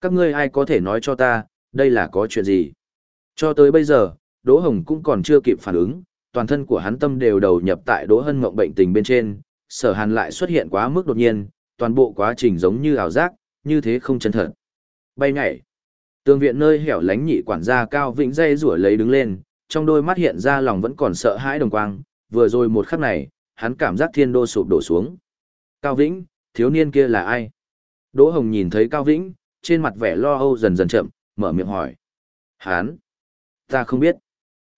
Các ngươi ai có thể nói cho ta, đây là có chuyện gì? Cho tới bây giờ, Đỗ Hồng cũng còn chưa kịp phản ứng, toàn thân của hắn tâm đều đầu nhập tại Đỗ Hân Mộng bệnh tình bên trên, sở hàn lại xuất hiện quá mức đột nhiên, toàn bộ quá trình giống như ảo giác, như thế không chân thật. Bay nhảy. Tường viện nơi hẻo lánh nhị quản gia cao vĩnh dây rủa lấy đứng lên, trong đôi mắt hiện ra lòng vẫn còn sợ hãi đồng quang, vừa rồi một khắc này, hắn cảm giác thiên đô sụp đổ xuống. Cao Vĩnh, thiếu niên kia là ai? Đỗ Hồng nhìn thấy Cao Vĩnh, trên mặt vẻ lo âu dần dần chậm, mở miệng hỏi. Hắn? Ta không biết.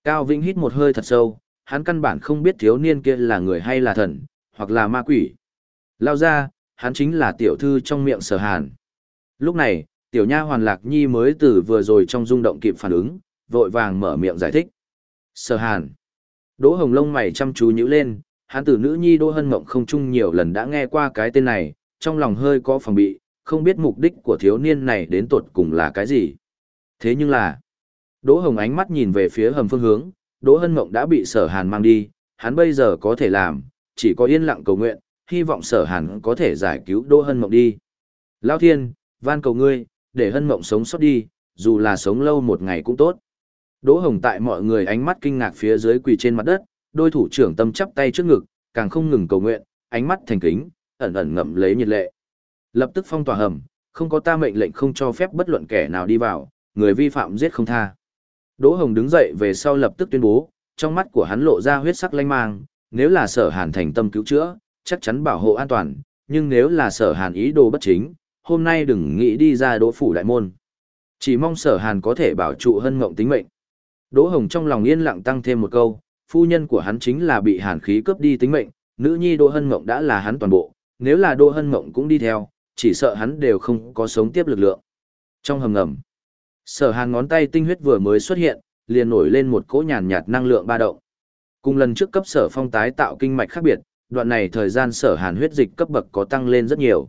Cao Vĩnh hít một hơi thật sâu, hắn căn bản không biết thiếu niên kia là người hay là thần, hoặc là ma quỷ. Lao ra, hắn chính là tiểu thư trong miệng sở hàn. Lúc này, tiểu nha hoàn lạc nhi mới từ vừa rồi trong rung động kịp phản ứng, vội vàng mở miệng giải thích. Sở hàn. Đỗ hồng lông mày chăm chú nhíu lên, hắn từ nữ nhi đỗ hân mộng không chung nhiều lần đã nghe qua cái tên này, trong lòng hơi có phòng bị, không biết mục đích của thiếu niên này đến tột cùng là cái gì. Thế nhưng là, Đỗ hồng ánh mắt nhìn về phía hầm phương hướng, đỗ hân mộng đã bị sở hàn mang đi, hắn bây giờ có thể làm, chỉ có yên lặng cầu nguyện, hy vọng sở hàn có thể giải cứu đỗ hân mộng đi. Lao thiên, van cầu ngươi, để hân mộng sống sót đi, dù là sống lâu một ngày cũng tốt. Đỗ Hồng tại mọi người ánh mắt kinh ngạc phía dưới quỳ trên mặt đất, đôi thủ trưởng tâm chắp tay trước ngực, càng không ngừng cầu nguyện, ánh mắt thành kính, ẩn ẩn ngậm lấy nhiệt lệ. Lập tức phong tỏa hầm, không có ta mệnh lệnh không cho phép bất luận kẻ nào đi vào, người vi phạm giết không tha. Đỗ Hồng đứng dậy về sau lập tức tuyên bố, trong mắt của hắn lộ ra huyết sắc lanh mang, nếu là sở hàn thành tâm cứu chữa, chắc chắn bảo hộ an toàn, nhưng nếu là sở hàn ý đồ bất chính, hôm nay đừng nghĩ đi ra đỗ phủ đại môn. Chỉ mong sở hàn có thể bảo trụ hân mộng tính mệnh. Đỗ Hồng trong lòng yên lặng tăng thêm một câu, phu nhân của hắn chính là bị hàn khí cướp đi tính mệnh, nữ nhi Đỗ Hân Mộng đã là hắn toàn bộ, nếu là Đỗ Hân Mộng cũng đi theo, chỉ sợ hắn đều không có sống tiếp lực lượng. Trong hầm ngầm, sở hàn ngón tay tinh huyết vừa mới xuất hiện, liền nổi lên một cỗ nhàn nhạt năng lượng ba động. Cùng lần trước cấp sở phong tái tạo kinh mạch khác biệt, đoạn này thời gian sở hàn huyết dịch cấp bậc có tăng lên rất nhiều.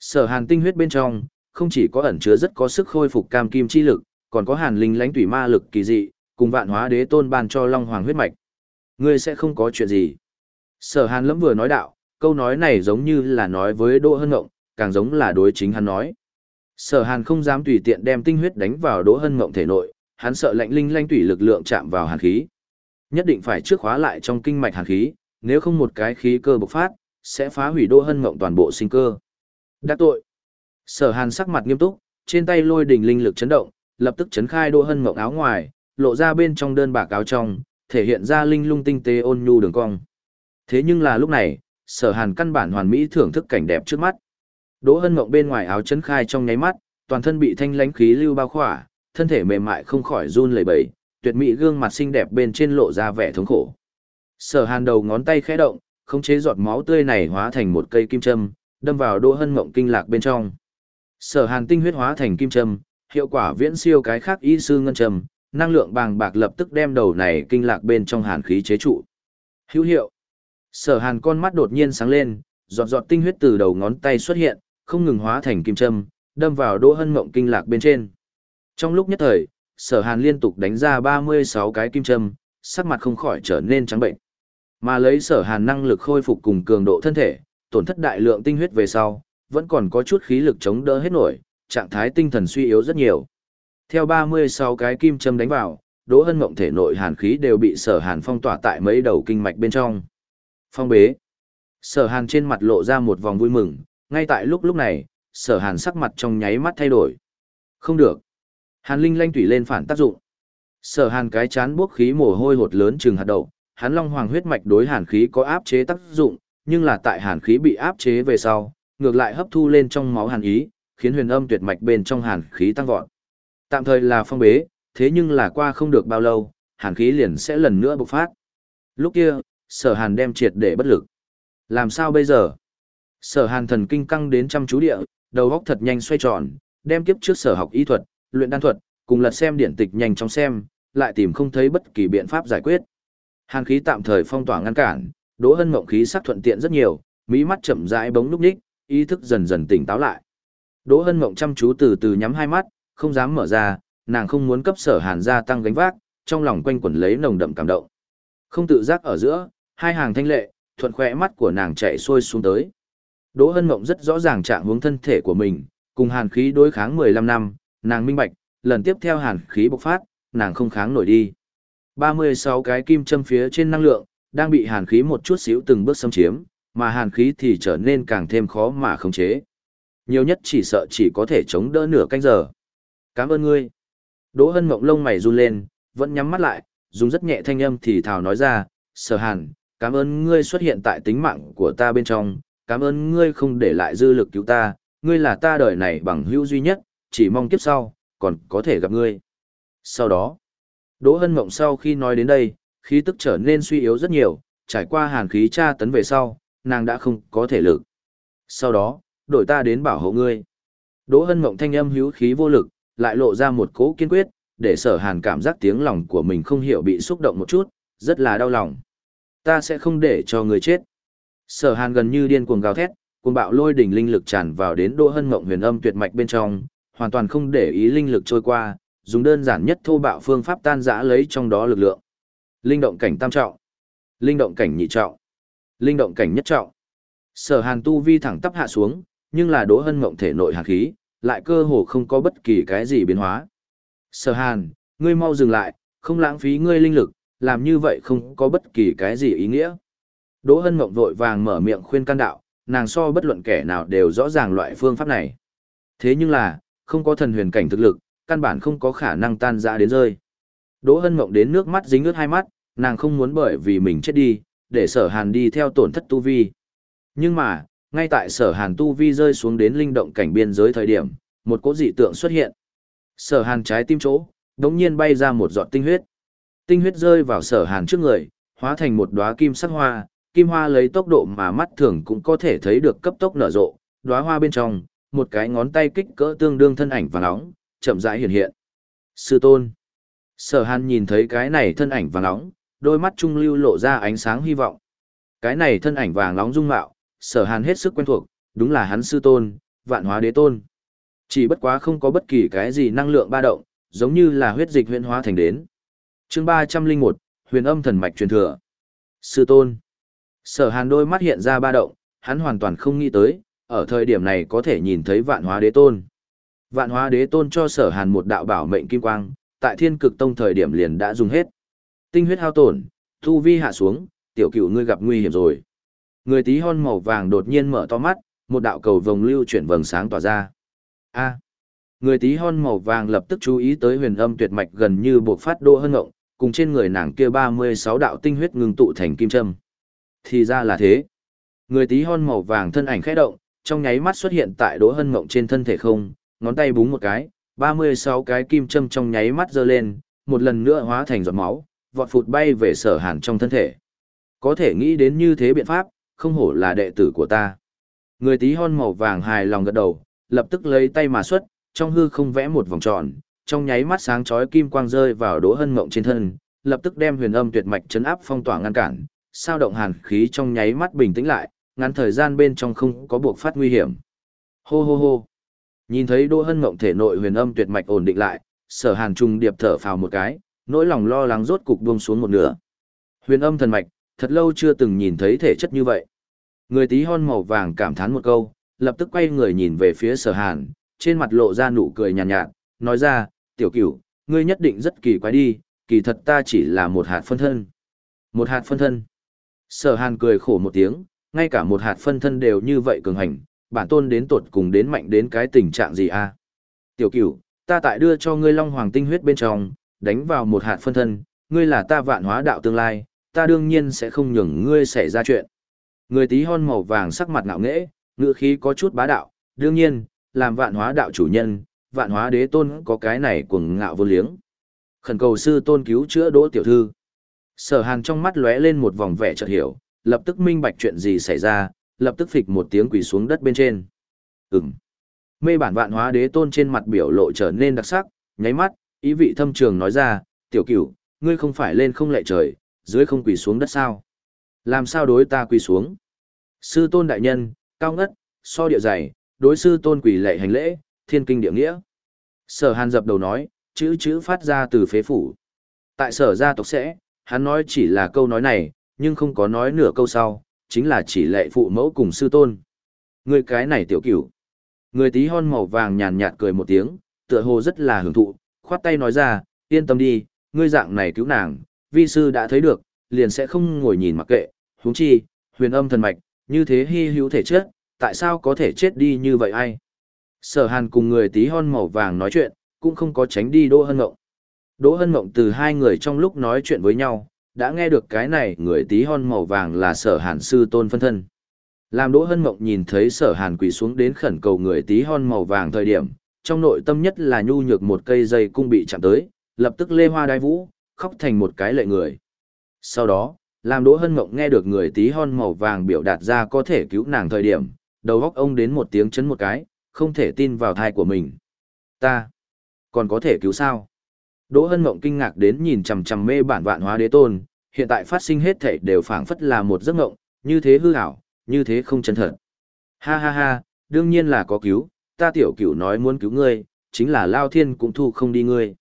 Sở hàn tinh huyết bên trong, không chỉ có ẩn chứa rất có sức khôi phục cam kim chi lực, còn có hàn linh lãnh tủy ma lực kỳ dị, cùng vạn hóa đế tôn ban cho long hoàng huyết mạch. Ngươi sẽ không có chuyện gì. Sở hàn lẫm vừa nói đạo, câu nói này giống như là nói với Đỗ Hân Ngộng, càng giống là đối chính hắn nói. Sở hàn không dám tùy tiện đem tinh huyết đánh vào Đỗ Hân Ngộng thể nội, hắn sợ lạnh linh lanh tủy lực lượng chạm vào hàn khí. Nhất định phải trước khóa lại trong kinh mạch hàn khí, nếu không một cái khí cơ bộc phát, sẽ phá hủy Đỗ Hân Ngộng toàn bộ sinh cơ. đã tội. Sở hàn sắc mặt nghiêm túc, trên tay lôi đỉnh linh lực chấn động, lập tức chấn khai Đỗ Hân Ngộng áo ngoài, lộ ra bên trong đơn bạc áo trong, thể hiện ra linh lung tinh tế ôn nhu đường cong. Thế nhưng là lúc này, sở hàn căn bản hoàn mỹ thưởng thức cảnh đẹp trước mắt. Đỗ hân mộng bên ngoài áo chấn khai trong nháy mắt, toàn thân bị thanh lãnh khí lưu bao khỏa, thân thể mềm mại không khỏi run lẩy bẩy, tuyệt mỹ gương mặt xinh đẹp bên trên lộ ra vẻ thống khổ. Sở hàn đầu ngón tay khẽ động, khống chế giọt máu tươi này hóa thành một cây kim châm, đâm vào đỗ hân mộng kinh lạc bên trong. Sở hàn tinh huyết hóa thành kim châm, hiệu quả viễn siêu cái khác y sư ngân châm, năng lượng bàng bạc lập tức đem đầu này kinh lạc bên trong hàn khí chế trụ. Hữu hiệu. Sở hàn con mắt đột nhiên sáng lên, giọt giọt tinh huyết từ đầu ngón tay xuất hiện, không ngừng hóa thành kim châm, đâm vào đỗ hân mộng kinh lạc bên trên. Trong lúc nhất thời, sở hàn liên tục đánh ra 36 cái kim châm, sắc mặt không khỏi trở nên trắng bệnh. Mà lấy sở hàn năng lực khôi phục cùng cường độ thân thể, tổn thất đại lượng tinh huyết về sau, vẫn còn có chút khí lực chống đỡ hết nổi, trạng thái tinh thần suy yếu rất nhiều. Theo 36 cái kim châm đánh vào, Đỗ Hân Mộng thể nội hàn khí đều bị Sở Hàn phong tỏa tại mấy đầu kinh mạch bên trong. Phong bế. Sở Hàn trên mặt lộ ra một vòng vui mừng, ngay tại lúc lúc này, Sở Hàn sắc mặt trong nháy mắt thay đổi. Không được. Hàn Linh lanh tủy lên phản tác dụng. Sở Hàn cái chán buốc khí mồ hôi hột lớn chừng hạt đậu, hắn long hoàng huyết mạch đối hàn khí có áp chế tác dụng, nhưng là tại hàn khí bị áp chế về sau, ngược lại hấp thu lên trong máu hàn ý, khiến huyền âm tuyệt mạch bên trong hàn khí tăng vọt. Tạm thời là phong bế, thế nhưng là qua không được bao lâu, hàn khí liền sẽ lần nữa bộc phát. Lúc kia, sở hàn đem triệt để bất lực. Làm sao bây giờ? Sở hàn thần kinh căng đến trăm chú địa, đầu óc thật nhanh xoay tròn, đem kiếp trước sở học y thuật, luyện đan thuật, cùng lật xem điển tịch nhanh chóng xem, lại tìm không thấy bất kỳ biện pháp giải quyết. Hàn khí tạm thời phong tỏa ngăn cản, Đỗ Hân mộng khí sắc thuận tiện rất nhiều, mỹ mắt chậm rãi bóng lúc nhích, ý thức dần dần tỉnh táo lại. Đỗ Hân mộng chăm chú từ từ nhắm hai mắt, không dám mở ra, nàng không muốn cấp sở hàn gia tăng gánh vác, trong lòng quanh quẩn lấy nồng đậm cảm động. Không tự giác ở giữa, hai hàng thanh lệ, thuận khỏe mắt của nàng chạy xuôi xuống tới. Đỗ Hân Mộng rất rõ ràng trạng hướng thân thể của mình, Cùng hàn khí đối kháng 15 năm, nàng minh bạch, lần tiếp theo hàn khí bộc phát, nàng không kháng nổi đi. 36 cái kim châm phía trên năng lượng, đang bị hàn khí một chút xíu từng bước xâm chiếm, mà hàn khí thì trở nên càng thêm khó mà khống chế. Nhiều nhất chỉ sợ chỉ có thể chống đỡ nửa canh giờ. Cảm ơn ngươi. Đỗ hân mộng lông mày run lên, vẫn nhắm mắt lại, dùng rất nhẹ thanh âm thì thào nói ra, sở hàn, cảm ơn ngươi xuất hiện tại tính mạng của ta bên trong, cảm ơn ngươi không để lại dư lực cứu ta, ngươi là ta đời này bằng hữu duy nhất, chỉ mong kiếp sau, còn có thể gặp ngươi. Sau đó, Đỗ Hân Mộng sau khi nói đến đây, khí tức trở nên suy yếu rất nhiều, trải qua hàn khí tra tấn về sau, nàng đã không có thể lực. Sau đó, đổi ta đến bảo hộ ngươi. Đỗ Hân Mộng thanh âm hữu khí vô lực, lại lộ ra một cố kiên quyết, để sở hàn cảm giác tiếng lòng của mình không hiểu bị xúc động một chút, rất là đau lòng. Ta sẽ không để cho ngươi chết. Sở hàn gần như điên cuồng gào thét, cuồng bạo lôi đỉnh linh lực tràn vào đến Đỗ Hân Mộng huyền âm tuyệt mạch bên trong, hoàn toàn không để ý linh lực trôi qua, dùng đơn giản nhất thô bạo phương pháp tan rã lấy trong đó lực lượng. Linh động cảnh tam trọng, linh động cảnh nhị trọng, linh động cảnh nhất trọng. Sở Hàn tu vi thẳng tắp hạ xuống, nhưng là Đỗ Hân Mộng thể nội hàn khí, lại cơ hồ không có bất kỳ cái gì biến hóa. Sở Hàn, ngươi mau dừng lại, không lãng phí ngươi linh lực, làm như vậy không có bất kỳ cái gì ý nghĩa. Đỗ Hân Mộng vội vàng mở miệng khuyên can đạo, nàng so bất luận kẻ nào đều rõ ràng loại phương pháp này. Thế nhưng là, không có thần huyền cảnh thực lực, căn bản không có khả năng tan ra đến rơi. Đỗ Hân Mộng đến nước mắt dính ướt hai mắt, nàng không muốn bởi vì mình chết đi, để sở hàn đi theo tổn thất tu vi. Nhưng mà, ngay tại sở hàn tu vi rơi xuống đến linh động cảnh biên giới thời điểm, một cỗ dị tượng xuất hiện. Sở hàn trái tim chỗ, đống nhiên bay ra một giọt tinh huyết. Tinh huyết rơi vào sở hàn trước người, hóa thành một đóa kim sắc hoa, kim hoa lấy tốc độ mà mắt thường cũng có thể thấy được cấp tốc nở rộ, đóa hoa bên trong, một cái ngón tay kích cỡ tương đương thân ảnh vàng nóng, chậm rãi hiện hiện. Sư tôn. Sở hàn nhìn thấy cái này thân ảnh vàng nóng, đôi mắt trung lưu lộ ra ánh sáng hy vọng. Cái này thân ảnh vàng nóng dung mạo, sở hàn hết sức quen thuộc, đúng là hắn sư tôn, vạn hóa đế tôn. Chỉ bất quá không có bất kỳ cái gì năng lượng ba động, giống như là huyết dịch huyễn hóa thành đến. chương 301, huyền âm thần mạch truyền thừa. Sư tôn. Sở hàn đôi mắt hiện ra ba động, hắn hoàn toàn không nghĩ tới, ở thời điểm này có thể nhìn thấy vạn hóa đế tôn. Vạn hóa đế tôn cho sở hàn một đạo bảo mệnh kim quang, tại thiên cực tông thời điểm liền đã dùng hết. Tinh huyết hao tổn, thu vi hạ xuống, tiểu cửu ngươi gặp nguy hiểm rồi. Người tí hon màu vàng đột nhiên mở to mắt, một đạo cầu vồng lưu chuyển vầng sáng tỏa ra. A. Người tí hon màu vàng lập tức chú ý tới huyền âm tuyệt mạch gần như buộc phát đô hơn ngộng, cùng trên người nàng kia 36 đạo tinh huyết ngưng tụ thành kim châm. Thì ra là thế. Người tí hon màu vàng thân ảnh khẽ động, trong nháy mắt xuất hiện tại Đỗ Hân Mộng trên thân thể không, ngón tay búng một cái, 36 cái kim châm trong nháy mắt giơ lên, một lần nữa hóa thành giọt máu, vọt phụt bay về sở hàn trong thân thể. Có thể nghĩ đến như thế biện pháp, không hổ là đệ tử của ta. Người tí hon màu vàng hài lòng gật đầu, lập tức lấy tay mà xuất, trong hư không vẽ một vòng tròn, trong nháy mắt sáng chói kim quang rơi vào Đỗ Hân Mộng trên thân, lập tức đem huyền âm tuyệt mạch chấn áp phong tỏa ngăn cản, sao động hàn khí trong nháy mắt bình tĩnh lại, ngắn thời gian bên trong không có buộc phát nguy hiểm. Hô hô hô. Nhìn thấy Đỗ Hân Ngộng thể nội huyền âm tuyệt mạch ổn định lại, Sở Hàn Trung điệp thở phào một cái, nỗi lòng lo lắng rốt cục buông xuống một nửa. Huyền âm thần mạch, thật lâu chưa từng nhìn thấy thể chất như vậy. Người tí hon màu vàng cảm thán một câu, lập tức quay người nhìn về phía Sở Hàn, trên mặt lộ ra nụ cười nhàn nhạt, nhạt, nói ra, "Tiểu Cửu, ngươi nhất định rất kỳ quái đi, kỳ thật ta chỉ là một hạt phân thân." Một hạt phân thân. Sở Hàn cười khổ một tiếng, ngay cả một hạt phân thân đều như vậy cường hành, bản tôn đến tột cùng đến mạnh đến cái tình trạng gì a? Tiểu cửu, ta tại đưa cho ngươi long hoàng tinh huyết bên trong, đánh vào một hạt phân thân, ngươi là ta vạn hóa đạo tương lai, ta đương nhiên sẽ không nhường ngươi xảy ra chuyện. Người tí hon màu vàng sắc mặt ngạo nghễ, ngựa khí có chút bá đạo, đương nhiên, làm vạn hóa đạo chủ nhân, vạn hóa đế tôn có cái này cuồng ngạo vô liếng. Khẩn cầu sư tôn cứu chữa đỗ tiểu thư. Sở hàn trong mắt lóe lên một vòng vẻ chợt hiểu, lập tức minh bạch chuyện gì xảy ra, lập tức phịch một tiếng quỳ xuống đất bên trên. Ừm. Mê bản vạn hóa đế tôn trên mặt biểu lộ trở nên đặc sắc, nháy mắt, ý vị thâm trường nói ra, tiểu cửu, ngươi không phải lên không lệ trời, dưới không quỳ xuống đất sao? Làm sao đối ta quỳ xuống? Sư tôn đại nhân, cao ngất, so địa dày, đối sư tôn quỳ lệ hành lễ, thiên kinh địa nghĩa. Sở hàn dập đầu nói, chữ chữ phát ra từ phế phủ. Tại sở gia tộc sẽ, hắn nói chỉ là câu nói này, nhưng không có nói nửa câu sau, chính là chỉ lệ phụ mẫu cùng sư tôn. Người cái này tiểu cửu. Người tí hon màu vàng nhàn nhạt cười một tiếng, tựa hồ rất là hưởng thụ, khoát tay nói ra, yên tâm đi, ngươi dạng này cứu nàng, vi sư đã thấy được, liền sẽ không ngồi nhìn mặc kệ, huống chi, huyền âm thần mạch, như thế hy hữu thể chết, tại sao có thể chết đi như vậy ai? Sở hàn cùng người tí hon màu vàng nói chuyện, cũng không có tránh đi Đỗ Hân Ngộng. Đỗ Hân Ngộng từ hai người trong lúc nói chuyện với nhau, đã nghe được cái này người tí hon màu vàng là sở hàn sư tôn phân thân. Làm Đỗ Hân Ngộng nhìn thấy sở hàn quỳ xuống đến khẩn cầu người tí hon màu vàng thời điểm, trong nội tâm nhất là nhu nhược một cây dây cung bị chạm tới, lập tức lê hoa đai vũ, khóc thành một cái lệ người. Sau đó, làm Đỗ Hân Ngộng nghe được người tí hon màu vàng biểu đạt ra có thể cứu nàng thời điểm, đầu góc ông đến một tiếng chấn một cái, không thể tin vào thai của mình. Ta, còn có thể cứu sao? Đỗ Hân Mộng kinh ngạc đến nhìn chằm chằm mê bản vạn hóa đế tôn, hiện tại phát sinh hết thảy đều phảng phất là một giấc mộng, như thế hư ảo, như thế không chân thật. Ha ha ha, đương nhiên là có cứu, ta tiểu cửu nói muốn cứu ngươi, chính là Lao Thiên cũng thu không đi ngươi.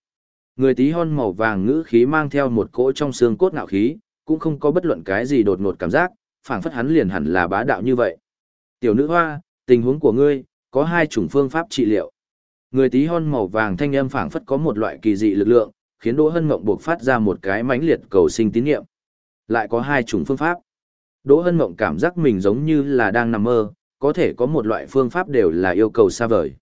Người tí hon màu vàng ngữ khí mang theo một cỗ trong xương cốt ngạo khí, cũng không có bất luận cái gì đột ngột cảm giác, phảng phất hắn liền hẳn là bá đạo như vậy. Tiểu nữ hoa, tình huống của ngươi, có hai chủng phương pháp trị liệu. Người tí hon màu vàng thanh âm phảng phất có một loại kỳ dị lực lượng, khiến Đỗ Hân Mộng buộc phát ra một cái mãnh liệt cầu sinh tín niệm. Lại có hai chủng phương pháp. Đỗ Hân Mộng cảm giác mình giống như là đang nằm mơ, có thể có một loại phương pháp đều là yêu cầu xa vời.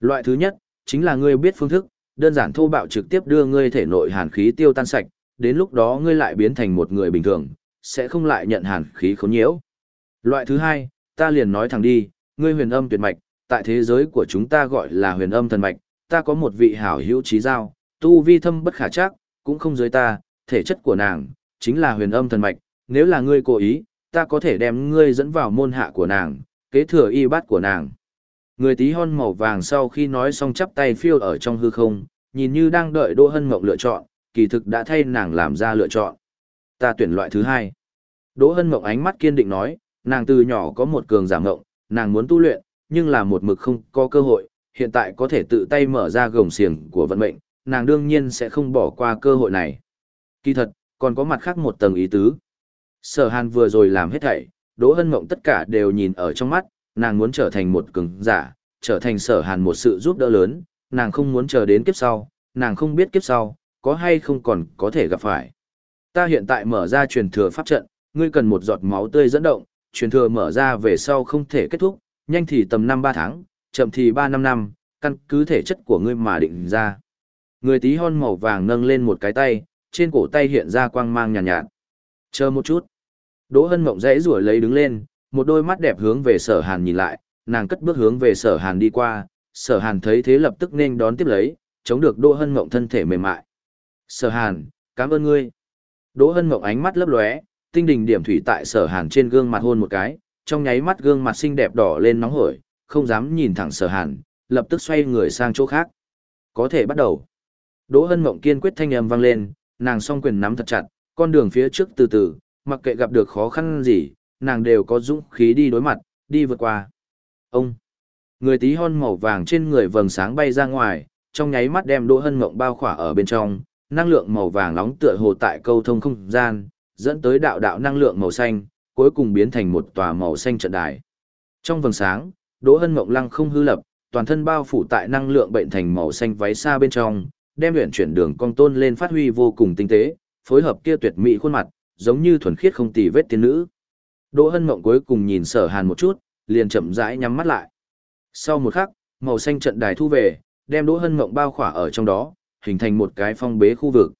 Loại thứ nhất, chính là ngươi biết phương thức, đơn giản thô bạo trực tiếp đưa ngươi thể nội hàn khí tiêu tan sạch, đến lúc đó ngươi lại biến thành một người bình thường, sẽ không lại nhận hàn khí khốn nhiễu. Loại thứ hai, ta liền nói thẳng đi, ngươi huyền âm tuyệt mạch, tại thế giới của chúng ta gọi là huyền âm thần mạch, ta có một vị hảo hữu trí giao, tu vi thâm bất khả chắc, cũng không dưới ta, thể chất của nàng, chính là huyền âm thần mạch, nếu là ngươi cố ý, ta có thể đem ngươi dẫn vào môn hạ của nàng, kế thừa y bát của nàng. Người tí hon màu vàng sau khi nói xong chắp tay phiêu ở trong hư không, nhìn như đang đợi Đỗ Hân Mộng lựa chọn, kỳ thực đã thay nàng làm ra lựa chọn. Ta tuyển loại thứ hai. Đỗ Hân Mộng ánh mắt kiên định nói, nàng từ nhỏ có một cường giả ngộng, nàng muốn tu luyện, nhưng là một mực không có cơ hội, hiện tại có thể tự tay mở ra gồng xiềng của vận mệnh, nàng đương nhiên sẽ không bỏ qua cơ hội này. Kỳ thật, còn có mặt khác một tầng ý tứ. Sở Hàn vừa rồi làm hết thảy, Đỗ Hân Mộng tất cả đều nhìn ở trong mắt, nàng muốn trở thành một cường giả, trở thành Sở Hàn một sự giúp đỡ lớn, nàng không muốn chờ đến kiếp sau, nàng không biết kiếp sau, có hay không còn có thể gặp phải. Ta hiện tại mở ra truyền thừa pháp trận, ngươi cần một giọt máu tươi dẫn động, truyền thừa mở ra về sau không thể kết thúc, nhanh thì tầm năm ba tháng, chậm thì ba năm năm, căn cứ thể chất của ngươi mà định ra. Người tí hon màu vàng nâng lên một cái tay, trên cổ tay hiện ra quang mang nhàn nhạt, nhạt. Chờ một chút. Đỗ hân mộng dãy rủa lấy đứng lên, một đôi mắt đẹp hướng về sở hàn nhìn lại, nàng cất bước hướng về sở hàn đi qua, sở hàn thấy thế lập tức nên đón tiếp lấy, chống được đỗ hân mộng thân thể mềm mại. Sở hàn, cảm ơn ngươi. Đỗ hân mộng ánh mắt lấp lóe, tinh đình điểm thủy tại sở hàn trên gương mặt hôn một cái, trong nháy mắt gương mặt xinh đẹp đỏ lên nóng hổi, không dám nhìn thẳng sở hàn, lập tức xoay người sang chỗ khác. Có thể bắt đầu. Đỗ hân mộng kiên quyết thanh âm vang lên, nàng song quyền nắm thật chặt, con đường phía trước từ từ, mặc kệ gặp được khó khăn gì, nàng đều có dũng khí đi đối mặt, đi vượt qua. Ông! Người tí hon màu vàng trên người vầng sáng bay ra ngoài, trong nháy mắt đem Đỗ Hân Mộng bao khỏa ở bên trong, năng lượng màu vàng nóng tựa hồ tại câu thông không gian, dẫn tới đạo đạo năng lượng màu xanh, cuối cùng biến thành một tòa màu xanh trận đài. Trong vầng sáng, Đỗ Hân Mộng lăng không hư lập, toàn thân bao phủ tại năng lượng bệnh thành màu xanh váy xa bên trong, đem luyện chuyển đường cong tôn lên phát huy vô cùng tinh tế, phối hợp kia tuyệt mỹ khuôn mặt, giống như thuần khiết không tì vết tiên nữ. Đỗ Hân Mộng cuối cùng nhìn Sở Hàn một chút, liền chậm rãi nhắm mắt lại. Sau một khắc, màu xanh trận đài thu về, đem Đỗ Hân Mộng bao khỏa ở trong đó, hình thành một cái phong bế khu vực.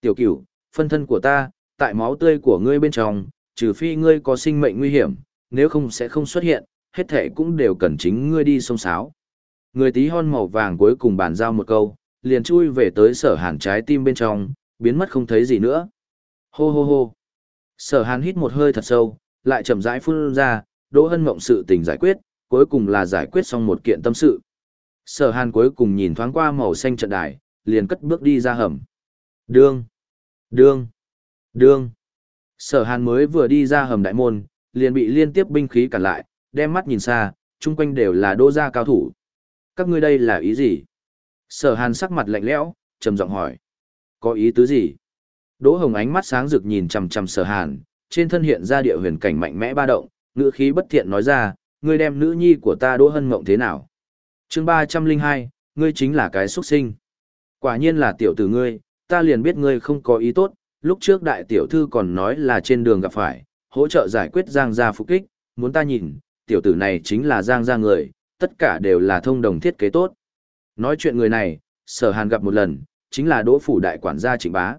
Tiểu Cửu, phân thân của ta, tại máu tươi của ngươi bên trong, trừ phi ngươi có sinh mệnh nguy hiểm, nếu không sẽ không xuất hiện, hết thể cũng đều cần chính ngươi đi sông sáo. Người tí hon màu vàng cuối cùng bàn giao một câu, liền chui về tới sở hàn trái tim bên trong, biến mất không thấy gì nữa. Hô hô hô. Sở hàn hít một hơi thật sâu, lại chậm rãi phun ra, đỗ hân mộng sự tình giải quyết, cuối cùng là giải quyết xong một kiện tâm sự. Sở hàn cuối cùng nhìn thoáng qua màu xanh trận đài, liền cất bước đi ra hầm. Đương, đương, đương. Sở hàn mới vừa đi ra hầm đại môn, liền bị liên tiếp binh khí cản lại, đem mắt nhìn xa, chung quanh đều là đô gia cao thủ. Các ngươi đây là ý gì? Sở hàn sắc mặt lạnh lẽo, trầm giọng hỏi. Có ý tứ gì? Đỗ hồng ánh mắt sáng rực nhìn chằm chằm sở hàn, trên thân hiện ra địa huyền cảnh mạnh mẽ ba động, ngữ khí bất thiện nói ra, ngươi đem nữ nhi của ta đỗ hân mộng thế nào? chương ba trăm linh hai ngươi chính là cái xuất sinh. Quả nhiên là tiểu tử ngươi, ta liền biết ngươi không có ý tốt, lúc trước đại tiểu thư còn nói là trên đường gặp phải, hỗ trợ giải quyết Giang gia phục kích, muốn ta nhìn, tiểu tử này chính là Giang gia người, tất cả đều là thông đồng thiết kế tốt. Nói chuyện người này, sở hàn gặp một lần, chính là đỗ phủ đại quản gia trịnh bá.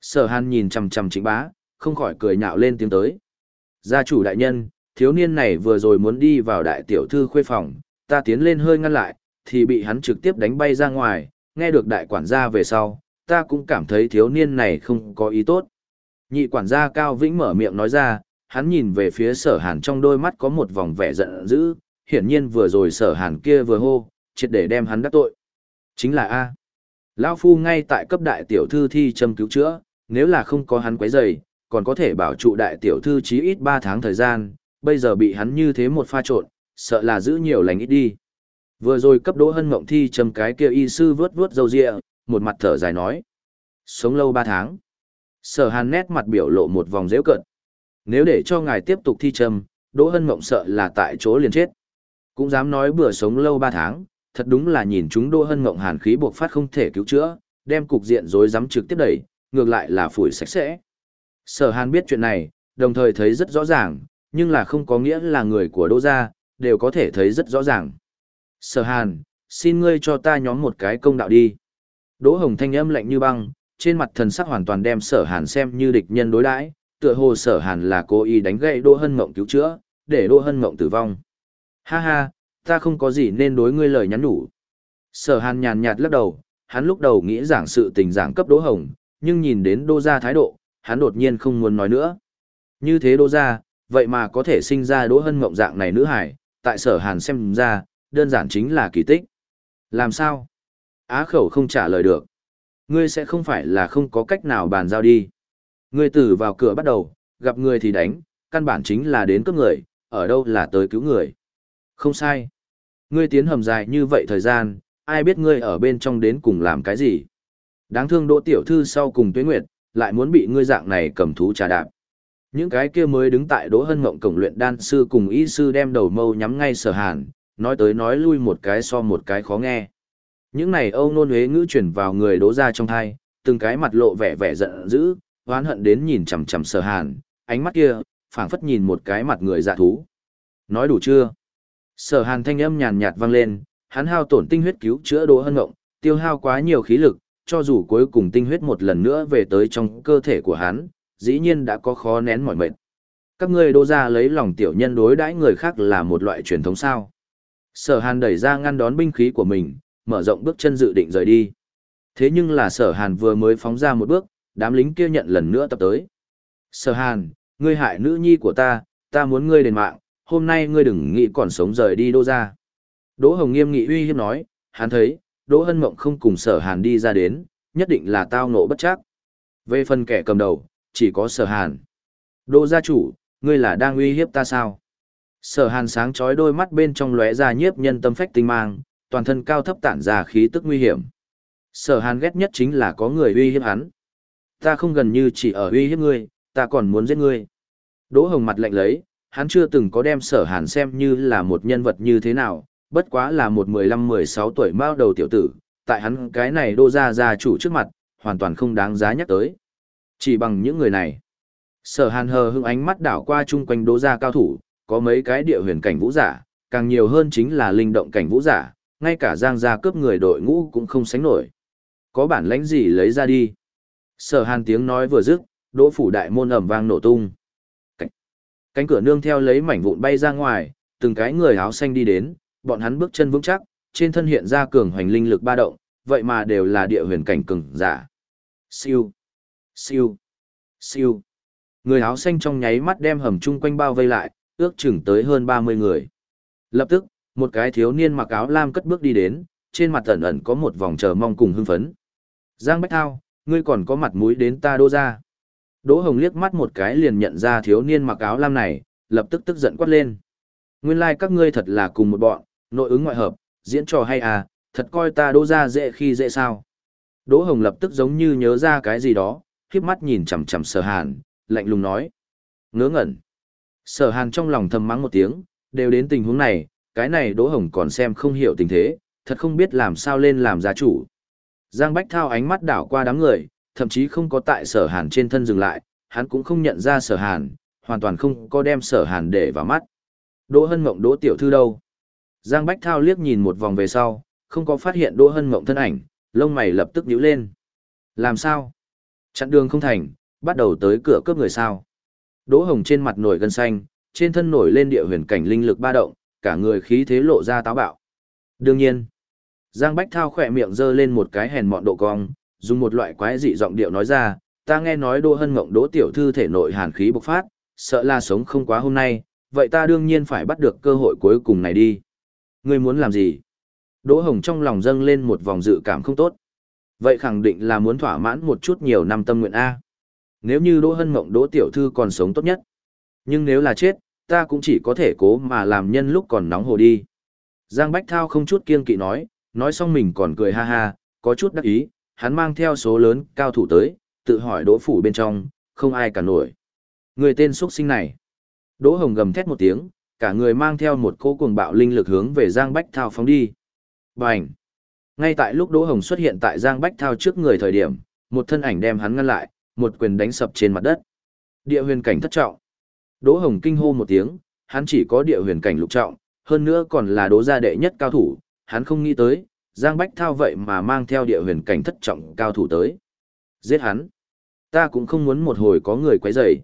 Sở hàn nhìn chằm chằm trịnh bá, không khỏi cười nhạo lên tiếng tới. Gia chủ đại nhân, thiếu niên này vừa rồi muốn đi vào đại tiểu thư khuê phòng, ta tiến lên hơi ngăn lại, thì bị hắn trực tiếp đánh bay ra ngoài, nghe được đại quản gia về sau, ta cũng cảm thấy thiếu niên này không có ý tốt. Nhị quản gia Cao Vĩnh mở miệng nói ra, hắn nhìn về phía sở hàn trong đôi mắt có một vòng vẻ giận dữ, hiển nhiên vừa rồi sở hàn kia vừa hô, triệt để đem hắn đắc tội. Chính là A. Lão Phu ngay tại cấp đại tiểu thư thi châm cứu chữa, nếu là không có hắn quấy rầy, còn có thể bảo trụ đại tiểu thư chí ít 3 tháng thời gian, bây giờ bị hắn như thế một pha trộn, sợ là giữ nhiều lành ít đi. Vừa rồi cấp Đỗ Hân Mộng thi châm cái kia y sư vướt vướt dầu rịa, một mặt thở dài nói: "Sống lâu ba tháng." Sở Hàn nét mặt biểu lộ một vòng giễu cận. Nếu để cho ngài tiếp tục thi trầm, Đỗ Hân Mộng sợ là tại chỗ liền chết. Cũng dám nói bữa sống lâu ba tháng, thật đúng là nhìn chúng Đỗ Hân Mộng hàn khí buộc phát không thể cứu chữa, đem cục diện rối rắm trực tiếp đẩy, ngược lại là phủi sạch sẽ. Sở Hàn biết chuyện này, đồng thời thấy rất rõ ràng, nhưng là không có nghĩa là người của Đỗ gia đều có thể thấy rất rõ ràng. Sở Hàn, xin ngươi cho ta nhóm một cái công đạo đi. Đỗ Hồng thanh âm lạnh như băng, trên mặt thần sắc hoàn toàn đem Sở Hàn xem như địch nhân đối đãi, tựa hồ Sở Hàn là cố ý đánh gậy Đỗ Hân Mộng cứu chữa, để Đỗ Hân Mộng tử vong. Ha ha, ta không có gì nên đối ngươi lời nhắn nhủ. Sở Hàn nhàn nhạt lắc đầu, hắn lúc đầu nghĩ giảng sự tình giảng cấp Đỗ Hồng, nhưng nhìn đến Đỗ gia thái độ, hắn đột nhiên không muốn nói nữa. Như thế Đỗ gia, vậy mà có thể sinh ra Đỗ Hân Mộng dạng này nữ hải, tại Sở Hàn xem ra, đơn giản chính là kỳ tích. Làm sao? Á khẩu không trả lời được. Ngươi sẽ không phải là không có cách nào bàn giao đi. Ngươi từ vào cửa bắt đầu, gặp người thì đánh, căn bản chính là đến cướp người, ở đâu là tới cứu người. Không sai. Ngươi tiến hầm dài như vậy thời gian, ai biết ngươi ở bên trong đến cùng làm cái gì. Đáng thương đỗ tiểu thư sau cùng tuyết nguyệt, lại muốn bị ngươi dạng này cầm thú trà đạp. Những cái kia mới đứng tại đỗ hân ngộng cổng luyện đan sư cùng y sư đem đầu mâu nhắm ngay sở hàn, nói tới nói lui một cái so một cái khó nghe. Những này âu nôn huế ngữ chuyển vào người đố ra trong thai, từng cái mặt lộ vẻ vẻ giận dữ, hoán hận đến nhìn chằm chằm sở hàn, ánh mắt kia, phảng phất nhìn một cái mặt người dạ thú. Nói đủ chưa? Sở hàn thanh âm nhàn nhạt vang lên, hắn hao tổn tinh huyết cứu chữa đố hân ngộng, tiêu hao quá nhiều khí lực, cho dù cuối cùng tinh huyết một lần nữa về tới trong cơ thể của hắn, dĩ nhiên đã có khó nén mỏi mệt. Các ngươi đô ra lấy lòng tiểu nhân đối đãi người khác là một loại truyền thống sao. Sở hàn đẩy ra ngăn đón binh khí của mình, mở rộng bước chân dự định rời đi. Thế nhưng là sở hàn vừa mới phóng ra một bước, đám lính kia nhận lần nữa tập tới. Sở hàn, ngươi hại nữ nhi của ta, ta muốn ngươi đền mạng, hôm nay ngươi đừng nghĩ còn sống rời đi đô ra. Đỗ Hồng nghiêm nghị uy hiếp nói, hắn thấy, Đỗ Hân Mộng không cùng sở hàn đi ra đến, nhất định là tao nộ bất chắc. Về phần kẻ cầm đầu, chỉ có sở hàn. Đỗ gia chủ, ngươi là đang uy hiếp ta sao? Sở hàn sáng chói đôi mắt bên trong lóe ra nhiếp nhân tâm phách tinh mang, toàn thân cao thấp tản ra khí tức nguy hiểm. Sở hàn ghét nhất chính là có người uy hiếp hắn. Ta không gần như chỉ ở uy hiếp ngươi, ta còn muốn giết ngươi. Đỗ hồng mặt lạnh lấy, hắn chưa từng có đem sở hàn xem như là một nhân vật như thế nào, bất quá là một 15-16 tuổi mao đầu tiểu tử, tại hắn cái này đô ra gia chủ trước mặt, hoàn toàn không đáng giá nhắc tới. Chỉ bằng những người này. Sở hàn hờ hững ánh mắt đảo qua chung quanh đô gia cao thủ, có mấy cái địa huyền cảnh vũ giả, càng nhiều hơn chính là linh động cảnh vũ giả, ngay cả giang gia cướp người đội ngũ cũng không sánh nổi. Có bản lãnh gì lấy ra đi. Sở hàn tiếng nói vừa dứt, đỗ phủ đại môn ẩm vang nổ tung. Cánh, cánh cửa nương theo lấy mảnh vụn bay ra ngoài, từng cái người áo xanh đi đến, bọn hắn bước chân vững chắc, trên thân hiện ra cường hoành linh lực ba động, vậy mà đều là địa huyền cảnh cường giả. Siêu, siêu, siêu. Người áo xanh trong nháy mắt đem hầm chung quanh bao vây lại, ước chừng tới hơn 30 người. Lập tức, một cái thiếu niên mặc áo lam cất bước đi đến, trên mặt ẩn ẩn có một vòng chờ mong cùng hưng phấn. Giang Bách Thao, ngươi còn có mặt mũi đến ta đô ra. Đỗ Hồng liếc mắt một cái liền nhận ra thiếu niên mặc áo lam này, lập tức tức giận quát lên. Nguyên lai like các ngươi thật là cùng một bọn, nội ứng ngoại hợp, diễn trò hay à, thật coi ta đô ra dễ khi dễ sao. Đỗ Hồng lập tức giống như nhớ ra cái gì đó, khiếp mắt nhìn chằm chằm sở hàn, lạnh lùng nói. Ngớ ngẩn. Sở hàn trong lòng thầm mắng một tiếng, đều đến tình huống này, cái này Đỗ Hồng còn xem không hiểu tình thế, thật không biết làm sao lên làm gia chủ. Giang Bách Thao ánh mắt đảo qua đám người, thậm chí không có tại sở hàn trên thân dừng lại, hắn cũng không nhận ra sở hàn, hoàn toàn không có đem sở hàn để vào mắt. Đỗ Hân Mộng Đỗ Tiểu Thư đâu? Giang Bách Thao liếc nhìn một vòng về sau, không có phát hiện Đỗ Hân Mộng thân ảnh, lông mày lập tức nhíu lên. Làm sao? Chặn đường không thành, bắt đầu tới cửa cướp người sao? Đỗ Hồng trên mặt nổi gân xanh, trên thân nổi lên địa huyền cảnh linh lực ba động, cả người khí thế lộ ra táo bạo. Đương nhiên, Giang Bách Thao khỏe miệng giơ lên một cái hèn mọn độ cong, dùng một loại quái dị giọng điệu nói ra, ta nghe nói Đỗ Hân Mộng Đỗ tiểu thư thể nội hàn khí bộc phát, sợ là sống không quá hôm nay, vậy ta đương nhiên phải bắt được cơ hội cuối cùng này đi. Ngươi muốn làm gì? Đỗ Hồng trong lòng dâng lên một vòng dự cảm không tốt. Vậy khẳng định là muốn thỏa mãn một chút nhiều năm tâm nguyện A. Nếu như Đỗ Hân Mộng Đỗ tiểu thư còn sống tốt nhất. Nhưng nếu là chết, ta cũng chỉ có thể cố mà làm nhân lúc còn nóng hồ đi. Giang Bách Thao không chút kiên kỵ nói, nói xong mình còn cười ha ha, có chút đắc ý, hắn mang theo số lớn cao thủ tới, tự hỏi đỗ phủ bên trong, không ai cả nổi. Người tên xuất sinh này. Đỗ Hồng gầm thét một tiếng, cả người mang theo một cỗ cuồng bạo linh lực hướng về Giang Bách Thao phóng đi. Bành! Ngay tại lúc Đỗ Hồng xuất hiện tại Giang Bách Thao trước người thời điểm, một thân ảnh đem hắn ngăn lại, một quyền đánh sập trên mặt đất. Địa huyền cảnh thất trọng. Đỗ Hồng kinh hô một tiếng, hắn chỉ có địa huyền cảnh lục trọng, hơn nữa còn là đố gia đệ nhất cao thủ, hắn không nghĩ tới, Giang Bách Thao vậy mà mang theo địa huyền cảnh thất trọng cao thủ tới. Giết hắn. Ta cũng không muốn một hồi có người quấy rầy.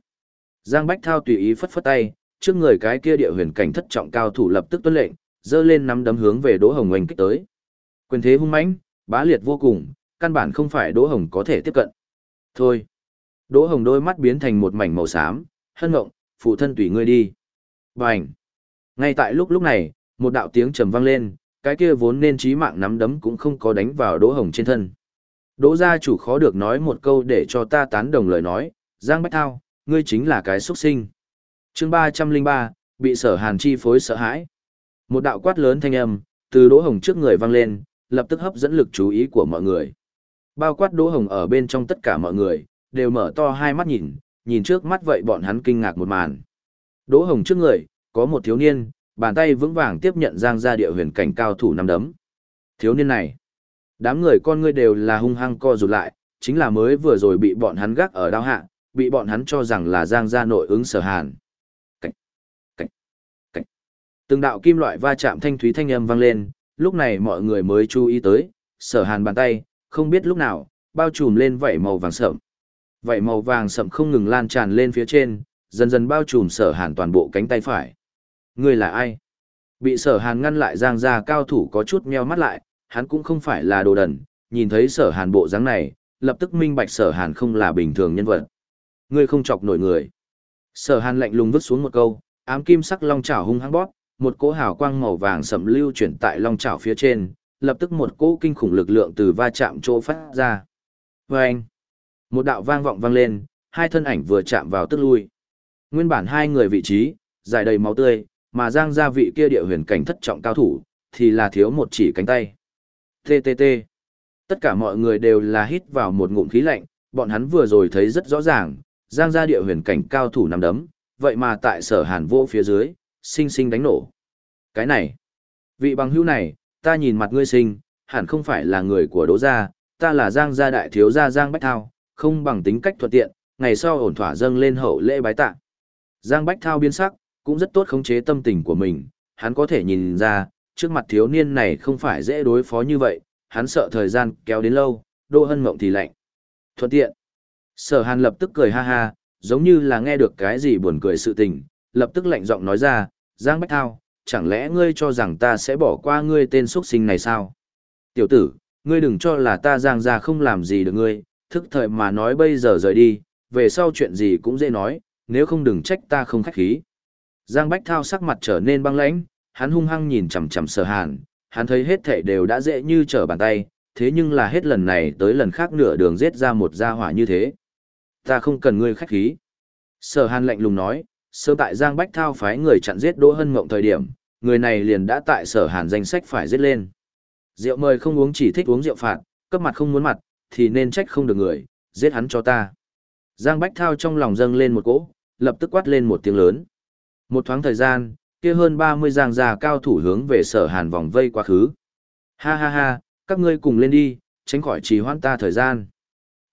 Giang Bách Thao tùy ý phất phất tay, trước người cái kia địa huyền cảnh thất trọng cao thủ lập tức tuân lệnh, giơ lên nắm đấm hướng về Đỗ Hồng oanh kích tới. Quyền thế hung mãnh, bá liệt vô cùng, căn bản không phải Đỗ Hồng có thể tiếp cận. Thôi. Đỗ Hồng đôi mắt biến thành một mảnh màu xám, hân ngộng, phụ thân tùy ngươi đi. Bành. Ngay tại lúc lúc này, một đạo tiếng trầm vang lên, cái kia vốn nên chí mạng nắm đấm cũng không có đánh vào Đỗ Hồng trên thân. Đỗ gia chủ khó được nói một câu để cho ta tán đồng lời nói, Giang Bách Thao, ngươi chính là cái xuất sinh. chương ba trăm linh ba bị sở hàn chi phối sợ hãi. Một đạo quát lớn thanh âm, từ Đỗ Hồng trước người vang lên, lập tức hấp dẫn lực chú ý của mọi người. Bao quát Đỗ Hồng ở bên trong tất cả mọi người, đều mở to hai mắt nhìn, nhìn trước mắt vậy bọn hắn kinh ngạc một màn. Đỗ Hồng trước người, có một thiếu niên, bàn tay vững vàng tiếp nhận Giang gia địa huyền cảnh cao thủ năm đấm. Thiếu niên này, đám người con ngươi đều là hung hăng co rụt lại, chính là mới vừa rồi bị bọn hắn gác ở đao hạ, bị bọn hắn cho rằng là Giang gia nội ứng sở hàn. Cảnh, cảnh, cảnh. Từng đạo kim loại va chạm thanh thúy thanh âm vang lên, lúc này mọi người mới chú ý tới, sở hàn bàn tay, không biết lúc nào, bao trùm lên vảy màu vàng sợm. Vảy màu vàng sậm không ngừng lan tràn lên phía trên, dần dần bao trùm sở hàn toàn bộ cánh tay phải. Ngươi là ai? Bị sở hàn ngăn lại giang ra cao thủ có chút meo mắt lại, hắn cũng không phải là đồ đần, nhìn thấy sở hàn bộ dáng này, lập tức minh bạch sở hàn không là bình thường nhân vật. Ngươi không chọc nổi người. Sở hàn lạnh lùng vứt xuống một câu, ám kim sắc long chảo hung hăng bóp, một cỗ hào quang màu vàng sậm lưu chuyển tại long chảo phía trên, lập tức một cỗ kinh khủng lực lượng từ va chạm chỗ phát ra. Và anh, một đạo vang vọng vang lên, hai thân ảnh vừa chạm vào tức lui. Nguyên bản hai người vị trí, dài đầy máu tươi, mà giang gia vị kia địa huyền cảnh thất trọng cao thủ, thì là thiếu một chỉ cánh tay. TTT. Tất cả mọi người đều là hít vào một ngụm khí lạnh, bọn hắn vừa rồi thấy rất rõ ràng, giang gia địa huyền cảnh cao thủ nằm đấm, vậy mà tại sở hàn vô phía dưới, sinh sinh đánh nổ. Cái này, vị bằng hữu này, ta nhìn mặt ngươi sinh, hẳn không phải là người của đỗ gia, ta là giang gia đại thiếu gia giang bách thao, không bằng tính cách thuận tiện, ngày sau ổn thỏa dâng lên hậu lễ bái tạ. Giang bách thao biến sắc, cũng rất tốt khống chế tâm tình của mình, hắn có thể nhìn ra, trước mặt thiếu niên này không phải dễ đối phó như vậy, hắn sợ thời gian kéo đến lâu, Đỗ hân mộng thì lạnh. Thuận tiện. Sở hàn lập tức cười ha ha, giống như là nghe được cái gì buồn cười sự tình, lập tức lạnh giọng nói ra, Giang Bách Thao, chẳng lẽ ngươi cho rằng ta sẽ bỏ qua ngươi tên xuất sinh này sao? Tiểu tử, ngươi đừng cho là ta Giang ra không làm gì được ngươi, thức thời mà nói bây giờ rời đi, về sau chuyện gì cũng dễ nói, nếu không đừng trách ta không khách khí. Giang Bách Thao sắc mặt trở nên băng lãnh, hắn hung hăng nhìn chằm chằm sở hàn, hắn thấy hết thể đều đã dễ như trở bàn tay, thế nhưng là hết lần này tới lần khác nửa đường giết ra một gia hỏa như thế. Ta không cần ngươi khách khí. Sở hàn lạnh lùng nói, sơ tại Giang Bách Thao phái người chặn giết Đỗ Hân Mộng thời điểm, người này liền đã tại sở hàn danh sách phải giết lên. Rượu mời không uống chỉ thích uống rượu phạt, cấp mặt không muốn mặt, thì nên trách không được người, giết hắn cho ta. Giang Bách Thao trong lòng dâng lên một cỗ, lập tức quát lên một tiếng lớn. Một thoáng thời gian, kia hơn 30 giang gia cao thủ hướng về sở hàn vòng vây quá khứ. Ha ha ha, các ngươi cùng lên đi, tránh khỏi trì hoãn ta thời gian.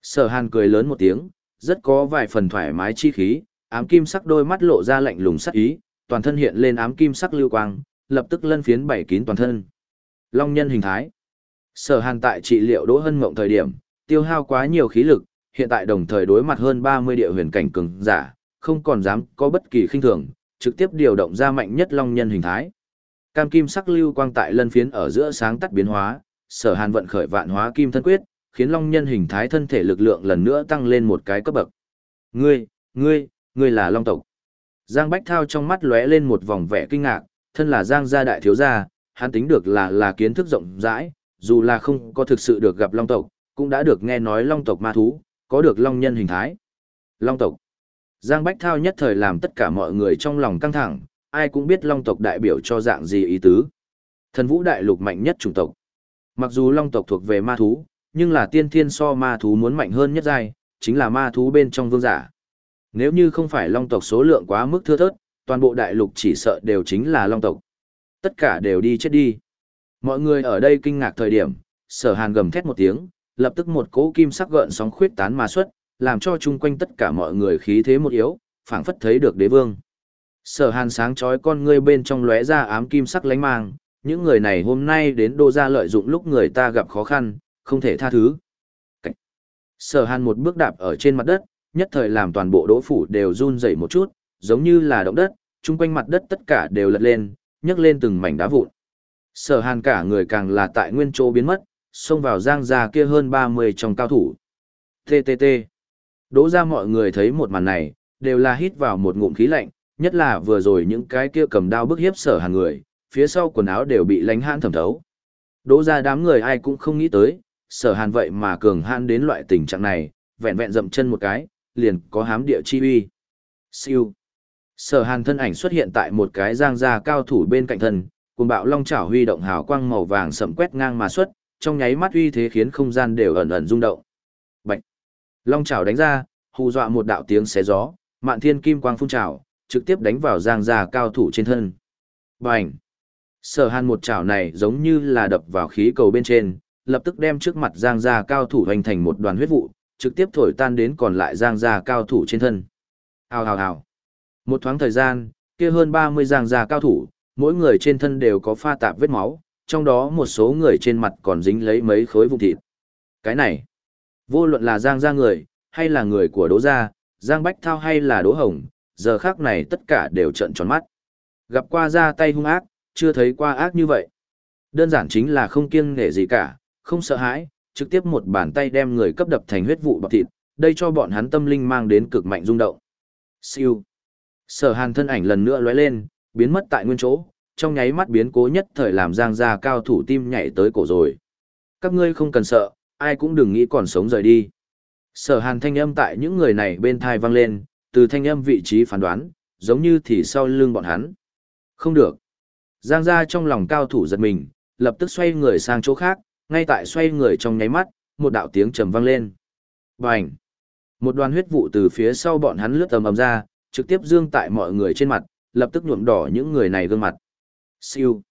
Sở hàn cười lớn một tiếng, rất có vài phần thoải mái chi khí, ám kim sắc đôi mắt lộ ra lạnh lùng sắc ý, toàn thân hiện lên ám kim sắc lưu quang, lập tức lân phiến bảy kín toàn thân. Long nhân hình thái. Sở Hàn tại trị liệu Đỗ Hân Mộng thời điểm, tiêu hao quá nhiều khí lực, hiện tại đồng thời đối mặt hơn 30 địa huyền cảnh cường giả, không còn dám có bất kỳ khinh thường, trực tiếp điều động ra mạnh nhất long nhân hình thái. Cam kim sắc lưu quang tại lân phiến ở giữa sáng tắt biến hóa, Sở Hàn vận khởi vạn hóa kim thân quyết, khiến long nhân hình thái thân thể lực lượng lần nữa tăng lên một cái cấp bậc. Ngươi, ngươi, ngươi là long tộc. Giang Bách Thao trong mắt lóe lên một vòng vẻ kinh ngạc, thân là Giang gia đại thiếu gia, hắn tính được là là kiến thức rộng rãi, dù là không có thực sự được gặp long tộc, cũng đã được nghe nói long tộc ma thú, có được long nhân hình thái. Long tộc. Giang Bách Thao nhất thời làm tất cả mọi người trong lòng căng thẳng, ai cũng biết long tộc đại biểu cho dạng gì ý tứ. Thần vũ đại lục mạnh nhất chủng tộc. Mặc dù long tộc thuộc về ma thú, nhưng là tiên thiên so ma thú muốn mạnh hơn nhất giai, chính là ma thú bên trong vương giả. Nếu như không phải long tộc số lượng quá mức thưa thớt, toàn bộ đại lục chỉ sợ đều chính là long tộc. Tất cả đều đi chết đi. Mọi người ở đây kinh ngạc thời điểm, sở hàn gầm thét một tiếng, lập tức một cỗ kim sắc gợn sóng khuyết tán mà xuất, làm cho chung quanh tất cả mọi người khí thế một yếu, phảng phất thấy được đế vương. Sở hàn sáng chói con ngươi bên trong lóe ra ám kim sắc lánh mang, những người này hôm nay đến đô gia lợi dụng lúc người ta gặp khó khăn, không thể tha thứ. Cách. Sở hàn một bước đạp ở trên mặt đất, nhất thời làm toàn bộ đỗ phủ đều run rẩy một chút, giống như là động đất, chung quanh mặt đất tất cả đều lật lên, nhấc lên từng mảnh đá vụn. Sở hàn cả người càng là tại nguyên chỗ biến mất, xông vào giang gia kia hơn 30 trong cao thủ. TTT. Đỗ ra mọi người thấy một màn này, đều là hít vào một ngụm khí lạnh, nhất là vừa rồi những cái kia cầm đao bức hiếp sở hàn người, phía sau quần áo đều bị lánh hãn thẩm thấu. Đỗ ra đám người ai cũng không nghĩ tới, sở hàn vậy mà cường hãn đến loại tình trạng này, vẹn vẹn dậm chân một cái, liền có hám địa chi uy. Siêu. Sở hàn thân ảnh xuất hiện tại một cái giang gia cao thủ bên cạnh thân, cùng bạo long chảo huy động hào quang màu vàng sẫm quét ngang mà xuất, trong nháy mắt uy thế khiến không gian đều ẩn ẩn rung động. Bạch. Long chảo đánh ra, hù dọa một đạo tiếng xé gió, mạn thiên kim quang phun trào, trực tiếp đánh vào giang gia cao thủ trên thân. Bành. Sở hàn một chảo này giống như là đập vào khí cầu bên trên, lập tức đem trước mặt giang gia cao thủ hành thành một đoàn huyết vụ, trực tiếp thổi tan đến còn lại giang gia cao thủ trên thân. Hào hào hào. Một thoáng thời gian, kia hơn 30 giang gia cao thủ, mỗi người trên thân đều có pha tạp vết máu, trong đó một số người trên mặt còn dính lấy mấy khối vụn thịt. Cái này, vô luận là giang gia người, hay là người của đỗ gia, giang bách thao hay là đỗ hồng, giờ khác này tất cả đều trợn tròn mắt. Gặp qua ra tay hung ác, chưa thấy qua ác như vậy. Đơn giản chính là không kiêng nể gì cả, không sợ hãi, trực tiếp một bàn tay đem người cấp đập thành huyết vụ bọc thịt, đây cho bọn hắn tâm linh mang đến cực mạnh rung động. Siêu. Sở Hàn thân ảnh lần nữa lóe lên, biến mất tại nguyên chỗ, trong nháy mắt biến cố nhất thời làm Giang gia cao thủ tim nhảy tới cổ rồi. Các ngươi không cần sợ, ai cũng đừng nghĩ còn sống rời đi. Sở Hàn thanh âm tại những người này bên thai vang lên, từ thanh âm vị trí phán đoán, giống như thì sau lưng bọn hắn. Không được. Giang gia trong lòng cao thủ giật mình, lập tức xoay người sang chỗ khác, ngay tại xoay người trong nháy mắt, một đạo tiếng trầm vang lên. Bành! Một đoàn huyết vụ từ phía sau bọn hắn lướt tầm ầm ra, trực tiếp dương tại mọi người trên mặt, lập tức nhuộm đỏ những người này gương mặt. Siêu!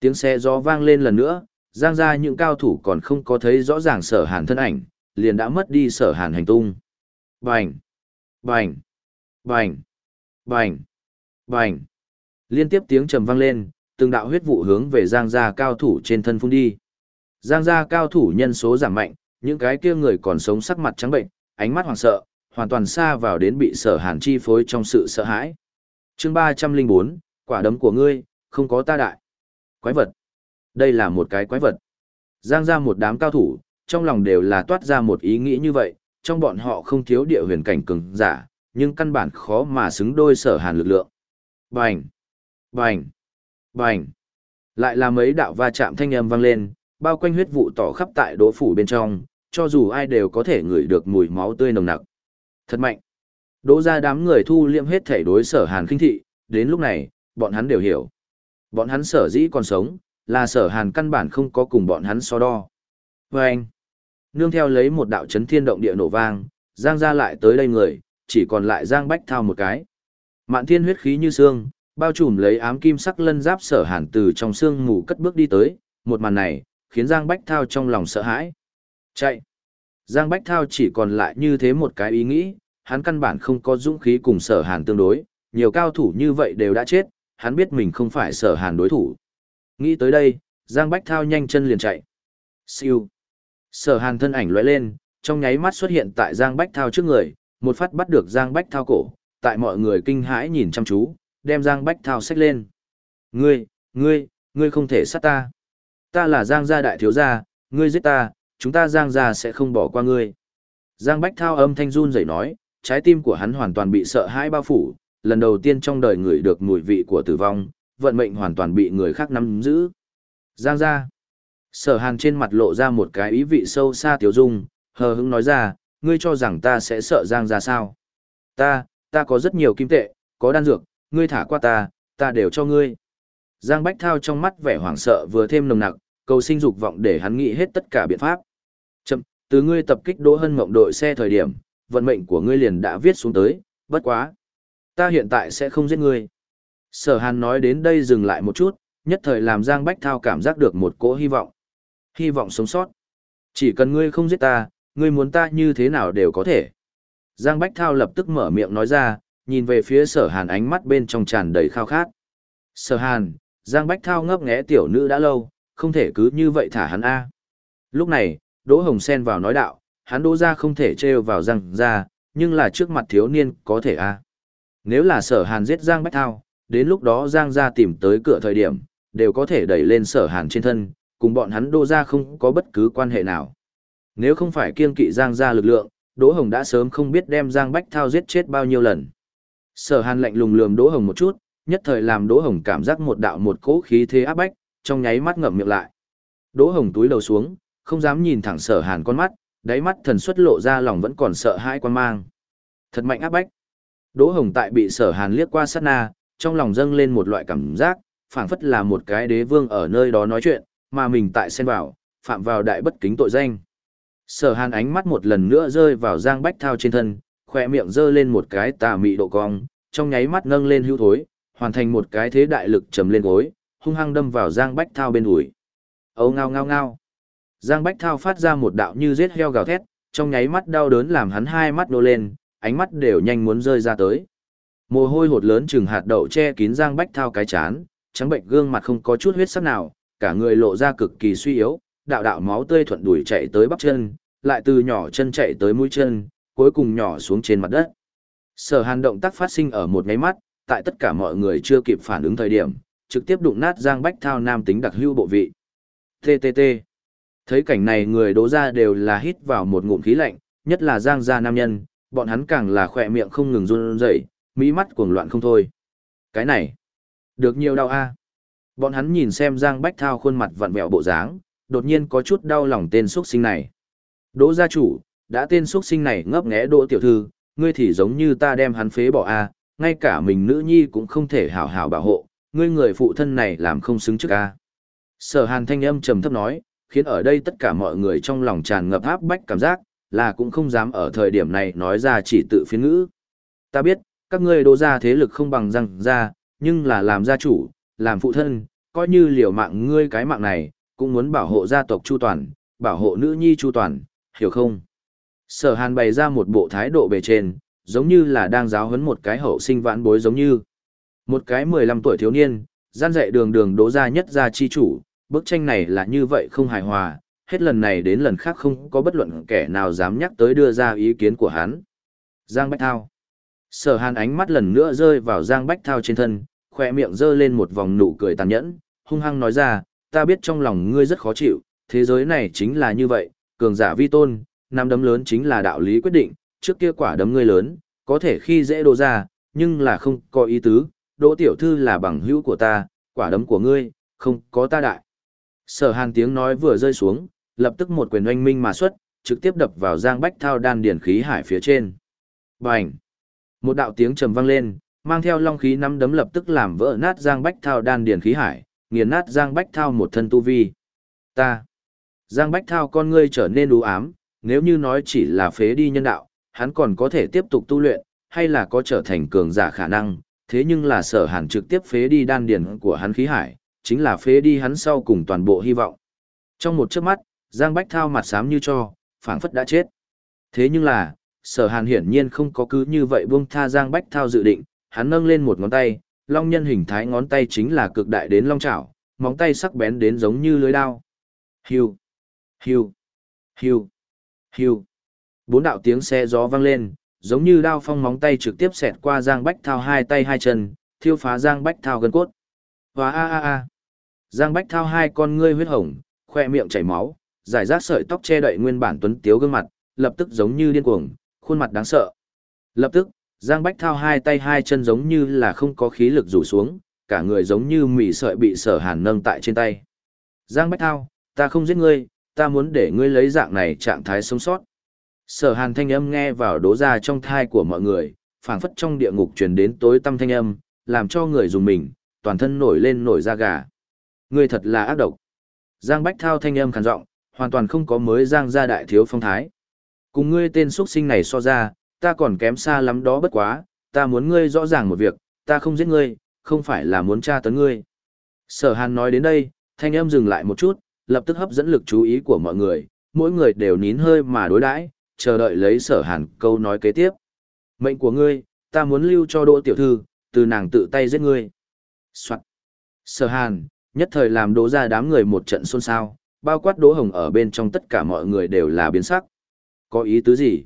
Tiếng xe gió vang lên lần nữa, giang ra những cao thủ còn không có thấy rõ ràng sở hàn thân ảnh, liền đã mất đi sở hàn hành tung. Bành! Bành! Bành! Bành! Bành! Liên tiếp tiếng trầm vang lên, từng đạo huyết vụ hướng về giang gia cao thủ trên thân phun đi. Giang gia cao thủ nhân số giảm mạnh, những cái kia người còn sống sắc mặt trắng bệnh, ánh mắt hoảng sợ, hoàn toàn xa vào đến bị sở hàn chi phối trong sự sợ hãi. chương 304, quả đấm của ngươi, không có ta đại. Quái vật. Đây là một cái quái vật. Giang ra một đám cao thủ, trong lòng đều là toát ra một ý nghĩ như vậy, trong bọn họ không thiếu địa huyền cảnh cường giả, nhưng căn bản khó mà xứng đôi sở hàn lực lượng. Bành! Bành! Bành! Lại là mấy đạo va chạm thanh âm vang lên, bao quanh huyết vụ tỏ khắp tại đỗ phủ bên trong, cho dù ai đều có thể ngửi được mùi máu tươi nồng nặc. Thật mạnh. Đỗ ra đám người thu liệm hết thể đối sở hàn kinh thị, đến lúc này, bọn hắn đều hiểu. Bọn hắn sở dĩ còn sống, là sở hàn căn bản không có cùng bọn hắn so đo. Và anh, nương theo lấy một đạo chấn thiên động địa nổ vang, giang ra lại tới đây người, chỉ còn lại giang bách thao một cái. Mạn thiên huyết khí như xương, Bao trùm lấy ám kim sắc lân giáp sở hàn từ trong xương mù cất bước đi tới, một màn này, khiến Giang Bách Thao trong lòng sợ hãi. Chạy! Giang Bách Thao chỉ còn lại như thế một cái ý nghĩ, hắn căn bản không có dũng khí cùng sở hàn tương đối, nhiều cao thủ như vậy đều đã chết, hắn biết mình không phải sở hàn đối thủ. Nghĩ tới đây, Giang Bách Thao nhanh chân liền chạy. Siêu! Sở hàn thân ảnh lóe lên, trong nháy mắt xuất hiện tại Giang Bách Thao trước người, một phát bắt được Giang Bách Thao cổ, tại mọi người kinh hãi nhìn chăm chú, đem Giang Bách Thao xách lên. Ngươi, ngươi, ngươi không thể sát ta. Ta là Giang gia đại thiếu gia, ngươi giết ta, chúng ta Giang gia sẽ không bỏ qua ngươi. Giang Bách Thao âm thanh run rẩy nói, trái tim của hắn hoàn toàn bị sợ hãi bao phủ, lần đầu tiên trong đời người được mùi vị của tử vong, vận mệnh hoàn toàn bị người khác nắm giữ. Giang gia. Sở Hàn trên mặt lộ ra một cái ý vị sâu xa tiểu dung, hờ hững nói ra, ngươi cho rằng ta sẽ sợ Giang gia sao? Ta, ta có rất nhiều kim tệ, có đan dược, ngươi thả qua ta, ta đều cho ngươi. Giang Bách Thao trong mắt vẻ hoảng sợ vừa thêm nồng nặc, cầu sinh dục vọng để hắn nghĩ hết tất cả biện pháp. Chậm, từ ngươi tập kích Đỗ Hân Mộng đội xe thời điểm, vận mệnh của ngươi liền đã viết xuống tới, bất quá. Ta hiện tại sẽ không giết ngươi. Sở Hàn nói đến đây dừng lại một chút, nhất thời làm Giang Bách Thao cảm giác được một cỗ hy vọng. Hy vọng sống sót. Chỉ cần ngươi không giết ta, ngươi muốn ta như thế nào đều có thể. Giang Bách Thao lập tức mở miệng nói ra, nhìn về phía sở hàn ánh mắt bên trong tràn đầy khao khát. Sở hàn, Giang Bách Thao ngấp nghé tiểu nữ đã lâu, không thể cứ như vậy thả hắn A. Lúc này, Đỗ Hồng Sen vào nói đạo, hắn đỗ ra không thể trêu vào răng ra, nhưng là trước mặt thiếu niên có thể A. Nếu là sở hàn giết Giang Bách Thao, đến lúc đó Giang ra tìm tới cửa thời điểm, đều có thể đẩy lên sở hàn trên thân, cùng bọn hắn đỗ ra không có bất cứ quan hệ nào. Nếu không phải kiên kỵ Giang ra lực lượng, Đỗ Hồng đã sớm không biết đem Giang Bách Thao giết chết bao nhiêu lần. Sở Hàn lạnh lùng lườm Đỗ Hồng một chút, nhất thời làm Đỗ Hồng cảm giác một đạo một cỗ khí thế áp bách, trong nháy mắt ngậm miệng lại. Đỗ Hồng túi đầu xuống, không dám nhìn thẳng Sở Hàn con mắt, đáy mắt thần xuất lộ ra lòng vẫn còn sợ hãi quan mang. Thật mạnh áp bách. Đỗ Hồng tại bị Sở Hàn liếc qua sát na, trong lòng dâng lên một loại cảm giác, phảng phất là một cái đế vương ở nơi đó nói chuyện, mà mình tại xen vào, phạm vào đại bất kính tội danh. Sở hàn ánh mắt một lần nữa rơi vào Giang Bách Thao trên thân, khỏe miệng dơ lên một cái tà mị độ cong, trong nháy mắt nâng lên hưu thối, hoàn thành một cái thế đại lực trầm lên gối, hung hăng đâm vào Giang Bách Thao bên ủi. Âu ngao ngao ngao. Giang Bách Thao phát ra một đạo như giết heo gào thét, trong nháy mắt đau đớn làm hắn hai mắt nô lên, ánh mắt đều nhanh muốn rơi ra tới. Mồ hôi hột lớn chừng hạt đậu che kín Giang Bách Thao cái chán, trắng bệnh gương mặt không có chút huyết sắc nào, cả người lộ ra cực kỳ suy yếu, đạo đạo máu tươi thuận đuổi chạy tới bắp chân, lại từ nhỏ chân chạy tới mũi chân, cuối cùng nhỏ xuống trên mặt đất. Sở hàn động tác phát sinh ở một ngáy mắt, tại tất cả mọi người chưa kịp phản ứng thời điểm, trực tiếp đụng nát Giang Bách Thao nam tính đặc hưu bộ vị. TTT. Thấy cảnh này người đố ra đều là hít vào một ngụm khí lạnh, nhất là Giang gia nam nhân, bọn hắn càng là khỏe miệng không ngừng run rẩy, mỹ mắt cuồng loạn không thôi. Cái này, được nhiều đau a. Bọn hắn nhìn xem Giang Bách Thao khuôn mặt vặn vẹo bộ dáng, đột nhiên có chút đau lòng tên xuất sinh này. Đỗ gia chủ, đã tên xuất sinh này ngấp nghé đỗ tiểu thư, ngươi thì giống như ta đem hắn phế bỏ a, ngay cả mình nữ nhi cũng không thể hảo hảo bảo hộ, ngươi người phụ thân này làm không xứng trước a. Sở hàn thanh âm trầm thấp nói, khiến ở đây tất cả mọi người trong lòng tràn ngập áp bách cảm giác, là cũng không dám ở thời điểm này nói ra chỉ tự phiến ngữ. Ta biết, các ngươi đỗ gia thế lực không bằng răng ra, nhưng là làm gia chủ, làm phụ thân, coi như liều mạng ngươi cái mạng này, cũng muốn bảo hộ gia tộc Chu Toàn, bảo hộ nữ nhi Chu Toàn, hiểu không? Sở Hàn bày ra một bộ thái độ bề trên, giống như là đang giáo huấn một cái hậu sinh vãn bối giống như. Một cái 15 tuổi thiếu niên, gian dạy đường đường đố ra nhất gia chi chủ, bức tranh này là như vậy không hài hòa, hết lần này đến lần khác không có bất luận kẻ nào dám nhắc tới đưa ra ý kiến của hắn. Giang Bách Thao Sở Hàn ánh mắt lần nữa rơi vào Giang Bách Thao trên thân, khỏe miệng dơ lên một vòng nụ cười tàn nhẫn, hung hăng nói ra, ta biết trong lòng ngươi rất khó chịu, thế giới này chính là như vậy, cường giả vi tôn, năm đấm lớn chính là đạo lý quyết định, trước kia quả đấm ngươi lớn, có thể khi dễ đổ ra, nhưng là không có ý tứ, đỗ tiểu thư là bằng hữu của ta, quả đấm của ngươi, không có ta đại. Sở hàn tiếng nói vừa rơi xuống, lập tức một quyền oanh minh mà xuất, trực tiếp đập vào giang bách thao đan điển khí hải phía trên. Bành! Một đạo tiếng trầm vang lên, mang theo long khí năm đấm lập tức làm vỡ nát giang bách thao đan điển khí hải, nghiền nát giang bách thao một thân tu vi. Ta! Giang Bách Thao con ngươi trở nên u ám, nếu như nói chỉ là phế đi nhân đạo, hắn còn có thể tiếp tục tu luyện, hay là có trở thành cường giả khả năng, thế nhưng là sở hàn trực tiếp phế đi đan điền của hắn khí hải, chính là phế đi hắn sau cùng toàn bộ hy vọng. Trong một chớp mắt, Giang Bách Thao mặt xám như cho, phảng phất đã chết. Thế nhưng là, sở hàn hiển nhiên không có cứ như vậy buông tha Giang Bách Thao dự định, hắn nâng lên một ngón tay, long nhân hình thái ngón tay chính là cực đại đến long chảo, móng tay sắc bén đến giống như lưới đao. Hiu, hiu, hiu, hiu. Bốn đạo tiếng xe gió vang lên, giống như đao phong móng tay trực tiếp xẹt qua Giang Bách Thao hai tay hai chân, thiêu phá Giang Bách Thao gân cốt. Và a a a. Giang Bách Thao hai con ngươi huyết hồng, khoe miệng chảy máu, giải rác sợi tóc che đậy nguyên bản tuấn tiếu gương mặt, lập tức giống như điên cuồng, khuôn mặt đáng sợ. Lập tức, Giang Bách Thao hai tay hai chân giống như là không có khí lực rủ xuống, cả người giống như mỉ sợi bị sở hàn nâng tại trên tay. Giang Bách Thao, ta không giết ngươi, ta muốn để ngươi lấy dạng này trạng thái sống sót. Sở hàn thanh âm nghe vào đố ra trong thai của mọi người, phảng phất trong địa ngục truyền đến tối tâm thanh âm, làm cho người dùng mình, toàn thân nổi lên nổi da gà. Ngươi thật là ác độc. Giang Bách Thao thanh âm khàn giọng, hoàn toàn không có mới Giang gia đại thiếu phong thái. Cùng ngươi tên xuất sinh này so ra, ta còn kém xa lắm đó bất quá, ta muốn ngươi rõ ràng một việc, ta không giết ngươi, không phải là muốn tra tấn ngươi. Sở Hàn nói đến đây, thanh âm dừng lại một chút, lập tức hấp dẫn lực chú ý của mọi người, mỗi người đều nín hơi mà đối đãi, chờ đợi lấy sở Hàn câu nói kế tiếp. Mệnh của ngươi, ta muốn lưu cho Đỗ tiểu thư, từ nàng tự tay giết ngươi. Soạn. Sở Hàn, nhất thời làm đỗ ra đám người một trận xôn xao, bao quát đỗ hồng ở bên trong tất cả mọi người đều là biến sắc. Có ý tứ gì?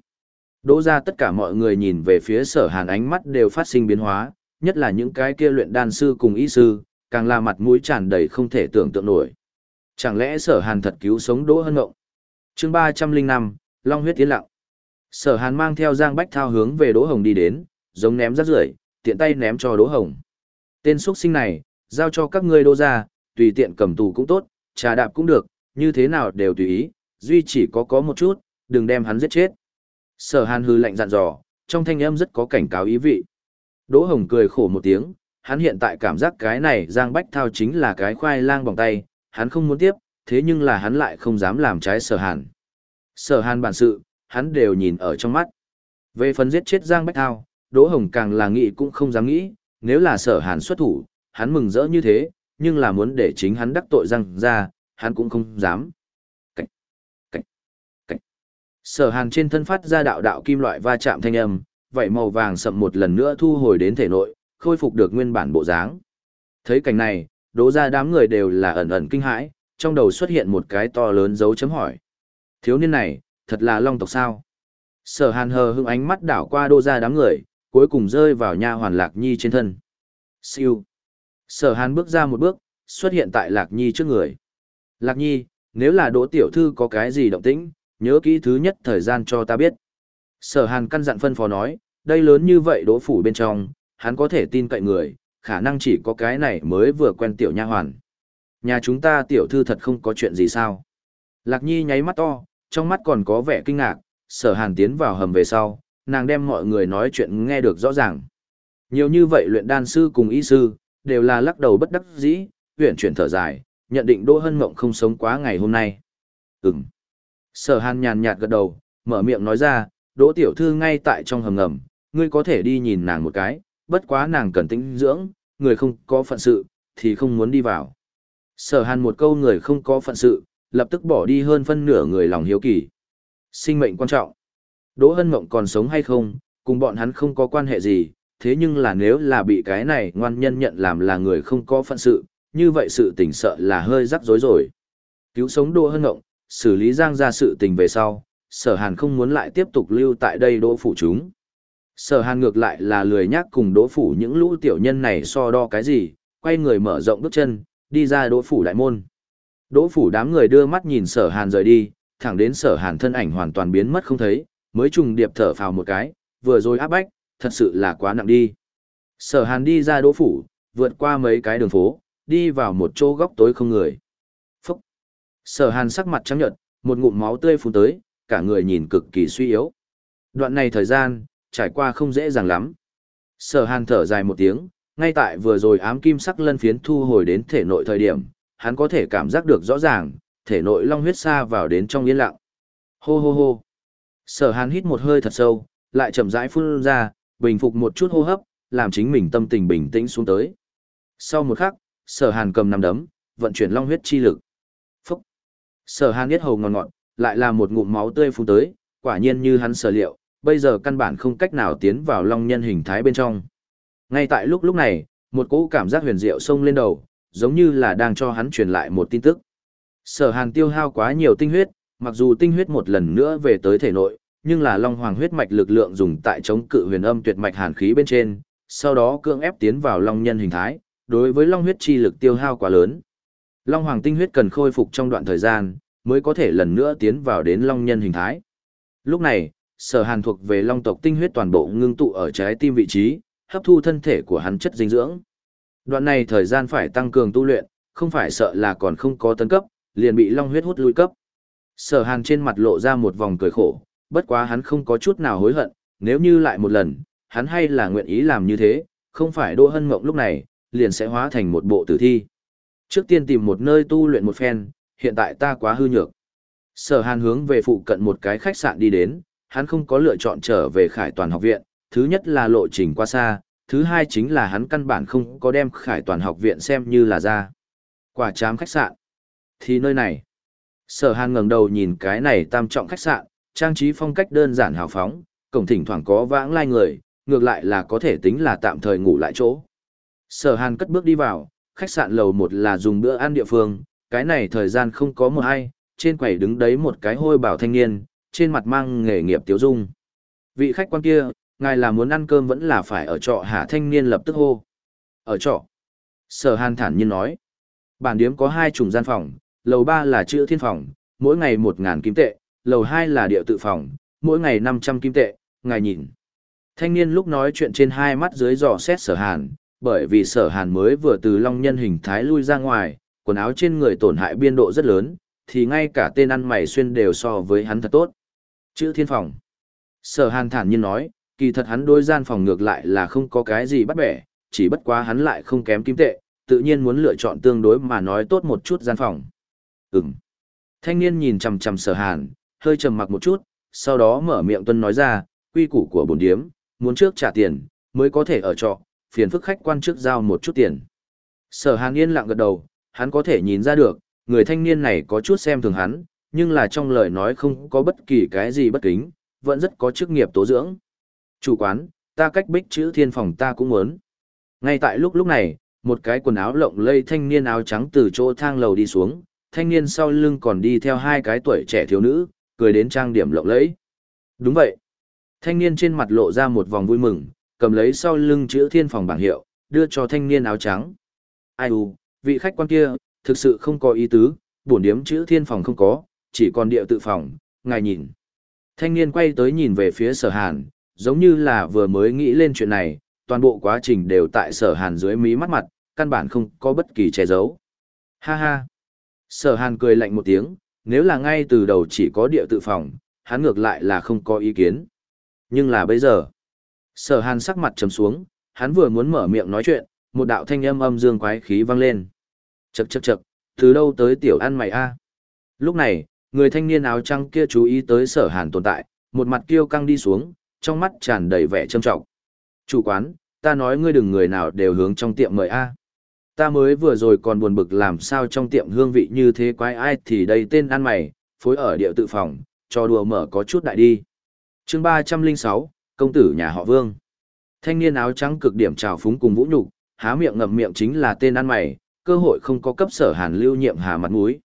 Đỗ ra tất cả mọi người nhìn về phía sở hàn ánh mắt đều phát sinh biến hóa, nhất là những cái kia luyện đan sư cùng y sư, càng là mặt mũi tràn đầy không thể tưởng tượng nổi. Chẳng lẽ sở hàn thật cứu sống Đỗ Hân Ngộng? chương ba trăm linh năm Long huyết tiến lặng. Sở hàn mang theo Giang Bách Thao hướng về Đỗ Hồng đi đến, giống ném rác rưởi tiện tay ném cho Đỗ Hồng. Tên xuất sinh này, giao cho các ngươi đô ra, tùy tiện cầm tù cũng tốt, trà đạp cũng được, như thế nào đều tùy ý, duy chỉ có có một chút, đừng đem hắn giết chết. Sở hàn hư lạnh dặn dò, trong thanh âm rất có cảnh cáo ý vị. Đỗ Hồng cười khổ một tiếng, hắn hiện tại cảm giác cái này Giang Bách Thao chính là cái khoai lang bằng tay, hắn không muốn tiếp, thế nhưng là hắn lại không dám làm trái sở hàn. Sở hàn bản sự, hắn đều nhìn ở trong mắt. Về phần giết chết Giang Bách Thao, Đỗ Hồng càng là nghĩ cũng không dám nghĩ, nếu là sở hàn xuất thủ, hắn mừng rỡ như thế, nhưng là muốn để chính hắn đắc tội Giang ra, hắn cũng không dám. Cạch, cạch, cạch. Sở hàn trên thân phát ra đạo đạo kim loại va chạm thanh âm, vậy màu vàng sậm một lần nữa thu hồi đến thể nội, khôi phục được nguyên bản bộ dáng. Thấy cảnh này, đố ra đám người đều là ẩn ẩn kinh hãi, trong đầu xuất hiện một cái to lớn dấu chấm hỏi. Thiếu niên này, thật là long tộc sao? Sở hàn hờ hững ánh mắt đảo qua đô ra đám người, cuối cùng rơi vào nha hoàn lạc nhi trên thân. Siêu. Sở hàn bước ra một bước, xuất hiện tại lạc nhi trước người. Lạc nhi, nếu là đỗ tiểu thư có cái gì động tĩnh, nhớ kỹ thứ nhất thời gian cho ta biết. Sở hàn căn dặn phân phó nói, đây lớn như vậy đỗ phủ bên trong, hắn có thể tin cậy người, khả năng chỉ có cái này mới vừa quen tiểu nha hoàn. Nhà chúng ta tiểu thư thật không có chuyện gì sao. Lạc nhi nháy mắt to, trong mắt còn có vẻ kinh ngạc, sở hàn tiến vào hầm về sau, nàng đem mọi người nói chuyện nghe được rõ ràng. Nhiều như vậy luyện đan sư cùng y sư, đều là lắc đầu bất đắc dĩ, huyện chuyển thở dài, nhận định Đỗ Hân Mộng không sống quá ngày hôm nay. Ừm. Sở Hàn nhàn nhạt gật đầu, mở miệng nói ra, Đỗ Tiểu Thư ngay tại trong hầm ngầm, ngươi có thể đi nhìn nàng một cái, bất quá nàng cần tĩnh dưỡng, người không có phận sự, thì không muốn đi vào. Sở Hàn một câu người không có phận sự, lập tức bỏ đi hơn phân nửa người lòng hiếu kỳ. Sinh mệnh quan trọng. Đỗ Hân Mộng còn sống hay không, cùng bọn hắn không có quan hệ gì, thế nhưng là nếu là bị cái này ngoan nhân nhận làm là người không có phận sự, như vậy sự tình sợ là hơi rắc rối rồi. Cứu sống Đỗ Hân Ngộng, xử lý Giang ra sự tình về sau, sở hàn không muốn lại tiếp tục lưu tại đây đỗ phủ chúng. Sở hàn ngược lại là lười nhắc cùng đỗ phủ những lũ tiểu nhân này so đo cái gì, quay người mở rộng bước chân, đi ra đỗ phủ đại môn. Đỗ phủ đám người đưa mắt nhìn sở hàn rời đi, thẳng đến sở hàn thân ảnh hoàn toàn biến mất không thấy, mới trùng điệp thở phào một cái, vừa rồi áp bách, thật sự là quá nặng đi. Sở hàn đi ra đỗ phủ, vượt qua mấy cái đường phố, đi vào một chỗ góc tối không người. Phúc! Sở hàn sắc mặt trắng nhợt, một ngụm máu tươi phun tới, cả người nhìn cực kỳ suy yếu. Đoạn này thời gian, trải qua không dễ dàng lắm. Sở hàn thở dài một tiếng, ngay tại vừa rồi ám kim sắc lân phiến thu hồi đến thể nội thời điểm, hắn có thể cảm giác được rõ ràng, thể nội long huyết xa vào đến trong yên lặng. Hô hô hô! Sở hàn hít một hơi thật sâu, lại chậm rãi phun ra, bình phục một chút hô hấp, làm chính mình tâm tình bình tĩnh xuống tới. Sau một khắc, sở hàn cầm nắm đấm, vận chuyển long huyết chi lực. Phúc! Sở hàn biết hầu ngọn ngọn lại là một ngụm máu tươi phun tới, quả nhiên như hắn sở liệu, bây giờ căn bản không cách nào tiến vào long nhân hình thái bên trong. Ngay tại lúc lúc này, một cỗ cảm giác huyền diệu xông lên đầu, giống như là đang cho hắn truyền lại một tin tức. Sở Hàn tiêu hao quá nhiều tinh huyết, mặc dù tinh huyết một lần nữa về tới thể nội, nhưng là long hoàng huyết mạch lực lượng dùng tại chống cự huyền âm tuyệt mạch hàn khí bên trên, sau đó cưỡng ép tiến vào long nhân hình thái, đối với long huyết chi lực tiêu hao quá lớn. Long hoàng tinh huyết cần khôi phục trong đoạn thời gian, mới có thể lần nữa tiến vào đến long nhân hình thái. Lúc này, sở hàn thuộc về long tộc tinh huyết toàn bộ ngưng tụ ở trái tim vị trí, hấp thu thân thể của hắn chất dinh dưỡng. Đoạn này thời gian phải tăng cường tu luyện, không phải sợ là còn không có tấn cấp, liền bị long huyết hút lui cấp. Sở hàn trên mặt lộ ra một vòng cười khổ, bất quá hắn không có chút nào hối hận, nếu như lại một lần, hắn hay là nguyện ý làm như thế, không phải đô Hân Mộng lúc này, liền sẽ hóa thành một bộ tử thi. Trước tiên tìm một nơi tu luyện một phen, hiện tại ta quá hư nhược. Sở Hàn hướng về phụ cận một cái khách sạn đi đến, hắn không có lựa chọn trở về Khải Toàn học viện, thứ nhất là lộ trình quá xa, thứ hai chính là hắn căn bản không có đem Khải Toàn học viện xem như là ra. Quả chám khách sạn. Thì nơi này. Sở Hàn ngẩng đầu nhìn cái này tam trọng khách sạn, trang trí phong cách đơn giản hào phóng, cổng thỉnh thoảng có vãng lai người, ngược lại là có thể tính là tạm thời ngủ lại chỗ. Sở Hàn cất bước đi vào, khách sạn lầu một là dùng bữa ăn địa phương, cái này thời gian không có một ai, trên quầy đứng đấy một cái hôi bảo thanh niên, trên mặt mang nghề nghiệp tiếu dung. Vị khách quan kia, ngài là muốn ăn cơm vẫn là phải ở trọ hả thanh niên lập tức hô. Ở trọ. Sở Hàn thản nhiên nói. Bản điếm có hai chủng gian phòng, lầu ba là chữ thiên phòng, mỗi ngày một ngàn kim tệ, lầu hai là địa tự phòng, mỗi ngày năm trăm kim tệ, ngài nhìn. Thanh niên lúc nói chuyện trên hai mắt dưới dò xét sở hàn, bởi vì sở hàn mới vừa từ long nhân hình thái lui ra ngoài, quần áo trên người tổn hại biên độ rất lớn, thì ngay cả tên ăn mày xuyên đều so với hắn thật tốt. Chữ thiên phòng. Sở hàn thản nhiên nói, kỳ thật hắn đôi gian phòng ngược lại là không có cái gì bắt bẻ, chỉ bất quá hắn lại không kém kim tệ, tự nhiên muốn lựa chọn tương đối mà nói tốt một chút gian phòng. Ừm. Thanh niên nhìn chằm chằm sở hàn, hơi trầm mặc một chút, sau đó mở miệng tuân nói ra, quy củ của bổn điếm, muốn trước trả tiền, mới có thể ở trọ, phiền phức khách quan trước giao một chút tiền. Sở hàn yên lặng gật đầu, hắn có thể nhìn ra được, người thanh niên này có chút xem thường hắn, nhưng là trong lời nói không có bất kỳ cái gì bất kính, vẫn rất có chức nghiệp tố dưỡng. Chủ quán, ta cách bích chữ thiên phòng ta cũng muốn. Ngay tại lúc lúc này, một cái quần áo lộng lây thanh niên áo trắng từ chỗ thang lầu đi xuống, thanh niên sau lưng còn đi theo hai cái tuổi trẻ thiếu nữ, cười đến trang điểm lộng lẫy. Đúng vậy. Thanh niên trên mặt lộ ra một vòng vui mừng, cầm lấy sau lưng chữ thiên phòng bảng hiệu, đưa cho thanh niên áo trắng. Ai u, vị khách quan kia, thực sự không có ý tứ, bổn điếm chữ thiên phòng không có, chỉ còn địa tự phòng, ngài nhìn. Thanh niên quay tới nhìn về phía sở hàn, giống như là vừa mới nghĩ lên chuyện này, toàn bộ quá trình đều tại sở hàn dưới mí mắt mặt, căn bản không có bất kỳ che giấu. Ha ha. Sở hàn cười lạnh một tiếng, nếu là ngay từ đầu chỉ có địa tự phòng, hắn ngược lại là không có ý kiến. Nhưng là bây giờ, sở hàn sắc mặt trầm xuống, hắn vừa muốn mở miệng nói chuyện, một đạo thanh âm âm dương quái khí vang lên. Chậc chậc chậc, từ đâu tới tiểu ăn mày a? Lúc này, người thanh niên áo trắng kia chú ý tới sở hàn tồn tại, một mặt kiêu căng đi xuống, trong mắt tràn đầy vẻ trâm trọng. Chủ quán, ta nói ngươi đừng người nào đều hướng trong tiệm mời a. Ta mới vừa rồi còn buồn bực làm sao trong tiệm hương vị như thế quái ai thì đây tên ăn mày, phối ở địa tự phòng, cho đùa mở có chút đại đi. chương ba trăm linh sáu công tử nhà họ Vương. Thanh niên áo trắng cực điểm trào phúng cùng vũ nhục, há miệng ngậm miệng chính là tên ăn mày, cơ hội không có cấp sở hàn lưu nhiệm hà mặt mũi.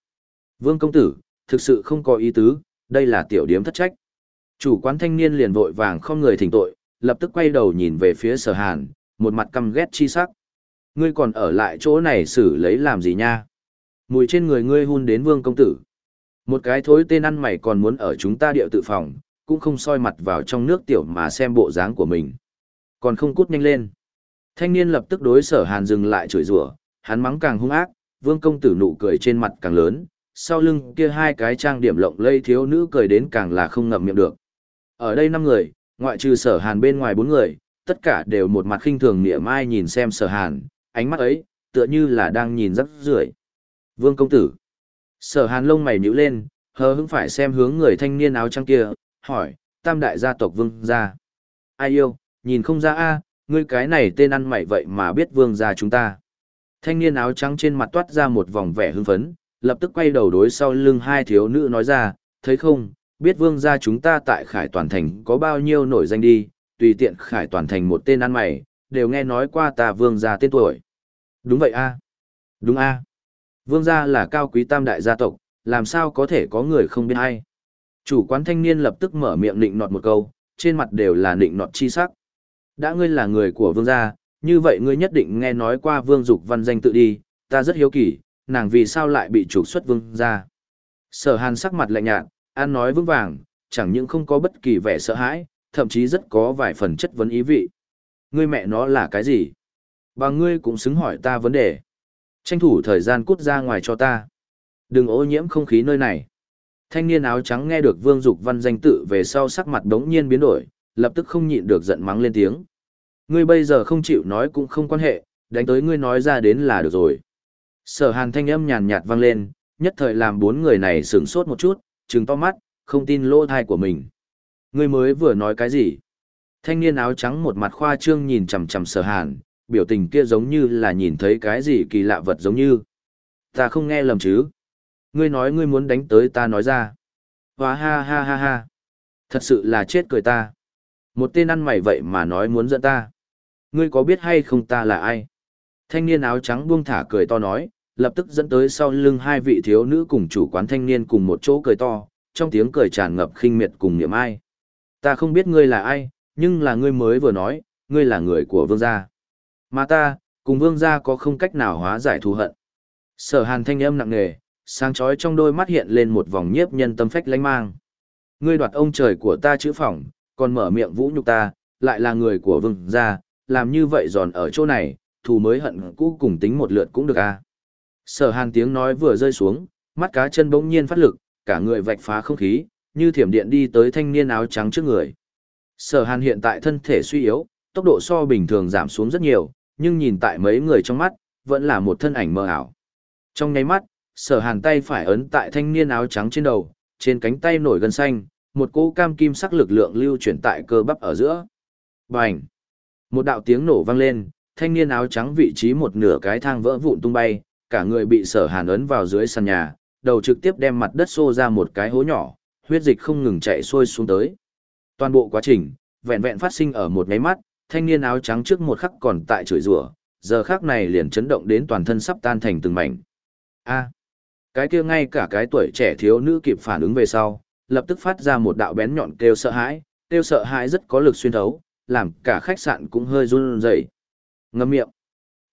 Vương công tử, thực sự không có ý tứ, đây là tiểu điếm thất trách. Chủ quán thanh niên liền vội vàng không người thỉnh tội, lập tức quay đầu nhìn về phía sở hàn, một mặt căm ghét chi sắc ngươi còn ở lại chỗ này xử lấy làm gì nha? Mùi trên người ngươi hun đến vương công tử. Một cái thối tên ăn mày còn muốn ở chúng ta điệu tự phòng, cũng không soi mặt vào trong nước tiểu mà xem bộ dáng của mình. Còn không cút nhanh lên. Thanh niên lập tức đối sở hàn dừng lại chửi rủa, hắn mắng càng hung ác, vương công tử nụ cười trên mặt càng lớn, sau lưng kia hai cái trang điểm lộng lây thiếu nữ cười đến càng là không ngậm miệng được. Ở đây năm người, ngoại trừ sở hàn bên ngoài bốn người, tất cả đều một mặt khinh thường niệm ai nhìn xem sở hàn, ánh mắt ấy, tựa như là đang nhìn rắc rưởi. Vương công tử. Sở hàn lông mày nhíu lên, hờ hững phải xem hướng người thanh niên áo trắng kia, hỏi, tam đại gia tộc vương gia. Ai yêu, nhìn không ra a ngươi cái này tên ăn mày vậy mà biết vương gia chúng ta. Thanh niên áo trắng trên mặt toát ra một vòng vẻ hưng phấn, lập tức quay đầu đối sau lưng hai thiếu nữ nói ra, thấy không, biết vương gia chúng ta tại khải toàn thành có bao nhiêu nổi danh đi, tùy tiện khải toàn thành một tên ăn mày, đều nghe nói qua ta vương gia tên tuổi. Đúng vậy a Đúng a Vương gia là cao quý tam đại gia tộc, làm sao có thể có người không biết hay. Chủ quán thanh niên lập tức mở miệng nịnh nọt một câu, trên mặt đều là nịnh nọt chi sắc. Đã ngươi là người của vương gia, như vậy ngươi nhất định nghe nói qua vương dục văn danh tự đi, ta rất hiếu kỳ, nàng vì sao lại bị trục xuất vương gia. Sở hàn sắc mặt lạnh nhạt, an nói vững vàng, chẳng những không có bất kỳ vẻ sợ hãi, thậm chí rất có vài phần chất vấn ý vị. Ngươi mẹ nó là cái gì? Và ngươi cũng xứng hỏi ta vấn đề. Tranh thủ thời gian cút ra ngoài cho ta. Đừng ô nhiễm không khí nơi này. Thanh niên áo trắng nghe được Vương Dục Văn danh tự về sau sắc mặt đống nhiên biến đổi, lập tức không nhịn được giận mắng lên tiếng. Ngươi bây giờ không chịu nói cũng không quan hệ, đánh tới ngươi nói ra đến là được rồi. Sở hàn thanh âm nhàn nhạt vang lên, nhất thời làm bốn người này sửng sốt một chút, trừng to mắt, không tin lỗ thai của mình. Ngươi mới vừa nói cái gì? Thanh niên áo trắng một mặt khoa trương nhìn chằm chằm sở hàn, biểu tình kia giống như là nhìn thấy cái gì kỳ lạ vật giống như. Ta không nghe lầm chứ? Ngươi nói ngươi muốn đánh tới ta nói ra. Hóa ha ha ha ha. Thật sự là chết cười ta. Một tên ăn mày vậy mà nói muốn dẫn ta. Ngươi có biết hay không ta là ai? Thanh niên áo trắng buông thả cười to nói, lập tức dẫn tới sau lưng hai vị thiếu nữ cùng chủ quán thanh niên cùng một chỗ cười to, trong tiếng cười tràn ngập khinh miệt cùng niệm ai. Ta không biết ngươi là ai, nhưng là ngươi mới vừa nói, ngươi là người của vương gia. Mà ta, cùng vương gia có không cách nào hóa giải thù hận. Sở hàn thanh âm nặng nề, sáng chói trong đôi mắt hiện lên một vòng nhiếp nhân tâm phách lánh mang. Ngươi đoạt ông trời của ta chữ phỏng, còn mở miệng vũ nhục ta, lại là người của vương gia, làm như vậy giòn ở chỗ này, thù mới hận cũ cùng tính một lượt cũng được a. À. Sở hàn tiếng nói vừa rơi xuống, mắt cá chân bỗng nhiên phát lực, cả người vạch phá không khí, như thiểm điện đi tới thanh niên áo trắng trước người. Sở hàn hiện tại thân thể suy yếu, tốc độ so bình thường giảm xuống rất nhiều, nhưng nhìn tại mấy người trong mắt, vẫn là một thân ảnh mơ ảo. Trong nháy mắt, sở hàn tay phải ấn tại thanh niên áo trắng trên đầu, trên cánh tay nổi gân xanh, một cỗ cam kim sắc lực lượng lưu chuyển tại cơ bắp ở giữa. Bành! Một đạo tiếng nổ vang lên, thanh niên áo trắng vị trí một nửa cái thang vỡ vụn tung bay, cả người bị sở hàn ấn vào dưới sàn nhà, đầu trực tiếp đem mặt đất xô ra một cái hố nhỏ, huyết dịch không ngừng chạy xuôi xuống tới. Toàn bộ quá trình, vẹn vẹn phát sinh ở một nháy mắt, thanh niên áo trắng trước một khắc còn tại chửi rủa, giờ khắc này liền chấn động đến toàn thân sắp tan thành từng mảnh. A, cái kia ngay cả cái tuổi trẻ thiếu nữ kịp phản ứng về sau, lập tức phát ra một đạo bén nhọn kêu sợ hãi, kêu sợ hãi rất có lực xuyên thấu, làm cả khách sạn cũng hơi run rẩy. Ngậm miệng.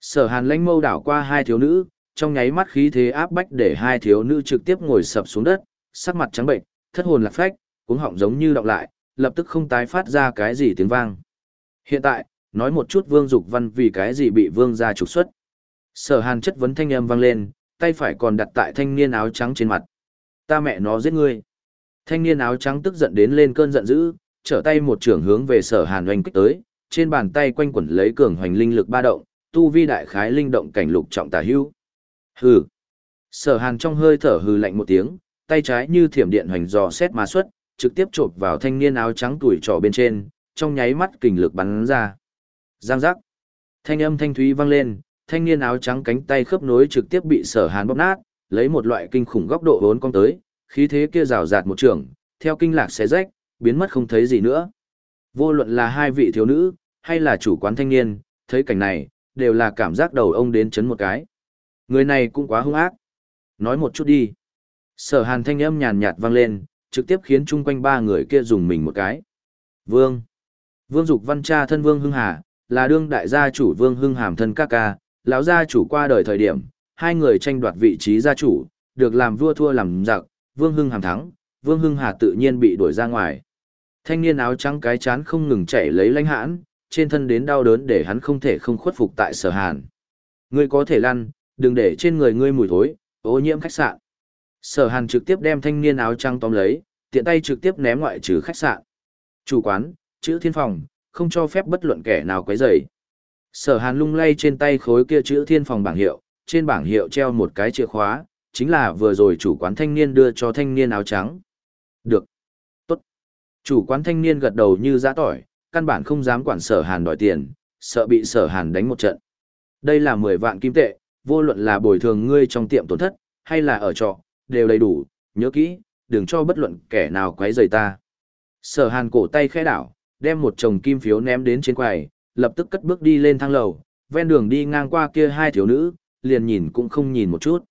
Sở Hàn lãnh mâu đảo qua hai thiếu nữ, trong nháy mắt khí thế áp bách để hai thiếu nữ trực tiếp ngồi sập xuống đất, sắc mặt trắng bệnh, thất hồn lạc phách, cuống họng giống như đọng lại, lập tức không tái phát ra cái gì tiếng vang. Hiện tại, nói một chút Vương Dục Văn vì cái gì bị Vương gia trục xuất. Sở Hàn chất vấn thanh âm vang lên, tay phải còn đặt tại thanh niên áo trắng trên mặt. Ta mẹ nó giết ngươi. Thanh niên áo trắng tức giận đến lên cơn giận dữ, trở tay một trưởng hướng về Sở Hàn hoành kích tới, trên bàn tay quanh quẩn lấy cường hoành linh lực ba động, tu vi đại khái linh động cảnh lục trọng tả hưu. Hừ. Sở Hàn trong hơi thở hừ lạnh một tiếng, tay trái như thiểm điện hoành dò xét mà xuất, trực tiếp chộp vào thanh niên áo trắng tuổi trò bên trên, trong nháy mắt kình lực bắn ra. Giang giác. Thanh âm thanh thúy vang lên, thanh niên áo trắng cánh tay khớp nối trực tiếp bị Sở Hàn bóp nát, lấy một loại kinh khủng góc độ vốn cong tới, khí thế kia rào rạt một trường, theo kinh lạc xé rách, biến mất không thấy gì nữa. Vô luận là hai vị thiếu nữ, hay là chủ quán thanh niên, thấy cảnh này, đều là cảm giác đầu ông đến chấn một cái. Người này cũng quá hung ác. Nói một chút đi. Sở hàn thanh âm nhàn nhạt vang lên, trực tiếp khiến chung quanh ba người kia dùng mình một cái. Vương. Vương Dục Văn cha thân Vương Hưng Hà, là đương đại gia chủ Vương Hưng Hàm thân ca ca, lão gia chủ qua đời thời điểm, hai người tranh đoạt vị trí gia chủ, được làm vua thua làm giặc, Vương Hưng Hàm thắng, Vương Hưng Hà tự nhiên bị đuổi ra ngoài. Thanh niên áo trắng cái chán không ngừng chảy lấy lãnh hãn, trên thân đến đau đớn để hắn không thể không khuất phục tại sở hàn. Ngươi có thể lăn, đừng để trên người ngươi mùi thối, ô nhiễm khách sạn. Sở hàn trực tiếp đem thanh niên áo trắng tóm lấy, tiện tay trực tiếp ném ngoại trừ khách sạn. Chủ quán, chữ thiên phòng, không cho phép bất luận kẻ nào quấy rầy. Sở hàn lung lay trên tay khối kia chữ thiên phòng bảng hiệu, trên bảng hiệu treo một cái chìa khóa, chính là vừa rồi chủ quán thanh niên đưa cho thanh niên áo trắng. Được. Tốt. Chủ quán thanh niên gật đầu như giã tỏi, căn bản không dám quản sở hàn đòi tiền, sợ bị sở hàn đánh một trận. Đây là 10 vạn kim tệ, vô luận là bồi thường ngươi trong tiệm tổn thất, hay là ở trọ, đều đầy đủ, nhớ kỹ, đừng cho bất luận kẻ nào quấy rầy ta. Sở hàn cổ tay khẽ đảo, đem một chồng kim phiếu ném đến trên quầy, lập tức cất bước đi lên thang lầu, ven đường đi ngang qua kia hai thiếu nữ, liền nhìn cũng không nhìn một chút.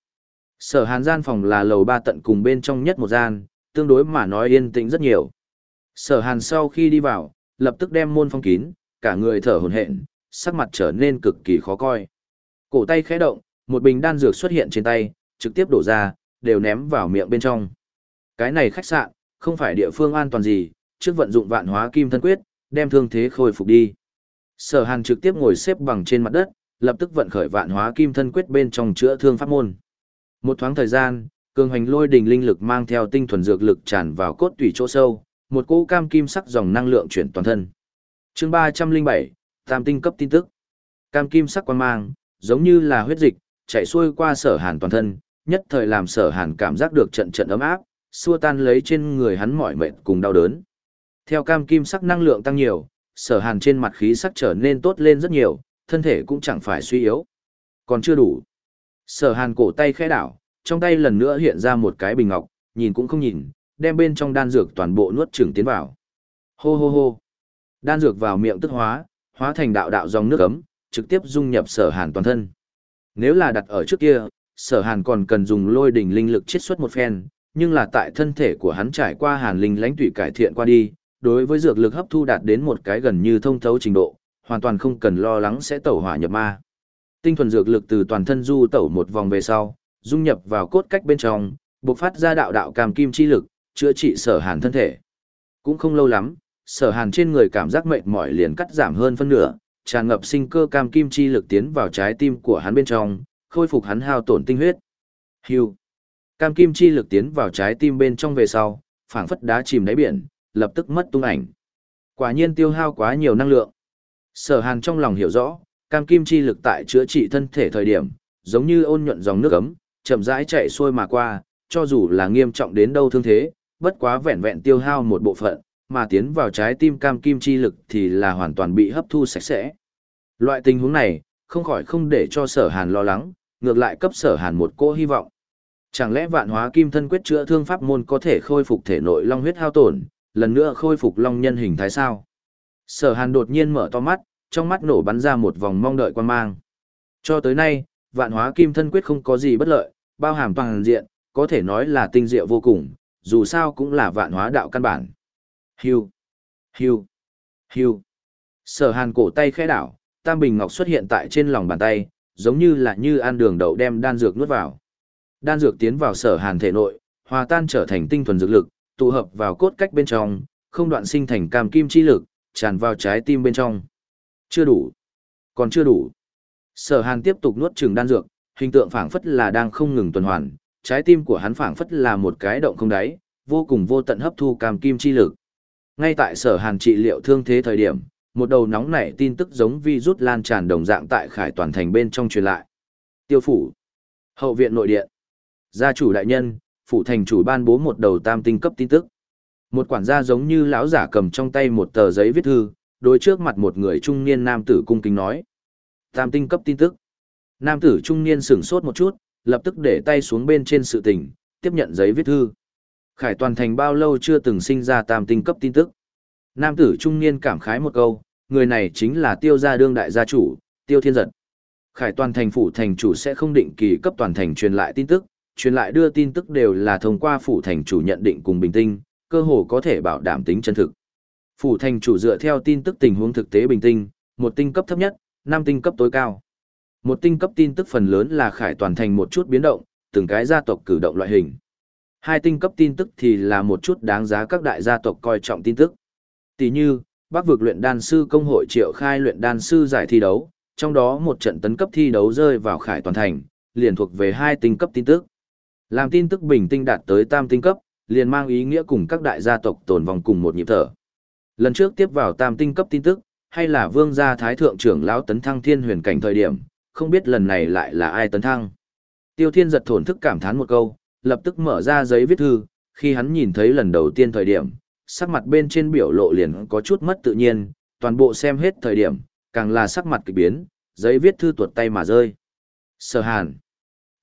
Sở hàn gian phòng là lầu ba tận cùng bên trong nhất một gian, tương đối mà nói yên tĩnh rất nhiều. Sở hàn sau khi đi vào, lập tức đem môn phong kín, cả người thở hổn hển, sắc mặt trở nên cực kỳ khó coi. Cổ tay khẽ động, một bình đan dược xuất hiện trên tay, trực tiếp đổ ra, đều ném vào miệng bên trong. Cái này khách sạn, không phải địa phương an toàn gì, trước vận dụng vạn hóa kim thân quyết, đem thương thế khôi phục đi. Sở Hàn trực tiếp ngồi xếp bằng trên mặt đất, lập tức vận khởi vạn hóa kim thân quyết bên trong chữa thương pháp môn. Một thoáng thời gian, cường hành lôi đình linh lực mang theo tinh thuần dược lực tràn vào cốt tủy chỗ sâu, một cỗ cam kim sắc dòng năng lượng chuyển toàn thân. Chương 307, Tam tinh cấp tin tức. Cam kim sắc quan mang, giống như là huyết dịch, chạy xuôi qua Sở Hàn toàn thân, nhất thời làm Sở Hàn cảm giác được trận trận ấm áp, xua tan lấy trên người hắn mỏi mệt cùng đau đớn. Theo cam kim sắc năng lượng tăng nhiều, sở hàn trên mặt khí sắc trở nên tốt lên rất nhiều, thân thể cũng chẳng phải suy yếu. Còn chưa đủ. Sở hàn cổ tay khẽ đảo, trong tay lần nữa hiện ra một cái bình ngọc, nhìn cũng không nhìn, đem bên trong đan dược toàn bộ nuốt chửng tiến vào. Hô hô hô. Đan dược vào miệng tức hóa, hóa thành đạo đạo dòng nước ấm, trực tiếp dung nhập sở hàn toàn thân. Nếu là đặt ở trước kia, sở hàn còn cần dùng lôi đỉnh linh lực chiết xuất một phen, nhưng là tại thân thể của hắn trải qua hàn linh lãnh tụy cải thiện qua đi, đối với dược lực hấp thu đạt đến một cái gần như thông thấu trình độ, hoàn toàn không cần lo lắng sẽ tẩu hỏa nhập ma. Tinh thuần dược lực từ toàn thân du tẩu một vòng về sau, dung nhập vào cốt cách bên trong, bộc phát ra đạo đạo cam kim chi lực, chữa trị sở hàn thân thể. Cũng không lâu lắm, sở hàn trên người cảm giác mệt mỏi liền cắt giảm hơn phân nửa, tràn ngập sinh cơ cam kim chi lực tiến vào trái tim của hắn bên trong, khôi phục hắn hao tổn tinh huyết. Hưu. Cam kim chi lực tiến vào trái tim bên trong về sau, phảng phất đá chìm đáy biển, lập tức mất tung ảnh. Quả nhiên tiêu hao quá nhiều năng lượng. Sở Hàn trong lòng hiểu rõ, cam kim chi lực tại chữa trị thân thể thời điểm, giống như ôn nhuận dòng nước ấm, chậm rãi chạy xuôi mà qua, cho dù là nghiêm trọng đến đâu thương thế, bất quá vẹn vẹn tiêu hao một bộ phận, mà tiến vào trái tim cam kim chi lực thì là hoàn toàn bị hấp thu sạch sẽ. Loại tình huống này, không khỏi không để cho sở hàn lo lắng, ngược lại cấp sở hàn một cô hy vọng. Chẳng lẽ vạn hóa kim thân quyết chữa thương pháp môn có thể khôi phục thể nội long huyết hao tổn, lần nữa khôi phục long nhân hình thái sao? Sở Hàn đột nhiên mở to mắt, trong mắt nổ bắn ra một vòng mong đợi quan mang. Cho tới nay, vạn hóa kim thân quyết không có gì bất lợi, bao hàm toàn diện, có thể nói là tinh diệu vô cùng, dù sao cũng là vạn hóa đạo căn bản. Hưu, hưu, hưu. Sở Hàn cổ tay khẽ đảo, tam bình ngọc xuất hiện tại trên lòng bàn tay, giống như là như ăn đường đậu đem đan dược nuốt vào. Đan dược tiến vào sở hàn thể nội, hòa tan trở thành tinh thuần dược lực, tụ hợp vào cốt cách bên trong, không đoạn sinh thành cam kim chi lực, tràn vào trái tim bên trong. Chưa đủ. Còn chưa đủ. Sở hàn tiếp tục nuốt chừng đan dược, hình tượng phảng phất là đang không ngừng tuần hoàn, trái tim của hắn phảng phất là một cái động không đáy, vô cùng vô tận hấp thu cam kim chi lực. Ngay tại sở hàn trị liệu thương thế thời điểm, một đầu nóng nảy tin tức giống vi rút lan tràn đồng dạng tại khải toàn thành bên trong truyền lại. Tiêu phủ. Hậu viện nội điện. Gia chủ đại nhân, phủ thành chủ ban bố một đầu tam tinh cấp tin tức. Một quản gia giống như lão giả cầm trong tay một tờ giấy viết thư, đối trước mặt một người trung niên nam tử cung kính nói. Tam tinh cấp tin tức. Nam tử trung niên sửng sốt một chút, lập tức để tay xuống bên trên sự tình, tiếp nhận giấy viết thư. Khải toàn thành bao lâu chưa từng sinh ra tam tinh cấp tin tức. Nam tử trung niên cảm khái một câu, người này chính là tiêu gia đương đại gia chủ, tiêu thiên giật. Khải toàn thành phủ thành chủ sẽ không định kỳ cấp toàn thành truyền lại tin tức, truyền lại đưa tin tức đều là thông qua phủ thành chủ nhận định cùng bình tinh, cơ hồ có thể bảo đảm tính chân thực. Phủ thành chủ dựa theo tin tức tình huống thực tế bình tinh, một tinh cấp thấp nhất, năm tinh cấp tối cao. Một tinh cấp tin tức phần lớn là khải toàn thành một chút biến động, từng cái gia tộc cử động loại hình. Hai tinh cấp tin tức thì là một chút đáng giá các đại gia tộc coi trọng tin tức. Tỷ như, Bắc vực luyện đan sư công hội triệu khai luyện đan sư giải thi đấu, trong đó một trận tấn cấp thi đấu rơi vào khải toàn thành, liền thuộc về hai tinh cấp tin tức. Làm tin tức bình tinh đạt tới tam tinh cấp, liền mang ý nghĩa cùng các đại gia tộc tồn vòng cùng một nhịp thở. Lần trước tiếp vào tam tinh cấp tin tức, hay là vương gia thái thượng trưởng lão tấn thăng thiên huyền cảnh thời điểm, không biết lần này lại là ai tấn thăng. Tiêu thiên giật thổn thức cảm thán một câu, lập tức mở ra giấy viết thư, khi hắn nhìn thấy lần đầu tiên thời điểm, sắc mặt bên trên biểu lộ liền có chút mất tự nhiên, toàn bộ xem hết thời điểm, càng là sắc mặt kỳ biến, giấy viết thư tuột tay mà rơi. Sở hàn.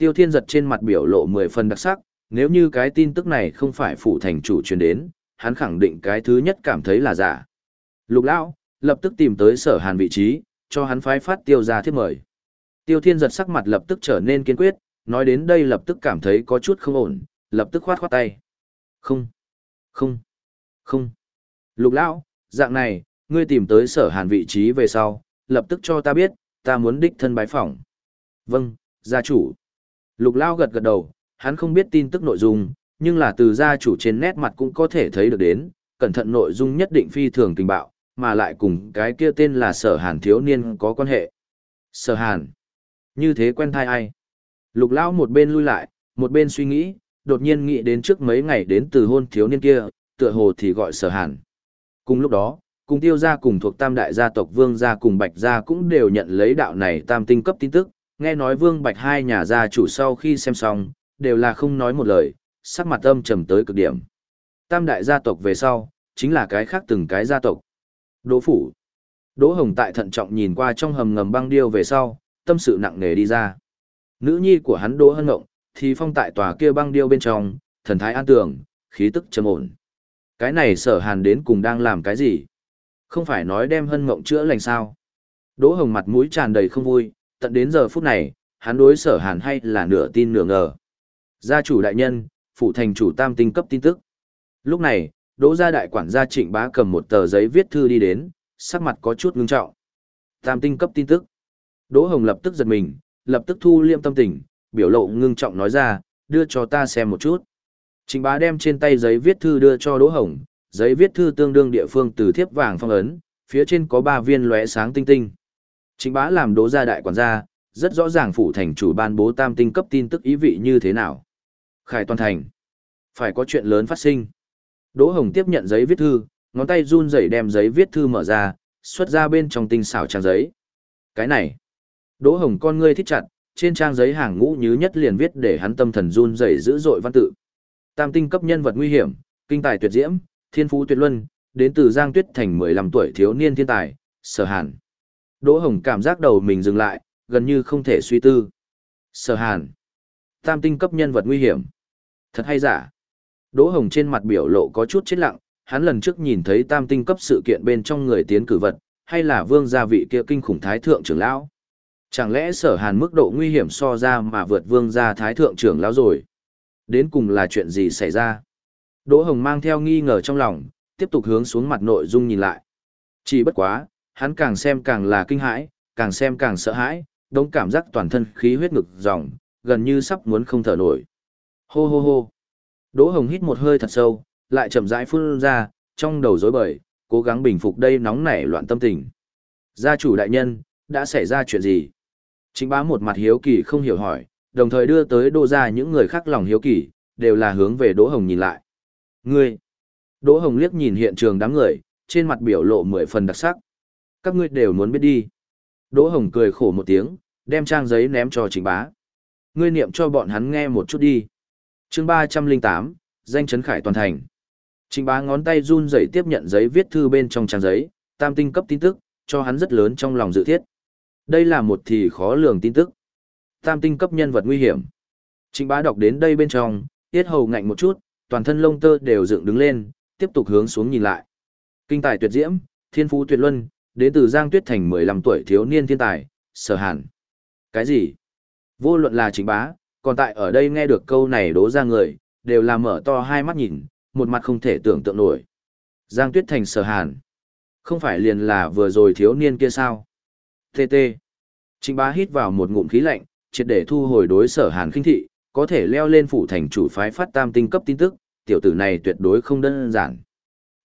Tiêu thiên giật trên mặt biểu lộ mười phần đặc sắc, nếu như cái tin tức này không phải phụ thành chủ truyền đến, hắn khẳng định cái thứ nhất cảm thấy là giả. Lục lão, lập tức tìm tới sở hàn vị trí, cho hắn phái phát tiêu ra thiết mời. Tiêu thiên giật sắc mặt lập tức trở nên kiên quyết, nói đến đây lập tức cảm thấy có chút không ổn, lập tức khoát khoát tay. Không, không, không. Lục lão, dạng này, ngươi tìm tới sở hàn vị trí về sau, lập tức cho ta biết, ta muốn đích thân bái phỏng. Vâng, gia chủ. Lục lão gật gật đầu, hắn không biết tin tức nội dung, nhưng là từ gia chủ trên nét mặt cũng có thể thấy được đến, cẩn thận nội dung nhất định phi thường tình bạo, mà lại cùng cái kia tên là sở hàn thiếu niên có quan hệ. Sở hàn. Như thế quen thai ai? Lục lão một bên lui lại, một bên suy nghĩ, đột nhiên nghĩ đến trước mấy ngày đến từ hôn thiếu niên kia, tựa hồ thì gọi sở hàn. Cùng lúc đó, cùng tiêu gia cùng thuộc tam đại gia tộc vương gia cùng bạch gia cũng đều nhận lấy đạo này tam tinh cấp tin tức, nghe nói vương bạch hai nhà gia chủ sau khi xem xong, đều là không nói một lời, sắc mặt âm trầm tới cực điểm. Tam đại gia tộc về sau, chính là cái khác từng cái gia tộc. Đỗ phủ. Đỗ Hồng tại thận trọng nhìn qua trong hầm ngầm băng điêu về sau, tâm sự nặng nề đi ra. Nữ nhi của hắn Đỗ Hân Ngộng, thì phong tại tòa kia băng điêu bên trong, thần thái an tường, khí tức trầm ổn. Cái này sở hàn đến cùng đang làm cái gì? Không phải nói đem Hân Ngộng chữa lành sao? Đỗ Hồng mặt mũi tràn đầy không vui, tận đến giờ phút này, hắn đối sở hàn hay là nửa tin nửa ngờ. Gia chủ đại nhân, phụ thành chủ tam tinh cấp tin tức. Lúc này, Đỗ gia đại quản gia Trịnh Bá cầm một tờ giấy viết thư đi đến, sắc mặt có chút ngưng trọng. Tam tinh cấp tin tức. Đỗ Hồng lập tức giật mình, lập tức thu liêm tâm tình, biểu lộ ngưng trọng nói ra, đưa cho ta xem một chút. Trịnh Bá đem trên tay giấy viết thư đưa cho Đỗ Hồng, giấy viết thư tương đương địa phương từ thiếp vàng phong ấn, phía trên có ba viên lóe sáng tinh tinh. Trịnh Bá làm Đỗ gia đại quản gia, rất rõ ràng phụ thành chủ ban bố tam tinh cấp tin tức ý vị như thế nào. Khải toàn thành. Phải có chuyện lớn phát sinh. Đỗ Hồng tiếp nhận giấy viết thư, ngón tay run rẩy đem giấy viết thư mở ra, xuất ra bên trong tinh xảo trang giấy. Cái này. Đỗ Hồng con ngươi thích chặt, trên trang giấy hàng ngũ nhứ nhất liền viết để hắn tâm thần run rẩy dữ dội văn tự. Tam tinh cấp nhân vật nguy hiểm, kinh tài tuyệt diễm, thiên phú tuyệt luân, đến từ Giang Tuyết thành 15 tuổi thiếu niên thiên tài, Sở Hàn. Đỗ Hồng cảm giác đầu mình dừng lại, gần như không thể suy tư. Sở Hàn. Tam tinh cấp nhân vật nguy hiểm. Thật hay giả? Đỗ Hồng trên mặt biểu lộ có chút chết lặng, hắn lần trước nhìn thấy tam tinh cấp sự kiện bên trong người tiến cử vật, hay là vương gia vị kia kinh khủng thái thượng trưởng lão. Chẳng lẽ sở hàn mức độ nguy hiểm so ra mà vượt vương gia thái thượng trưởng lão rồi? Đến cùng là chuyện gì xảy ra? Đỗ Hồng mang theo nghi ngờ trong lòng, tiếp tục hướng xuống mặt nội dung nhìn lại. Chỉ bất quá, hắn càng xem càng là kinh hãi, càng xem càng sợ hãi, đống cảm giác toàn thân khí huyết ngực dòng, gần như sắp muốn không thở nổi. Hô hô hô. Đỗ Hồng hít một hơi thật sâu, lại chậm rãi phun ra, trong đầu rối bời, cố gắng bình phục đây nóng nảy loạn tâm tình. Gia chủ đại nhân, đã xảy ra chuyện gì? Chính bá một mặt hiếu kỳ không hiểu hỏi, đồng thời đưa tới đô ra những người khác lòng hiếu kỳ, đều là hướng về Đỗ Hồng nhìn lại. Ngươi! Đỗ Hồng liếc nhìn hiện trường đám người, trên mặt biểu lộ mười phần đặc sắc. Các ngươi đều muốn biết đi. Đỗ Hồng cười khổ một tiếng, đem trang giấy ném cho Trình bá. Ngươi niệm cho bọn hắn nghe một chút đi chương ba trăm linh tám danh chấn khải toàn thành Trình bá ngón tay run rẩy tiếp nhận giấy viết thư bên trong trang giấy, tam tinh cấp tin tức, cho hắn rất lớn trong lòng dự thiết. Đây là một thì khó lường tin tức. Tam tinh cấp nhân vật nguy hiểm. Trình bá đọc đến đây bên trong, tiết hầu ngạnh một chút, toàn thân lông tơ đều dựng đứng lên, tiếp tục hướng xuống nhìn lại. Kinh tài tuyệt diễm, thiên phú tuyệt luân, đến từ Giang Tuyết Thành mười lăm tuổi thiếu niên thiên tài, sở hàn. Cái gì? Vô luận là chính bá, còn tại ở đây nghe được câu này đố ra người, đều là mở to hai mắt nhìn, một mặt không thể tưởng tượng nổi. Giang Tuyết Thành sở hàn. Không phải liền là vừa rồi thiếu niên kia sao? TT. Trịnh bá hít vào một ngụm khí lạnh, triệt để thu hồi đối sở hàn khinh thị, có thể leo lên phủ thành chủ phái phát tam tinh cấp tin tức, tiểu tử này tuyệt đối không đơn giản.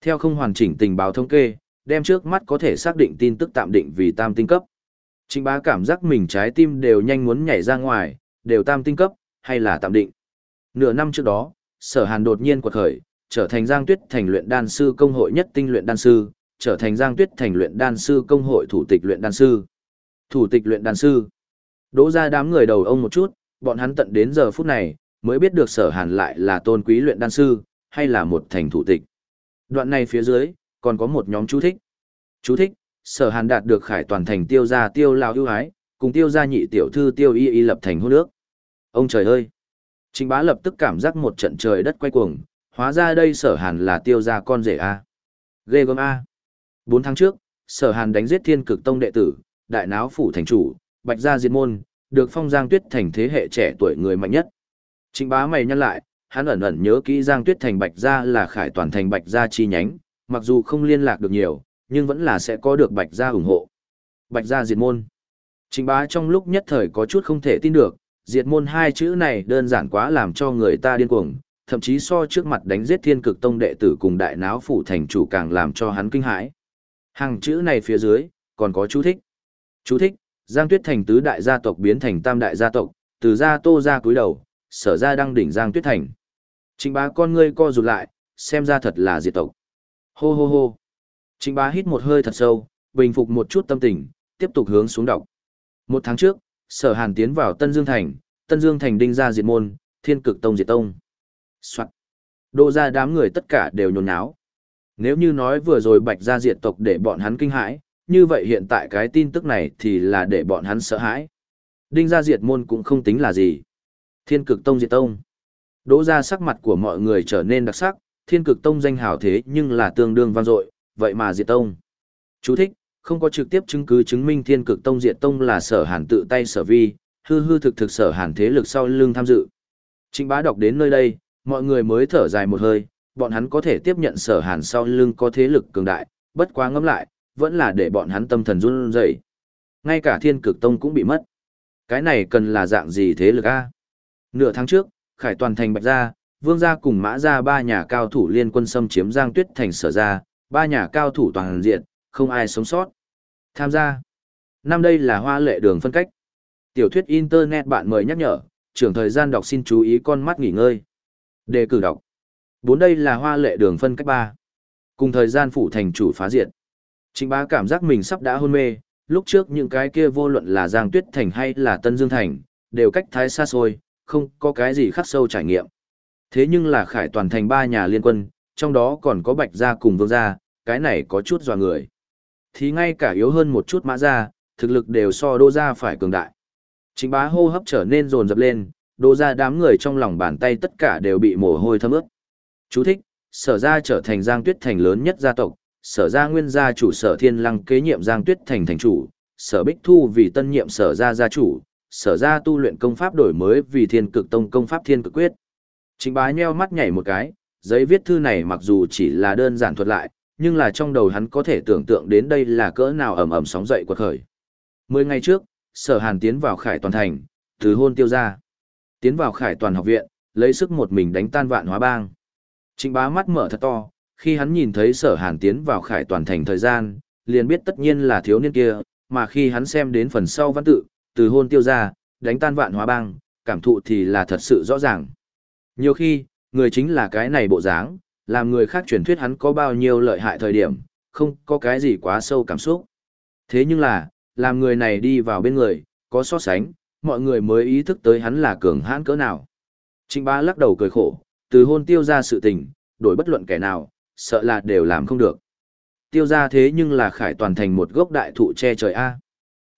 Theo không hoàn chỉnh tình báo thống kê, đem trước mắt có thể xác định tin tức tạm định vì tam tinh cấp. Trịnh bá cảm giác mình trái tim đều nhanh muốn nhảy ra ngoài, đều tam tinh cấp, hay là tạm định. Nửa năm trước đó, sở hàn đột nhiên quật khởi, trở thành giang tuyết thành luyện đan sư công hội nhất tinh luyện đan sư, trở thành giang tuyết thành luyện đan sư công hội thủ tịch luyện đan sư. Thủ tịch luyện đan sư. Đỗ ra đám người đầu ông một chút, bọn hắn tận đến giờ phút này, mới biết được sở hàn lại là tôn quý luyện đan sư, hay là một thành thủ tịch. Đoạn này phía dưới, còn có một nhóm chú thích. Chú thích, Sở Hàn đạt được khải toàn thành tiêu gia tiêu lao ưu ái, cùng tiêu gia nhị tiểu thư tiêu y y lập thành hôn nước. Ông trời ơi! Trình bá lập tức cảm giác một trận trời đất quay cuồng, hóa ra đây sở hàn là tiêu gia con rể A. Ghê gớm A. Bốn tháng trước, sở hàn đánh giết thiên cực tông đệ tử, đại náo phủ thành chủ, bạch gia diệt môn, được phong giang tuyết thành thế hệ trẻ tuổi người mạnh nhất. Trình bá mày nhăn lại, hắn ẩn ẩn nhớ kỹ giang tuyết thành bạch gia là khải toàn thành bạch gia chi nhánh, mặc dù không liên lạc được nhiều, nhưng vẫn là sẽ có được bạch gia ủng hộ. Bạch gia diệt môn. Trình bá trong lúc nhất thời có chút không thể tin được, diệt môn hai chữ này đơn giản quá làm cho người ta điên cuồng, thậm chí so trước mặt đánh giết thiên cực tông đệ tử cùng đại náo phủ thành chủ càng làm cho hắn kinh hãi. Hàng chữ này phía dưới, còn có chú thích. Chú thích, Giang Tuyết Thành tứ đại gia tộc biến thành tam đại gia tộc, từ gia tô ra cúi đầu, sở ra đăng đỉnh Giang Tuyết Thành. Trình bá con ngươi co rụt lại, xem ra thật là diệt tộc. Hô hô hô. Trịnh bá hít một hơi thật sâu, bình phục một chút tâm tình, tiếp tục hướng xuống đọc. Một tháng trước, sở hàn tiến vào Tân Dương Thành, Tân Dương Thành đinh ra diệt môn, thiên cực tông diệt tông. Soạn. Đô ra đám người tất cả đều nhốn nháo. Nếu như nói vừa rồi bạch ra diệt tộc để bọn hắn kinh hãi, như vậy hiện tại cái tin tức này thì là để bọn hắn sợ hãi. Đinh ra diệt môn cũng không tính là gì. Thiên cực tông diệt tông. Đỗ ra sắc mặt của mọi người trở nên đặc sắc, thiên cực tông danh hào thế nhưng là tương đương vang dội, vậy mà diệt tông. Chú thích, không có trực tiếp chứng cứ chứng minh thiên cực tông diệt tông là sở hàn tự tay sở vi, hư hư thực thực sở hàn thế lực sau lưng tham dự. Trịnh bá đọc đến nơi đây, mọi người mới thở dài một hơi, bọn hắn có thể tiếp nhận sở hàn sau lưng có thế lực cường đại, bất quá ngẫm lại, vẫn là để bọn hắn tâm thần run rẩy. Ngay cả thiên cực tông cũng bị mất. Cái này cần là dạng gì thế lực a? Nửa tháng trước, khải toàn thành bạch gia, vương gia cùng mã gia ba nhà cao thủ liên quân xâm chiếm giang tuyết thành sở gia, ba nhà cao thủ toàn diện, không ai sống sót. Tham gia. Năm đây là hoa lệ đường phân cách. Tiểu thuyết Internet bạn mời nhắc nhở, trưởng thời gian đọc xin chú ý con mắt nghỉ ngơi. Đề cử đọc. Bốn đây là hoa lệ đường phân cách ba. Cùng thời gian phủ thành chủ phá diệt. Trịnh bá cảm giác mình sắp đã hôn mê, lúc trước những cái kia vô luận là Giang Tuyết Thành hay là Tân Dương Thành, đều cách thái xa xôi, không có cái gì khắc sâu trải nghiệm. Thế nhưng là khải toàn thành ba nhà liên quân, trong đó còn có bạch gia cùng vương gia, cái này có chút dò người. Thì ngay cả yếu hơn một chút mã gia, thực lực đều so đô gia phải cường đại. chính bá hô hấp trở nên rồn rập lên, đô gia đám người trong lòng bàn tay tất cả đều bị mồ hôi thấm ướt. Chú thích, sở gia trở thành giang tuyết thành lớn nhất gia tộc, sở gia nguyên gia chủ sở thiên lăng kế nhiệm giang tuyết thành thành chủ, sở bích thu vì tân nhiệm sở gia gia chủ, sở gia tu luyện công pháp đổi mới vì thiên cực tông công pháp thiên cực quyết. Trịnh bá nheo mắt nhảy một cái, giấy viết thư này mặc dù chỉ là đơn giản thuật lại, nhưng là trong đầu hắn có thể tưởng tượng đến đây là cỡ nào ầm ầm sóng dậy quật khởi. Mười ngày trước, sở hàn tiến vào khải toàn thành, từ hôn tiêu ra. Tiến vào khải toàn học viện, lấy sức một mình đánh tan vạn hóa bang. Trịnh bá mắt mở thật to, khi hắn nhìn thấy sở hàn tiến vào khải toàn thành thời gian, liền biết tất nhiên là thiếu niên kia, mà khi hắn xem đến phần sau văn tự, từ hôn tiêu ra, đánh tan vạn hóa bang, cảm thụ thì là thật sự rõ ràng. Nhiều khi, người chính là cái này bộ dáng, làm người khác truyền thuyết hắn có bao nhiêu lợi hại thời điểm, không có cái gì quá sâu cảm xúc. Thế nhưng là, làm người này đi vào bên người, có so sánh, mọi người mới ý thức tới hắn là cường hãn cỡ nào. Trịnh bá lắc đầu cười khổ, từ hôn tiêu ra sự tình, đổi bất luận kẻ nào, sợ là đều làm không được. Tiêu ra thế nhưng là khải toàn thành một gốc đại thụ che trời A.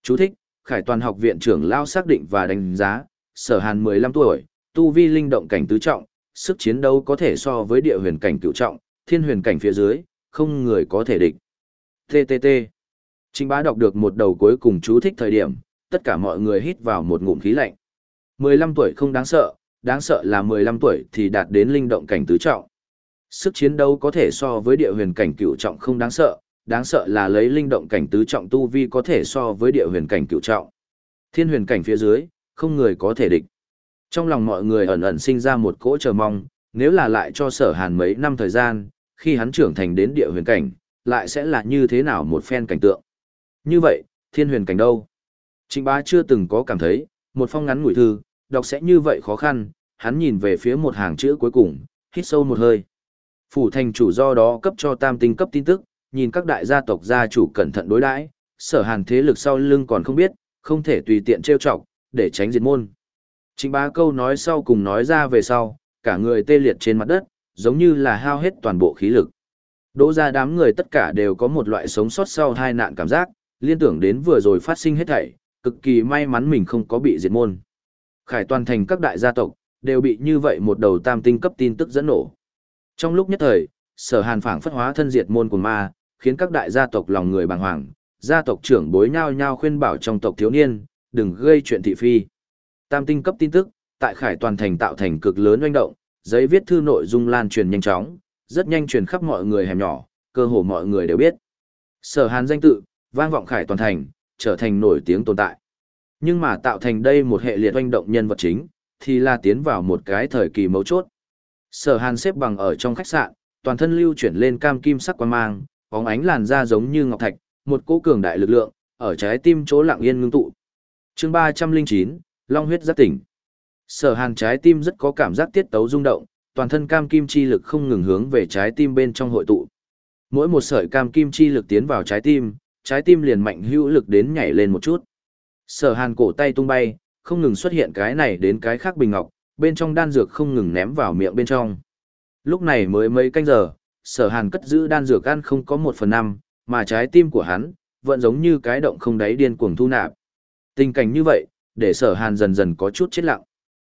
Chú thích, khải toàn học viện trưởng lao xác định và đánh giá, sở hàn 15 tuổi, tu vi linh động cảnh tứ trọng, sức chiến đấu có thể so với địa huyền cảnh cửu trọng, thiên huyền cảnh phía dưới, không người có thể địch. TTT. Trình bá đọc được một đầu cuối cùng chú thích thời điểm, tất cả mọi người hít vào một ngụm khí lạnh. 15 tuổi không đáng sợ, đáng sợ là 15 tuổi thì đạt đến linh động cảnh tứ trọng. Sức chiến đấu có thể so với địa huyền cảnh cửu trọng không đáng sợ, đáng sợ là lấy linh động cảnh tứ trọng tu vi có thể so với địa huyền cảnh cửu trọng. Thiên huyền cảnh phía dưới, không người có thể địch. Trong lòng mọi người ẩn ẩn sinh ra một cỗ chờ mong, nếu là lại cho sở hàn mấy năm thời gian, khi hắn trưởng thành đến địa huyền cảnh, lại sẽ là như thế nào một phen cảnh tượng. Như vậy, thiên huyền cảnh đâu? Trịnh bá chưa từng có cảm thấy, một phong ngắn ngủi thư, đọc sẽ như vậy khó khăn, hắn nhìn về phía một hàng chữ cuối cùng, hít sâu một hơi. Phủ thành chủ do đó cấp cho tam tinh cấp tin tức, nhìn các đại gia tộc gia chủ cẩn thận đối đãi, sở hàn thế lực sau lưng còn không biết, không thể tùy tiện trêu chọc, để tránh diệt môn. Trịnh bá câu nói sau cùng nói ra về sau, cả người tê liệt trên mặt đất, giống như là hao hết toàn bộ khí lực. Đỗ ra đám người tất cả đều có một loại sống sót sau hai nạn cảm giác, liên tưởng đến vừa rồi phát sinh hết thảy, cực kỳ may mắn mình không có bị diệt môn. Khải toàn thành các đại gia tộc, đều bị như vậy một đầu tam tinh cấp tin tức dẫn nổ. Trong lúc nhất thời, sở hàn phảng phất hóa thân diệt môn của ma, khiến các đại gia tộc lòng người bàng hoàng, gia tộc trưởng bối nhau nhau khuyên bảo trong tộc thiếu niên, đừng gây chuyện thị phi. Tam tinh cấp tin tức, tại khải toàn thành tạo thành cực lớn oanh động, giấy viết thư nội dung lan truyền nhanh chóng, rất nhanh truyền khắp mọi người hẻm nhỏ, cơ hồ mọi người đều biết. Sở Hàn danh tự, vang vọng khải toàn thành, trở thành nổi tiếng tồn tại. Nhưng mà tạo thành đây một hệ liệt oanh động nhân vật chính, thì là tiến vào một cái thời kỳ mấu chốt. Sở Hàn xếp bằng ở trong khách sạn, toàn thân lưu chuyển lên cam kim sắc quang mang, bóng ánh làn da giống như ngọc thạch, một cỗ cường đại lực lượng, ở trái tim chỗ lặng yên ngưng tụ. Chương 309, Long huyết giác tỉnh. Sở Hàn trái tim rất có cảm giác tiết tấu rung động, toàn thân cam kim chi lực không ngừng hướng về trái tim bên trong hội tụ. Mỗi một sợi cam kim chi lực tiến vào trái tim, trái tim liền mạnh hữu lực đến nhảy lên một chút. Sở Hàn cổ tay tung bay, không ngừng xuất hiện cái này đến cái khác bình ngọc, bên trong đan dược không ngừng ném vào miệng bên trong. Lúc này mới mấy canh giờ, Sở Hàn cất giữ đan dược ăn không có một phần năm, mà trái tim của hắn vẫn giống như cái động không đáy điên cuồng thu nạp. Tình cảnh như vậy, để Sở Hàn dần dần có chút chết lặng.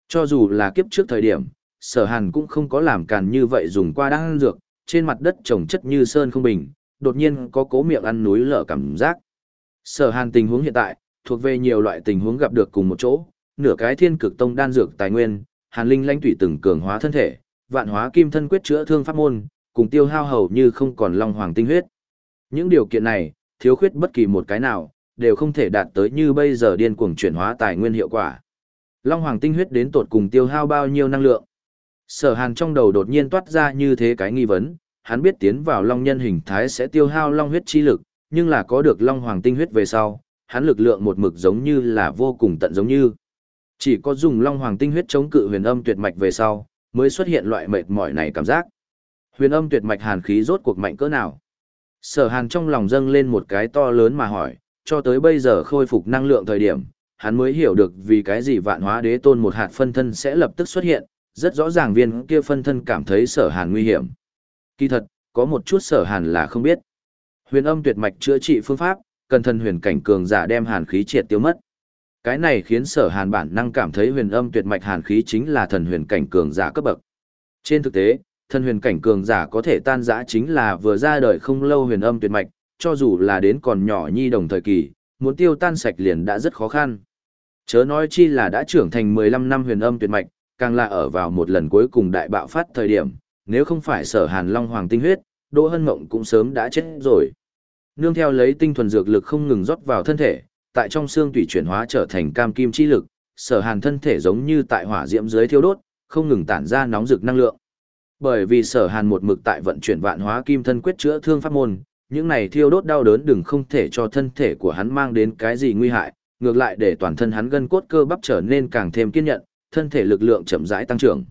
Cho dù là kiếp trước thời điểm, Sở Hàn cũng không có làm càn như vậy dùng qua đan dược, trên mặt đất trồng chất như sơn không bình, đột nhiên có cố miệng ăn núi lở cảm giác. Sở Hàn tình huống hiện tại, thuộc về nhiều loại tình huống gặp được cùng một chỗ, nửa cái thiên cực tông đan dược tài nguyên, Hàn Linh lãnh tủy từng cường hóa thân thể, vạn hóa kim thân quyết chữa thương pháp môn, cùng tiêu hao hầu như không còn long hoàng tinh huyết. Những điều kiện này, thiếu khuyết bất kỳ một cái nào, đều không thể đạt tới như bây giờ điên cuồng chuyển hóa tài nguyên hiệu quả. Long hoàng tinh huyết đến tột cùng tiêu hao bao nhiêu năng lượng? Sở Hàn trong đầu đột nhiên toát ra như thế cái nghi vấn, hắn biết tiến vào long nhân hình thái sẽ tiêu hao long huyết chi lực, nhưng là có được long hoàng tinh huyết về sau, hắn lực lượng một mực giống như là vô cùng tận giống như. Chỉ có dùng long hoàng tinh huyết chống cự huyền âm tuyệt mạch về sau, mới xuất hiện loại mệt mỏi này cảm giác. Huyền âm tuyệt mạch hàn khí rốt cuộc mạnh cỡ nào? Sở hàn trong lòng dâng lên một cái to lớn mà hỏi, cho tới bây giờ khôi phục năng lượng thời điểm, hắn mới hiểu được vì cái gì vạn hóa đế tôn một hạt phân thân sẽ lập tức xuất hiện, rất rõ ràng viên kia phân thân cảm thấy sở hàn nguy hiểm. Kỳ thật, có một chút sở hàn là không biết. Huyền âm tuyệt mạch chữa trị phương pháp, cần thân huyền cảnh cường giả đem hàn khí triệt tiêu mất. Cái này khiến sở hàn bản năng cảm thấy huyền âm tuyệt mạch hàn khí chính là thần huyền cảnh cường giả cấp bậc. Trên thực tế, thần huyền cảnh cường giả có thể tan giã chính là vừa ra đời không lâu huyền âm tuyệt mạch, cho dù là đến còn nhỏ nhi đồng thời kỳ, muốn tiêu tan sạch liền đã rất khó khăn. Chớ nói chi là đã trưởng thành 15 năm huyền âm tuyệt mạch, càng là ở vào một lần cuối cùng đại bạo phát thời điểm, nếu không phải sở hàn long hoàng tinh huyết, Đỗ Hân Mộng cũng sớm đã chết rồi. Nương theo lấy tinh thuần dược lực không ngừng rót vào thân thể, tại trong xương tủy chuyển hóa trở thành cam kim chi lực, sở hàn thân thể giống như tại hỏa diễm dưới thiêu đốt, không ngừng tản ra nóng rực năng lượng. Bởi vì sở hàn một mực tại vận chuyển vạn hóa kim thân quyết chữa thương pháp môn, những này thiêu đốt đau đớn đừng không thể cho thân thể của hắn mang đến cái gì nguy hại, ngược lại để toàn thân hắn gân cốt cơ bắp trở nên càng thêm kiên nhẫn, thân thể lực lượng chậm rãi tăng trưởng.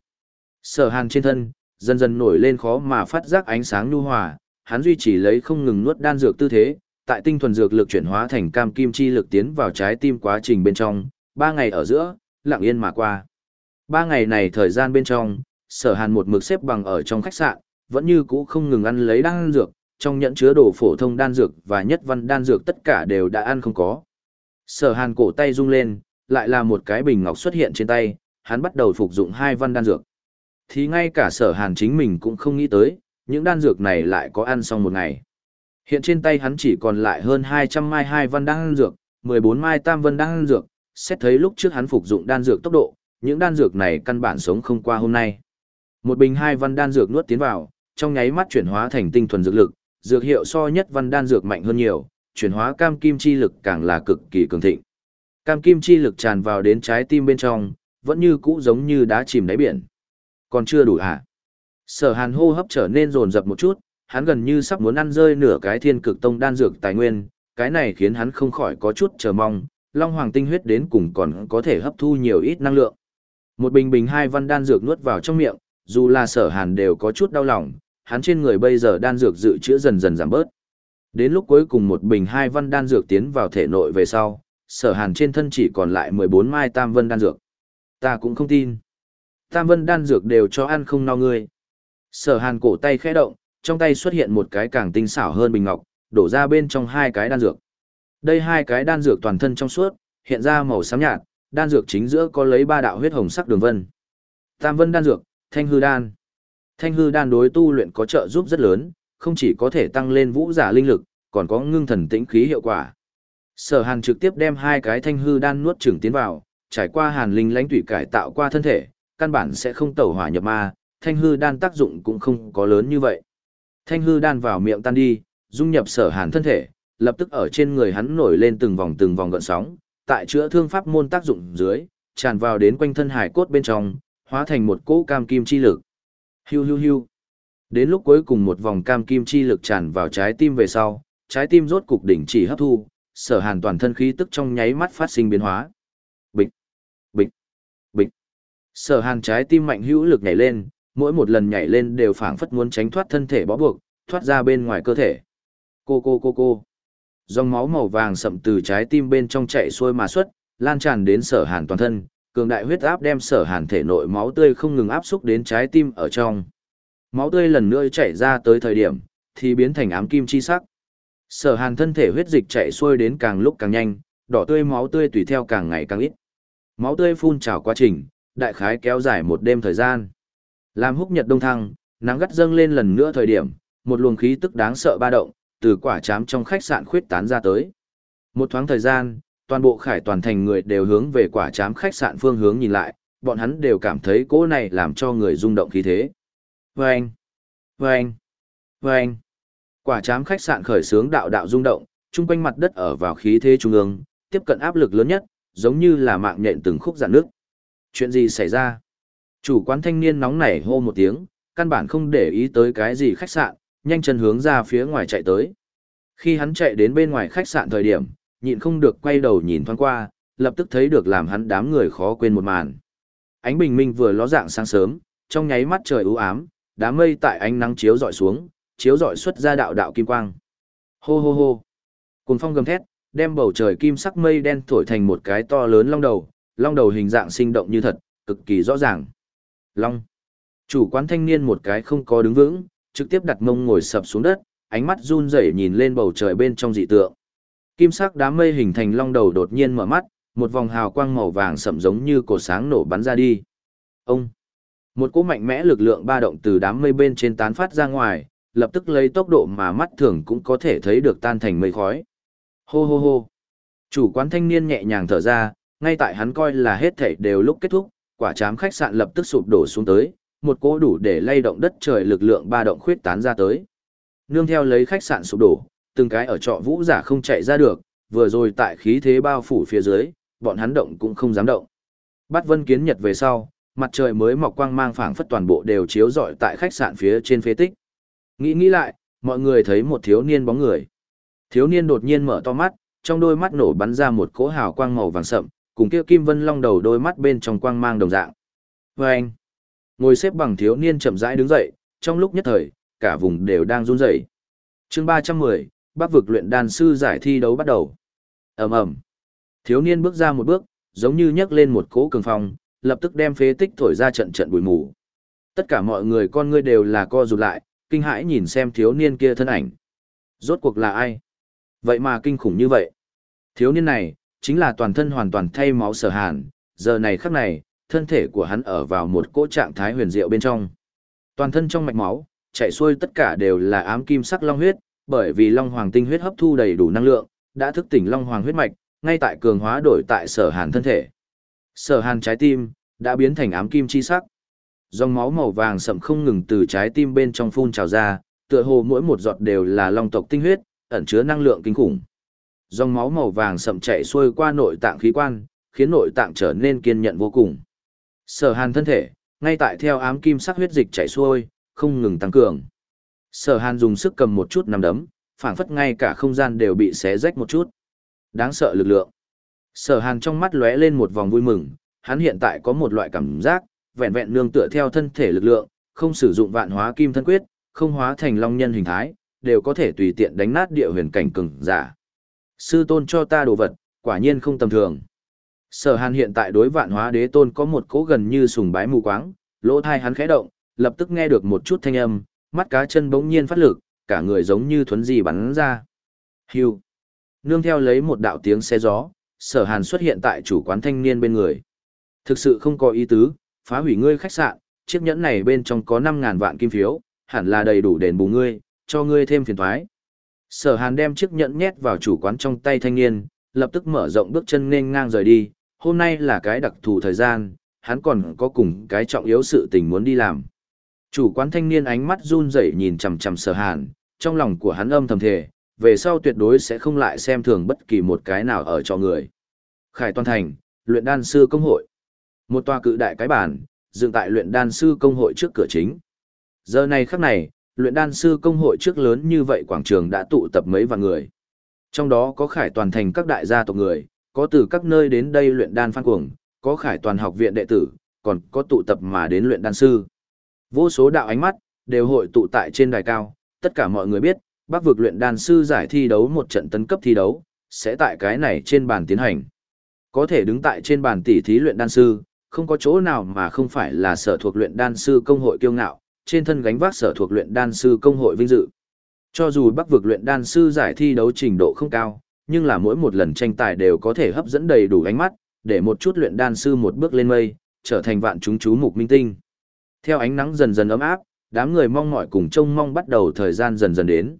Sở Hàn trên thân dần dần nổi lên khó mà phát giác ánh sáng nhu hòa, hắn duy trì lấy không ngừng nuốt đan dược tư thế, tại tinh thuần dược lực chuyển hóa thành cam kim chi lực tiến vào trái tim quá trình bên trong, ba ngày ở giữa, lặng yên mà qua. Ba ngày này thời gian bên trong, sở hàn một mực xếp bằng ở trong khách sạn, vẫn như cũ không ngừng ăn lấy đan dược, trong nhẫn chứa đồ phổ thông đan dược và nhất văn đan dược tất cả đều đã ăn không có. Sở hàn cổ tay rung lên, lại là một cái bình ngọc xuất hiện trên tay, hắn bắt đầu phục dụng hai văn đan dược. Thì ngay cả sở hàn chính mình cũng không nghĩ tới, những đan dược này lại có ăn xong một ngày. Hiện trên tay hắn chỉ còn lại hơn 200 mai hai văn đan dược, 14 mai tam văn đan dược, xét thấy lúc trước hắn phục dụng đan dược tốc độ, những đan dược này căn bản sống không qua hôm nay. Một bình hai văn đan dược nuốt tiến vào, trong nháy mắt chuyển hóa thành tinh thuần dược lực, dược hiệu so nhất văn đan dược mạnh hơn nhiều, chuyển hóa cam kim chi lực càng là cực kỳ cường thịnh. Cam kim chi lực tràn vào đến trái tim bên trong, vẫn như cũ giống như đá chìm đáy biển. Còn chưa đủ hả? Sở hàn hô hấp trở nên rồn rập một chút, hắn gần như sắp muốn ăn rơi nửa cái thiên cực tông đan dược tài nguyên, cái này khiến hắn không khỏi có chút chờ mong, long hoàng tinh huyết đến cùng còn có thể hấp thu nhiều ít năng lượng. Một bình bình hai văn đan dược nuốt vào trong miệng, dù là sở hàn đều có chút đau lòng, hắn trên người bây giờ đan dược dự trữ dần dần giảm bớt. Đến lúc cuối cùng một bình hai văn đan dược tiến vào thể nội về sau, sở hàn trên thân chỉ còn lại 14 mai tam vân đan dược. Ta cũng không tin. Tam vân đan dược đều cho ăn không no ngươi. Sở hàn cổ tay khẽ động, trong tay xuất hiện một cái càng tinh xảo hơn bình ngọc, đổ ra bên trong hai cái đan dược. Đây hai cái đan dược toàn thân trong suốt, hiện ra màu xám nhạt, đan dược chính giữa có lấy ba đạo huyết hồng sắc đường vân. Tam vân đan dược, thanh hư đan. Thanh hư đan đối tu luyện có trợ giúp rất lớn, không chỉ có thể tăng lên vũ giả linh lực, còn có ngưng thần tĩnh khí hiệu quả. Sở Hàn trực tiếp đem hai cái thanh hư đan nuốt chửng tiến vào, trải qua Hàn linh lãnh tụy cải tạo qua thân thể, căn bản sẽ không tẩu hỏa nhập ma, thanh hư đan tác dụng cũng không có lớn như vậy. Thanh hư đan vào miệng tan đi, dung nhập Sở Hàn thân thể, lập tức ở trên người hắn nổi lên từng vòng từng vòng gợn sóng, tại chữa thương pháp môn tác dụng dưới, tràn vào đến quanh thân hải cốt bên trong, hóa thành một cỗ cam kim chi lực. Hiu hiu hiu. Đến lúc cuối cùng một vòng cam kim chi lực tràn vào trái tim về sau, trái tim rốt cục đỉnh chỉ hấp thu, sở hàn toàn thân khí tức trong nháy mắt phát sinh biến hóa. Bịch, bịch, bịch. Sở hàn trái tim mạnh hữu lực nhảy lên, mỗi một lần nhảy lên đều phảng phất muốn tránh thoát thân thể bó buộc, thoát ra bên ngoài cơ thể. Cô cô cô cô. Dòng máu màu vàng sậm từ trái tim bên trong chạy xuôi mà xuất, lan tràn đến sở hàn toàn thân, cường đại huyết áp đem sở hàn thể nội máu tươi không ngừng áp xúc đến trái tim ở trong. Máu tươi lần nữa chảy ra tới thời điểm, thì biến thành ám kim chi sắc. Sở hàn thân thể huyết dịch chạy xuôi đến càng lúc càng nhanh, đỏ tươi máu tươi tùy theo càng ngày càng ít. Máu tươi phun trào quá trình, đại khái kéo dài một đêm thời gian. Làm húc nhật đông thăng, nắng gắt dâng lên lần nữa thời điểm, một luồng khí tức đáng sợ ba động, từ quả chám trong khách sạn khuyết tán ra tới. Một thoáng thời gian, toàn bộ khải toàn thành người đều hướng về quả chám khách sạn phương hướng nhìn lại, bọn hắn đều cảm thấy cỗ này làm cho người rung động khí thế. Vâng! Vâng! Vâng! Quả chám khách sạn khởi sướng đạo đạo rung động, chung quanh mặt đất ở vào khí thế trung ương, tiếp cận áp lực lớn nhất, giống như là mạng nhện từng khúc dạn nước. Chuyện gì xảy ra? Chủ quán thanh niên nóng nảy hô một tiếng, căn bản không để ý tới cái gì khách sạn, nhanh chân hướng ra phía ngoài chạy tới. Khi hắn chạy đến bên ngoài khách sạn thời điểm, nhịn không được quay đầu nhìn thoáng qua, lập tức thấy được làm hắn đám người khó quên một màn. Ánh bình minh vừa ló dạng sáng sớm, trong nháy mắt trời u ám, đám mây tại ánh nắng chiếu dọi xuống, chiếu dọi xuất ra đạo đạo kim quang. Hô hô hô. Cồn phong gầm thét, đem bầu trời kim sắc mây đen thổi thành một cái to lớn long đầu, long đầu hình dạng sinh động như thật, cực kỳ rõ ràng. Long. Chủ quán thanh niên một cái không có đứng vững, trực tiếp đặt mông ngồi sập xuống đất, ánh mắt run rẩy nhìn lên bầu trời bên trong dị tượng. Kim sắc đám mây hình thành long đầu đột nhiên mở mắt, một vòng hào quang màu vàng sậm giống như cột sáng nổ bắn ra đi. Ông! Một cỗ mạnh mẽ lực lượng ba động từ đám mây bên trên tán phát ra ngoài, lập tức lấy tốc độ mà mắt thường cũng có thể thấy được tan thành mây khói. Hô hô hô! Chủ quán thanh niên nhẹ nhàng thở ra, ngay tại hắn coi là hết thảy đều lúc kết thúc, quả chám khách sạn lập tức sụp đổ xuống tới, một cỗ đủ để lay động đất trời lực lượng ba động khuyết tán ra tới. Nương theo lấy khách sạn sụp đổ, từng cái ở trọ vũ giả không chạy ra được, vừa rồi tại khí thế bao phủ phía dưới, bọn hắn động cũng không dám động. Bắt vân kiến nhật về sau, mặt trời mới mọc quang mang phảng phất toàn bộ đều chiếu rọi tại khách sạn phía trên phế tích. Nghĩ nghĩ lại, mọi người thấy một thiếu niên bóng người. Thiếu niên đột nhiên mở to mắt, trong đôi mắt nổ bắn ra một cỗ hào quang màu vàng sậm, cùng kia kim vân long đầu đôi mắt bên trong quang mang đồng dạng. Và anh, ngồi xếp bằng thiếu niên chậm rãi đứng dậy, trong lúc nhất thời, cả vùng đều đang run rẩy. Chương 310, Bắc vực luyện đan sư giải thi đấu bắt đầu. Ầm ầm. Thiếu niên bước ra một bước, giống như nhấc lên một cỗ cường phong, lập tức đem phế tích thổi ra trận trận bụi mù. Tất cả mọi người con ngươi đều là co rụt lại, kinh hãi nhìn xem thiếu niên kia thân ảnh. Rốt cuộc là ai? Vậy mà kinh khủng như vậy. Thiếu niên này, chính là toàn thân hoàn toàn thay máu sở hàn, giờ này khắc này, thân thể của hắn ở vào một cỗ trạng thái huyền diệu bên trong. Toàn thân trong mạch máu, chạy xuôi tất cả đều là ám kim sắc long huyết, bởi vì long hoàng tinh huyết hấp thu đầy đủ năng lượng, đã thức tỉnh long hoàng huyết mạch, ngay tại cường hóa đổi tại sở hàn thân thể. Sở hàn trái tim, đã biến thành ám kim chi sắc. Dòng máu màu vàng sậm không ngừng từ trái tim bên trong phun trào ra, tựa hồ mỗi một giọt đều là long tộc tinh huyết, ẩn chứa năng lượng kinh khủng. Dòng máu màu vàng sậm chạy xuôi qua nội tạng khí quan, khiến nội tạng trở nên kiên nhận vô cùng. Sở Hàn thân thể, ngay tại theo ám kim sắc huyết dịch chảy xuôi, không ngừng tăng cường. Sở Hàn dùng sức cầm một chút nắm đấm, phảng phất ngay cả không gian đều bị xé rách một chút. Đáng sợ lực lượng. Sở Hàn trong mắt lóe lên một vòng vui mừng, hắn hiện tại có một loại cảm giác, vẹn vẹn nương tựa theo thân thể lực lượng, không sử dụng vạn hóa kim thân quyết, không hóa thành long nhân hình thái, đều có thể tùy tiện đánh nát địa huyền cảnh cường giả. Sư tôn cho ta đồ vật, quả nhiên không tầm thường. Sở Hàn hiện tại đối vạn hóa đế tôn có một cố gần như sùng bái mù quáng, lỗ thai hắn khẽ động, lập tức nghe được một chút thanh âm, mắt cá chân bỗng nhiên phát lực, cả người giống như thuấn di bắn ra. Hưu. Nương theo lấy một đạo tiếng xe gió, sở hàn xuất hiện tại chủ quán thanh niên bên người. Thực sự không có ý tứ, phá hủy ngươi khách sạn, chiếc nhẫn này bên trong có 5.000 vạn kim phiếu, hẳn là đầy đủ đền bù ngươi, cho ngươi thêm phiền thoái. Sở hàn đem chiếc nhẫn nhét vào chủ quán trong tay thanh niên, lập tức mở rộng bước chân nên ngang rời đi, hôm nay là cái đặc thù thời gian, hắn còn có cùng cái trọng yếu sự tình muốn đi làm. Chủ quán thanh niên ánh mắt run rẩy nhìn chằm chằm sở hàn, trong lòng của hắn âm thầm thề, về sau tuyệt đối sẽ không lại xem thường bất kỳ một cái nào ở cho người. Khải Toàn Thành, luyện đan sư công hội. Một tòa cự đại cái bản, dựng tại luyện đan sư công hội trước cửa chính. Giờ này khắc này, luyện đan sư công hội trước lớn như vậy quảng trường đã tụ tập mấy vạn người. Trong đó có khải toàn thành các đại gia tộc người, có từ các nơi đến đây luyện đan phan cuồng, có khải toàn học viện đệ tử, còn có tụ tập mà đến luyện đan sư. Vô số đạo ánh mắt, đều hội tụ tại trên đài cao, tất cả mọi người biết, Bắc vực luyện đan sư giải thi đấu một trận tấn cấp thi đấu, sẽ tại cái này trên bàn tiến hành. Có thể đứng tại trên bàn tỉ thí luyện đan sư, không có chỗ nào mà không phải là sở thuộc luyện đan sư công hội kiêu ngạo, trên thân gánh vác sở thuộc luyện đan sư công hội vinh dự. Cho dù Bắc vực luyện đan sư giải thi đấu trình độ không cao, nhưng là mỗi một lần tranh tài đều có thể hấp dẫn đầy đủ ánh mắt, để một chút luyện đan sư một bước lên mây, trở thành vạn chúng chú mục minh tinh. Theo ánh nắng dần dần ấm áp, đám người mong mỏi cùng trông mong bắt đầu thời gian dần dần đến.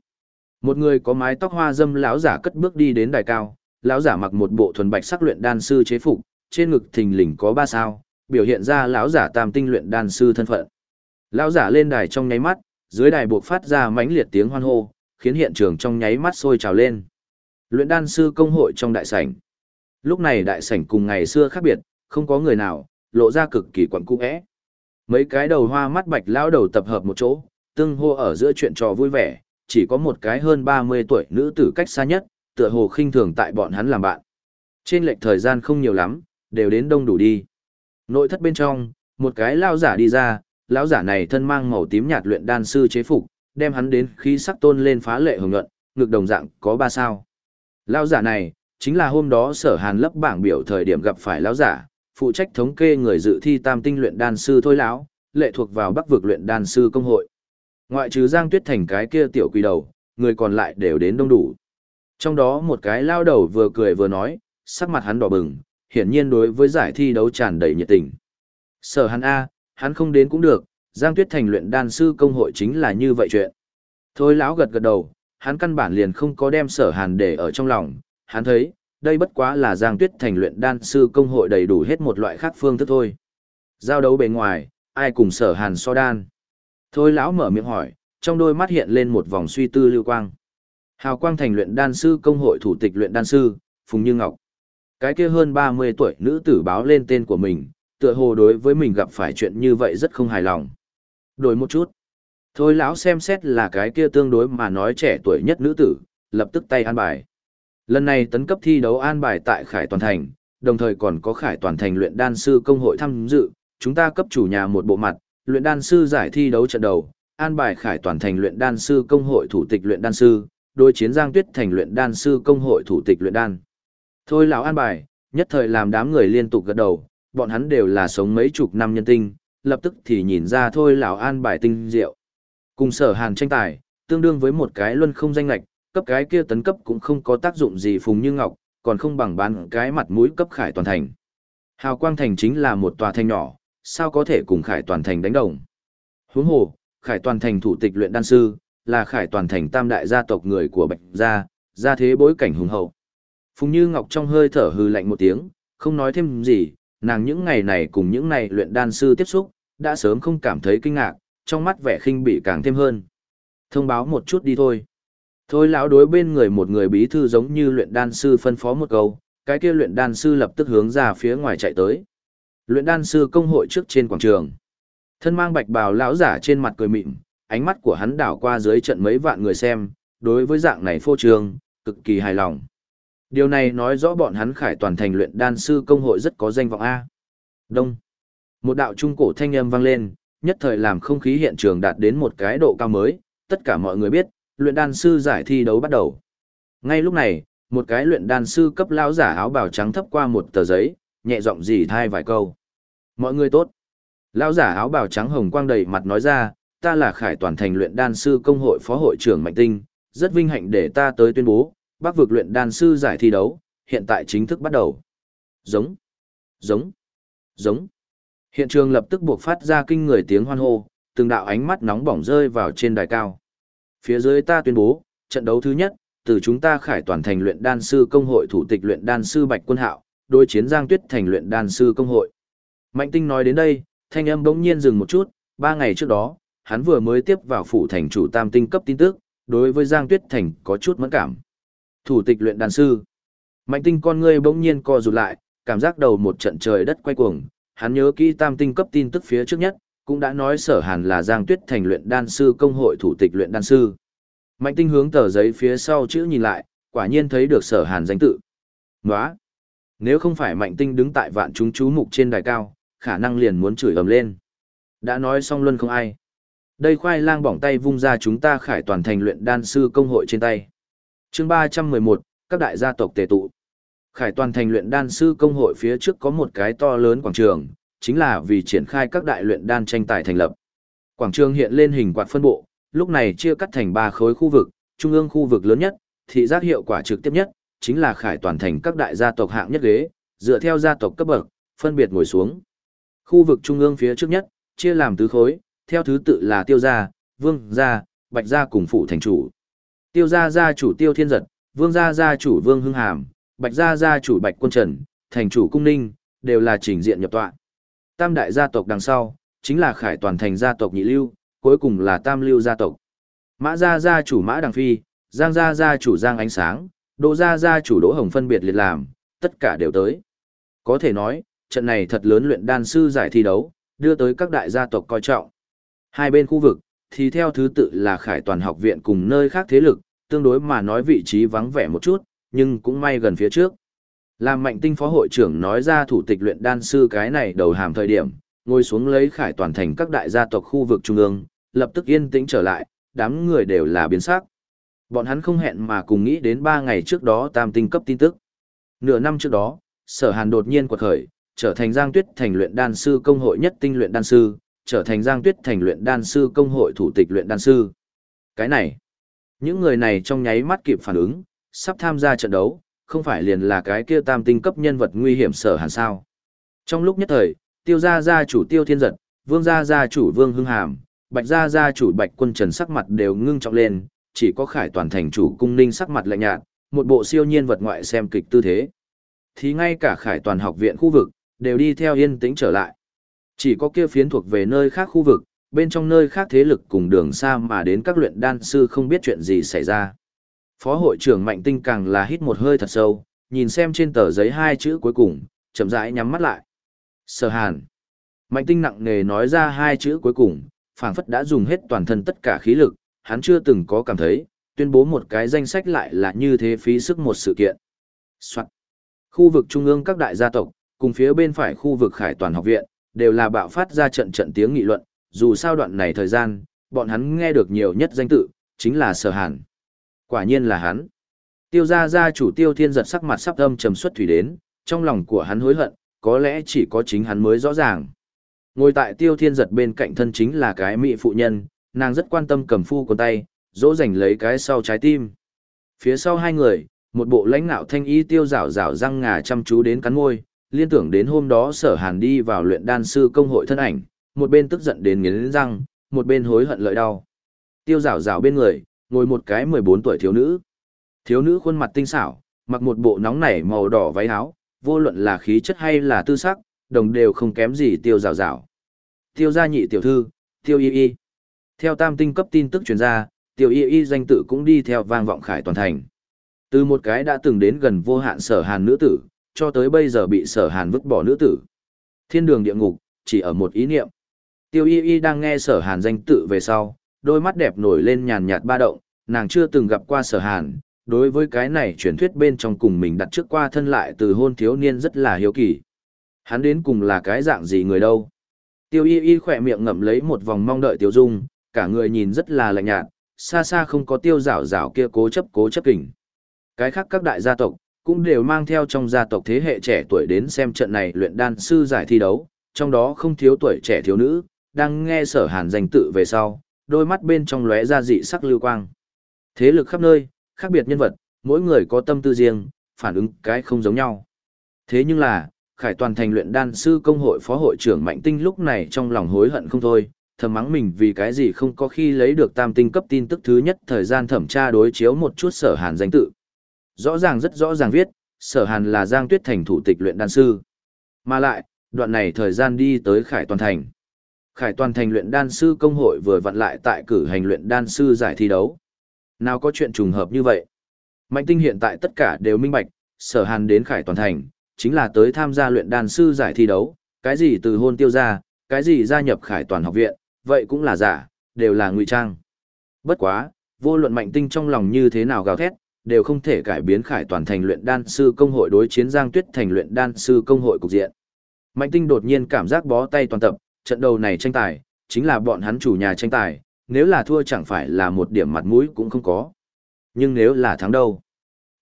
Một người có mái tóc hoa dâm lão giả cất bước đi đến đài cao, lão giả mặc một bộ thuần bạch sắc luyện đan sư chế phục, trên ngực thình lình có ba sao, biểu hiện ra lão giả tam tinh luyện đan sư thân phận. Lão giả lên đài trong nháy mắt, dưới đài buộc phát ra mãnh liệt tiếng hoan hô, khiến hiện trường trong nháy mắt sôi trào lên. Luyện đan sư công hội trong đại sảnh. Lúc này đại sảnh cùng ngày xưa khác biệt, không có người nào, lộ ra cực kỳ quẩn cung ẽ. Mấy cái đầu hoa mắt bạch lão đầu tập hợp một chỗ, tương hô ở giữa chuyện trò vui vẻ, chỉ có một cái hơn 30 tuổi nữ tử cách xa nhất, tựa hồ khinh thường tại bọn hắn làm bạn. Trên lệch thời gian không nhiều lắm, đều đến đông đủ đi. Nội thất bên trong, một cái lao giả đi ra, lão giả này thân mang màu tím nhạt luyện đan sư chế phục, đem hắn đến khí sắc tôn lên phá lệ hồng nhuận, ngực đồng dạng có ba sao. Lão giả này, chính là hôm đó sở hàn lấp bảng biểu thời điểm gặp phải lão giả, phụ trách thống kê người dự thi tam tinh luyện đan sư thôi lão, lệ thuộc vào bắc vực luyện đan sư công hội. Ngoại trừ Giang Tuyết Thành cái kia tiểu quỷ đầu, người còn lại đều đến đông đủ. Trong đó một cái lao đầu vừa cười vừa nói, sắc mặt hắn đỏ bừng, hiển nhiên đối với giải thi đấu tràn đầy nhiệt tình. Sở hắn A, hắn không đến cũng được, Giang Tuyết Thành luyện đan sư công hội chính là như vậy chuyện. Thôi lão gật gật đầu, hắn căn bản liền không có đem sở hàn để ở trong lòng, hắn thấy, đây bất quá là Giang Tuyết Thành luyện đan sư công hội đầy đủ hết một loại khác phương thức thôi. Giao đấu bề ngoài, ai cùng sở hàn so đan. Thôi lão mở miệng hỏi, trong đôi mắt hiện lên một vòng suy tư lưu quang. Hào quang thành luyện đan sư công hội thủ tịch luyện đan sư, Phùng Như Ngọc. Cái kia hơn 30 tuổi nữ tử báo lên tên của mình, tựa hồ đối với mình gặp phải chuyện như vậy rất không hài lòng. Đổi một chút. Thôi lão xem xét là cái kia tương đối mà nói trẻ tuổi nhất nữ tử, lập tức tay an bài. Lần này tấn cấp thi đấu an bài tại Khải Toàn Thành, đồng thời còn có Khải Toàn Thành luyện đan sư công hội tham dự, chúng ta cấp chủ nhà một bộ mặt, luyện đan sư giải thi đấu trận đầu, an bài Khải Toàn Thành luyện đan sư công hội thủ tịch luyện đan sư, đối chiến Giang Tuyết Thành luyện đan sư công hội thủ tịch luyện đan. Thôi lão an bài, nhất thời làm đám người liên tục gật đầu, bọn hắn đều là sống mấy chục năm nhân tinh, lập tức thì nhìn ra thôi lão an bài tinh diệu. Cùng sở hàn tranh tài, tương đương với một cái luân không danh lạch, cấp cái kia tấn cấp cũng không có tác dụng gì phùng như ngọc, còn không bằng bán cái mặt mũi cấp khải toàn thành. Hào quang thành chính là một tòa thành nhỏ, sao có thể cùng khải toàn thành đánh đồng. Huống hồ, khải toàn thành thủ tịch luyện đan sư, là khải toàn thành tam đại gia tộc người của bạch gia, gia thế bối cảnh hùng hậu. Phùng Như Ngọc trong hơi thở hư lạnh một tiếng, không nói thêm gì, nàng những ngày này cùng những này luyện đan sư tiếp xúc, đã sớm không cảm thấy kinh ngạc, trong mắt vẻ khinh bị càng thêm hơn. Thông báo một chút đi thôi. Thôi lão đối bên người một người bí thư giống như luyện đan sư phân phó một câu, cái kia luyện đan sư lập tức hướng ra phía ngoài chạy tới. Luyện đan sư công hội trước trên quảng trường. Thân mang bạch bào lão giả trên mặt cười mịn, ánh mắt của hắn đảo qua dưới trận mấy vạn người xem, đối với dạng này phô trương, cực kỳ hài lòng. Điều này nói rõ bọn hắn khải toàn thành luyện đan sư công hội rất có danh vọng A. Đông. Một đạo trung cổ thanh âm vang lên, nhất thời làm không khí hiện trường đạt đến một cái độ cao mới, tất cả mọi người biết, luyện đan sư giải thi đấu bắt đầu. Ngay lúc này, một cái luyện đan sư cấp lão giả áo bào trắng thấp qua một tờ giấy, nhẹ giọng dì thai vài câu. Mọi người tốt. Lão giả áo bào trắng hồng quang đầy mặt nói ra, ta là khải toàn thành luyện đan sư công hội phó hội trưởng Mạnh Tinh, rất vinh hạnh để ta tới tuyên bố, bắc vực luyện đan sư giải thi đấu, hiện tại chính thức bắt đầu. Giống, giống, giống. Hiện trường lập tức buộc phát ra kinh người tiếng hoan hô, từng đạo ánh mắt nóng bỏng rơi vào trên đài cao. Phía dưới ta tuyên bố, trận đấu thứ nhất, từ chúng ta khải toàn thành luyện đan sư công hội thủ tịch luyện đan sư Bạch Quân Hạo, đối chiến Giang Tuyết thành luyện đan sư công hội. Mạnh Tinh nói đến đây, thanh âm bỗng nhiên dừng một chút, ba ngày trước đó, hắn vừa mới tiếp vào phủ thành chủ tam tinh cấp tin tức, đối với Giang Tuyết thành có chút mẫn cảm. Thủ tịch luyện đan sư. Mạnh Tinh con ngươi bỗng nhiên co rụt lại, cảm giác đầu một trận trời đất quay cuồng, hắn nhớ kỹ tam tinh cấp tin tức phía trước nhất, cũng đã nói sở hàn là Giang Tuyết thành luyện đan sư công hội thủ tịch luyện đan sư. Mạnh tinh hướng tờ giấy phía sau chữ nhìn lại, quả nhiên thấy được sở hàn danh tự. nói Nếu không phải mạnh tinh đứng tại vạn chúng chú mục trên đài cao, khả năng liền muốn chửi ầm lên. Đã nói xong luân không ai. Đây khoai lang bỏng tay vung ra chúng ta khải toàn thành luyện đan sư công hội trên tay. chương ba trăm mười một, các đại gia tộc tề tụ. Khải toàn thành luyện đan sư công hội phía trước có một cái to lớn quảng trường, chính là vì triển khai các đại luyện đan tranh tài thành lập. Quảng trường hiện lên hình quạt phân bộ, lúc này chia cắt thành ba khối khu vực, trung ương khu vực lớn nhất, thị giác hiệu quả trực tiếp nhất, chính là khải toàn thành các đại gia tộc hạng nhất ghế, dựa theo gia tộc cấp bậc, phân biệt ngồi xuống. Khu vực trung ương phía trước nhất, chia làm tứ khối, theo thứ tự là tiêu gia, vương gia, bạch gia cùng phụ thành chủ. Tiêu gia gia chủ tiêu thiên giật, vương gia gia chủ vương hưng hàm, bạch gia gia chủ bạch quân trần, thành chủ cung ninh, đều là trình diện nhập tọa. Tam đại gia tộc đằng sau, chính là khải toàn thành gia tộc nhị lưu, cuối cùng là tam lưu gia tộc. Mã gia gia chủ Mã Đằng Phi, Giang gia gia chủ Giang Ánh Sáng, Đỗ gia gia chủ Đỗ Hồng phân biệt liệt làm, tất cả đều tới. Có thể nói, trận này thật lớn luyện đan sư giải thi đấu, đưa tới các đại gia tộc coi trọng. Hai bên khu vực, thì theo thứ tự là Khải Toàn học viện cùng nơi khác thế lực, tương đối mà nói vị trí vắng vẻ một chút, nhưng cũng may gần phía trước. Làm mạnh tinh phó hội trưởng nói ra thủ tịch luyện đan sư cái này đầu hàm thời điểm, ngồi xuống lấy khải toàn thành các đại gia tộc khu vực trung ương, lập tức yên tĩnh trở lại, đám người đều là biến sắc. Bọn hắn không hẹn mà cùng nghĩ đến ba ngày trước đó tam tinh cấp tin tức. Nửa năm trước đó, sở hàn đột nhiên quật khởi, trở thành giang tuyết thành luyện đan sư công hội nhất tinh luyện đan sư, trở thành giang tuyết thành luyện đan sư công hội thủ tịch luyện đan sư. Cái này, những người này trong nháy mắt kịp phản ứng, sắp tham gia trận đấu, không phải liền là cái kia tam tinh cấp nhân vật nguy hiểm sở hàn sao. Trong lúc nhất thời, tiêu gia gia chủ tiêu thiên giật, vương gia gia chủ vương hưng hàm, bạch gia gia chủ bạch quân trần sắc mặt đều ngưng trọng lên, chỉ có khải toàn thành chủ cung ninh sắc mặt lạnh nhạt, một bộ siêu nhiên vật ngoại xem kịch tư thế. Thì ngay cả khải toàn học viện khu vực, đều đi theo yên tĩnh trở lại. Chỉ có kia phiến thuộc về nơi khác khu vực, bên trong nơi khác thế lực cùng đường xa mà đến các luyện đan sư không biết chuyện gì xảy ra. Phó hội trưởng Mạnh Tinh càng là hít một hơi thật sâu, nhìn xem trên tờ giấy hai chữ cuối cùng, chậm rãi nhắm mắt lại. Sở Hàn. Mạnh Tinh nặng nề nói ra hai chữ cuối cùng, phảng phất đã dùng hết toàn thân tất cả khí lực, hắn chưa từng có cảm thấy, tuyên bố một cái danh sách lại là như thế phí sức một sự kiện. Soạn. Khu vực trung ương các đại gia tộc, cùng phía bên phải khu vực khải toàn học viện, đều là bạo phát ra trận trận tiếng nghị luận, dù sao đoạn này thời gian, bọn hắn nghe được nhiều nhất danh tự, chính là Sở Hàn. Quả nhiên là hắn. Tiêu gia gia chủ tiêu thiên giật sắc mặt sắp âm trầm xuất thủy đến, trong lòng của hắn hối hận, có lẽ chỉ có chính hắn mới rõ ràng. Ngồi tại tiêu thiên giật bên cạnh thân chính là cái mỹ phụ nhân, nàng rất quan tâm cầm phu con tay, dỗ dành lấy cái sau trái tim. Phía sau hai người, một bộ lãnh nạo thanh y tiêu rảo rảo răng ngà chăm chú đến cắn môi, liên tưởng đến hôm đó sở hàn đi vào luyện đan sư công hội thân ảnh, một bên tức giận đến nghiến răng, một bên hối hận lợi đau. Tiêu rảo rảo bên người, ngồi một cái 14 tuổi thiếu nữ. Thiếu nữ khuôn mặt tinh xảo, mặc một bộ nóng nảy màu đỏ váy áo, vô luận là khí chất hay là tư sắc, đồng đều không kém gì tiêu rào rào. Tiêu gia nhị tiểu thư, tiêu y y. Theo tam tinh cấp tin tức truyền ra, tiêu y y danh tự cũng đi theo vang vọng khải toàn thành. Từ một cái đã từng đến gần vô hạn sở hàn nữ tử, cho tới bây giờ bị sở hàn vứt bỏ nữ tử. Thiên đường địa ngục, chỉ ở một ý niệm. Tiêu y y đang nghe sở hàn danh tự về sau, đôi mắt đẹp nổi lên nhàn nhạt ba động, nàng chưa từng gặp qua sở hàn, đối với cái này truyền thuyết bên trong cùng mình đặt trước qua thân lại từ hôn thiếu niên rất là hiếu kỳ. Hắn đến cùng là cái dạng gì người đâu? Tiêu y y khỏe miệng ngậm lấy một vòng mong đợi tiêu dung, cả người nhìn rất là lạnh nhạt, xa xa không có tiêu rảo rảo kia cố chấp cố chấp kỉnh. Cái khác các đại gia tộc, cũng đều mang theo trong gia tộc thế hệ trẻ tuổi đến xem trận này luyện đan sư giải thi đấu, trong đó không thiếu tuổi trẻ thiếu nữ, đang nghe sở hàn danh tự về sau, đôi mắt bên trong lóe ra dị sắc lưu quang. Thế lực khắp nơi, khác biệt nhân vật, mỗi người có tâm tư riêng, phản ứng cái không giống nhau. Thế nhưng là, Khải Toàn thành luyện đan sư công hội phó hội trưởng Mạnh Tinh lúc này trong lòng hối hận không thôi, thầm mắng mình vì cái gì không có khi lấy được tam tinh cấp tin tức thứ nhất thời gian thẩm tra đối chiếu một chút sở hàn danh tự. Rõ ràng rất rõ ràng viết, sở hàn là Giang Tuyết Thành thủ tịch luyện đan sư. Mà lại, đoạn này thời gian đi tới Khải Toàn Thành. Khải Toàn Thành luyện đan sư công hội vừa vặn lại tại cử hành luyện đan sư giải thi đấu. Nào có chuyện trùng hợp như vậy? Mạnh tinh hiện tại tất cả đều minh bạch, sở hàn đến Khải Toàn Thành, chính là tới tham gia luyện đan sư giải thi đấu, cái gì từ hôn tiêu ra, cái gì gia nhập Khải Toàn học viện, vậy cũng là giả, đều là ngụy trang. Bất quá, vô luận mạnh tinh trong lòng như thế nào gào thét, đều không thể cải biến Khải Toàn Thành luyện đan sư công hội đối chiến Giang Tuyết thành luyện đan sư công hội cục diện. Mạnh tinh đột nhiên cảm giác bó tay toàn tập, trận đầu này tranh tài, chính là bọn hắn chủ nhà tranh tài, nếu là thua chẳng phải là một điểm mặt mũi cũng không có. Nhưng nếu là thắng đâu?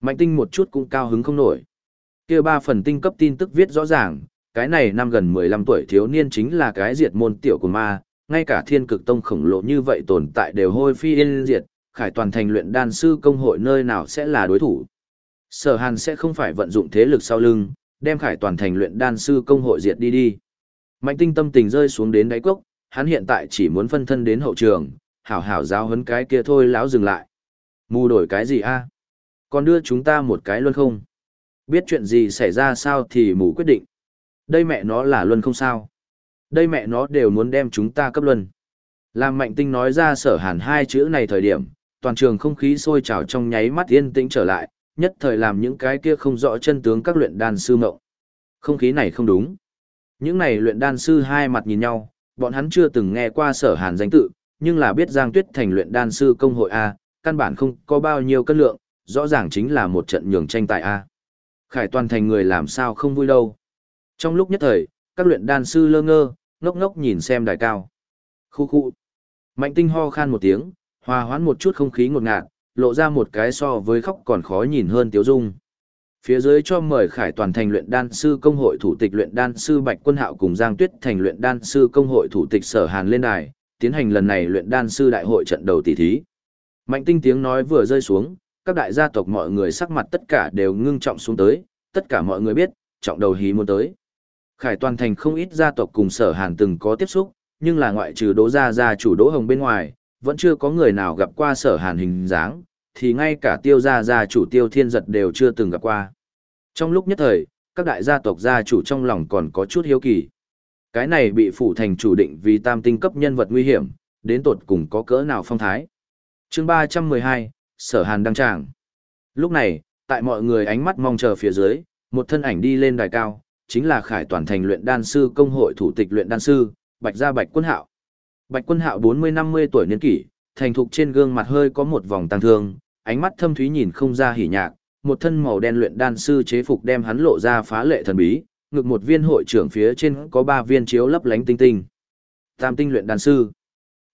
Mạnh tinh một chút cũng cao hứng không nổi. kia ba phần tinh cấp tin tức viết rõ ràng, cái này năm gần 15 tuổi thiếu niên chính là cái diệt môn tiểu của ma, ngay cả thiên cực tông khổng lồ như vậy tồn tại đều hôi phi yên diệt, khải toàn thành luyện đan sư công hội nơi nào sẽ là đối thủ. Sở hàn sẽ không phải vận dụng thế lực sau lưng, đem khải toàn thành luyện đan sư công hội diệt đi đi. Mạnh tinh tâm tình rơi xuống đến đáy cốc, hắn hiện tại chỉ muốn phân thân đến hậu trường, hảo hảo giáo hấn cái kia thôi láo dừng lại. Mù đổi cái gì a? Còn đưa chúng ta một cái luân không? Biết chuyện gì xảy ra sao thì mù quyết định. Đây mẹ nó là luân không sao. Đây mẹ nó đều muốn đem chúng ta cấp luân. Làm mạnh tinh nói ra sở hàn hai chữ này thời điểm, toàn trường không khí sôi trào trong nháy mắt yên tĩnh trở lại, nhất thời làm những cái kia không rõ chân tướng các luyện đan sư mộng. Không khí này không đúng. Những này luyện đan sư hai mặt nhìn nhau, bọn hắn chưa từng nghe qua sở hàn danh tự, nhưng là biết Giang Tuyết thành luyện đan sư công hội A, căn bản không có bao nhiêu cân lượng, rõ ràng chính là một trận nhường tranh tài A. Khải toàn thành người làm sao không vui đâu. Trong lúc nhất thời, các luyện đan sư lơ ngơ, ngốc ngốc nhìn xem đài cao. Khu khu. Mạnh tinh ho khan một tiếng, hòa hoãn một chút không khí ngột ngạt, lộ ra một cái so với khóc còn khó nhìn hơn tiếu dung. Phía dưới cho mời Khải Toàn thành luyện đan sư công hội thủ tịch luyện đan sư Bạch Quân Hạo cùng Giang Tuyết thành luyện đan sư công hội thủ tịch Sở Hàn lên đài, tiến hành lần này luyện đan sư đại hội trận đầu tỷ thí. Mạnh tinh tiếng nói vừa rơi xuống, các đại gia tộc mọi người sắc mặt tất cả đều ngưng trọng xuống tới, tất cả mọi người biết, trọng đầu hí muốn tới. Khải toàn thành không ít gia tộc cùng sở hàn từng có tiếp xúc, nhưng là ngoại trừ đỗ gia gia chủ đỗ hồng bên ngoài, vẫn chưa có người nào gặp qua sở hàn hình dáng, thì ngay cả tiêu gia gia chủ tiêu thiên giật đều chưa từng gặp qua. Trong lúc nhất thời, các đại gia tộc gia chủ trong lòng còn có chút hiếu kỳ. Cái này bị phủ thành chủ định vì tam tinh cấp nhân vật nguy hiểm, đến tột cùng có cỡ nào phong thái. chương 312, Sở Hàn đăng tràng. Lúc này, tại mọi người ánh mắt mong chờ phía dưới, một thân ảnh đi lên đài cao, chính là Khải Toàn Thành luyện đan sư công hội thủ tịch luyện đan sư, Bạch Gia Bạch Quân Hạo. Bạch Quân Hạo 40-50 tuổi niên kỷ, thành thục trên gương mặt hơi có một vòng tăng thương, ánh mắt thâm thúy nhìn không ra hỉ nhạc, một thân màu đen luyện đan sư chế phục đem hắn lộ ra phá lệ thần bí, ngực một viên hội trưởng phía trên có ba viên chiếu lấp lánh tinh tinh. Tam tinh luyện đan sư.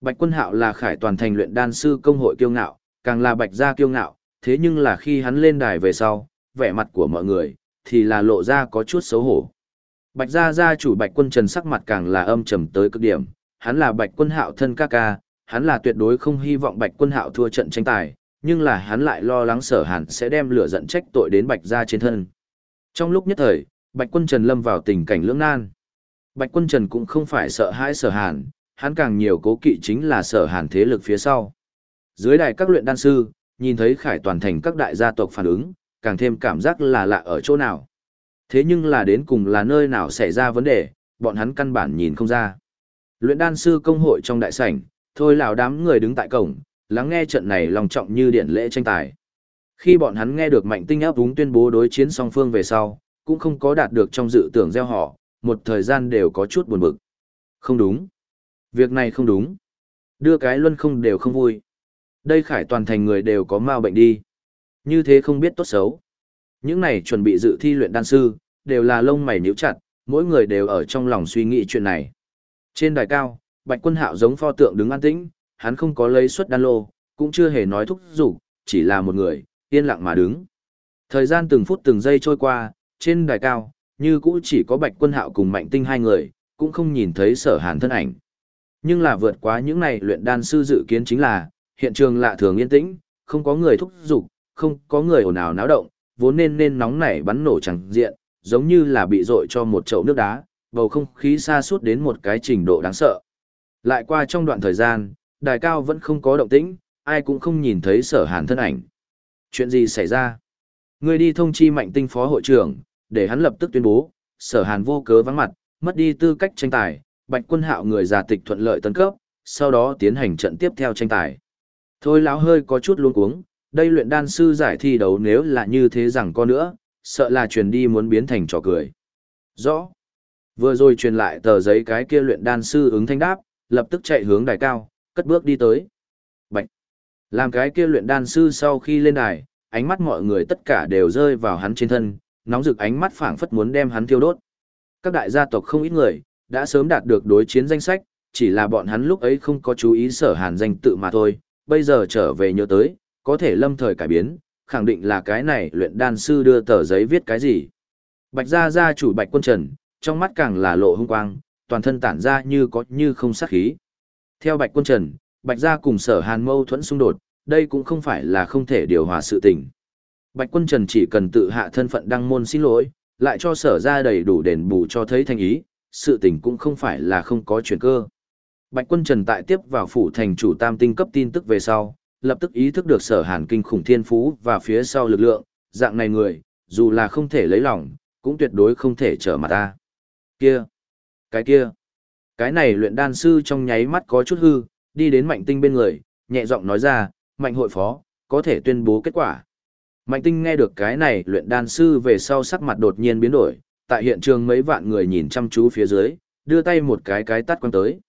Bạch Quân Hạo là Khải Toàn Thành luyện đan sư công hội kiêu ngạo, càng là Bạch gia kiêu ngạo, thế nhưng là khi hắn lên đài về sau, vẻ mặt của mọi người thì là lộ ra có chút xấu hổ. Bạch gia gia chủ Bạch Quân Trần sắc mặt càng là âm trầm tới cực điểm, hắn là Bạch Quân Hạo thân ca ca, hắn là tuyệt đối không hy vọng Bạch Quân Hạo thua trận tranh tài, nhưng là hắn lại lo lắng Sở Hàn sẽ đem lửa giận trách tội đến Bạch gia trên thân. Trong lúc nhất thời, Bạch Quân Trần lâm vào tình cảnh lưỡng nan. Bạch Quân Trần cũng không phải sợ hãi Sở Hàn, hắn càng nhiều cố kỵ chính là Sở Hàn thế lực phía sau. Dưới đài các luyện đan sư, nhìn thấy Khải toàn thành các đại gia tộc phản ứng, càng thêm cảm giác là lạ ở chỗ nào. Thế nhưng là đến cùng là nơi nào xảy ra vấn đề, bọn hắn căn bản nhìn không ra. Luyện đan sư công hội trong đại sảnh, thôi lào đám người đứng tại cổng, lắng nghe trận này lòng trọng như điện lễ tranh tài. Khi bọn hắn nghe được mạnh tinh áp đúng tuyên bố đối chiến song phương về sau, cũng không có đạt được trong dự tưởng gieo họ, một thời gian đều có chút buồn bực. Không đúng. Việc này không đúng. Đưa cái luân không đều không vui. Đây khải toàn thành người đều có mau bệnh đi. Như thế không biết tốt xấu. Những này chuẩn bị dự thi luyện đan sư, đều là lông mày nhíu chặt, mỗi người đều ở trong lòng suy nghĩ chuyện này. Trên đài cao, Bạch Quân Hạo giống pho tượng đứng an tĩnh, hắn không có lấy suất đan lô, cũng chưa hề nói thúc giục, chỉ là một người, yên lặng mà đứng. Thời gian từng phút từng giây trôi qua, trên đài cao, như cũ chỉ có Bạch Quân Hạo cùng Mạnh Tinh hai người, cũng không nhìn thấy Sở Hàn thân ảnh. Nhưng là vượt quá những này luyện đan sư dự kiến chính là, hiện trường lạ thường yên tĩnh, không có người thúc giục, không có người ồn ào náo động, vốn nên nên nóng nảy bắn nổ chẳng diện, giống như là bị dội cho một chậu nước đá, bầu không khí xa suốt đến một cái trình độ đáng sợ. Lại qua trong đoạn thời gian, đài cao vẫn không có động tĩnh, ai cũng không nhìn thấy sở hàn thân ảnh. Chuyện gì xảy ra? Người đi thông chi mạnh tinh phó hội trưởng, để hắn lập tức tuyên bố, sở hàn vô cớ vắng mặt, mất đi tư cách tranh tài, bạch quân hạo người già tịch thuận lợi tấn cấp, sau đó tiến hành trận tiếp theo tranh tài. Thôi lão hơi có chút luống cuống, đây luyện đan sư giải thi đấu nếu là như thế rằng có nữa, sợ là truyền đi muốn biến thành trò cười. Rõ. Vừa rồi truyền lại tờ giấy cái kia luyện đan sư ứng thanh đáp, lập tức chạy hướng đài cao, cất bước đi tới. Bạch. Làm cái kia luyện đan sư sau khi lên đài, ánh mắt mọi người tất cả đều rơi vào hắn trên thân, nóng rực ánh mắt phảng phất muốn đem hắn thiêu đốt. Các đại gia tộc không ít người, đã sớm đạt được đối chiến danh sách, chỉ là bọn hắn lúc ấy không có chú ý sở hàn danh tự mà thôi, bây giờ trở về nhớ tới, có thể lâm thời cải biến, khẳng định là cái này luyện đan sư đưa tờ giấy viết cái gì. Bạch gia gia chủ Bạch Quân Trần, trong mắt càng là lộ hung quang, toàn thân tản ra như có như không sát khí. Theo Bạch Quân Trần, Bạch gia cùng Sở Hàn mâu thuẫn xung đột, đây cũng không phải là không thể điều hòa sự tình. Bạch Quân Trần chỉ cần tự hạ thân phận đăng môn xin lỗi, lại cho Sở gia đầy đủ đền bù cho thấy thành ý, sự tình cũng không phải là không có chuyển cơ. Bạch Quân Trần tại tiếp vào phủ thành chủ tam tinh cấp tin tức về sau, lập tức ý thức được sở hàn kinh khủng thiên phú và phía sau lực lượng, dạng này người, dù là không thể lấy lòng, cũng tuyệt đối không thể trở mặt ta. Kia! Cái kia! Cái này luyện đan sư trong nháy mắt có chút hư, đi đến mạnh tinh bên người, nhẹ giọng nói ra, mạnh hội phó, có thể tuyên bố kết quả. Mạnh tinh nghe được cái này luyện đan sư về sau sắc mặt đột nhiên biến đổi, tại hiện trường mấy vạn người nhìn chăm chú phía dưới, đưa tay một cái cái tắt quăng tới.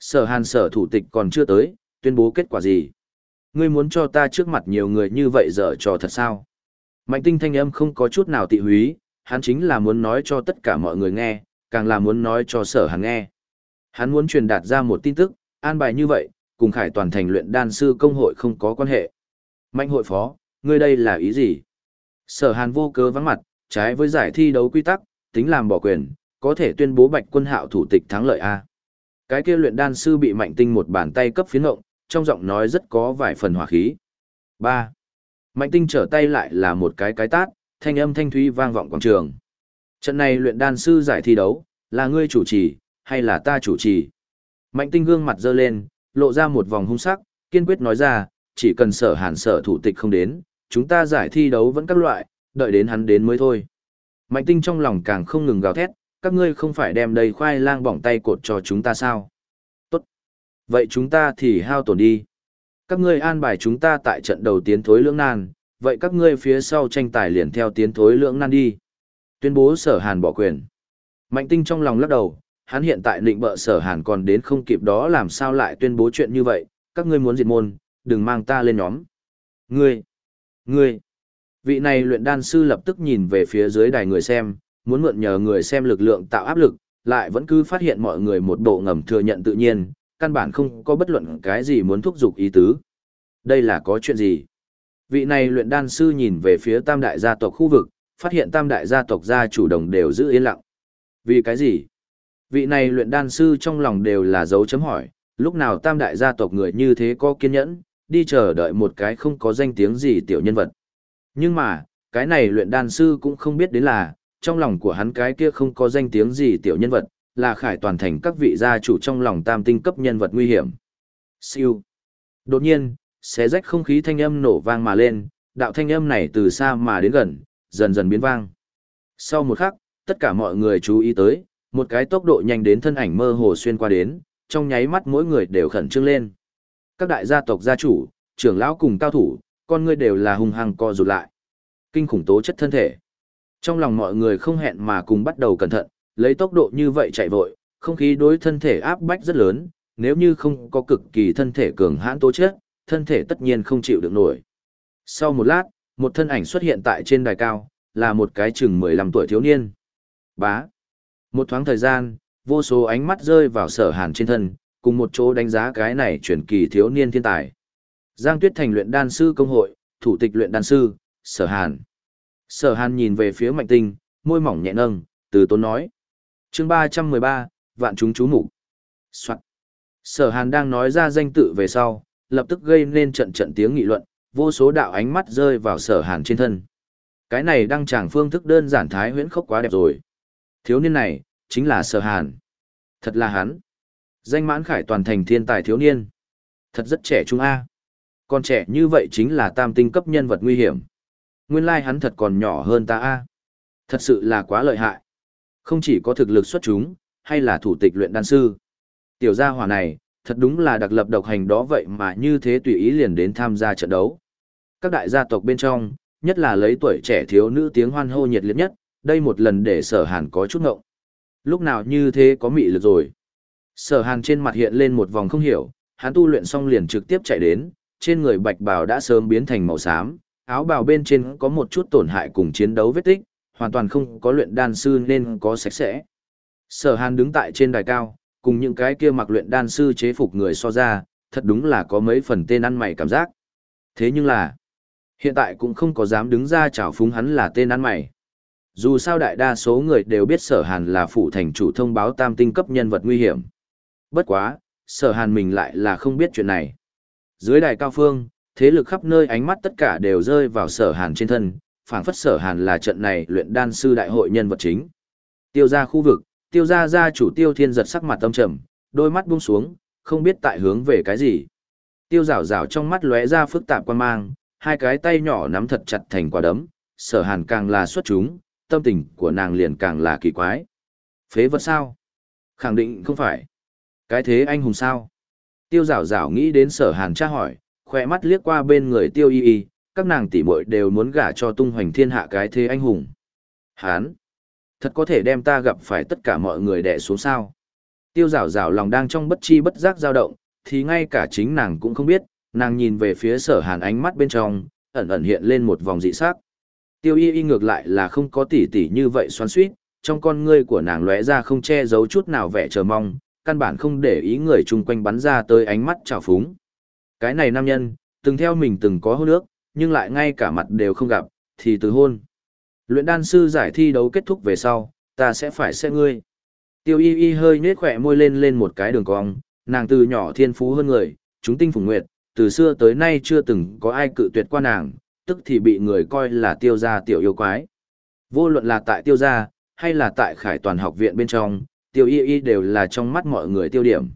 Sở hàn sở thủ tịch còn chưa tới, tuyên bố kết quả gì? Ngươi muốn cho ta trước mặt nhiều người như vậy dở trò thật sao? Mạnh tinh thanh âm không có chút nào tị húy, hắn chính là muốn nói cho tất cả mọi người nghe, càng là muốn nói cho sở hàn nghe. Hắn muốn truyền đạt ra một tin tức, an bài như vậy, cùng khải toàn thành luyện đan sư công hội không có quan hệ. Mạnh hội phó, ngươi đây là ý gì? Sở hàn vô cớ vắng mặt, trái với giải thi đấu quy tắc, tính làm bỏ quyền, có thể tuyên bố bạch quân hạo thủ tịch thắng lợi A. Cái kia luyện đan sư bị mạnh tinh một bàn tay cấp phiến ngộng, trong giọng nói rất có vài phần hỏa khí. 3. Mạnh tinh trở tay lại là một cái cái tát, thanh âm thanh thúy vang vọng quảng trường. Trận này luyện đan sư giải thi đấu, là ngươi chủ trì, hay là ta chủ trì? Mạnh tinh gương mặt dơ lên, lộ ra một vòng hung sắc, kiên quyết nói ra, chỉ cần sở hàn sở thủ tịch không đến, chúng ta giải thi đấu vẫn các loại, đợi đến hắn đến mới thôi. Mạnh tinh trong lòng càng không ngừng gào thét, các ngươi không phải đem đầy khoai lang bỏng tay cột cho chúng ta sao? Tốt. Vậy chúng ta thì hao tổn đi. Các ngươi an bài chúng ta tại trận đầu tiến thối lưỡng nan, vậy các ngươi phía sau tranh tài liền theo tiến thối lưỡng nan đi. Tuyên bố sở hàn bỏ quyền. Mạnh tinh trong lòng lắc đầu, hắn hiện tại định bợ sở hàn còn đến không kịp đó làm sao lại tuyên bố chuyện như vậy, các ngươi muốn diệt môn, đừng mang ta lên nhóm. Ngươi, ngươi, vị này luyện đan sư lập tức nhìn về phía dưới đài người xem, muốn mượn nhờ người xem lực lượng tạo áp lực, lại vẫn cứ phát hiện mọi người một bộ ngầm thừa nhận tự nhiên, căn bản không có bất luận cái gì muốn thúc giục ý tứ. Đây là có chuyện gì? Vị này luyện đan sư nhìn về phía tam đại gia tộc khu vực, phát hiện tam đại gia tộc gia chủ đồng đều giữ yên lặng. Vì cái gì? Vị này luyện đan sư trong lòng đều là dấu chấm hỏi, lúc nào tam đại gia tộc người như thế có kiên nhẫn, đi chờ đợi một cái không có danh tiếng gì tiểu nhân vật. Nhưng mà, cái này luyện đan sư cũng không biết đến là, trong lòng của hắn cái kia không có danh tiếng gì tiểu nhân vật, là khải toàn thành các vị gia chủ trong lòng tam tinh cấp nhân vật nguy hiểm. Siêu. Đột nhiên, xé rách không khí thanh âm nổ vang mà lên, đạo thanh âm này từ xa mà đến gần, dần dần biến vang. Sau một khắc, tất cả mọi người chú ý tới, một cái tốc độ nhanh đến thân ảnh mơ hồ xuyên qua đến, trong nháy mắt mỗi người đều khẩn trương lên. Các đại gia tộc gia chủ, trưởng lão cùng cao thủ, con người đều là hung hăng co rụt lại. Kinh khủng tố chất thân thể. Trong lòng mọi người không hẹn mà cùng bắt đầu cẩn thận, lấy tốc độ như vậy chạy vội, không khí đối thân thể áp bách rất lớn, nếu như không có cực kỳ thân thể cường hãn tố chất, thân thể tất nhiên không chịu được nổi. Sau một lát, một thân ảnh xuất hiện tại trên đài cao, là một cái chừng 15 tuổi thiếu niên. Bá. Một thoáng thời gian, vô số ánh mắt rơi vào sở hàn trên thân, cùng một chỗ đánh giá cái này chuyển kỳ thiếu niên thiên tài. Giang Tuyết Thành luyện đan sư công hội, thủ tịch luyện đan sư, sở hàn. Sở hàn nhìn về phía mạnh tinh, môi mỏng nhẹ nâng, từ tốn nói. chương ba trăm mười ba vạn chúng chú mục Soạn. Sở Hàn đang nói ra danh tự về sau, lập tức gây nên trận trận tiếng nghị luận, vô số đạo ánh mắt rơi vào Sở Hàn trên thân. Cái này đang chẳng phương thức đơn giản thái huyễn khốc quá đẹp rồi. Thiếu niên này, chính là Sở Hàn. Thật là hắn. Danh mãn khải toàn thành thiên tài thiếu niên. Thật rất trẻ trung A. Còn trẻ như vậy chính là tam tinh cấp nhân vật nguy hiểm. Nguyên lai hắn thật còn nhỏ hơn ta A. Thật sự là quá lợi hại. Không chỉ có thực lực xuất chúng, hay là thủ tịch luyện đan sư. Tiểu gia hỏa này, thật đúng là đặc lập độc hành đó vậy mà như thế tùy ý liền đến tham gia trận đấu. Các đại gia tộc bên trong, nhất là lấy tuổi trẻ thiếu nữ tiếng hoan hô nhiệt liệt nhất, đây một lần để sở hàn có chút ngộng. Lúc nào như thế có mị lực rồi. Sở hàn trên mặt hiện lên một vòng không hiểu, hắn tu luyện xong liền trực tiếp chạy đến, trên người bạch bào đã sớm biến thành màu xám, áo bào bên trên có một chút tổn hại cùng chiến đấu vết tích, hoàn toàn không có luyện đan sư nên có sạch sẽ. Sở hàn đứng tại trên đài cao, cùng những cái kia mặc luyện đan sư chế phục người so ra, thật đúng là có mấy phần tên ăn mày cảm giác. Thế nhưng là, hiện tại cũng không có dám đứng ra chào phúng hắn là tên ăn mày. Dù sao đại đa số người đều biết sở hàn là phụ thành chủ thông báo tam tinh cấp nhân vật nguy hiểm. Bất quá, sở hàn mình lại là không biết chuyện này. Dưới đài cao phương, thế lực khắp nơi ánh mắt tất cả đều rơi vào sở hàn trên thân, phảng phất sở hàn là trận này luyện đan sư đại hội nhân vật chính. Tiêu ra khu vực, tiêu ra gia chủ tiêu thiên giật sắc mặt tâm trầm, đôi mắt buông xuống, không biết tại hướng về cái gì. Tiêu rào rào trong mắt lóe ra phức tạp quan mang, hai cái tay nhỏ nắm thật chặt thành quả đấm, sở hàn càng là xuất chúng, tâm tình của nàng liền càng là kỳ quái. Phế vật sao? Khẳng định không phải. Cái thế anh hùng sao? Tiêu rào rào nghĩ đến sở hàn tra hỏi, khỏe mắt liếc qua bên người tiêu y y, các nàng tỷ muội đều muốn gả cho tung hoành thiên hạ cái thế anh hùng. Hán! Thật có thể đem ta gặp phải tất cả mọi người đẻ xuống sao. Tiêu rào rào lòng đang trong bất chi bất giác dao động, thì ngay cả chính nàng cũng không biết, nàng nhìn về phía sở hàn ánh mắt bên trong, ẩn ẩn hiện lên một vòng dị sắc. Tiêu y y ngược lại là không có tỉ tỉ như vậy xoắn suýt, trong con ngươi của nàng lóe ra không che giấu chút nào vẻ chờ mong, căn bản không để ý người chung quanh bắn ra tới ánh mắt trào phúng. Cái này nam nhân, từng theo mình từng có hôn nước, nhưng lại ngay cả mặt đều không gặp, thì từ hôn. Luyện đan sư giải thi đấu kết thúc về sau, ta sẽ phải xe ngươi. Tiêu y y hơi nhếch khỏe môi lên lên một cái đường cong, nàng từ nhỏ thiên phú hơn người, chúng tinh phùng nguyệt, từ xưa tới nay chưa từng có ai cự tuyệt qua nàng, tức thì bị người coi là tiêu gia tiểu yêu quái. Vô luận là tại tiêu gia, hay là tại khải toàn học viện bên trong, tiêu y y đều là trong mắt mọi người tiêu điểm.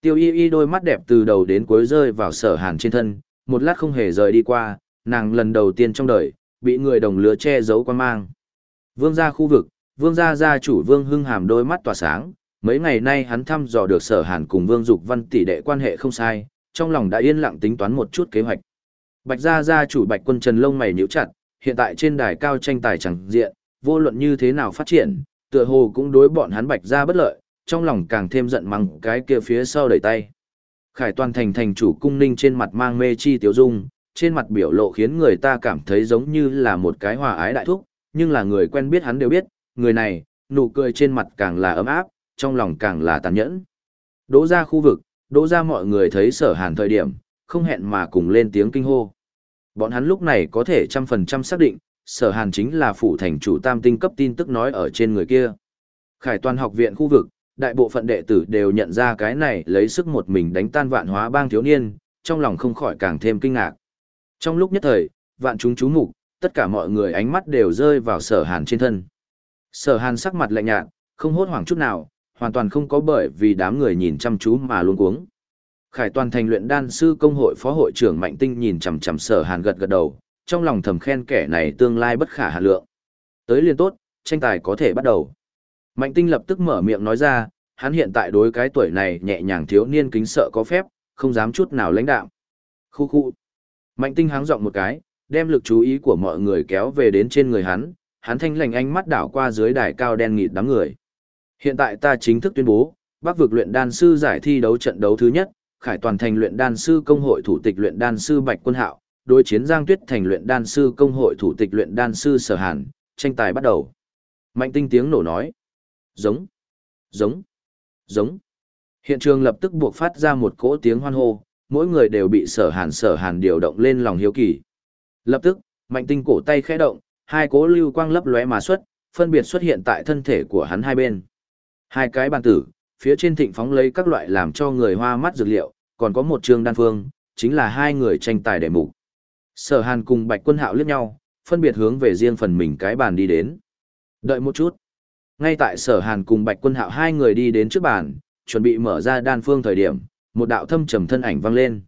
Tiêu y y đôi mắt đẹp từ đầu đến cuối rơi vào sở hàn trên thân, một lát không hề rời đi qua, nàng lần đầu tiên trong đời, bị người đồng lứa che giấu quan mang. Vương gia khu vực, vương gia gia chủ vương hưng hàm đôi mắt tỏa sáng, mấy ngày nay hắn thăm dò được sở hàn cùng vương dục văn tỷ đệ quan hệ không sai, trong lòng đã yên lặng tính toán một chút kế hoạch. Bạch gia gia chủ bạch quân trần lông mày nhíu chặt, hiện tại trên đài cao tranh tài chẳng diện, vô luận như thế nào phát triển, tựa hồ cũng đối bọn hắn bạch gia bất lợi, trong lòng càng thêm giận mắng cái kia phía sau đẩy tay. Khải toàn thành thành chủ cung ninh trên mặt mang mê chi tiểu dung, trên mặt biểu lộ khiến người ta cảm thấy giống như là một cái hòa ái đại thúc, nhưng là người quen biết hắn đều biết, người này, nụ cười trên mặt càng là ấm áp, trong lòng càng là tàn nhẫn. Đỗ ra khu vực, đỗ ra mọi người thấy sở hàn thời điểm, không hẹn mà cùng lên tiếng kinh hô. Bọn hắn lúc này có thể trăm phần trăm xác định, sở hàn chính là phụ thành chủ tam tinh cấp tin tức nói ở trên người kia. Khải toàn học viện khu vực, đại bộ phận đệ tử đều nhận ra cái này lấy sức một mình đánh tan vạn hóa bang thiếu niên, trong lòng không khỏi càng thêm kinh ngạc. Trong lúc nhất thời, vạn chúng chú mục, tất cả mọi người ánh mắt đều rơi vào sở hàn trên thân. Sở hàn sắc mặt lạnh nhạt, không hốt hoảng chút nào, hoàn toàn không có bởi vì đám người nhìn chăm chú mà luôn cuống. Khải toàn thành luyện đan sư công hội phó hội trưởng Mạnh Tinh nhìn chằm chằm sở hàn gật gật đầu, trong lòng thầm khen kẻ này tương lai bất khả hà lượng. Tới liền tốt, tranh tài có thể bắt đầu. Mạnh Tinh lập tức mở miệng nói ra, hắn hiện tại đối cái tuổi này nhẹ nhàng thiếu niên kính sợ có phép, không dám chút nào lãnh đạo. Khu khu. Mạnh tinh háng giọng một cái, đem lực chú ý của mọi người kéo về đến trên người hắn, hắn thanh lành ánh mắt đảo qua dưới đài cao đen nghịt đám người. Hiện tại ta chính thức tuyên bố, Bắc vực luyện đan sư giải thi đấu trận đấu thứ nhất, Khải toàn thành luyện đan sư công hội thủ tịch luyện đan sư Bạch Quân Hạo, đối chiến Giang Tuyết thành luyện đan sư công hội thủ tịch luyện đan sư Sở Hàn, tranh tài bắt đầu. Mạnh tinh tiếng nổ nói. Giống, giống, giống. Hiện trường lập tức buộc phát ra một cỗ tiếng hoan hô, mỗi người đều bị sở hàn sở hàn điều động lên lòng hiếu kỳ. Lập tức, mạnh tinh cổ tay khẽ động, hai cỗ lưu quang lấp lóe mà xuất, phân biệt xuất hiện tại thân thể của hắn hai bên. Hai cái bàn tử, phía trên thịnh phóng lấy các loại làm cho người hoa mắt dược liệu, còn có một trường đan phương, chính là hai người tranh tài đệ mục. Sở Hàn cùng Bạch Quân Hạo liếc nhau, phân biệt hướng về riêng phần mình cái bàn đi đến. Đợi một chút. Ngay tại Sở Hàn cùng Bạch Quân Hạo hai người đi đến trước bàn, chuẩn bị mở ra đan phương thời điểm, một đạo thâm trầm thân ảnh vang lên.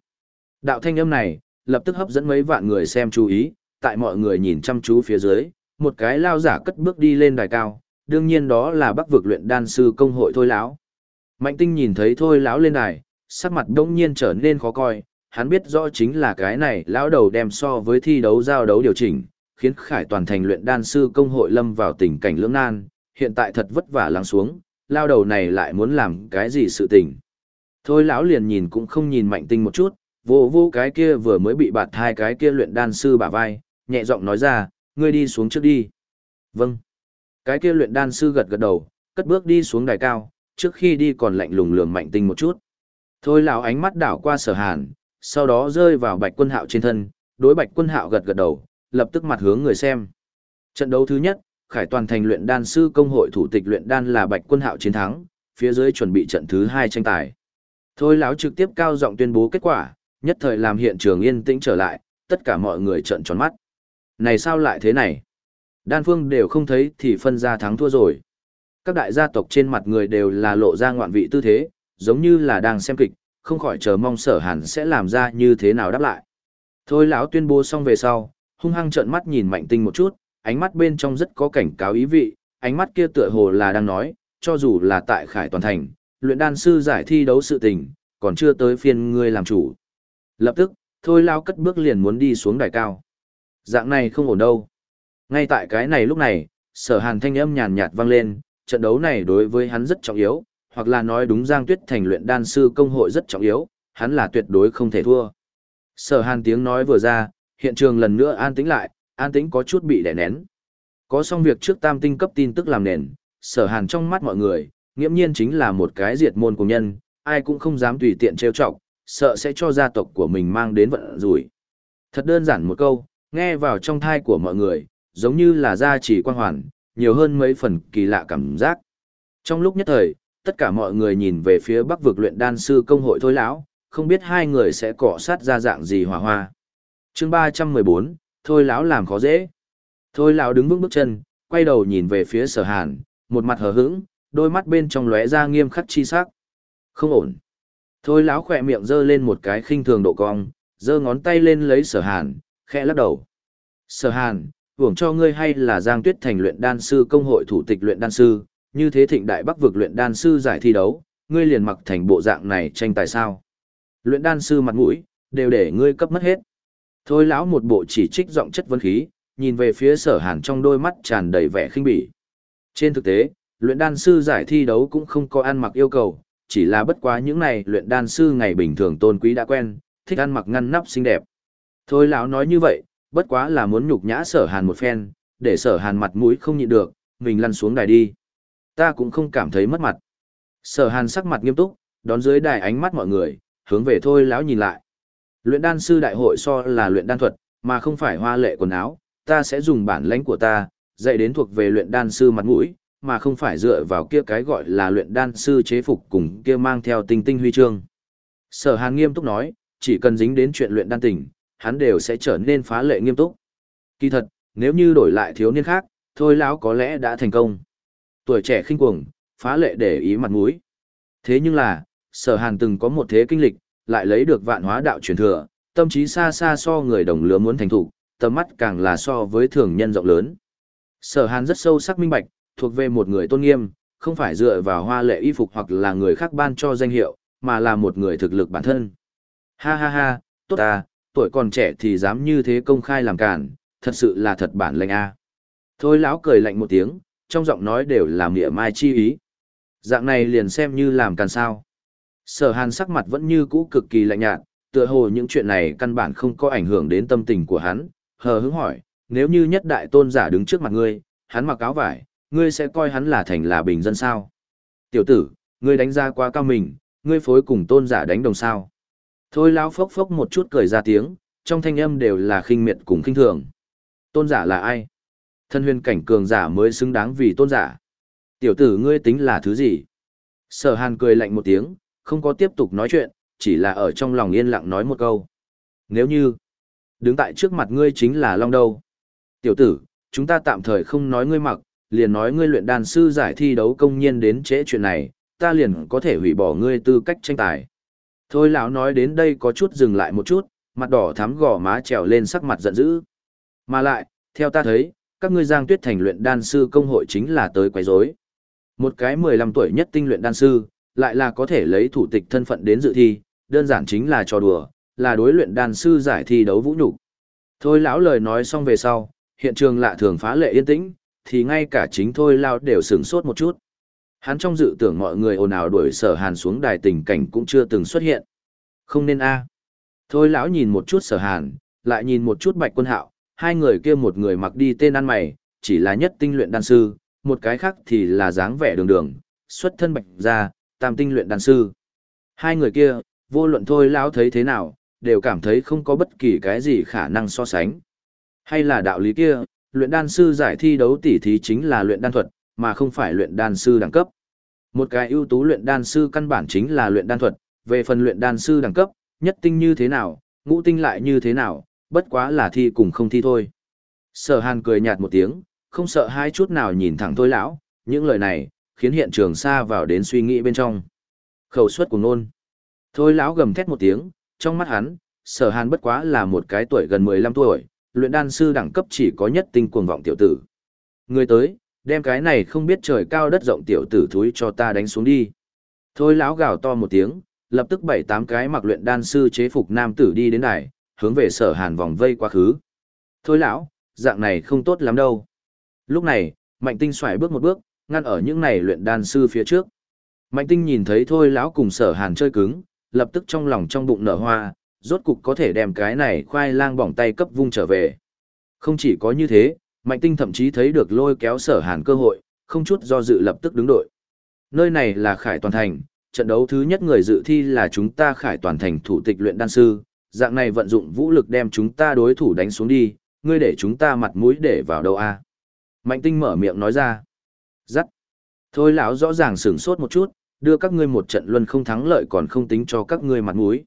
Đạo thanh âm này, lập tức hấp dẫn mấy vạn người xem chú ý, tại mọi người nhìn chăm chú phía dưới, một cái lao giả cất bước đi lên đài cao, đương nhiên đó là Bắc vực luyện đan sư công hội Thôi lão. Mạnh Tinh nhìn thấy Thôi lão lên đài, sắc mặt đông nhiên trở nên khó coi, hắn biết rõ chính là cái này lão đầu đem so với thi đấu giao đấu điều chỉnh, khiến Khải toàn thành luyện đan sư công hội lâm vào tình cảnh lưỡng nan, hiện tại thật vất vả lắng xuống, lao đầu này lại muốn làm cái gì sự tình. Thôi lão liền nhìn cũng không nhìn Mạnh Tinh một chút, vô vô cái kia vừa mới bị bạt hai cái kia luyện đan sư bả vai, nhẹ giọng nói ra, ngươi đi xuống trước đi. Vâng. Cái kia luyện đan sư gật gật đầu, cất bước đi xuống đài cao, trước khi đi còn lạnh lùng lường mạnh tinh một chút. Thôi lão ánh mắt đảo qua sở hàn, sau đó rơi vào bạch quân hạo trên thân, đối bạch quân hạo gật gật đầu, lập tức mặt hướng người xem. Trận đấu thứ nhất, khải toàn thành luyện đan sư công hội thủ tịch luyện đan là bạch quân hạo chiến thắng, phía dưới chuẩn bị trận thứ hai tranh tài. Thôi lão trực tiếp cao giọng tuyên bố kết quả, nhất thời làm hiện trường yên tĩnh trở lại, tất cả mọi người trợn tròn mắt. Này sao lại thế này? Đan phương đều không thấy thì phân ra thắng thua rồi. Các đại gia tộc trên mặt người đều là lộ ra ngoạn vị tư thế, giống như là đang xem kịch, không khỏi chờ mong sở hàn sẽ làm ra như thế nào đáp lại. Thôi lão tuyên bố xong về sau, hung hăng trợn mắt nhìn mạnh tinh một chút, ánh mắt bên trong rất có cảnh cáo ý vị, ánh mắt kia tựa hồ là đang nói, cho dù là tại khải toàn thành, luyện đan sư giải thi đấu sự tình, còn chưa tới phiên ngươi làm chủ. Lập tức, thôi lao cất bước liền muốn đi xuống đài cao. Dạng này không ổn đâu. Ngay tại cái này lúc này, sở hàn thanh âm nhàn nhạt vang lên, trận đấu này đối với hắn rất trọng yếu, hoặc là nói đúng Giang Tuyết thành luyện đan sư công hội rất trọng yếu, hắn là tuyệt đối không thể thua. Sở hàn tiếng nói vừa ra, hiện trường lần nữa an tĩnh lại, an tĩnh có chút bị đè nén. Có xong việc trước tam tinh cấp tin tức làm nền, sở hàn trong mắt mọi người, nghiễm nhiên chính là một cái diệt môn của nhân, ai cũng không dám tùy tiện trêu chọc, sợ sẽ cho gia tộc của mình mang đến vận rủi. Thật đơn giản một câu, nghe vào trong thai của mọi người, giống như là gia chỉ quan hoàn, nhiều hơn mấy phần kỳ lạ cảm giác. Trong lúc nhất thời, tất cả mọi người nhìn về phía bắc vực luyện đan sư công hội thôi lão, không biết hai người sẽ cọ sát ra dạng gì hòa hoa. chương 314, thôi lão làm khó dễ. Thôi lão đứng vững bước chân, quay đầu nhìn về phía sở hàn, một mặt hờ hững, đôi mắt bên trong lóe ra nghiêm khắc chi sắc. Không ổn. Thôi lão khỏe miệng giơ lên một cái khinh thường độ cong, giơ ngón tay lên lấy sở hàn, khẽ lắc đầu. Sở hàn, hưởng cho ngươi hay là Giang Tuyết Thành luyện đan sư công hội thủ tịch luyện đan sư, như thế thịnh đại bắc vực luyện đan sư giải thi đấu, ngươi liền mặc thành bộ dạng này tranh tài sao. Luyện đan sư mặt mũi, đều để ngươi cấp mất hết. Thôi lão một bộ chỉ trích giọng chất vấn khí, nhìn về phía sở hàn trong đôi mắt tràn đầy vẻ khinh bỉ. Trên thực tế, luyện đan sư giải thi đấu cũng không có ăn mặc yêu cầu, chỉ là bất quá những này luyện đan sư ngày bình thường tôn quý đã quen, thích ăn mặc ngăn nắp xinh đẹp. Thôi lão nói như vậy, bất quá là muốn nhục nhã sở hàn một phen, để sở hàn mặt mũi không nhịn được, mình lăn xuống đài đi. Ta cũng không cảm thấy mất mặt. Sở hàn sắc mặt nghiêm túc, đón dưới đài ánh mắt mọi người, hướng về thôi lão nhìn lại. Luyện đan sư đại hội so là luyện đan thuật, mà không phải hoa lệ quần áo, ta sẽ dùng bản lãnh của ta, dạy đến thuộc về luyện đan sư mặt mũi, mà không phải dựa vào kia cái gọi là luyện đan sư chế phục cùng kia mang theo tinh tinh huy chương. Sở Hàn nghiêm túc nói, chỉ cần dính đến chuyện luyện đan tình, hắn đều sẽ trở nên phá lệ nghiêm túc. Kỳ thật, nếu như đổi lại thiếu niên khác, thôi lão có lẽ đã thành công. Tuổi trẻ khinh cuồng, phá lệ để ý mặt mũi. Thế nhưng là, Sở Hàn từng có một thế kinh lịch, lại lấy được vạn hóa đạo truyền thừa, tâm trí xa xa so người đồng lứa muốn thành thủ, tầm mắt càng là so với thường nhân rộng lớn. Sở Hàn rất sâu sắc minh bạch, thuộc về một người tôn nghiêm, không phải dựa vào hoa lệ y phục hoặc là người khác ban cho danh hiệu, mà là một người thực lực bản thân. Ha ha ha, tốt à, tuổi còn trẻ thì dám như thế công khai làm cản, thật sự là thật bản lệnh a. Thôi lão cười lạnh một tiếng, trong giọng nói đều là mỉa mai chi ý. Dạng này liền xem như làm càn sao. Sở hàn sắc mặt vẫn như cũ cực kỳ lạnh nhạt, tựa hồ những chuyện này căn bản không có ảnh hưởng đến tâm tình của hắn, hờ hững hỏi, nếu như nhất đại tôn giả đứng trước mặt ngươi, hắn mặc áo vải, ngươi sẽ coi hắn là thành là bình dân sao? Tiểu tử, ngươi đánh ra quá cao mình, ngươi phối cùng tôn giả đánh đồng sao? Thôi lão phốc phốc một chút cười ra tiếng, trong thanh âm đều là khinh miệt cùng khinh thường. Tôn giả là ai? Thân huyền cảnh cường giả mới xứng đáng vì tôn giả. Tiểu tử ngươi tính là thứ gì? Sở hàn cười lạnh một tiếng, không có tiếp tục nói chuyện, chỉ là ở trong lòng yên lặng nói một câu. Nếu như, đứng tại trước mặt ngươi chính là Long Đâu. Tiểu tử, chúng ta tạm thời không nói ngươi mặc, liền nói ngươi luyện đàn sư giải thi đấu công nhiên đến trễ chuyện này, ta liền có thể hủy bỏ ngươi tư cách tranh tài. Thôi lão nói đến đây có chút dừng lại một chút, mặt đỏ thắm gò má trèo lên sắc mặt giận dữ. Mà lại, theo ta thấy, các ngươi giang tuyết thành luyện đan sư công hội chính là tới quấy rối. Một cái 15 tuổi nhất tinh luyện đan sư, lại là có thể lấy thủ tịch thân phận đến dự thi, đơn giản chính là trò đùa, là đối luyện đan sư giải thi đấu vũ nhục. Thôi lão lời nói xong về sau, hiện trường lạ thường phá lệ yên tĩnh, thì ngay cả chính thôi lao đều sửng sốt một chút. Hắn trong dự tưởng mọi người ồn ào đuổi sở hàn xuống đài tình cảnh cũng chưa từng xuất hiện. Không nên a Thôi lão nhìn một chút sở hàn, lại nhìn một chút bạch quân hạo, hai người kia một người mặc đi tên ăn mày, chỉ là nhất tinh luyện đan sư, một cái khác thì là dáng vẻ đường đường, xuất thân bạch ra, tam tinh luyện đan sư. Hai người kia, vô luận thôi lão thấy thế nào, đều cảm thấy không có bất kỳ cái gì khả năng so sánh. Hay là đạo lý kia, luyện đan sư giải thi đấu tỉ thí chính là luyện đan thuật, mà không phải luyện đan sư đẳng cấp. Một cái ưu tú luyện đan sư căn bản chính là luyện đan thuật, về phần luyện đan sư đẳng cấp, nhất tinh như thế nào, ngũ tinh lại như thế nào, bất quá là thi cùng không thi thôi. Sở Hàn cười nhạt một tiếng, không sợ hai chút nào nhìn thẳng thôi lão, những lời này, khiến hiện trường xa vào đến suy nghĩ bên trong. Khẩu suất của nôn. Thôi lão gầm thét một tiếng, trong mắt hắn, sở hàn bất quá là một cái tuổi gần 15 tuổi, luyện đan sư đẳng cấp chỉ có nhất tinh cuồng vọng tiểu tử. Người tới, đem cái này không biết trời cao đất rộng tiểu tử thúi cho ta đánh xuống đi. Thôi lão gào to một tiếng, lập tức bảy tám cái mặc luyện đan sư chế phục nam tử đi đến đài, hướng về sở hàn vòng vây quá khứ. Thôi lão, dạng này không tốt lắm đâu. Lúc này, mạnh tinh xoài bước một bước, ngăn ở những này luyện đan sư phía trước. Mạnh tinh nhìn thấy thôi lão cùng sở hàn chơi cứng, lập tức trong lòng trong bụng nở hoa, rốt cục có thể đem cái này khoai lang bỏng tay cấp vung trở về. Không chỉ có như thế, mạnh tinh thậm chí thấy được lôi kéo sở hàn cơ hội, không chút do dự lập tức đứng đội. Nơi này là khải toàn thành, trận đấu thứ nhất người dự thi là chúng ta khải toàn thành thủ tịch luyện đan sư, dạng này vận dụng vũ lực đem chúng ta đối thủ đánh xuống đi, ngươi để chúng ta mặt mũi để vào đâu a? Mạnh tinh mở miệng nói ra. Dắt. Thôi lão rõ ràng sửng sốt một chút, đưa các ngươi một trận luân không thắng lợi còn không tính cho các ngươi mặt mũi.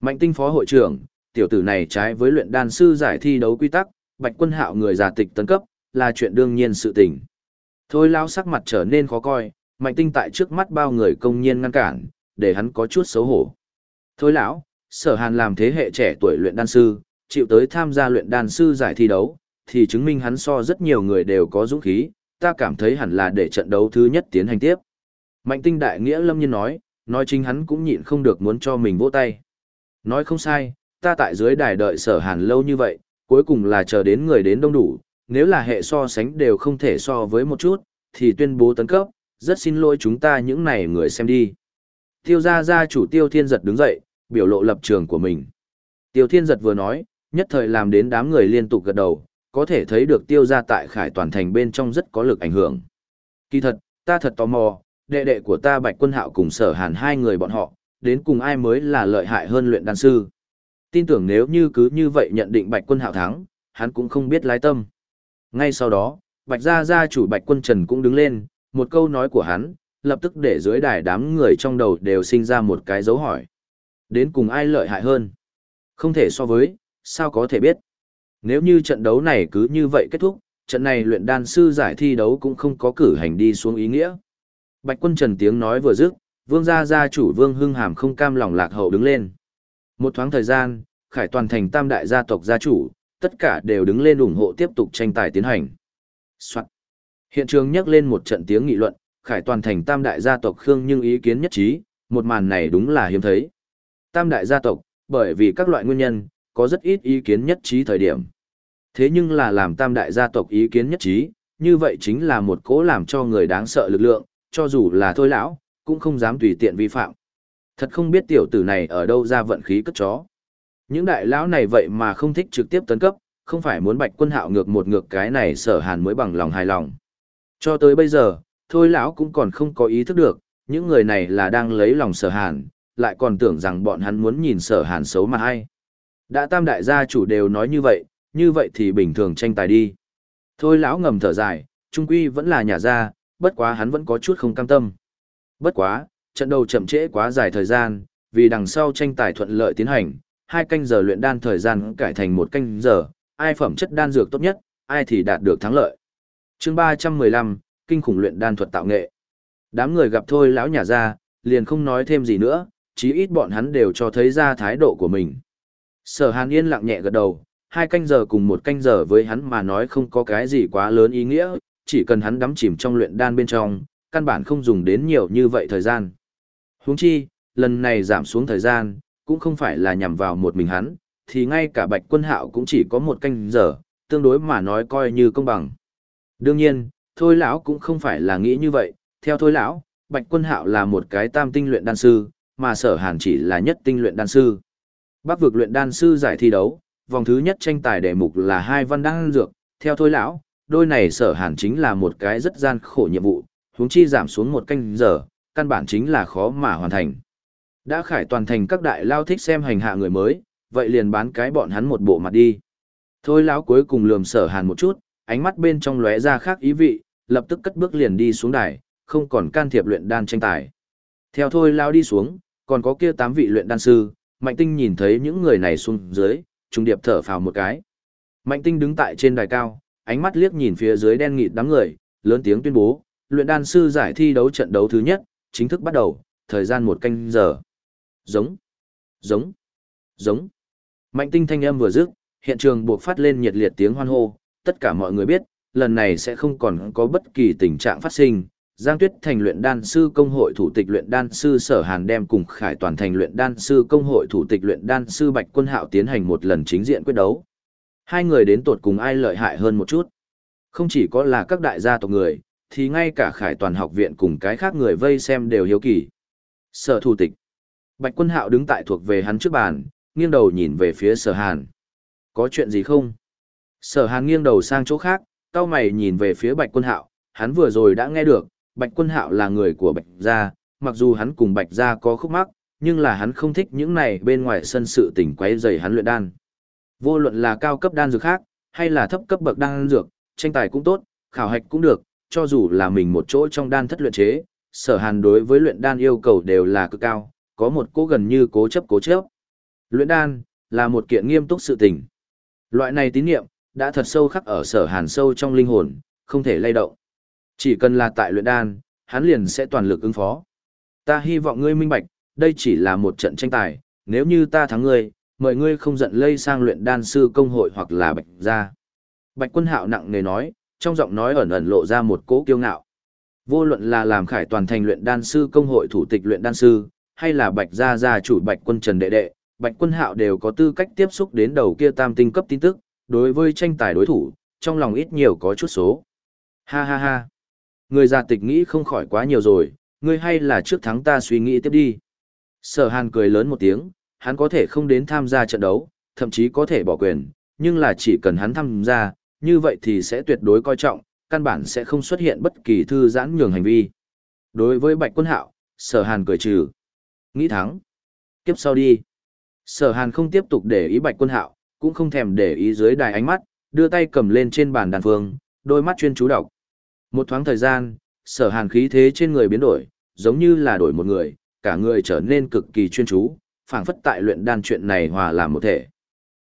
Mạnh tinh phó hội trưởng, tiểu tử này trái với luyện đan sư giải thi đấu quy tắc, bạch quân hạo người già tịch tấn cấp, là chuyện đương nhiên sự tình. Thôi lão sắc mặt trở nên khó coi, mạnh tinh tại trước mắt bao người công nhiên ngăn cản, để hắn có chút xấu hổ. Thôi lão, sở hàn làm thế hệ trẻ tuổi luyện đan sư, chịu tới tham gia luyện đan sư giải thi đấu, thì chứng minh hắn so rất nhiều người đều có dũng khí, ta cảm thấy hẳn là để trận đấu thứ nhất tiến hành tiếp. Mạnh tinh đại nghĩa lâm nhiên nói, nói chính hắn cũng nhịn không được muốn cho mình vỗ tay. Nói không sai, ta tại dưới đài đợi sở hàn lâu như vậy, cuối cùng là chờ đến người đến đông đủ, nếu là hệ so sánh đều không thể so với một chút, thì tuyên bố tấn cấp, rất xin lỗi chúng ta những này người xem đi. Tiêu gia gia chủ tiêu thiên giật đứng dậy, biểu lộ lập trường của mình. Tiêu thiên giật vừa nói, nhất thời làm đến đám người liên tục gật đầu, có thể thấy được tiêu gia tại khải toàn thành bên trong rất có lực ảnh hưởng. Kỳ thật, ta thật tò mò, đệ đệ của ta bạch quân hạo cùng sở hàn hai người bọn họ, đến cùng ai mới là lợi hại hơn luyện đan sư. Tin tưởng nếu như cứ như vậy nhận định bạch quân hạo thắng, hắn cũng không biết lái tâm. Ngay sau đó, bạch gia gia chủ bạch quân trần cũng đứng lên, một câu nói của hắn, lập tức để dưới đài đám người trong đầu đều sinh ra một cái dấu hỏi. Đến cùng ai lợi hại hơn? Không thể so với, sao có thể biết? Nếu như trận đấu này cứ như vậy kết thúc, trận này luyện đan sư giải thi đấu cũng không có cử hành đi xuống ý nghĩa. Bạch quân trần tiếng nói vừa dứt, vương gia gia chủ vương hưng hàm không cam lòng lạc hậu đứng lên. Một thoáng thời gian, khải toàn thành tam đại gia tộc gia chủ, tất cả đều đứng lên ủng hộ tiếp tục tranh tài tiến hành. Soạn. Hiện trường nhắc lên một trận tiếng nghị luận, khải toàn thành tam đại gia tộc Khương nhưng ý kiến nhất trí, một màn này đúng là hiếm thấy. Tam đại gia tộc, bởi vì các loại nguyên nhân, có rất ít ý kiến nhất trí thời điểm. Thế nhưng là làm tam đại gia tộc ý kiến nhất trí, như vậy chính là một cố làm cho người đáng sợ lực lượng, cho dù là thôi lão, cũng không dám tùy tiện vi phạm. Thật không biết tiểu tử này ở đâu ra vận khí cất chó. Những đại lão này vậy mà không thích trực tiếp tấn cấp, không phải muốn bạch quân hạo ngược một ngược cái này sở hàn mới bằng lòng hài lòng. Cho tới bây giờ, thôi lão cũng còn không có ý thức được, những người này là đang lấy lòng sở hàn, lại còn tưởng rằng bọn hắn muốn nhìn sở hàn xấu mà hay. Đã tam đại gia chủ đều nói như vậy, như vậy thì bình thường tranh tài đi. Thôi lão ngầm thở dài, trung quy vẫn là nhà gia, bất quá hắn vẫn có chút không cam tâm. Bất quá, trận đầu chậm trễ quá dài thời gian, vì đằng sau tranh tài thuận lợi tiến hành, hai canh giờ luyện đan thời gian cải thành một canh giờ, ai phẩm chất đan dược tốt nhất, ai thì đạt được thắng lợi. Chương 315, kinh khủng luyện đan thuật tạo nghệ. Đám người gặp thôi lão nhà ra, liền không nói thêm gì nữa, chí ít bọn hắn đều cho thấy ra thái độ của mình. Sở Hàn Yên lặng nhẹ gật đầu, hai canh giờ cùng một canh giờ với hắn mà nói không có cái gì quá lớn ý nghĩa, chỉ cần hắn đắm chìm trong luyện đan bên trong, căn bản không dùng đến nhiều như vậy thời gian. Huống chi, lần này giảm xuống thời gian, cũng không phải là nhằm vào một mình hắn, thì ngay cả bạch quân hạo cũng chỉ có một canh giờ, tương đối mà nói coi như công bằng. Đương nhiên, thôi lão cũng không phải là nghĩ như vậy, theo thôi lão, bạch quân hạo là một cái tam tinh luyện đan sư, mà sở hàn chỉ là nhất tinh luyện đan sư. Bắc vực luyện đan sư giải thi đấu, vòng thứ nhất tranh tài đề mục là hai văn đan dược, theo thôi lão, đôi này sở hàn chính là một cái rất gian khổ nhiệm vụ, huống chi giảm xuống một canh giờ, căn bản chính là khó mà hoàn thành. Đã khải toàn thành các đại lao thích xem hành hạ người mới, vậy liền bán cái bọn hắn một bộ mặt đi. Thôi lão cuối cùng lườm sở hàn một chút, ánh mắt bên trong lóe ra khác ý vị, lập tức cất bước liền đi xuống đài, không còn can thiệp luyện đan tranh tài. Theo thôi lão đi xuống, còn có kia tám vị luyện đan sư, Mạnh Tinh nhìn thấy những người này xuống dưới, trung điệp thở phào một cái. Mạnh Tinh đứng tại trên đài cao, ánh mắt liếc nhìn phía dưới đen nghịt đám người, lớn tiếng tuyên bố, luyện đan sư giải thi đấu trận đấu thứ nhất, chính thức bắt đầu, thời gian một canh giờ. Giống, giống, giống. Mạnh tinh thanh âm vừa dứt, hiện trường buộc phát lên nhiệt liệt tiếng hoan hô, tất cả mọi người biết, lần này sẽ không còn có bất kỳ tình trạng phát sinh. Giang Tuyết thành luyện đan sư công hội thủ tịch luyện đan sư Sở Hàn đem cùng Khải Toàn thành luyện đan sư công hội thủ tịch luyện đan sư Bạch Quân Hạo tiến hành một lần chính diện quyết đấu. Hai người đến tột cùng ai lợi hại hơn một chút. Không chỉ có là các đại gia tộc người, thì ngay cả Khải Toàn học viện cùng cái khác người vây xem đều hiếu kỳ. Sở thủ tịch. Bạch Quân Hạo đứng tại thuộc về hắn trước bàn, nghiêng đầu nhìn về phía sở hàn. Có chuyện gì không? Sở hàn nghiêng đầu sang chỗ khác, cao mày nhìn về phía bạch quân hạo, hắn vừa rồi đã nghe được, bạch quân hạo là người của bạch gia, mặc dù hắn cùng bạch gia có khúc mắc, nhưng là hắn không thích những này bên ngoài sân sự tình quấy rầy hắn luyện đan. Vô luận là cao cấp đan dược khác, hay là thấp cấp bậc đan dược, tranh tài cũng tốt, khảo hạch cũng được, cho dù là mình một chỗ trong đan thất luyện chế, sở hàn đối với luyện đan yêu cầu đều là cực cao, có một cố gần như cố chấp cố chấp. Luyện đan, là một kiện nghiêm túc sự tình. Loại này tín niệm, đã thật sâu khắc ở sở hàn sâu trong linh hồn, không thể lay động. Chỉ cần là tại luyện đan, hắn liền sẽ toàn lực ứng phó. Ta hy vọng ngươi minh bạch, đây chỉ là một trận tranh tài, nếu như ta thắng ngươi, mời ngươi không giận lây sang luyện đan sư công hội hoặc là bạch gia. Bạch quân hạo nặng nề nói, trong giọng nói ẩn ẩn lộ ra một cỗ kiêu ngạo. Vô luận là làm khải toàn thành luyện đan sư công hội thủ tịch luyện đan sư, hay là bạch gia gia chủ bạch quân trần đệ đệ, Bạch Quân Hạo đều có tư cách tiếp xúc đến đầu kia tam tinh cấp tin tức, đối với tranh tài đối thủ, trong lòng ít nhiều có chút số. Ha ha ha. Người già tịch nghĩ không khỏi quá nhiều rồi, ngươi hay là trước thắng ta suy nghĩ tiếp đi. Sở Hàn cười lớn một tiếng, hắn có thể không đến tham gia trận đấu, thậm chí có thể bỏ quyền, nhưng là chỉ cần hắn tham gia, như vậy thì sẽ tuyệt đối coi trọng, căn bản sẽ không xuất hiện bất kỳ thư giãn nhường hành vi. Đối với Bạch Quân Hạo, Sở Hàn cười trừ. Nghĩ thắng. Kiếp sau đi. Sở Hàn không tiếp tục để ý Bạch Quân Hạo, cũng không thèm để ý dưới đài ánh mắt, đưa tay cầm lên trên bàn đàn phương, đôi mắt chuyên chú đọc. Một thoáng thời gian, Sở Hàn khí thế trên người biến đổi, giống như là đổi một người, cả người trở nên cực kỳ chuyên chú, phảng phất tại luyện đan chuyện này hòa làm một thể.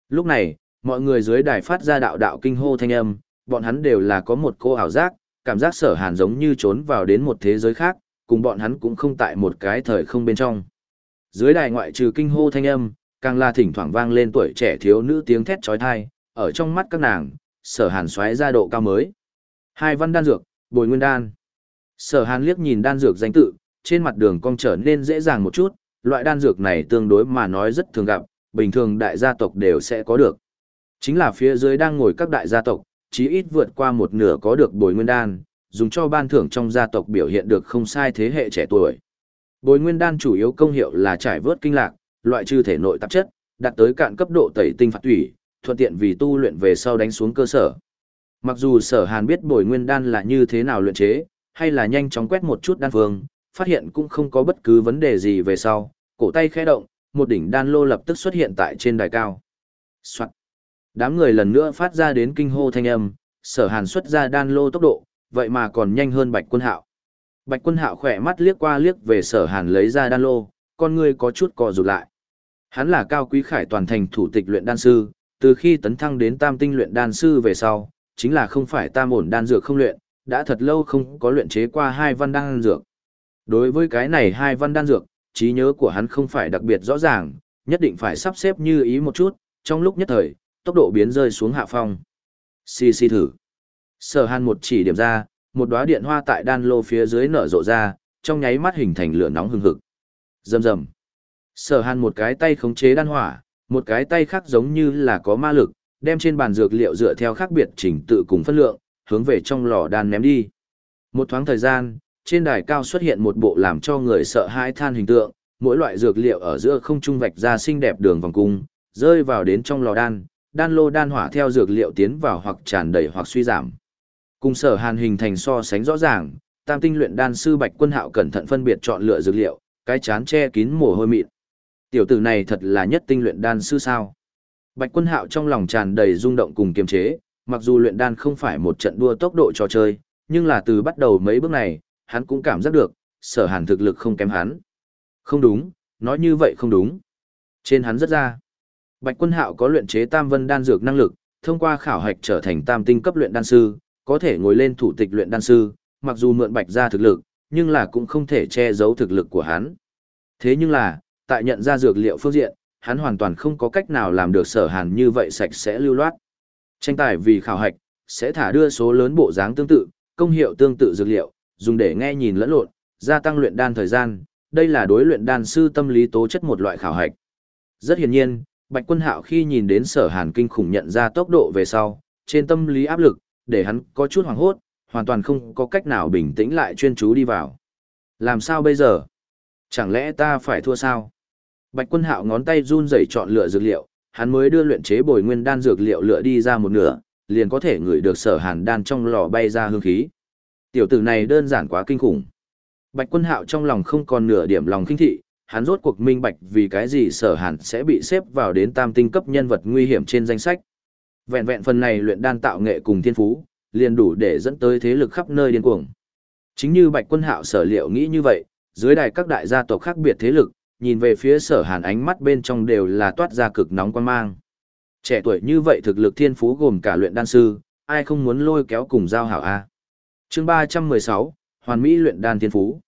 Lúc này, mọi người dưới đài phát ra đạo đạo kinh hô thanh âm, bọn hắn đều là có một cô ảo giác, cảm giác Sở Hàn giống như trốn vào đến một thế giới khác, cùng bọn hắn cũng không tại một cái thời không bên trong. Dưới đài ngoại trừ kinh hô thanh âm, càng là thỉnh thoảng vang lên tuổi trẻ thiếu nữ tiếng thét trói thai, ở trong mắt các nàng, sở hàn xoáy ra độ cao mới. Hai văn đan dược, bồi nguyên đan. Sở hàn liếc nhìn đan dược danh tự, trên mặt đường cong trở nên dễ dàng một chút, loại đan dược này tương đối mà nói rất thường gặp, bình thường đại gia tộc đều sẽ có được. Chính là phía dưới đang ngồi các đại gia tộc, chí ít vượt qua một nửa có được bồi nguyên đan, dùng cho ban thưởng trong gia tộc biểu hiện được không sai thế hệ trẻ tuổi. Bồi nguyên đan chủ yếu công hiệu là trải vớt kinh lạc, loại trừ thể nội tạp chất, đạt tới cạn cấp độ tẩy tinh phạt thủy, thuận tiện vì tu luyện về sau đánh xuống cơ sở. Mặc dù Sở Hàn biết bồi nguyên đan là như thế nào luyện chế, hay là nhanh chóng quét một chút đan phương, phát hiện cũng không có bất cứ vấn đề gì về sau, cổ tay khẽ động, một đỉnh đan lô lập tức xuất hiện tại trên đài cao. Soạn. Đám người lần nữa phát ra đến kinh hô thanh âm, Sở Hàn xuất ra đan lô tốc độ, vậy mà còn nhanh hơn Bạch Quân Hạo. Bạch quân hạo khỏe mắt liếc qua liếc về sở hàn lấy ra đan lô, con ngươi có chút cò rụt lại. Hắn là cao quý khải toàn thành thủ tịch luyện đan sư, từ khi tấn thăng đến tam tinh luyện đan sư về sau, chính là không phải tam ổn đan dược không luyện, đã thật lâu không có luyện chế qua hai văn đan dược. Đối với cái này hai văn đan dược, trí nhớ của hắn không phải đặc biệt rõ ràng, nhất định phải sắp xếp như ý một chút, trong lúc nhất thời, tốc độ biến rơi xuống hạ phong. Xì xì thử. Sở hàn một chỉ điểm ra, một đóa điện hoa tại đan lô phía dưới nở rộ ra, trong nháy mắt hình thành lửa nóng hừng hực. Rầm rầm. Sở hàn một cái tay khống chế đan hỏa, một cái tay khác giống như là có ma lực, đem trên bàn dược liệu dựa theo khác biệt trình tự cùng phân lượng, hướng về trong lò đan ném đi. Một thoáng thời gian, trên đài cao xuất hiện một bộ làm cho người sợ hãi than hình tượng, mỗi loại dược liệu ở giữa không trung vạch ra xinh đẹp đường vòng cung, rơi vào đến trong lò đan, đan lô đan hỏa theo dược liệu tiến vào hoặc tràn đầy hoặc suy giảm. Cùng sở hàn hình thành so sánh rõ ràng, tam tinh luyện đan sư Bạch Quân Hạo cẩn thận phân biệt chọn lựa dược liệu, cái chán che kín mồ hôi mịn. Tiểu tử này thật là nhất tinh luyện đan sư sao? Bạch Quân Hạo trong lòng tràn đầy rung động cùng kiềm chế, mặc dù luyện đan không phải một trận đua tốc độ trò chơi, nhưng là từ bắt đầu mấy bước này, hắn cũng cảm giác được, sở hàn thực lực không kém hắn. Không đúng, nói như vậy không đúng. Trên hắn rất ra. Bạch Quân Hạo có luyện chế tam vân đan dược năng lực, thông qua khảo hạch trở thành tam tinh cấp luyện đan sư, có thể ngồi lên thủ tịch luyện đan sư, mặc dù mượn Bạch gia thực lực, nhưng là cũng không thể che giấu thực lực của hắn. Thế nhưng là, tại nhận ra dược liệu phương diện, hắn hoàn toàn không có cách nào làm được sở hàn như vậy sạch sẽ lưu loát. Tranh tài vì khảo hạch, sẽ thả đưa số lớn bộ dáng tương tự, công hiệu tương tự dược liệu, dùng để nghe nhìn lẫn lộn, gia tăng luyện đan thời gian, đây là đối luyện đan sư tâm lý tố chất một loại khảo hạch. Rất hiển nhiên, Bạch Quân Hạo khi nhìn đến Sở Hàn kinh khủng nhận ra tốc độ về sau, trên tâm lý áp lực, để hắn có chút hoảng hốt, hoàn toàn không có cách nào bình tĩnh lại chuyên chú đi vào. Làm sao bây giờ? Chẳng lẽ ta phải thua sao? Bạch Quân Hạo ngón tay run rẩy chọn lựa dược liệu, hắn mới đưa luyện chế bồi nguyên đan dược liệu lựa đi ra một nửa, liền có thể ngửi được Sở Hàn đan trong lò bay ra hương khí. Tiểu tử này đơn giản quá kinh khủng. Bạch Quân Hạo trong lòng không còn nửa điểm lòng kinh thị, hắn rốt cuộc minh bạch vì cái gì Sở Hàn sẽ bị xếp vào đến tam tinh cấp nhân vật nguy hiểm trên danh sách. Vẹn vẹn phần này luyện đan tạo nghệ cùng thiên phú, liền đủ để dẫn tới thế lực khắp nơi điên cuồng. Chính như Bạch Quân Hạo sở liệu nghĩ như vậy, dưới đài các đại gia tộc khác biệt thế lực, nhìn về phía sở hàn ánh mắt bên trong đều là toát ra cực nóng quan mang. Trẻ tuổi như vậy thực lực thiên phú gồm cả luyện đan sư, ai không muốn lôi kéo cùng giao hảo A. chương ba trăm mười sáu Hoàn Mỹ luyện đan thiên phú.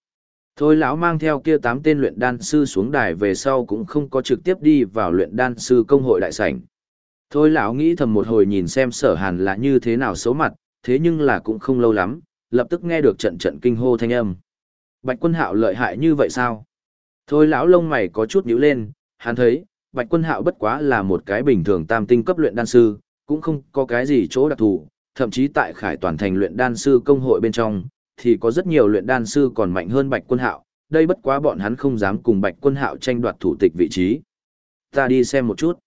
Thôi lão mang theo kia tám tên luyện đan sư xuống đài về sau cũng không có trực tiếp đi vào luyện đan sư công hội đại sảnh. Thôi lão nghĩ thầm một hồi nhìn xem sở hàn là như thế nào xấu mặt, thế nhưng là cũng không lâu lắm, lập tức nghe được trận trận kinh hô thanh âm. Bạch quân hạo lợi hại như vậy sao? Thôi lão lông mày có chút nhíu lên, hắn thấy, Bạch Quân Hạo bất quá là một cái bình thường tam tinh cấp luyện đan sư, cũng không có cái gì chỗ đặc thù, thậm chí tại Khải Toàn thành luyện đan sư công hội bên trong, thì có rất nhiều luyện đan sư còn mạnh hơn Bạch Quân Hạo, đây bất quá bọn hắn không dám cùng Bạch Quân Hạo tranh đoạt thủ tịch vị trí. Ta đi xem một chút.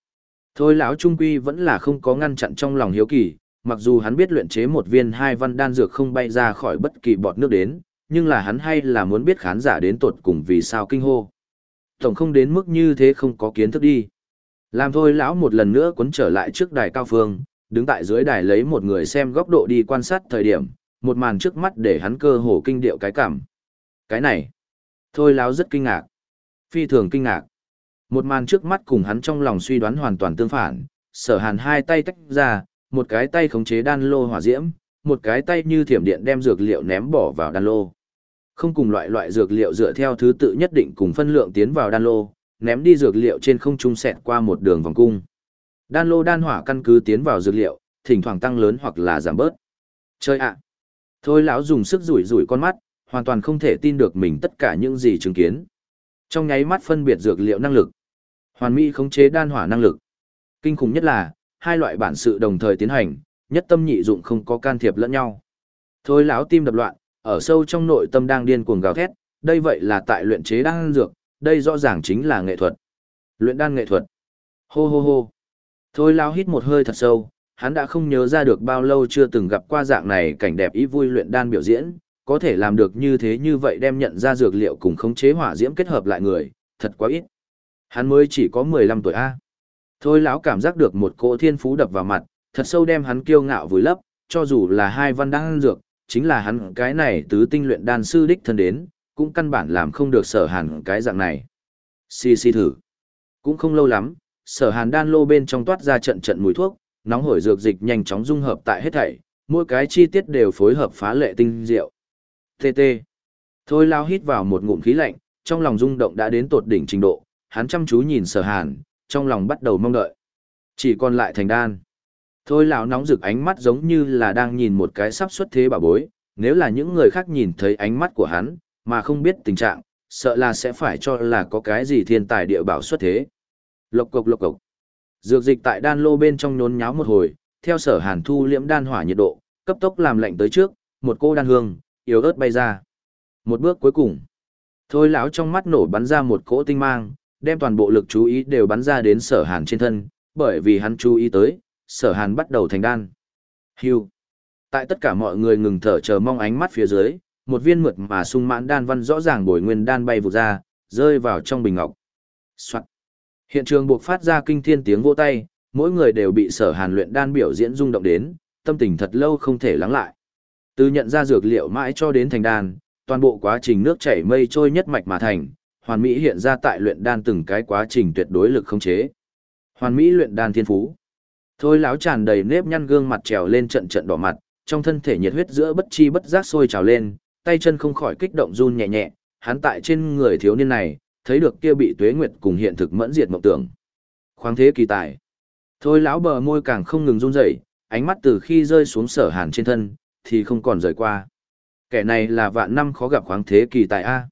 Thôi lão trung quy vẫn là không có ngăn chặn trong lòng hiếu kỳ, mặc dù hắn biết luyện chế một viên hai văn đan dược không bay ra khỏi bất kỳ bọt nước đến, nhưng là hắn hay là muốn biết khán giả đến tột cùng vì sao kinh hô. Tổng không đến mức như thế không có kiến thức đi. Làm thôi lão một lần nữa cuốn trở lại trước đài cao phương, đứng tại dưới đài lấy một người xem góc độ đi quan sát thời điểm, một màn trước mắt để hắn cơ hồ kinh điệu cái cảm. Cái này, thôi láo rất kinh ngạc. Phi thường kinh ngạc. Một màn trước mắt cùng hắn trong lòng suy đoán hoàn toàn tương phản, sở hàn hai tay tách ra, một cái tay khống chế đan lô hỏa diễm, một cái tay như thiểm điện đem dược liệu ném bỏ vào đan lô. Không cùng loại loại dược liệu dựa theo thứ tự nhất định cùng phân lượng tiến vào đan lô, ném đi dược liệu trên không trung sẹt qua một đường vòng cung. Đan lô đan hỏa căn cứ tiến vào dược liệu, thỉnh thoảng tăng lớn hoặc là giảm bớt. Chơi ạ. Thôi lão dùng sức rủi rủi con mắt, hoàn toàn không thể tin được mình tất cả những gì chứng kiến. Trong nháy mắt phân biệt dược liệu năng lực, hoàn mỹ khống chế đan hỏa năng lực. Kinh khủng nhất là, hai loại bản sự đồng thời tiến hành, nhất tâm nhị dụng không có can thiệp lẫn nhau. Thôi lão tim đập loạn, ở sâu trong nội tâm đang điên cuồng gào thét, đây vậy là tại luyện chế đan dược, đây rõ ràng chính là nghệ thuật. Luyện đan nghệ thuật. Hô hô hô. Thôi lão hít một hơi thật sâu, hắn đã không nhớ ra được bao lâu chưa từng gặp qua dạng này cảnh đẹp ý vui luyện đan biểu diễn, có thể làm được như thế như vậy đem nhận ra dược liệu cùng khống chế hỏa diễm kết hợp lại người, thật quá ít. Hắn mới chỉ có 15 tuổi A. Thôi lão cảm giác được một cỗ thiên phú đập vào mặt, thật sâu đem hắn kiêu ngạo vùi lấp, cho dù là hai văn đan dược, chính là hắn cái này tứ tinh luyện đan sư đích thân đến, cũng căn bản làm không được sở hàn cái dạng này. Xì xì thử. Cũng không lâu lắm, sở hàn đan lô bên trong toát ra trận trận mùi thuốc, nóng hổi dược dịch nhanh chóng dung hợp tại hết thảy, mỗi cái chi tiết đều phối hợp phá lệ tinh diệu. TT. Thôi lao hít vào một ngụm khí lạnh, trong lòng rung động đã đến tột đỉnh trình độ, hắn chăm chú nhìn sở hàn, trong lòng bắt đầu mong đợi. Chỉ còn lại thành đan. Thôi lão nóng rực ánh mắt giống như là đang nhìn một cái sắp xuất thế bà bối, nếu là những người khác nhìn thấy ánh mắt của hắn, mà không biết tình trạng, sợ là sẽ phải cho là có cái gì thiên tài địa bảo xuất thế. Lộc cộc lộc cộc. Dược dịch tại đan lô bên trong nhốn nháo một hồi, theo sở hàn thu liễm đan hỏa nhiệt độ, cấp tốc làm lạnh tới trước, một cô đan hương, yếu ớt bay ra. Một bước cuối cùng. Thôi lão trong mắt nổ bắn ra một cỗ tinh mang, đem toàn bộ lực chú ý đều bắn ra đến sở hàn trên thân, bởi vì hắn chú ý tới, sở hàn bắt đầu thành đan. Hưu. Tại tất cả mọi người ngừng thở chờ mong ánh mắt phía dưới, một viên mượt mà sung mãn đan văn rõ ràng bồi nguyên đan bay vụt ra, rơi vào trong bình ngọc. Soạn. Hiện trường buộc phát ra kinh thiên tiếng vỗ tay, mỗi người đều bị sở hàn luyện đan biểu diễn rung động đến, tâm tình thật lâu không thể lắng lại. Từ nhận ra dược liệu mãi cho đến thành đan, toàn bộ quá trình nước chảy mây trôi nhất mạch mà thành, hoàn mỹ hiện ra tại luyện đan từng cái quá trình tuyệt đối lực không chế. Hoàn mỹ luyện đan thiên phú. Thôi lão tràn đầy nếp nhăn gương mặt trèo lên trận trận đỏ mặt, trong thân thể nhiệt huyết giữa bất chi bất giác sôi trào lên, tay chân không khỏi kích động run nhẹ nhẹ, hắn tại trên người thiếu niên này, thấy được kia bị tuế nguyệt cùng hiện thực mẫn diệt mộng tưởng. Khoáng thế kỳ tài. Thôi lão bờ môi càng không ngừng run rẩy, ánh mắt từ khi rơi xuống sở hàn trên thân, thì không còn rời qua. Kẻ này là vạn năm khó gặp khoáng thế kỳ tài A.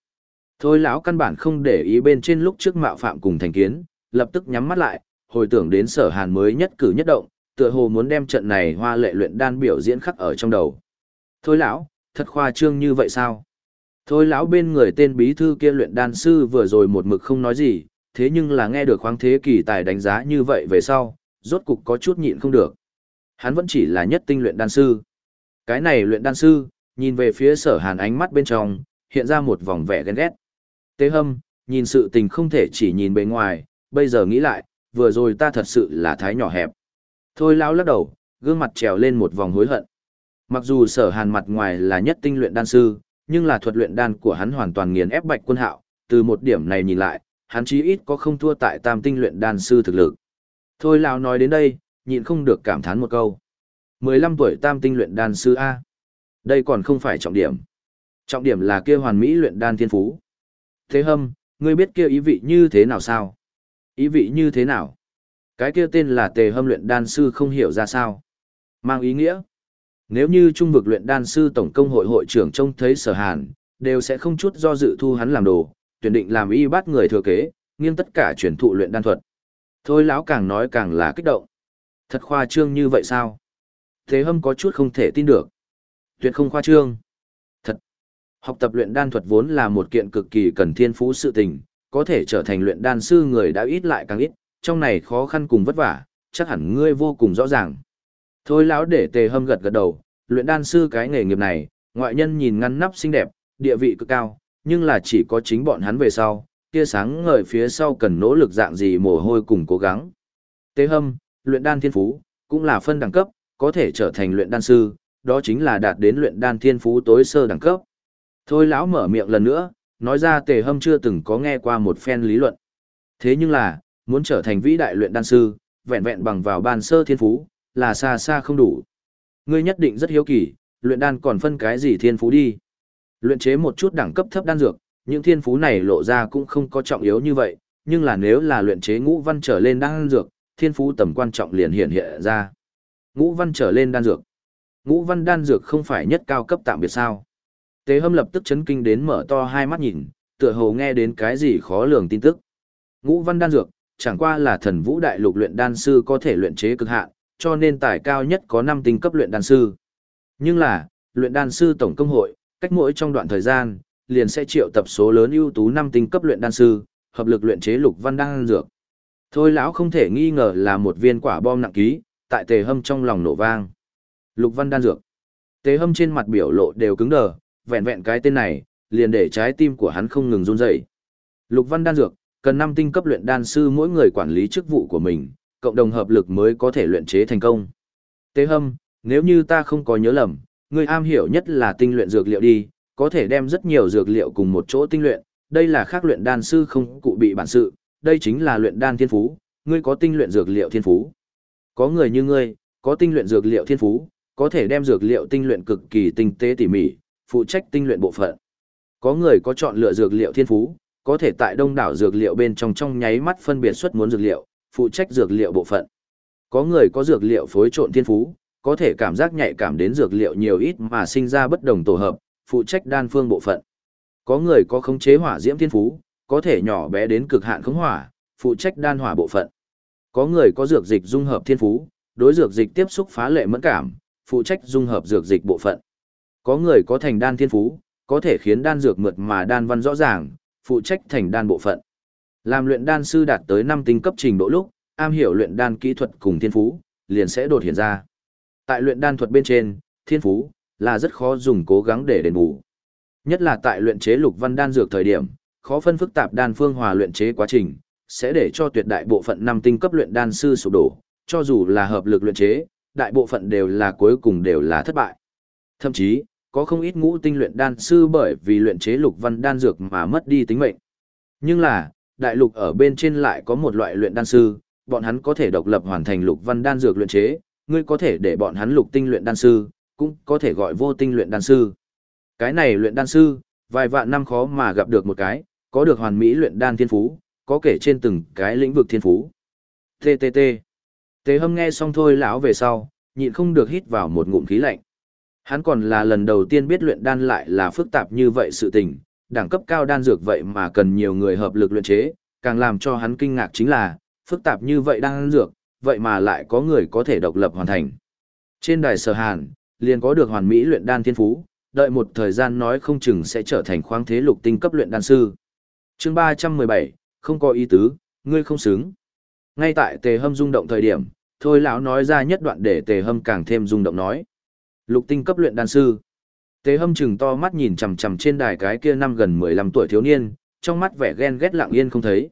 Thôi lão căn bản không để ý bên trên lúc trước mạo phạm cùng thành kiến, lập tức nhắm mắt lại, hồi tưởng đến sở hàn mới nhất cử nhất động, tựa hồ muốn đem trận này hoa lệ luyện đan biểu diễn khắc ở trong đầu. Thôi lão, thật khoa trương như vậy sao? Thôi lão bên người tên bí thư kia luyện đan sư vừa rồi một mực không nói gì, thế nhưng là nghe được khoáng thế kỳ tài đánh giá như vậy về sau, rốt cục có chút nhịn không được. Hắn vẫn chỉ là nhất tinh luyện đan sư. Cái này luyện đan sư, nhìn về phía sở hàn ánh mắt bên trong, hiện ra một vòng vẻ ghen ghét. Tế hâm, nhìn sự tình không thể chỉ nhìn bề ngoài, bây giờ nghĩ lại, vừa rồi ta thật sự là thái nhỏ hẹp. Thôi lão lắc đầu, gương mặt trèo lên một vòng hối hận. Mặc dù sở hàn mặt ngoài là nhất tinh luyện đan sư, nhưng là thuật luyện đan của hắn hoàn toàn nghiền ép bạch quân hạo, từ một điểm này nhìn lại, hắn chí ít có không thua tại tam tinh luyện đan sư thực lực. Thôi lão nói đến đây, nhịn không được cảm thán một câu. 15 tuổi tam tinh luyện đan sư A. Đây còn không phải trọng điểm. Trọng điểm là kia hoàn mỹ luyện đan thiên phú. Thế hâm, ngươi biết kia ý vị như thế nào sao? Ý vị như thế nào? Cái kia tên là tề hâm luyện đan sư không hiểu ra sao. Mang ý nghĩa. Nếu như trung vực luyện đan sư tổng công hội hội trưởng trông thấy sở hàn, đều sẽ không chút do dự thu hắn làm đồ, tuyển định làm y bắt người thừa kế, nghiêng tất cả chuyển thụ luyện đan thuật. Thôi lão càng nói càng là kích động. Thật khoa trương như vậy sao? Thế hâm có chút không thể tin được. Tuyệt không khoa trương. Thật. Học tập luyện đan thuật vốn là một kiện cực kỳ cần thiên phú sự tình, có thể trở thành luyện đan sư người đã ít lại càng ít, trong này khó khăn cùng vất vả, chắc hẳn ngươi vô cùng rõ ràng. Thôi lão để tề hâm gật gật đầu, luyện đan sư cái nghề nghiệp này, ngoại nhân nhìn ngăn nắp xinh đẹp, địa vị cực cao, nhưng là chỉ có chính bọn hắn về sau, kia sáng ngời phía sau cần nỗ lực dạng gì mồ hôi cùng cố gắng. Tề hâm, luyện đan thiên phú, cũng là phân đẳng cấp, có thể trở thành luyện đan sư, đó chính là đạt đến luyện đan thiên phú tối sơ đẳng cấp. Thôi lão mở miệng lần nữa, nói ra tề hâm chưa từng có nghe qua một phen lý luận. Thế nhưng là, muốn trở thành vĩ đại luyện đan sư, vẹn vẹn bằng vào ban sơ thiên phú, là xa xa không đủ. Ngươi nhất định rất hiếu kỳ, luyện đan còn phân cái gì thiên phú đi. Luyện chế một chút đẳng cấp thấp đan dược, những thiên phú này lộ ra cũng không có trọng yếu như vậy, nhưng là nếu là luyện chế ngũ văn trở lên đan dược, thiên phú tầm quan trọng liền hiện hiện ra. Ngũ văn trở lên đan dược. Ngũ văn đan dược không phải nhất cao cấp tạm biệt sao? Tế Hâm lập tức chấn kinh đến mở to hai mắt nhìn, tựa hồ nghe đến cái gì khó lường tin tức. Ngũ văn đan dược, chẳng qua là thần vũ đại lục luyện đan sư có thể luyện chế cực hạn, cho nên tài cao nhất có 5 tinh cấp luyện đan sư. Nhưng là, luyện đan sư tổng công hội, cách mỗi trong đoạn thời gian, liền sẽ triệu tập số lớn ưu tú 5 tinh cấp luyện đan sư, hợp lực luyện chế lục văn đan dược. Thôi lão không thể nghi ngờ là một viên quả bom nặng ký, tại tề hâm trong lòng nổ vang. Lục văn đan dược. Tề hâm trên mặt biểu lộ đều cứng đờ, vẹn vẹn cái tên này, liền để trái tim của hắn không ngừng run rẩy. Lục văn đan dược, cần năm tinh cấp luyện đan sư mỗi người quản lý chức vụ của mình, cộng đồng hợp lực mới có thể luyện chế thành công. Tế hâm, nếu như ta không có nhớ lầm, ngươi am hiểu nhất là tinh luyện dược liệu đi, có thể đem rất nhiều dược liệu cùng một chỗ tinh luyện, đây là khác luyện đan sư không cụ bị bản sự, đây chính là luyện đan thiên phú, ngươi có tinh luyện dược liệu thiên phú. Có người như ngươi, có tinh luyện dược liệu thiên phú, có thể đem dược liệu tinh luyện cực kỳ tinh tế tỉ mỉ, phụ trách tinh luyện bộ phận. Có người có chọn lựa dược liệu thiên phú, có thể tại đông đảo dược liệu bên trong trong nháy mắt phân biệt xuất muốn dược liệu, phụ trách dược liệu bộ phận. Có người có dược liệu phối trộn thiên phú, có thể cảm giác nhạy cảm đến dược liệu nhiều ít mà sinh ra bất đồng tổ hợp, phụ trách đan phương bộ phận. Có người có khống chế hỏa diễm thiên phú, có thể nhỏ bé đến cực hạn khống hỏa, phụ trách đan hỏa bộ phận. Có người có dược dịch dung hợp thiên phú, đối dược dịch tiếp xúc phá lệ mẫn cảm, phụ trách dung hợp dược dịch bộ phận. Có người có thành đan thiên phú, có thể khiến đan dược mượt mà đan văn rõ ràng, phụ trách thành đan bộ phận. Làm luyện đan sư đạt tới 5 tinh cấp trình độ lúc, am hiểu luyện đan kỹ thuật cùng thiên phú, liền sẽ đột hiện ra. Tại luyện đan thuật bên trên, thiên phú là rất khó dùng cố gắng để đền bù. Nhất là tại luyện chế lục văn đan dược thời điểm, khó phân phức tạp đan phương hòa luyện chế quá trình, sẽ để cho tuyệt đại bộ phận năm tinh cấp luyện đan sư sụp đổ, cho dù là hợp lực luyện chế, đại bộ phận đều là cuối cùng đều là thất bại. Thậm chí, có không ít ngũ tinh luyện đan sư bởi vì luyện chế lục văn đan dược mà mất đi tính mệnh. Nhưng là, đại lục ở bên trên lại có một loại luyện đan sư, bọn hắn có thể độc lập hoàn thành lục văn đan dược luyện chế, ngươi có thể để bọn hắn lục tinh luyện đan sư, cũng có thể gọi vô tinh luyện đan sư. Cái này luyện đan sư, vài vạn năm khó mà gặp được một cái, có được hoàn mỹ luyện đan thiên phú, có kể trên từng cái lĩnh vực thiên phú. TTT. Tế hâm nghe xong thôi lão về sau, nhịn không được hít vào một ngụm khí lạnh. Hắn còn là lần đầu tiên biết luyện đan lại là phức tạp như vậy sự tình, đẳng cấp cao đan dược vậy mà cần nhiều người hợp lực luyện chế, càng làm cho hắn kinh ngạc chính là, phức tạp như vậy đan dược, vậy mà lại có người có thể độc lập hoàn thành. Trên đài sở hàn, liền có được hoàn mỹ luyện đan thiên phú, đợi một thời gian nói không chừng sẽ trở thành khoáng thế lục tinh cấp luyện đan sư. chương 317, không có ý tứ, ngươi không xứng. Ngay tại tề hâm rung động thời điểm, thôi lão nói ra nhất đoạn để tề hâm càng thêm rung động nói. Lục tinh cấp luyện đan sư. Tế hâm chừng to mắt nhìn chằm chằm trên đài cái kia năm gần 15 tuổi thiếu niên, trong mắt vẻ ghen ghét lặng yên không thấy.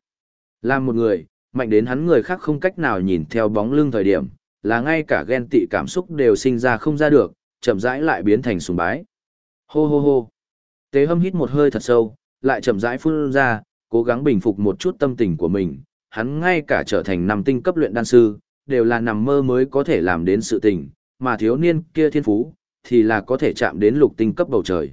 Làm một người, mạnh đến hắn người khác không cách nào nhìn theo bóng lưng thời điểm, là ngay cả ghen tị cảm xúc đều sinh ra không ra được, chậm rãi lại biến thành sùng bái. Hô hô hô. Tế hâm hít một hơi thật sâu, lại chậm rãi phun ra, cố gắng bình phục một chút tâm tình của mình, hắn ngay cả trở thành nằm tinh cấp luyện đan sư, đều là nằm mơ mới có thể làm đến sự tình, mà thiếu niên kia thiên phú, thì là có thể chạm đến lục tinh cấp bầu trời.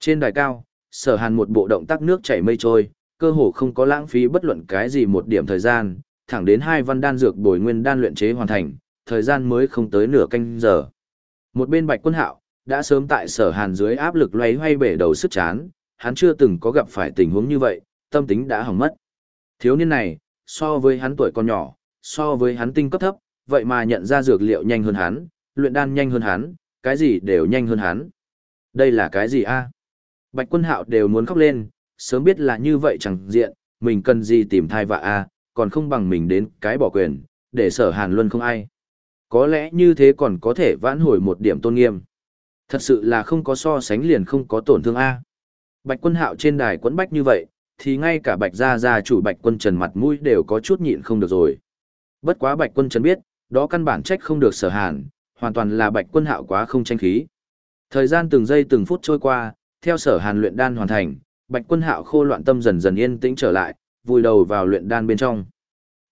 Trên đài cao, sở hàn một bộ động tác nước chảy mây trôi, cơ hồ không có lãng phí bất luận cái gì một điểm thời gian, thẳng đến hai văn đan dược bồi nguyên đan luyện chế hoàn thành, thời gian mới không tới nửa canh giờ. Một bên bạch quân hạo, đã sớm tại sở hàn dưới áp lực loay hoay bể đầu sức chán, hắn chưa từng có gặp phải tình huống như vậy, tâm tính đã hỏng mất. Thiếu niên này, so với hắn tuổi còn nhỏ, so với hắn tinh cấp thấp, vậy mà nhận ra dược liệu nhanh hơn hắn, luyện đan nhanh hơn hắn, cái gì đều nhanh hơn hắn. Đây là cái gì a? Bạch quân hạo đều muốn khóc lên, sớm biết là như vậy chẳng diện, mình cần gì tìm thai vạ a, còn không bằng mình đến cái bỏ quyền, để sở hàn luân không ai. Có lẽ như thế còn có thể vãn hồi một điểm tôn nghiêm. Thật sự là không có so sánh liền không có tổn thương A. Bạch quân hạo trên đài quấn bách như vậy, thì ngay cả bạch gia gia chủ bạch quân trần mặt mũi đều có chút nhịn không được rồi. Bất quá bạch quân trần biết, đó căn bản trách không được sở hàn, hoàn toàn là bạch quân hạo quá không tranh khí. Thời gian từng giây từng phút trôi qua, theo sở hàn luyện đan hoàn thành, bạch quân hạo khô loạn tâm dần dần yên tĩnh trở lại, vùi đầu vào luyện đan bên trong.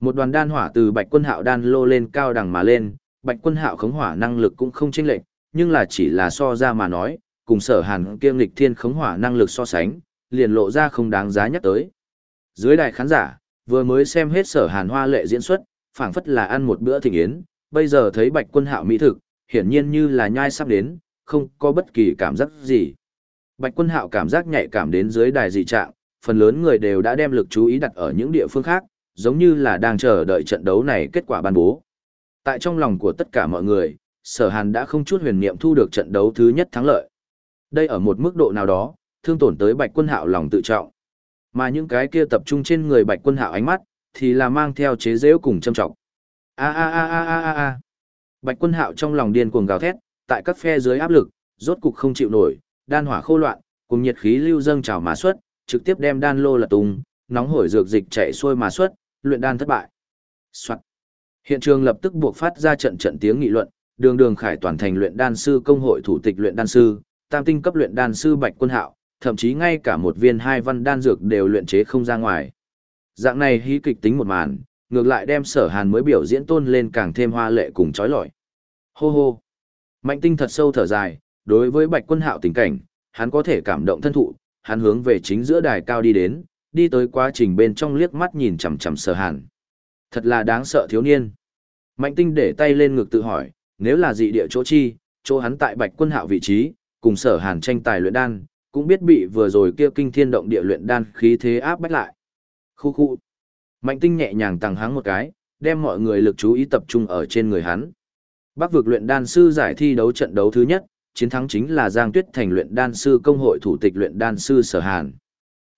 Một đoàn đan hỏa từ bạch quân hạo đan lô lên cao đằng mà lên, bạch quân hạo khống hỏa năng lực cũng không chênh lệch, nhưng là chỉ là so ra mà nói, cùng sở hàn kiêm lịch thiên khống hỏa năng lực so sánh, liền lộ ra không đáng giá nhắc tới. Dưới đài khán giả, vừa mới xem hết sở hàn hoa lệ diễn xuất, phảng phất là ăn một bữa thịnh yến, bây giờ thấy bạch quân hạo mỹ thực, hiển nhiên như là nhai sắp đến, không có bất kỳ cảm giác gì. Bạch quân hạo cảm giác nhạy cảm đến dưới đài dị trạng, phần lớn người đều đã đem lực chú ý đặt ở những địa phương khác, giống như là đang chờ đợi trận đấu này kết quả ban bố. Tại trong lòng của tất cả mọi người, sở hàn đã không chút huyền niệm thu được trận đấu thứ nhất thắng lợi. Đây ở một mức độ nào đó, thương tổn tới bạch quân hạo lòng tự trọng. Mà những cái kia tập trung trên người bạch quân hạo ánh mắt, thì là mang theo chế dễu cùng châm trọng. A a a a a a a. Bạch quân hạo trong lòng điên cuồng gào thét, tại các phe dưới áp lực, rốt cục không chịu nổi, đan hỏa khô loạn, cùng nhiệt khí lưu dâng trào mà xuất, trực tiếp đem đan lô lật tung, nóng hổi dược dịch chạy xuôi mà xuất, luyện đan thất bại. Soạn. Hiện trường lập tức buộc phát ra trận trận tiếng nghị luận, đường đường khải toàn thành luyện đan sư công hội thủ tịch luyện đan sư, tam tinh cấp luyện đan sư Bạch Quân Hạo, thậm chí ngay cả một viên hai văn đan dược đều luyện chế không ra ngoài. Dạng này hí kịch tính một màn, ngược lại đem sở hàn mới biểu diễn tôn lên càng thêm hoa lệ cùng trói lọi. Hô hô! Mạnh tinh thật sâu thở dài, đối với Bạch Quân Hạo tình cảnh, hắn có thể cảm động thân thụ, hắn hướng về chính giữa đài cao đi đến, đi tới quá trình bên trong liếc mắt nhìn chằm chằm sở hàn. Thật là đáng sợ thiếu niên. Mạnh tinh để tay lên ngực tự hỏi, nếu là dị địa chỗ chi, chỗ hắn tại Bạch Quân Hạo vị trí, cùng sở hàn tranh tài luyện đan, cũng biết bị vừa rồi kia kinh thiên động địa luyện đan khí thế áp bách lại. Khu khu. Mạnh tinh nhẹ nhàng tăng háng một cái, đem mọi người lực chú ý tập trung ở trên người hắn. Bắc vực luyện đan sư giải thi đấu trận đấu thứ nhất, chiến thắng chính là Giang Tuyết Thành luyện đan sư công hội thủ tịch luyện đan sư Sở Hàn.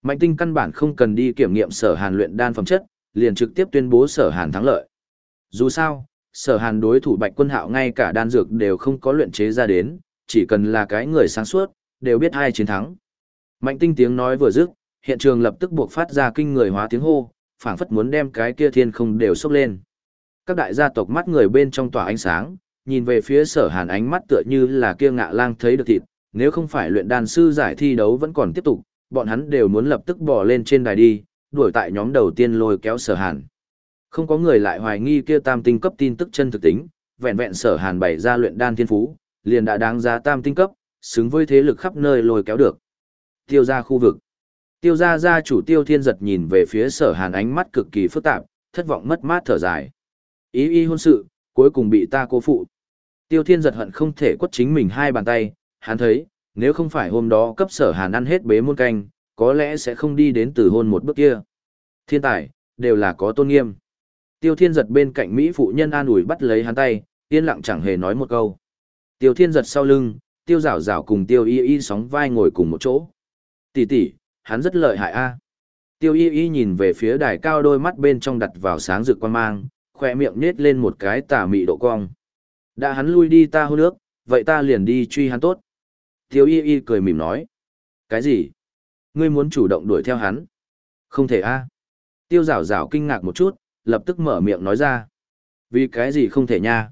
Mạnh tinh căn bản không cần đi kiểm nghiệm Sở Hàn luyện đan phẩm chất, liền trực tiếp tuyên bố Sở Hàn thắng lợi. Dù sao, Sở Hàn đối thủ Bạch Quân Hạo ngay cả đan dược đều không có luyện chế ra đến, chỉ cần là cái người sáng suốt, đều biết ai chiến thắng. Mạnh tinh tiếng nói vừa dứt, hiện trường lập tức buộc phát ra kinh người hóa tiếng hô, phảng phất muốn đem cái kia thiên không đều sốc lên. Các đại gia tộc mắt người bên trong tỏa ánh sáng, nhìn về phía sở hàn ánh mắt tựa như là kia ngạ lang thấy được thịt, nếu không phải luyện đan sư giải thi đấu vẫn còn tiếp tục, bọn hắn đều muốn lập tức bỏ lên trên đài đi, đuổi tại nhóm đầu tiên lôi kéo sở hàn. Không có người lại hoài nghi kia tam tinh cấp tin tức chân thực tính, vẹn vẹn sở hàn bày ra luyện đan thiên phú, liền đã đáng giá tam tinh cấp, xứng với thế lực khắp nơi lôi kéo được. Tiêu ra khu vực. Tiêu gia gia chủ tiêu thiên giật nhìn về phía sở hàn ánh mắt cực kỳ phức tạp, thất vọng mất mát thở dài. Ý y hôn sự, cuối cùng bị ta cố phụ. Tiêu thiên giật hận không thể quất chính mình hai bàn tay, hắn thấy, nếu không phải hôm đó cấp sở hàn ăn hết bế muôn canh, có lẽ sẽ không đi đến từ hôn một bước kia. Thiên tài, đều là có tôn nghiêm. Tiêu thiên giật bên cạnh Mỹ phụ nhân an ủi bắt lấy hắn tay, yên lặng chẳng hề nói một câu. Tiêu thiên giật sau lưng, tiêu rảo rảo cùng tiêu y y sóng vai ngồi cùng một chỗ. Tỷ tỷ, hắn rất lợi hại a. Tiêu y y nhìn về phía đài cao đôi mắt bên trong đặt vào sáng rực quan mang, khoe miệng nết lên một cái tà mị độ cong. Đã hắn lui đi ta hôn nước, vậy ta liền đi truy hắn tốt. Tiêu y y cười mỉm nói. Cái gì? Ngươi muốn chủ động đuổi theo hắn? Không thể a. Tiêu rảo rảo kinh ngạc một chút, lập tức mở miệng nói ra. Vì cái gì không thể nha?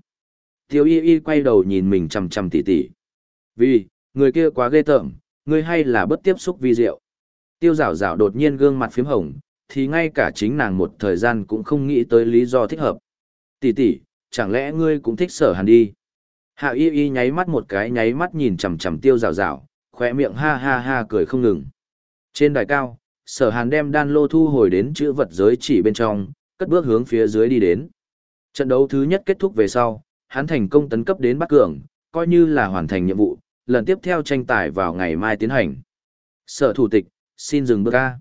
Tiêu y y quay đầu nhìn mình chằm chằm tỉ tỉ. Vì, người kia quá ghê tởm, ngươi hay là bất tiếp xúc vi diệu. Tiêu rảo rảo đột nhiên gương mặt phím hồng, thì ngay cả chính nàng một thời gian cũng không nghĩ tới lý do thích hợp. Tỷ tỷ, chẳng lẽ ngươi cũng thích sở hàn đi? Hạ y y nháy mắt một cái nháy mắt nhìn chằm chằm tiêu rào rào, khỏe miệng ha ha ha cười không ngừng. Trên đài cao, sở hàn đem đan lô thu hồi đến chữ vật giới chỉ bên trong, cất bước hướng phía dưới đi đến. Trận đấu thứ nhất kết thúc về sau, hắn thành công tấn cấp đến Bắc Cường, coi như là hoàn thành nhiệm vụ, lần tiếp theo tranh tài vào ngày mai tiến hành. Sở thủ tịch, xin dừng bước ca.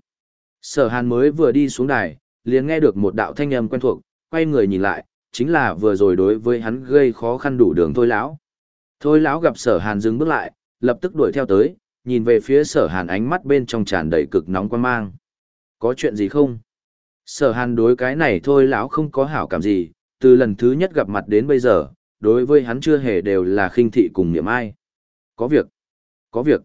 Sở hàn mới vừa đi xuống đài, liền nghe được một đạo thanh âm quen thuộc, quay người nhìn lại, chính là vừa rồi đối với hắn gây khó khăn đủ đường thôi lão. Thôi lão gặp sở hàn dừng bước lại, lập tức đuổi theo tới, nhìn về phía sở hàn ánh mắt bên trong tràn đầy cực nóng quan mang. Có chuyện gì không? Sở hàn đối cái này thôi lão không có hảo cảm gì, từ lần thứ nhất gặp mặt đến bây giờ, đối với hắn chưa hề đều là khinh thị cùng niệm ai. Có việc. Có việc.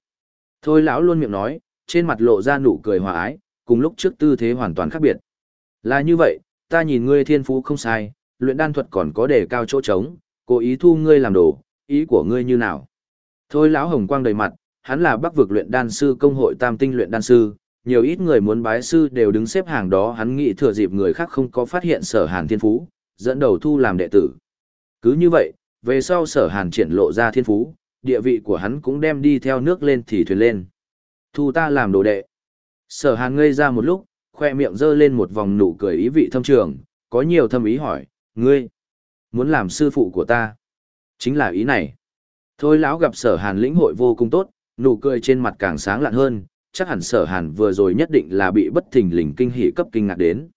Thôi lão luôn miệng nói, trên mặt lộ ra nụ cười hòa ái, cùng lúc trước tư thế hoàn toàn khác biệt. Là như vậy, ta nhìn ngươi thiên phú không sai, luyện đan thuật còn có đề cao chỗ trống, cố ý thu ngươi làm đồ, ý của ngươi như nào? Thôi lão hồng quang đầy mặt, hắn là bắc vực luyện đan sư công hội tam tinh luyện đan sư, nhiều ít người muốn bái sư đều đứng xếp hàng đó hắn nghĩ thừa dịp người khác không có phát hiện sở hàn thiên phú, dẫn đầu thu làm đệ tử. Cứ như vậy, về sau sở hàn triển lộ ra thiên phú, địa vị của hắn cũng đem đi theo nước lên thì thuyền lên. Thu ta làm đồ đệ. Sở hàn ngây ra một lúc, khoe miệng giơ lên một vòng nụ cười ý vị thâm trường, có nhiều thâm ý hỏi, ngươi, muốn làm sư phụ của ta. Chính là ý này. Thôi lão gặp sở hàn lĩnh hội vô cùng tốt, nụ cười trên mặt càng sáng lạn hơn, chắc hẳn sở hàn vừa rồi nhất định là bị bất thình lình kinh hỉ cấp kinh ngạc đến.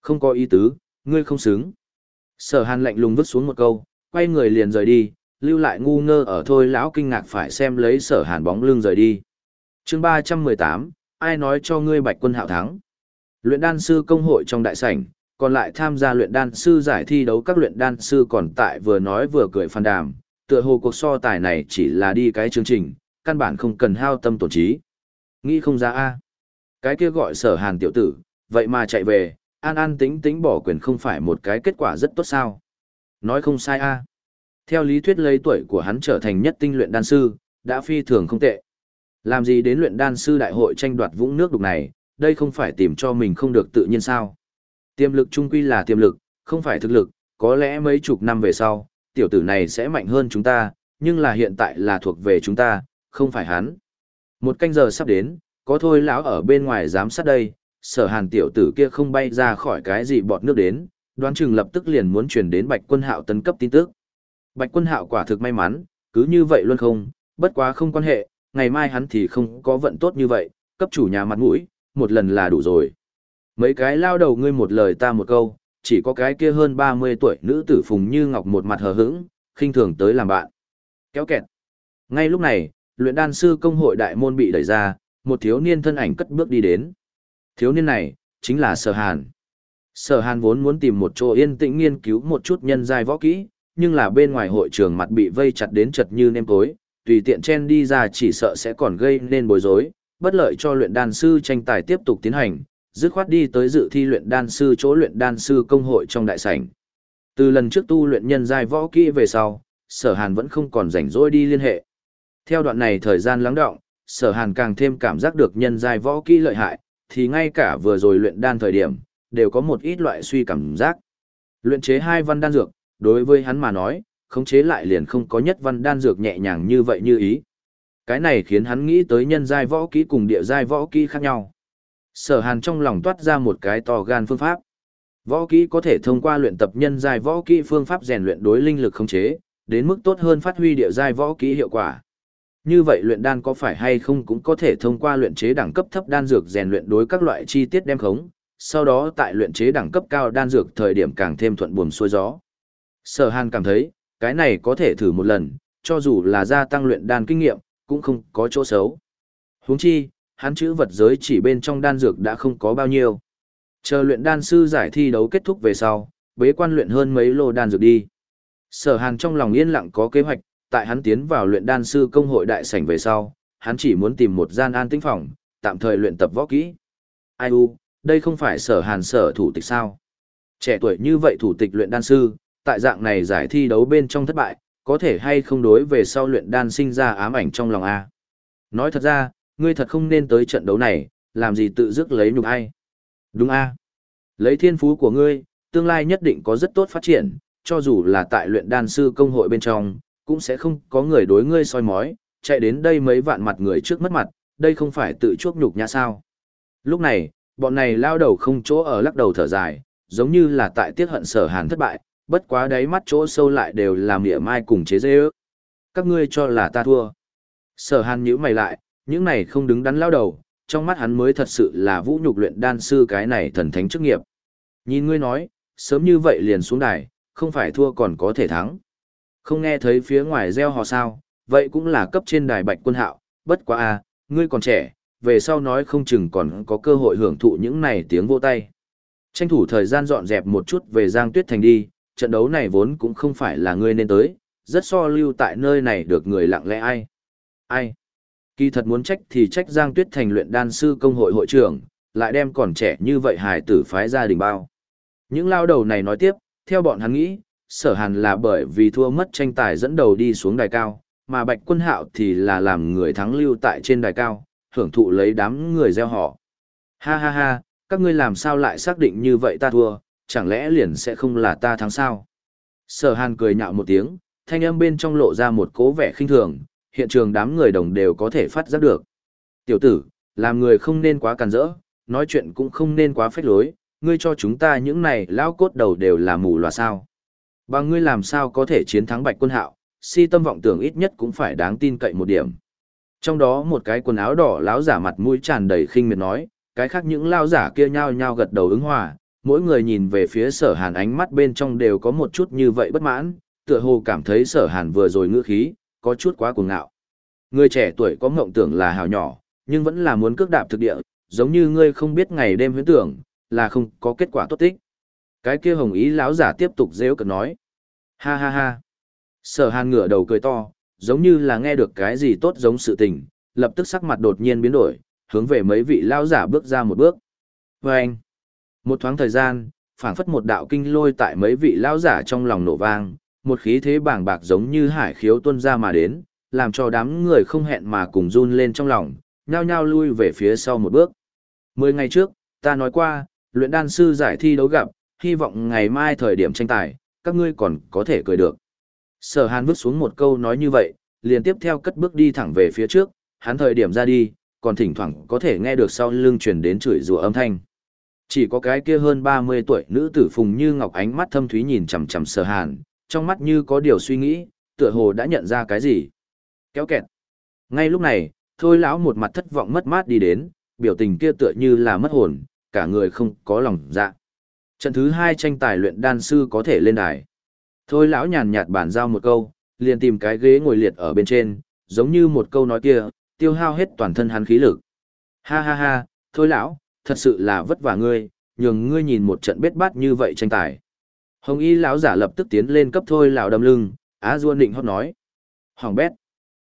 Không có ý tứ, ngươi không xứng. Sở hàn lạnh lùng vứt xuống một câu, quay người liền rời đi, lưu lại ngu ngơ ở thôi lão kinh ngạc phải xem lấy sở hàn bóng lưng rời đi chương ba trăm mười tám ai nói cho ngươi bạch quân hạo thắng? Luyện đan sư công hội trong đại sảnh còn lại tham gia luyện đan sư giải thi đấu các luyện đan sư còn tại vừa nói vừa cười phàn đàm tựa hồ cuộc so tài này chỉ là đi cái chương trình căn bản không cần hao tâm tổn trí. Nghĩ không ra a. Cái kia gọi sở hàn tiểu tử vậy mà chạy về an an tính tính bỏ quyền không phải một cái kết quả rất tốt sao? Nói không sai a. Theo lý thuyết lấy tuổi của hắn trở thành nhất tinh luyện đan sư, đã phi thường không tệ. Làm gì đến luyện đan sư đại hội tranh đoạt vũng nước đục này, đây không phải tìm cho mình không được tự nhiên sao. Tiềm lực trung quy là tiềm lực, không phải thực lực, có lẽ mấy chục năm về sau, tiểu tử này sẽ mạnh hơn chúng ta, nhưng là hiện tại là thuộc về chúng ta, không phải hắn. Một canh giờ sắp đến, có thôi lão ở bên ngoài giám sát đây, sở hàn tiểu tử kia không bay ra khỏi cái gì bọt nước đến, đoán chừng lập tức liền muốn truyền đến bạch quân hạo tấn cấp tin tức. Bạch quân hạo quả thực may mắn, cứ như vậy luôn không, bất quá không quan hệ, ngày mai hắn thì không có vận tốt như vậy, cấp chủ nhà mặt mũi, một lần là đủ rồi. Mấy cái lao đầu ngươi một lời ta một câu, chỉ có cái kia hơn 30 tuổi nữ tử Phùng Như Ngọc một mặt hờ hững, khinh thường tới làm bạn. Kéo kẹt. Ngay lúc này, luyện đan sư công hội đại môn bị đẩy ra, một thiếu niên thân ảnh cất bước đi đến. Thiếu niên này, chính là Sở Hàn. Sở Hàn vốn muốn tìm một chỗ yên tĩnh nghiên cứu một chút nhân giai võ kỹ, nhưng là bên ngoài hội trường mặt bị vây chặt đến chật như nêm tối, tùy tiện chen đi ra chỉ sợ sẽ còn gây nên bối rối, bất lợi cho luyện đan sư tranh tài tiếp tục tiến hành, dứt khoát đi tới dự thi luyện đan sư chỗ luyện đan sư công hội trong đại sảnh. Từ lần trước tu luyện nhân giai võ kỹ về sau, Sở Hàn vẫn không còn rảnh rỗi đi liên hệ. Theo đoạn này thời gian lắng đọng, Sở Hàn càng thêm cảm giác được nhân giai võ kỹ lợi hại, thì ngay cả vừa rồi luyện đan thời điểm, đều có một ít loại suy cảm giác. Luyện chế hai văn đan dược, đối với hắn mà nói, khống chế lại liền không có nhất văn đan dược nhẹ nhàng như vậy như ý. Cái này khiến hắn nghĩ tới nhân giai võ kỹ cùng địa giai võ kỹ khác nhau. Sở Hàn trong lòng toát ra một cái to gan phương pháp. Võ kỹ có thể thông qua luyện tập nhân giai võ kỹ phương pháp rèn luyện đối linh lực khống chế, đến mức tốt hơn phát huy địa giai võ kỹ hiệu quả. Như vậy luyện đan có phải hay không cũng có thể thông qua luyện chế đẳng cấp thấp đan dược rèn luyện đối các loại chi tiết đem khống, sau đó tại luyện chế đẳng cấp cao đan dược thời điểm càng thêm thuận buồm xuôi gió. Sở Hàn cảm thấy, cái này có thể thử một lần, cho dù là gia tăng luyện đan kinh nghiệm, cũng không có chỗ xấu. Huống chi, hắn chữ vật giới chỉ bên trong đan dược đã không có bao nhiêu. Chờ luyện đan sư giải thi đấu kết thúc về sau, bế quan luyện hơn mấy lô đan dược đi. Sở Hàn trong lòng yên lặng có kế hoạch, tại hắn tiến vào luyện đan sư công hội đại sảnh về sau, hắn chỉ muốn tìm một gian an tĩnh phòng, tạm thời luyện tập võ kỹ. Ai u, đây không phải sở Hàn sở thủ tịch sao? Trẻ tuổi như vậy thủ tịch luyện đan sư, tại dạng này giải thi đấu bên trong thất bại, có thể hay không đối về sau luyện đan sinh ra ám ảnh trong lòng A. Nói thật ra, ngươi thật không nên tới trận đấu này, làm gì tự dứt lấy nhục ai. Đúng A. Lấy thiên phú của ngươi, tương lai nhất định có rất tốt phát triển, cho dù là tại luyện đan sư công hội bên trong, cũng sẽ không có người đối ngươi soi mói, chạy đến đây mấy vạn mặt người trước mất mặt, đây không phải tự chuốc nhục nhã sao. Lúc này, bọn này lao đầu không chỗ ở lắc đầu thở dài, giống như là tại tiết hận sở hàn thất bại, bất quá đáy mắt chỗ sâu lại đều là mỉa mai cùng chế dê ước. Các ngươi cho là ta thua. Sở hàn nhữ mày lại, những này không đứng đắn lao đầu, trong mắt hắn mới thật sự là vũ nhục luyện đan sư cái này thần thánh chức nghiệp. Nhìn ngươi nói, sớm như vậy liền xuống đài, không phải thua còn có thể thắng. Không nghe thấy phía ngoài reo hò sao, vậy cũng là cấp trên đài bạch quân hạo, bất quá a, ngươi còn trẻ, về sau nói không chừng còn có cơ hội hưởng thụ những này tiếng vô tay. Tranh thủ thời gian dọn dẹp một chút về Giang Tuyết Thành đi, trận đấu này vốn cũng không phải là ngươi nên tới, rất so lưu tại nơi này được người lặng lẽ ai. Ai? Kỳ thật muốn trách thì trách Giang Tuyết Thành luyện đan sư công hội hội trưởng, lại đem còn trẻ như vậy hài tử phái gia đình bao. Những lao đầu này nói tiếp, theo bọn hắn nghĩ, sở hàn là bởi vì thua mất tranh tài dẫn đầu đi xuống đài cao, mà bạch quân hạo thì là làm người thắng lưu tại trên đài cao, hưởng thụ lấy đám người gieo họ. Ha ha ha, các ngươi làm sao lại xác định như vậy ta thua, chẳng lẽ liền sẽ không là ta thắng sao? Sở hàn cười nhạo một tiếng, thanh âm bên trong lộ ra một cố vẻ khinh thường, hiện trường đám người đồng đều có thể phát giác được. Tiểu tử, làm người không nên quá càn rỡ, nói chuyện cũng không nên quá phách lối, ngươi cho chúng ta những này lão cốt đầu đều là mù loà sao. Bằng ngươi làm sao có thể chiến thắng bạch quân hạo, si tâm vọng tưởng ít nhất cũng phải đáng tin cậy một điểm. Trong đó một cái quần áo đỏ lão giả mặt mũi tràn đầy khinh miệt nói, cái khác những lao giả kia nhao nhao gật đầu ứng hòa, mỗi người nhìn về phía sở hàn ánh mắt bên trong đều có một chút như vậy bất mãn, tựa hồ cảm thấy sở hàn vừa rồi ngữ khí, có chút quá cuồng ngạo. Người trẻ tuổi có mộng tưởng là hào nhỏ, nhưng vẫn là muốn cước đạp thực địa, giống như ngươi không biết ngày đêm huyễn tưởng, là không có kết quả tốt tích. Cái kia hồng ý lão giả tiếp tục rêu cực nói. Ha ha ha. Sở hàn ngửa đầu cười to, giống như là nghe được cái gì tốt giống sự tình, lập tức sắc mặt đột nhiên biến đổi, hướng về mấy vị lão giả bước ra một bước. Và anh, một thoáng thời gian, phảng phất một đạo kinh lôi tại mấy vị lão giả trong lòng nổ vang, một khí thế bảng bạc giống như hải khiếu tuôn ra mà đến, làm cho đám người không hẹn mà cùng run lên trong lòng, nhao nhao lui về phía sau một bước. Mười ngày trước, ta nói qua, luyện đan sư giải thi đấu gặp, hy vọng ngày mai thời điểm tranh tài, các ngươi còn có thể cười được. Sở Hàn vứt xuống một câu nói như vậy, liền tiếp theo cất bước đi thẳng về phía trước, hắn thời điểm ra đi, còn thỉnh thoảng có thể nghe được sau lưng truyền đến chửi rủa âm thanh. Chỉ có cái kia hơn 30 tuổi nữ tử Phùng Như Ngọc ánh mắt thâm thúy nhìn chằm chằm Sở Hàn, trong mắt như có điều suy nghĩ, tựa hồ đã nhận ra cái gì. Kéo kẹt. Ngay lúc này, Thôi lão một mặt thất vọng mất mát đi đến, biểu tình kia tựa như là mất hồn, cả người không có lòng dạ. Trận thứ hai tranh tài luyện đan sư có thể lên đài. Thôi lão nhàn nhạt bản giao một câu, liền tìm cái ghế ngồi liệt ở bên trên, giống như một câu nói kia, tiêu hao hết toàn thân hắn khí lực. Ha ha ha, thôi lão, thật sự là vất vả ngươi, nhường ngươi nhìn một trận bết bát như vậy tranh tài. Hồng y lão giả lập tức tiến lên cấp thôi lão đâm lưng, á duôn định hót nói. Hoàng bét.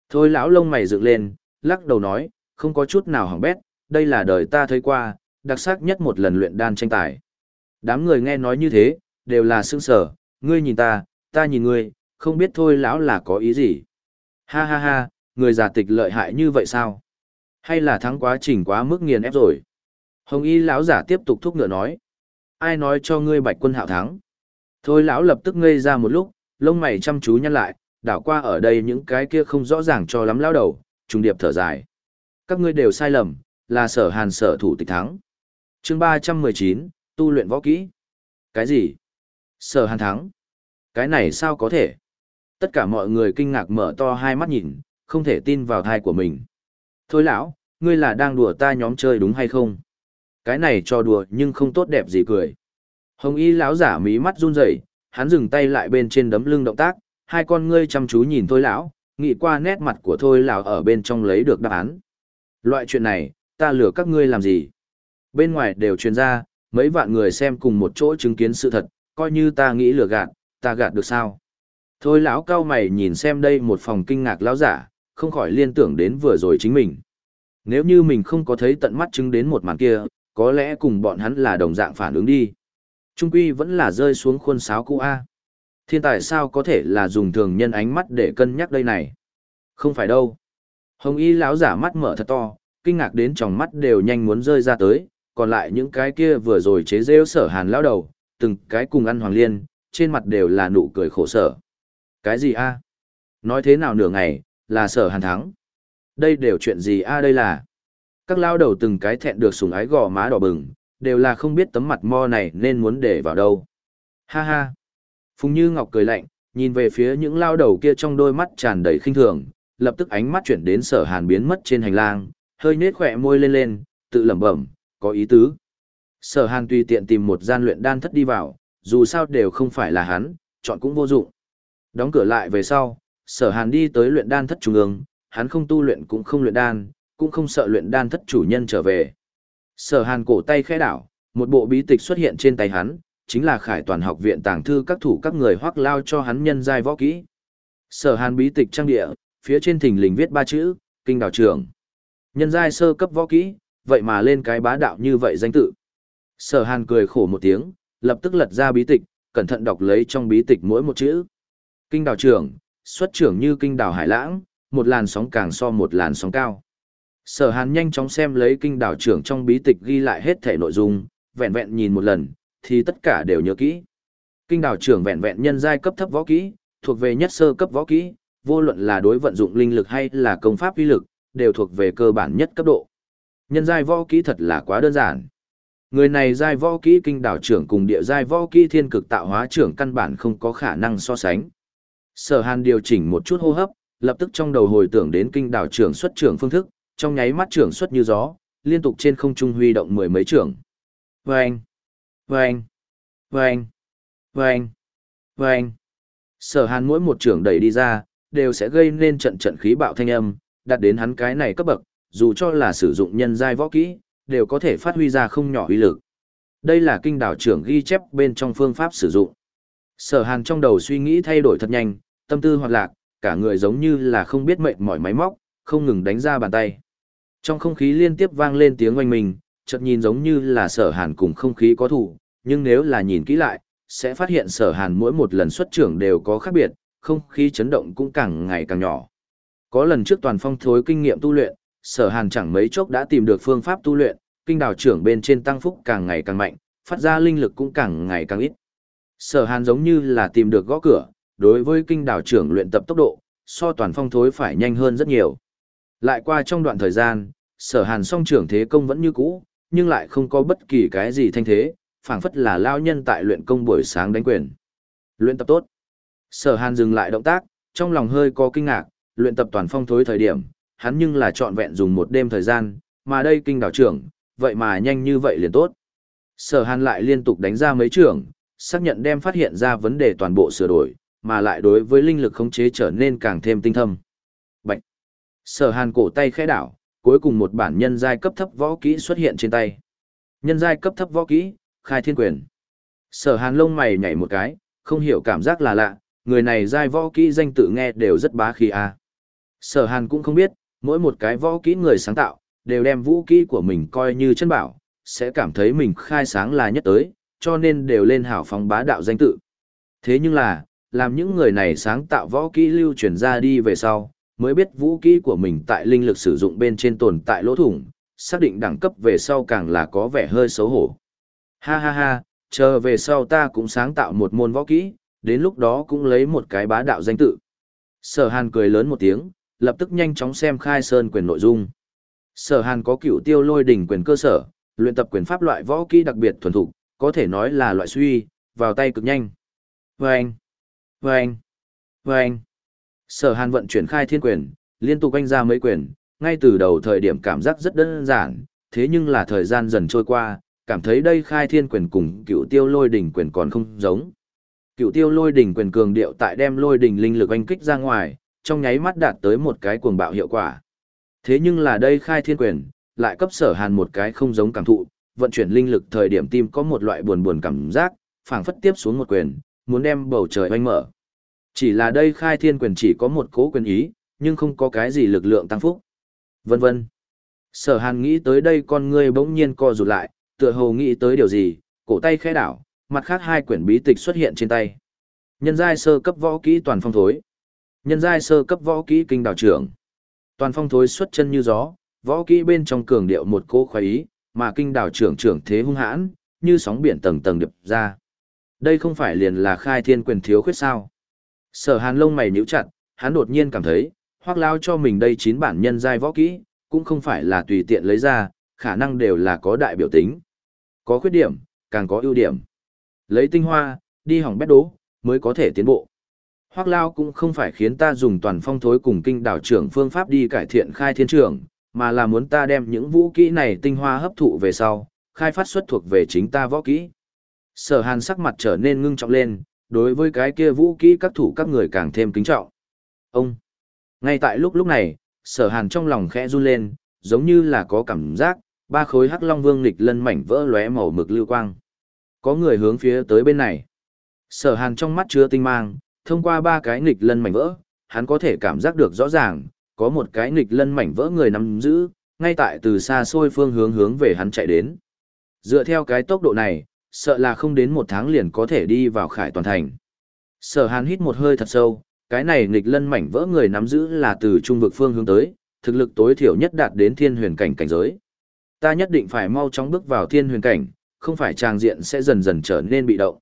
Thôi lão lông mày dựng lên, lắc đầu nói, không có chút nào hỏng bét, đây là đời ta thấy qua, đặc sắc nhất một lần luyện đan tranh tài. Đám người nghe nói như thế, đều là sương sở, ngươi nhìn ta, ta nhìn ngươi, không biết thôi lão là có ý gì. Ha ha ha, người già tịch lợi hại như vậy sao? Hay là thắng quá trình quá mức nghiền ép rồi? Hồng y lão giả tiếp tục thúc ngựa nói. Ai nói cho ngươi bạch quân hạo thắng? Thôi lão lập tức ngây ra một lúc, lông mày chăm chú nhăn lại, đảo qua ở đây những cái kia không rõ ràng cho lắm lão đầu, trùng điệp thở dài. Các ngươi đều sai lầm, là sở hàn sở thủ tịch thắng. chương 319, tu luyện võ kỹ. Cái gì? Sở hàn thắng? Cái này sao có thể? Tất cả mọi người kinh ngạc mở to hai mắt nhìn, không thể tin vào thai của mình. Thôi lão, ngươi là đang đùa ta nhóm chơi đúng hay không? Cái này cho đùa nhưng không tốt đẹp gì cười. Hồng y lão giả mí mắt run rẩy, hắn dừng tay lại bên trên đấm lưng động tác, hai con ngươi chăm chú nhìn thôi lão, nghĩ qua nét mặt của thôi lão ở bên trong lấy được đáp án. Loại chuyện này, ta lừa các ngươi làm gì? Bên ngoài đều truyền ra, mấy vạn người xem cùng một chỗ chứng kiến sự thật, coi như ta nghĩ lừa gạt, ta gạt được sao? Thôi lão cao mày nhìn xem đây một phòng kinh ngạc lão giả, không khỏi liên tưởng đến vừa rồi chính mình. Nếu như mình không có thấy tận mắt chứng đến một màn kia, có lẽ cùng bọn hắn là đồng dạng phản ứng đi. Trung quy vẫn là rơi xuống khuôn sáo cũ A. Thiên tài sao có thể là dùng thường nhân ánh mắt để cân nhắc đây này? Không phải đâu. Hồng y lão giả mắt mở thật to, kinh ngạc đến tròng mắt đều nhanh muốn rơi ra tới, còn lại những cái kia vừa rồi chế rêu sở hàn lão đầu, từng cái cùng ăn hoàng liên, trên mặt đều là nụ cười khổ sở. Cái gì a? Nói thế nào nửa ngày, là sở hàn thắng. Đây đều chuyện gì a đây là? Các lao đầu từng cái thẹn được sùng ái gò má đỏ bừng, đều là không biết tấm mặt mo này nên muốn để vào đâu. Ha ha. Phùng Như Ngọc cười lạnh, nhìn về phía những lao đầu kia trong đôi mắt tràn đầy khinh thường, lập tức ánh mắt chuyển đến sở hàn biến mất trên hành lang, hơi nết khỏe môi lên lên, tự lẩm bẩm, có ý tứ. Sở hàn tùy tiện tìm một gian luyện đan thất đi vào, dù sao đều không phải là hắn, chọn cũng vô dụng. Đóng cửa lại về sau, sở hàn đi tới luyện đan thất trung ương, hắn không tu luyện cũng không luyện đan, cũng không sợ luyện đan thất chủ nhân trở về. Sở hàn cổ tay khẽ đảo, một bộ bí tịch xuất hiện trên tay hắn, chính là khải toàn học viện tàng thư các thủ các người hoắc lao cho hắn nhân giai võ kỹ. Sở hàn bí tịch trang địa, phía trên thình lình viết ba chữ, kinh đào trưởng. Nhân giai sơ cấp võ kỹ, vậy mà lên cái bá đạo như vậy danh tự. Sở hàn cười khổ một tiếng, lập tức lật ra bí tịch, cẩn thận đọc lấy trong bí tịch mỗi một chữ. Kinh đào trưởng, xuất trưởng như kinh đào hải lãng, một làn sóng càng so một làn sóng cao. Sở hàn nhanh chóng xem lấy kinh đảo trưởng trong bí tịch ghi lại hết thể nội dung, vẹn vẹn nhìn một lần, thì tất cả đều nhớ kỹ. Kinh đảo trưởng vẹn vẹn nhân giai cấp thấp võ kỹ, thuộc về nhất sơ cấp võ kỹ, vô luận là đối vận dụng linh lực hay là công pháp uy lực, đều thuộc về cơ bản nhất cấp độ. Nhân giai võ kỹ thật là quá đơn giản. Người này giai võ kỹ kinh đảo trưởng cùng địa giai võ kỹ thiên cực tạo hóa trưởng căn bản không có khả năng so sánh. Sở Hàn điều chỉnh một chút hô hấp, lập tức trong đầu hồi tưởng đến kinh đảo trưởng xuất trưởng phương thức, trong nháy mắt trưởng xuất như gió, liên tục trên không trung huy động mười mấy trưởng. Vâng! Vâng! Vâng! Vâng! Vâng! Sở Hàn mỗi một trưởng đẩy đi ra, đều sẽ gây nên trận trận khí bạo thanh âm, đạt đến hắn cái này cấp bậc, dù cho là sử dụng nhân giai võ kỹ, đều có thể phát huy ra không nhỏ uy lực. Đây là kinh đảo trưởng ghi chép bên trong phương pháp sử dụng. Sở Hàn trong đầu suy nghĩ thay đổi thật nhanh, tâm tư hoạt lạc, cả người giống như là không biết mệt mỏi máy móc, không ngừng đánh ra bàn tay. Trong không khí liên tiếp vang lên tiếng oanh mình, chợt nhìn giống như là Sở Hàn cùng không khí có thủ, nhưng nếu là nhìn kỹ lại, sẽ phát hiện sở hàn mỗi một lần xuất trưởng đều có khác biệt, không khí chấn động cũng càng ngày càng nhỏ. Có lần trước toàn phong thối kinh nghiệm tu luyện, sở hàn chẳng mấy chốc đã tìm được phương pháp tu luyện, kinh đào trưởng bên trên tăng phúc càng ngày càng mạnh, phát ra linh lực cũng càng ngày càng ít. Sở hàn giống như là tìm được gõ cửa, đối với kinh đào trưởng luyện tập tốc độ, so toàn phong thối phải nhanh hơn rất nhiều. Lại qua trong đoạn thời gian, sở hàn song trưởng thế công vẫn như cũ, nhưng lại không có bất kỳ cái gì thanh thế, phảng phất là lao nhân tại luyện công buổi sáng đánh quyền. Luyện tập tốt. Sở hàn dừng lại động tác, trong lòng hơi có kinh ngạc, luyện tập toàn phong thối thời điểm, hắn nhưng là trọn vẹn dùng một đêm thời gian, mà đây kinh đảo trưởng, vậy mà nhanh như vậy liền tốt. Sở hàn lại liên tục đánh ra mấy trưởng, xác nhận đem phát hiện ra vấn đề toàn bộ sửa đổi, mà lại đối với linh lực khống chế trở nên càng thêm tinh thâm. Sở hàn cổ tay khẽ đảo, cuối cùng một bản nhân giai cấp thấp võ kỹ xuất hiện trên tay. Nhân giai cấp thấp võ kỹ, khai thiên quyền. Sở hàn lông mày nhảy một cái, không hiểu cảm giác là lạ, người này giai võ kỹ danh tự nghe đều rất bá khí a. À. Sở hàn cũng không biết, mỗi một cái võ kỹ người sáng tạo, đều đem vũ kỹ của mình coi như chân bảo, sẽ cảm thấy mình khai sáng là nhất tới, cho nên đều lên hảo phóng bá đạo danh tự. Thế nhưng là, làm những người này sáng tạo võ kỹ lưu truyền ra đi về sau, mới biết vũ kỹ của mình tại linh lực sử dụng bên trên tồn tại lỗ thủng, xác định đẳng cấp về sau càng là có vẻ hơi xấu hổ. Ha ha ha, chờ về sau ta cũng sáng tạo một môn võ kỹ, đến lúc đó cũng lấy một cái bá đạo danh tự. Sở Hàn cười lớn một tiếng, lập tức nhanh chóng xem khai sơn quyền nội dung. Sở Hàn có cựu tiêu lôi đỉnh quyền cơ sở, luyện tập quyền pháp loại võ kỹ đặc biệt thuần thục, có thể nói là loại suy, vào tay cực nhanh. Vâng! Vâng! Vâng! Sở Hàn vận chuyển khai thiên quyền, liên tục anh ra mấy quyền, ngay từ đầu thời điểm cảm giác rất đơn giản, thế nhưng là thời gian dần trôi qua, cảm thấy đây khai thiên quyền cùng cựu tiêu lôi đỉnh quyền còn không giống. Cựu tiêu lôi đỉnh quyền cường điệu tại đem lôi đỉnh linh lực anh kích ra ngoài, trong nháy mắt đạt tới một cái cuồng bạo hiệu quả. Thế nhưng là đây khai thiên quyền, lại cấp sở hàn một cái không giống cảm thụ, vận chuyển linh lực thời điểm tim có một loại buồn buồn cảm giác, phảng phất tiếp xuống một quyền, muốn đem bầu trời oanh mở. Chỉ là đây khai thiên quyền chỉ có một cố quyền ý, nhưng không có cái gì lực lượng tăng phúc. Vân vân. Sở hàn nghĩ tới đây con ngươi bỗng nhiên co rụt lại, tựa hồ nghĩ tới điều gì, cổ tay khẽ đảo, mặt khác hai quyển bí tịch xuất hiện trên tay. Nhân giai sơ cấp võ kỹ toàn phong thối. Nhân giai sơ cấp võ kỹ kinh đảo trưởng. Toàn phong thối xuất chân như gió, võ kỹ bên trong cường điệu một cô khoái ý, mà kinh đảo trưởng trưởng thế hung hãn, như sóng biển tầng tầng điệp ra. Đây không phải liền là khai thiên quyền thiếu khuyết sao. Sở hàn lông mày nhíu chặt, hắn đột nhiên cảm thấy, hoác lao cho mình đây chín bản nhân giai võ kỹ, cũng không phải là tùy tiện lấy ra, khả năng đều là có đại biểu tính. Có khuyết điểm, càng có ưu điểm. Lấy tinh hoa, đi hỏng bét đố, mới có thể tiến bộ. Hoác lao cũng không phải khiến ta dùng toàn phong thối cùng kinh đảo trưởng phương pháp đi cải thiện khai thiên trường, mà là muốn ta đem những vũ kỹ này tinh hoa hấp thụ về sau, khai phát xuất thuộc về chính ta võ kỹ. Sở hàn sắc mặt trở nên ngưng trọng lên, đối với cái kia vũ kỹ các thủ các người càng thêm kính trọng. Ông! Ngay tại lúc lúc này, sở hàn trong lòng khẽ run lên, giống như là có cảm giác, ba khối hắc long vương nghịch lân mảnh vỡ lóe màu mực lưu quang. Có người hướng phía tới bên này. Sở hàn trong mắt chứa tinh mang, thông qua ba cái nghịch lân mảnh vỡ, hắn có thể cảm giác được rõ ràng, có một cái nghịch lân mảnh vỡ người nắm giữ, ngay tại từ xa xôi phương hướng hướng về hắn chạy đến. Dựa theo cái tốc độ này, sợ là không đến một tháng liền có thể đi vào khải toàn thành. Sở hàn hít một hơi thật sâu, cái này nghịch lân mảnh vỡ người nắm giữ là từ trung vực phương hướng tới, thực lực tối thiểu nhất đạt đến thiên huyền cảnh cảnh giới. Ta nhất định phải mau chóng bước vào thiên huyền cảnh, không phải trang diện sẽ dần dần trở nên bị động.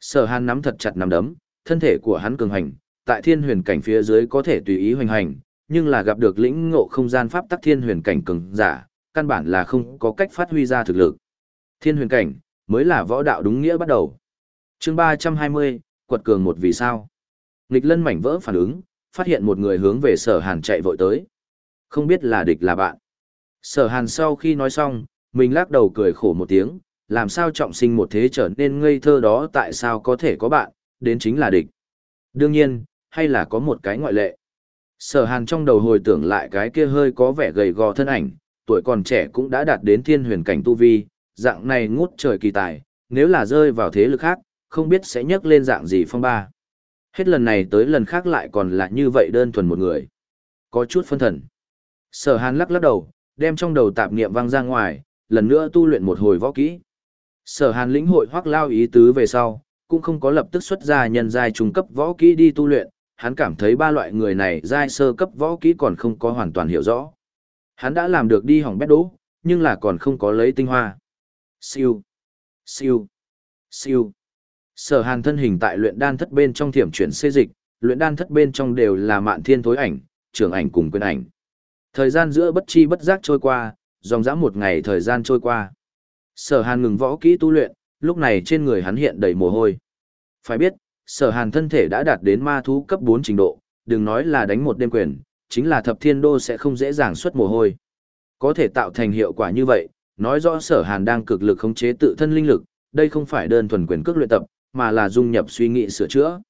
Sở hàn nắm thật chặt nắm đấm, thân thể của hắn cường hành, tại thiên huyền cảnh phía dưới có thể tùy ý hoành hành, nhưng là gặp được lĩnh ngộ không gian pháp tắc thiên huyền cảnh cường giả, căn bản là không có cách phát huy ra thực lực. Thiên huyền cảnh, mới là võ đạo đúng nghĩa bắt đầu. chương 320, quật cường một vì sao. Nghịch lân mảnh vỡ phản ứng, phát hiện một người hướng về sở hàn chạy vội tới. Không biết là địch là bạn. Sở hàn sau khi nói xong, mình lắc đầu cười khổ một tiếng, làm sao trọng sinh một thế trở nên ngây thơ đó tại sao có thể có bạn, đến chính là địch. Đương nhiên, hay là có một cái ngoại lệ. Sở hàn trong đầu hồi tưởng lại cái kia hơi có vẻ gầy gò thân ảnh, tuổi còn trẻ cũng đã đạt đến thiên huyền cảnh tu vi, dạng này ngút trời kỳ tài, nếu là rơi vào thế lực khác, không biết sẽ nhấc lên dạng gì phong ba. Hết lần này tới lần khác lại còn là như vậy đơn thuần một người. Có chút phân thần. Sở hàn lắc lắc đầu, đem trong đầu tạp niệm vang ra ngoài, lần nữa tu luyện một hồi võ kỹ. Sở hàn lĩnh hội hoác lao ý tứ về sau, cũng không có lập tức xuất ra nhân giai trung cấp võ kỹ đi tu luyện, hắn cảm thấy ba loại người này giai sơ cấp võ kỹ còn không có hoàn toàn hiểu rõ. Hắn đã làm được đi hỏng bét đố, nhưng là còn không có lấy tinh hoa. Siêu, siêu, siêu. Sở hàn thân hình tại luyện đan thất bên trong thiểm chuyển xê dịch, luyện đan thất bên trong đều là mạn thiên thối ảnh, trưởng ảnh cùng quyền ảnh. Thời gian giữa bất chi bất giác trôi qua, dòng dã một ngày thời gian trôi qua. Sở hàn ngừng võ kỹ tu luyện, lúc này trên người hắn hiện đầy mồ hôi. Phải biết, sở hàn thân thể đã đạt đến ma thú cấp 4 trình độ, đừng nói là đánh một đêm quyền, chính là thập thiên đô sẽ không dễ dàng xuất mồ hôi. Có thể tạo thành hiệu quả như vậy, nói rõ sở hàn đang cực lực khống chế tự thân linh lực, đây không phải đơn thuần quyền cước luyện tập, mà là dung nhập suy nghĩ sửa chữa.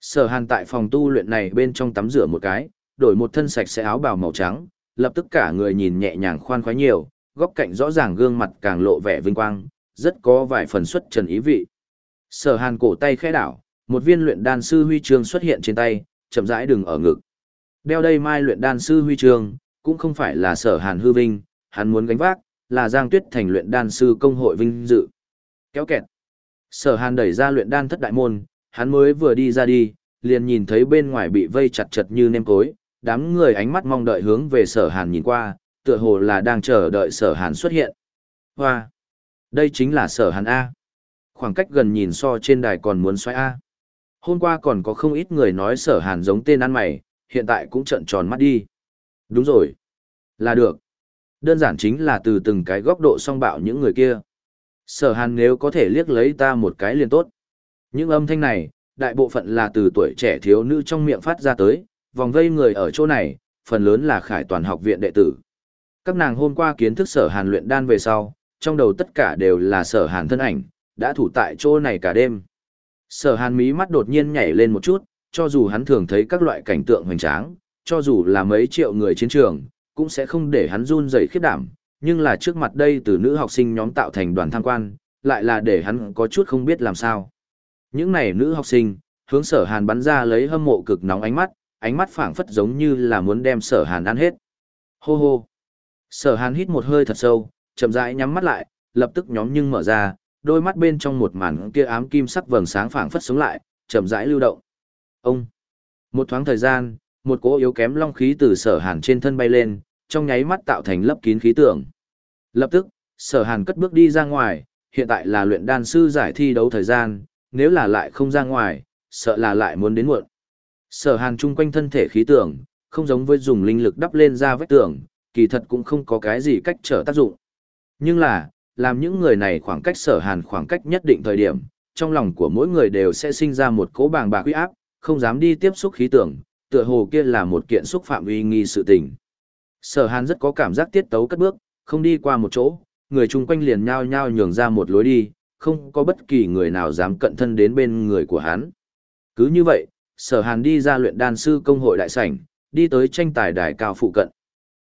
Sở hàn tại phòng tu luyện này bên trong tắm rửa một cái, đổi một thân sạch sẽ áo bào màu trắng, lập tức cả người nhìn nhẹ nhàng khoan khoái nhiều, góc cạnh rõ ràng gương mặt càng lộ vẻ vinh quang, rất có vài phần xuất trần ý vị. Sở hàn cổ tay khẽ đảo, một viên luyện đan sư huy chương xuất hiện trên tay, chậm rãi đừng ở ngực. Đeo đây mai luyện đan sư huy chương, cũng không phải là sở hàn hư vinh, hắn muốn gánh vác, là Giang Tuyết thành luyện đan sư công hội vinh dự. Kéo kẹt. Sở hàn đẩy ra luyện đan thất đại môn, hắn mới vừa đi ra đi, liền nhìn thấy bên ngoài bị vây chặt chặt như nêm cối, đám người ánh mắt mong đợi hướng về sở hàn nhìn qua, tựa hồ là đang chờ đợi sở hàn xuất hiện. Hoa! Đây chính là sở hàn A. Khoảng cách gần nhìn so trên đài còn muốn xoay A. Hôm qua còn có không ít người nói sở hàn giống tên ăn mày, hiện tại cũng trợn tròn mắt đi. Đúng rồi. Là được. Đơn giản chính là từ từng cái góc độ song bạo những người kia. Sở hàn nếu có thể liếc lấy ta một cái liền tốt. Những âm thanh này, đại bộ phận là từ tuổi trẻ thiếu nữ trong miệng phát ra tới, vòng vây người ở chỗ này, phần lớn là khải toàn học viện đệ tử. Các nàng hôm qua kiến thức sở hàn luyện đan về sau, trong đầu tất cả đều là sở hàn thân ảnh, đã thủ tại chỗ này cả đêm. Sở hàn mí mắt đột nhiên nhảy lên một chút, cho dù hắn thường thấy các loại cảnh tượng hoành tráng, cho dù là mấy triệu người chiến trường, cũng sẽ không để hắn run rẩy khiếp đảm, nhưng là trước mặt đây từ nữ học sinh nhóm tạo thành đoàn tham quan, lại là để hắn có chút không biết làm sao. Những này nữ học sinh, hướng sở hàn bắn ra lấy hâm mộ cực nóng ánh mắt, ánh mắt phảng phất giống như là muốn đem sở hàn ăn hết. Hô hô. Sở hàn hít một hơi thật sâu, chậm rãi nhắm mắt lại, lập tức nhóm nhưng mở ra, đôi mắt bên trong một màn kia ám kim sắc vầng sáng phảng phất sống lại, chậm rãi lưu động. Ông. Một thoáng thời gian, một cỗ yếu kém long khí từ sở hàn trên thân bay lên, trong nháy mắt tạo thành lấp kín khí tượng. Lập tức, sở hàn cất bước đi ra ngoài, hiện tại là luyện đan sư giải thi đấu thời gian, nếu là lại không ra ngoài, sợ là lại muốn đến muộn. Sở hàn chung quanh thân thể khí tượng, không giống với dùng linh lực đắp lên ra vách tường, kỳ thật cũng không có cái gì cách trở tác dụng. Nhưng là, làm những người này khoảng cách sở hàn khoảng cách nhất định thời điểm, trong lòng của mỗi người đều sẽ sinh ra một cỗ bàng bạc uy áp, không dám đi tiếp xúc khí tượng, tựa hồ kia là một kiện xúc phạm uy nghi sự tình. Sở hàn rất có cảm giác tiết tấu cất bước, không đi qua một chỗ, người chung quanh liền nhao nhao nhường ra một lối đi, không có bất kỳ người nào dám cận thân đến bên người của hắn. Cứ như vậy, sở hàn đi ra luyện đan sư công hội đại sảnh, đi tới tranh tài đài cao phụ cận.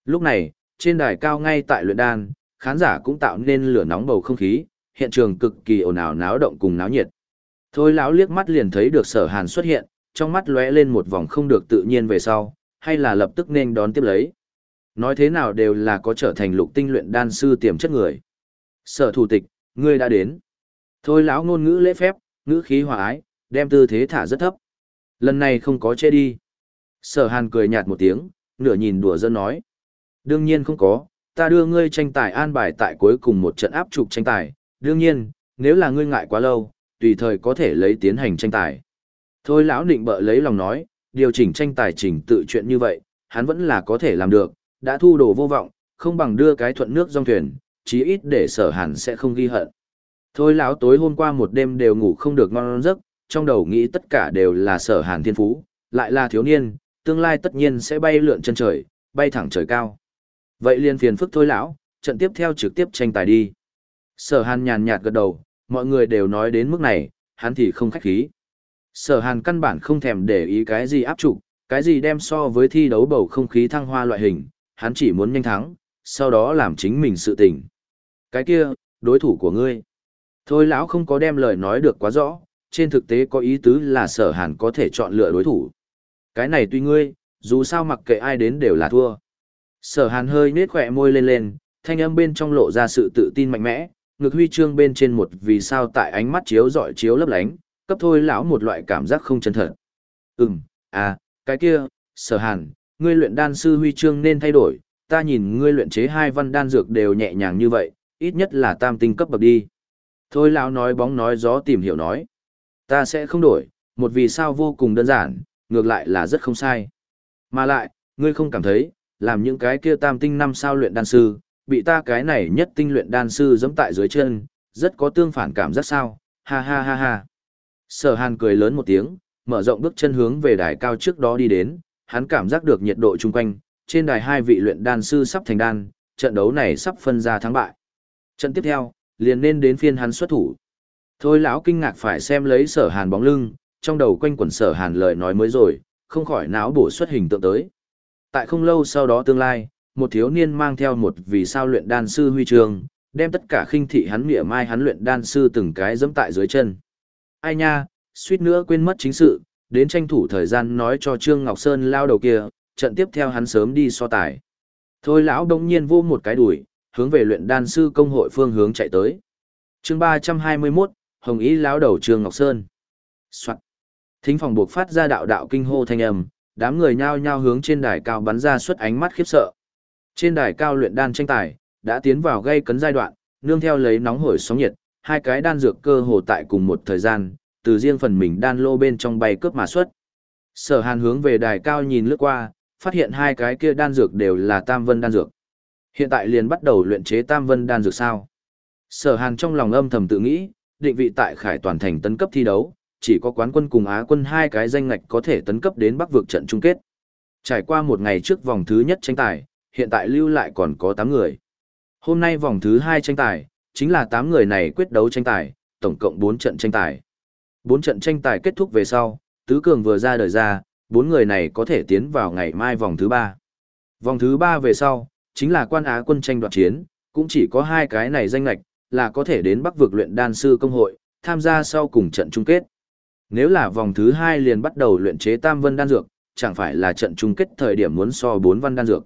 Lúc này, trên đài cao ngay tại luyện đan, khán giả cũng tạo nên lửa nóng bầu không khí, hiện trường cực kỳ ồn ào náo động cùng náo nhiệt. Thôi lão liếc mắt liền thấy được sở hàn xuất hiện, trong mắt lóe lên một vòng không được tự nhiên về sau, hay là lập tức nên đón tiếp lấy. Nói thế nào đều là có trở thành lục tinh luyện đan sư tiềm chất người. Sở thủ tịch, ngươi đã đến. Thôi lão ngôn ngữ lễ phép, ngữ khí hòa ái, đem tư thế thả rất thấp. Lần này không có chê đi. Sở hàn cười nhạt một tiếng, nửa nhìn đùa dân nói. Đương nhiên không có, ta đưa ngươi tranh tài an bài tại cuối cùng một trận áp trục tranh tài. Đương nhiên, nếu là ngươi ngại quá lâu, tùy thời có thể lấy tiến hành tranh tài. Thôi lão định bợ lấy lòng nói, điều chỉnh tranh tài trình tự chuyện như vậy, hắn vẫn là có thể làm được, đã thu đồ vô vọng, không bằng đưa cái thuận nước dòng thuyền, chí ít để sở hàn sẽ không ghi hận. Thôi lão tối hôm qua một đêm đều ngủ không được ngon giấc, trong đầu nghĩ tất cả đều là sở hàn thiên phú, lại là thiếu niên, tương lai tất nhiên sẽ bay lượn chân trời, bay thẳng trời cao. Vậy liền phiền phức thôi lão, trận tiếp theo trực tiếp tranh tài đi. Sở hàn nhàn nhạt gật đầu, mọi người đều nói đến mức này, hắn thì không khách khí. Sở hàn căn bản không thèm để ý cái gì áp trục, cái gì đem so với thi đấu bầu không khí thăng hoa loại hình, hắn chỉ muốn nhanh thắng, sau đó làm chính mình sự tình. Cái kia, đối thủ của ngươi. Thôi lão không có đem lời nói được quá rõ, trên thực tế có ý tứ là sở hàn có thể chọn lựa đối thủ. Cái này tuy ngươi, dù sao mặc kệ ai đến đều là thua. Sở hàn hơi nết khỏe môi lên lên, thanh âm bên trong lộ ra sự tự tin mạnh mẽ, ngực huy chương bên trên một vì sao tại ánh mắt chiếu dọi chiếu lấp lánh, cấp thôi lão một loại cảm giác không chân thật. Ừm, à, cái kia, sở hàn, ngươi luyện đan sư huy chương nên thay đổi, ta nhìn ngươi luyện chế hai văn đan dược đều nhẹ nhàng như vậy, ít nhất là tam tinh cấp bậc đi. Thôi lão nói bóng nói gió tìm hiểu nói. Ta sẽ không đổi, một vì sao vô cùng đơn giản, ngược lại là rất không sai. Mà lại, ngươi không cảm thấy, làm những cái kia tam tinh năm sao luyện đan sư, bị ta cái này nhất tinh luyện đan sư giẫm tại dưới chân, rất có tương phản cảm rất sao, ha ha ha ha. Sở hàn cười lớn một tiếng, mở rộng bước chân hướng về đài cao trước đó đi đến, hắn cảm giác được nhiệt độ chung quanh, trên đài hai vị luyện đan sư sắp thành đan, trận đấu này sắp phân ra thắng bại. Trận tiếp theo, liền nên đến phiên hắn xuất thủ. Thôi lão kinh ngạc phải xem lấy sở hàn bóng lưng, trong đầu quanh quẩn sở hàn lời nói mới rồi, không khỏi não bổ xuất hình tượng tới. Tại không lâu sau đó tương lai, một thiếu niên mang theo một vì sao luyện đan sư huy trường, đem tất cả khinh thị hắn mỉa mai hắn luyện đan sư từng cái dẫm tại dưới chân. Ai nha, suýt nữa quên mất chính sự, đến tranh thủ thời gian nói cho Trương Ngọc Sơn lao đầu kia, trận tiếp theo hắn sớm đi so tài. Thôi lão đông nhiên vô một cái đuổi, hướng về luyện đan sư công hội phương hướng chạy tới. chương 321, Hồng Ý lão đầu Trương Ngọc Sơn. Soạn. Thính phòng buộc phát ra đạo đạo kinh hô thanh âm, đám người nhao nhao hướng trên đài cao bắn ra suốt ánh mắt khiếp sợ. Trên đài cao luyện đan tranh tài, đã tiến vào gây cấn giai đoạn, nương theo lấy nóng hổi sóng nhiệt, hai cái đan dược cơ hồ tại cùng một thời gian, từ riêng phần mình đan lô bên trong bay cướp mà xuất. Sở Hàn hướng về đài cao nhìn lướt qua, phát hiện hai cái kia đan dược đều là Tam Vân đan dược. Hiện tại liền bắt đầu luyện chế Tam Vân đan dược sao? Sở Hàn trong lòng âm thầm tự nghĩ, định vị tại Khải toàn thành tấn cấp thi đấu, chỉ có quán quân cùng Á quân hai cái danh ngạch có thể tấn cấp đến Bắc vực trận chung kết. Trải qua một ngày trước vòng thứ nhất tranh tài, hiện tại lưu lại còn có 8 người. Hôm nay vòng thứ 2 tranh tài, chính là 8 người này quyết đấu tranh tài, tổng cộng 4 trận tranh tài. 4 trận tranh tài kết thúc về sau, tứ cường vừa ra đời ra, 4 người này có thể tiến vào ngày mai vòng thứ 3. Vòng thứ 3 về sau, chính là quan Á quân tranh đoạt chiến, cũng chỉ có hai cái này danh lạch, là có thể đến Bắc vực luyện đan sư công hội, tham gia sau cùng trận chung kết. Nếu là vòng thứ 2 liền bắt đầu luyện chế tam vân đan dược, chẳng phải là trận chung kết thời điểm muốn so 4 văn đan dược.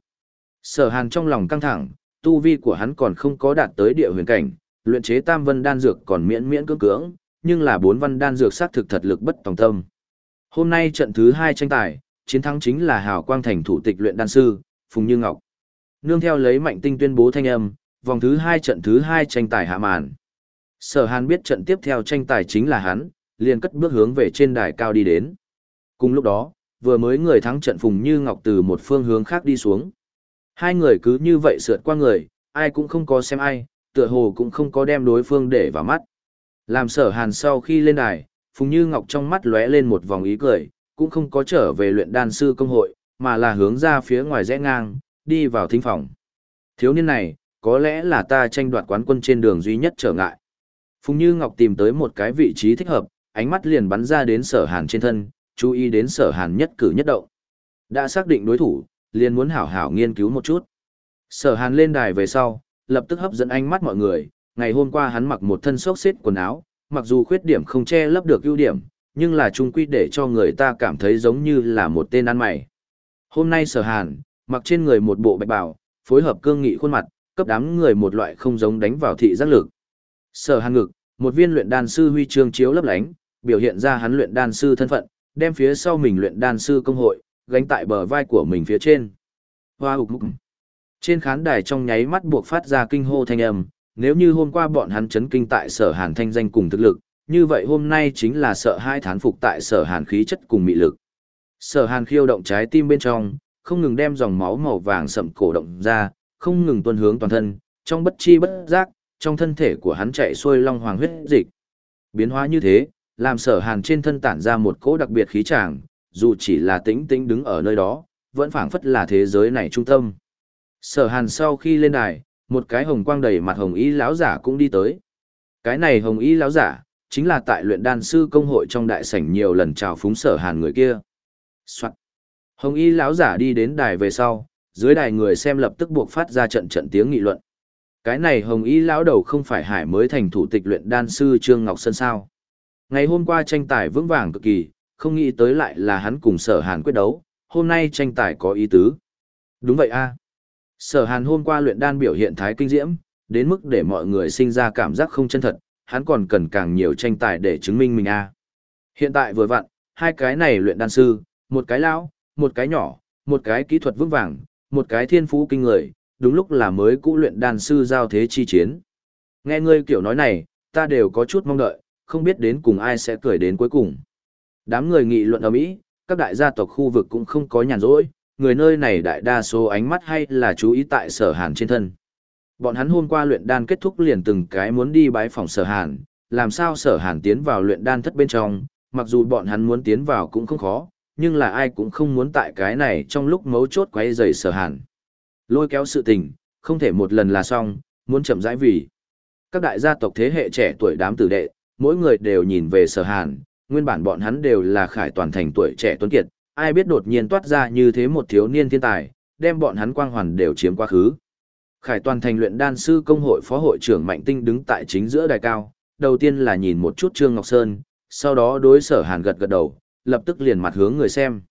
Sở Hàn trong lòng căng thẳng, tu vi của hắn còn không có đạt tới địa huyền cảnh, luyện chế tam vân đan dược còn miễn miễn cưỡng cưỡng, nhưng là bốn văn đan dược xác thực thật lực bất tòng tâm. Hôm nay trận thứ hai tranh tài, chiến thắng chính là Hào Quang Thành thủ tịch luyện đan sư, Phùng Như Ngọc. Nương theo lấy mạnh tinh tuyên bố thanh âm, vòng thứ hai trận thứ hai tranh tài hạ màn. Sở Hàn biết trận tiếp theo tranh tài chính là hắn, liền cất bước hướng về trên đài cao đi đến. Cùng lúc đó, vừa mới người thắng trận Phùng Như Ngọc từ một phương hướng khác đi xuống. Hai người cứ như vậy sượt qua người, ai cũng không có xem ai, tựa hồ cũng không có đem đối phương để vào mắt. Làm sở hàn sau khi lên đài, Phùng Như Ngọc trong mắt lóe lên một vòng ý cười, cũng không có trở về luyện đan sư công hội, mà là hướng ra phía ngoài rẽ ngang, đi vào thính phòng. Thiếu niên này, có lẽ là ta tranh đoạt quán quân trên đường duy nhất trở ngại. Phùng Như Ngọc tìm tới một cái vị trí thích hợp, ánh mắt liền bắn ra đến sở hàn trên thân, chú ý đến sở hàn nhất cử nhất động. Đã xác định đối thủ, liền muốn hảo hảo nghiên cứu một chút. Sở hàn lên đài về sau, lập tức hấp dẫn ánh mắt mọi người, ngày hôm qua hắn mặc một thân xốc xếp quần áo, mặc dù khuyết điểm không che lấp được ưu điểm, nhưng là trung quy để cho người ta cảm thấy giống như là một tên ăn mày. Hôm nay sở hàn, mặc trên người một bộ bạch bào, phối hợp cương nghị khuôn mặt, cấp đám người một loại không giống đánh vào thị giác lực. Sở hàn ngực, một viên luyện đan sư huy chương chiếu lấp lánh, biểu hiện ra hắn luyện đan sư thân phận, đem phía sau mình luyện đan sư công hội, gánh tại bờ vai của mình phía trên. Hoa hục mục. Trên khán đài trong nháy mắt buộc phát ra kinh hô thanh âm, nếu như hôm qua bọn hắn chấn kinh tại sở hàn thanh danh cùng thực lực, như vậy hôm nay chính là sợ hai thán phục tại sở hàn khí chất cùng mị lực. Sở hàn khiêu động trái tim bên trong, không ngừng đem dòng máu màu vàng sậm cổ động ra, không ngừng tuôn hướng toàn thân, trong bất chi bất giác, trong thân thể của hắn chạy xuôi long hoàng huyết dịch. Biến hóa như thế, làm sở hàn trên thân tản ra một cỗ đặc biệt khí tràng, dù chỉ là tĩnh tĩnh đứng ở nơi đó, vẫn phảng phất là thế giới này trung tâm. Sở hàn sau khi lên đài, một cái hồng quang đầy mặt hồng y lão giả cũng đi tới. Cái này hồng y lão giả, chính là tại luyện đan sư công hội trong đại sảnh nhiều lần chào phúng sở hàn người kia. Soạn. Hồng y lão giả đi đến đài về sau, dưới đài người xem lập tức buộc phát ra trận trận tiếng nghị luận. Cái này hồng y lão đầu không phải hải mới thành thủ tịch luyện đan sư Trương Ngọc Sơn sao. Ngày hôm qua tranh tài vững vàng cực kỳ, không nghĩ tới lại là hắn cùng sở hàn quyết đấu, hôm nay tranh tài có ý tứ. Đúng vậy a Sở hàn hôm qua luyện đan biểu hiện thái kinh diễm, đến mức để mọi người sinh ra cảm giác không chân thật, hắn còn cần càng nhiều tranh tài để chứng minh mình a Hiện tại vừa vặn, hai cái này luyện đan sư, một cái lão, một cái nhỏ, một cái kỹ thuật vững vàng, một cái thiên phú kinh người, đúng lúc là mới cũ luyện đan sư giao thế chi chiến. Nghe ngươi kiểu nói này, ta đều có chút mong đợi, không biết đến cùng ai sẽ cười đến cuối cùng. Đám người nghị luận ở Mỹ, các đại gia tộc khu vực cũng không có nhàn rỗi, người nơi này đại đa số ánh mắt hay là chú ý tại sở hàn trên thân. Bọn hắn hôm qua luyện đan kết thúc liền từng cái muốn đi bái phòng sở hàn, làm sao sở hàn tiến vào luyện đan thất bên trong, mặc dù bọn hắn muốn tiến vào cũng không khó, nhưng là ai cũng không muốn tại cái này trong lúc mấu chốt quấy rầy sở hàn. Lôi kéo sự tình, không thể một lần là xong, muốn chậm rãi vì. Các đại gia tộc thế hệ trẻ tuổi đám tử đệ, mỗi người đều nhìn về sở hàn, nguyên bản bọn hắn đều là khải toàn thành tuổi trẻ tuấn kiệt, ai biết đột nhiên toát ra như thế một thiếu niên thiên tài, đem bọn hắn quang hoàn đều chiếm quá khứ. Khải toàn thành luyện đan sư công hội phó hội trưởng Mạnh Tinh đứng tại chính giữa đài cao, đầu tiên là nhìn một chút Trương Ngọc Sơn, sau đó đối sở hàn gật gật đầu, lập tức liền mặt hướng người xem.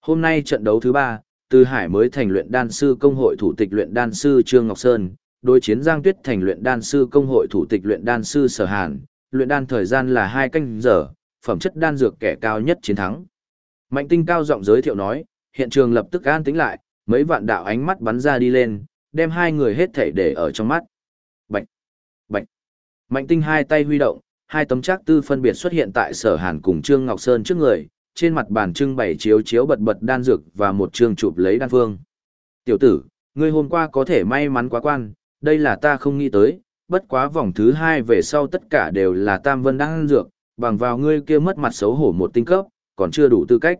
Hôm nay trận đấu thứ ba, Từ Hải mới thành luyện đan sư công hội thủ tịch luyện đan sư Trương Ngọc Sơn, đối chiến Giang Tuyết thành luyện đan sư công hội thủ tịch luyện đan sư Sở Hàn, luyện đan thời gian là hai canh giờ, phẩm chất đan dược kẻ cao nhất chiến thắng. Mạnh Tinh cao giọng giới thiệu nói, hiện trường lập tức an tĩnh lại, mấy vạn đạo ánh mắt bắn ra đi lên, đem hai người hết thảy để ở trong mắt. Bạch, bạch. Mạnh Tinh hai tay huy động, hai tấm trác tư phân biệt xuất hiện tại Sở Hàn cùng Trương Ngọc Sơn trước người, trên mặt bàn trưng bày chiếu chiếu bật bật đan dược và một trường chụp lấy đan phương. Tiểu tử, ngươi hôm qua có thể may mắn quá quan, đây là ta không nghĩ tới, bất quá vòng thứ hai về sau tất cả đều là tam vân đan dược, bằng vào ngươi kia mất mặt xấu hổ một tinh cấp, còn chưa đủ tư cách.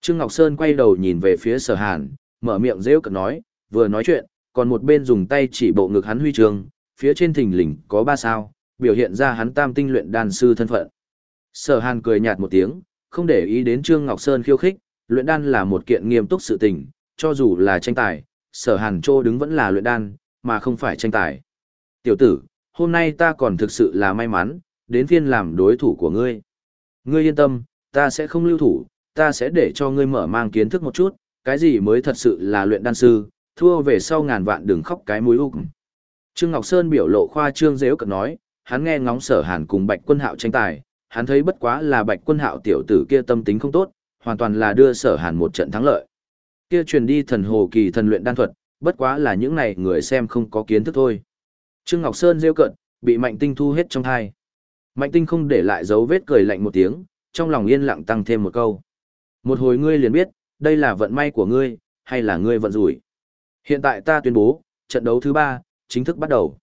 Trương Ngọc Sơn quay đầu nhìn về phía sở hàn, mở miệng rêu cực nói, vừa nói chuyện, còn một bên dùng tay chỉ bộ ngực hắn huy trường, phía trên thình lình có ba sao, biểu hiện ra hắn tam tinh luyện đan sư thân phận. Sở hàn cười nhạt một tiếng, không để ý đến Trương Ngọc Sơn khiêu khích, luyện đan là một kiện nghiêm túc sự tình, cho dù là tranh tài, sở hàn trô đứng vẫn là luyện đan, mà không phải tranh tài. Tiểu tử, hôm nay ta còn thực sự là may mắn, đến phiên làm đối thủ của ngươi. Ngươi yên tâm, ta sẽ không lưu thủ, ta sẽ để cho ngươi mở mang kiến thức một chút, cái gì mới thật sự là luyện đan sư, thua về sau ngàn vạn đừng khóc cái mũi úc. Trương Ngọc Sơn biểu lộ khoa trương dễ cận nói, hắn nghe ngóng sở hàn cùng bạch quân hạo tranh tài, hắn thấy bất quá là bạch quân hạo tiểu tử kia tâm tính không tốt, hoàn toàn là đưa sở hàn một trận thắng lợi. Kia truyền đi thần hồ kỳ thần luyện đan thuật, bất quá là những này người xem không có kiến thức thôi. Trương Ngọc Sơn rêu cận, bị Mạnh Tinh thu hết trong thai. Mạnh Tinh không để lại dấu vết cười lạnh một tiếng, trong lòng yên lặng tăng thêm một câu. Một hồi ngươi liền biết, đây là vận may của ngươi, hay là ngươi vận rủi. Hiện tại ta tuyên bố, trận đấu thứ ba chính thức bắt đầu.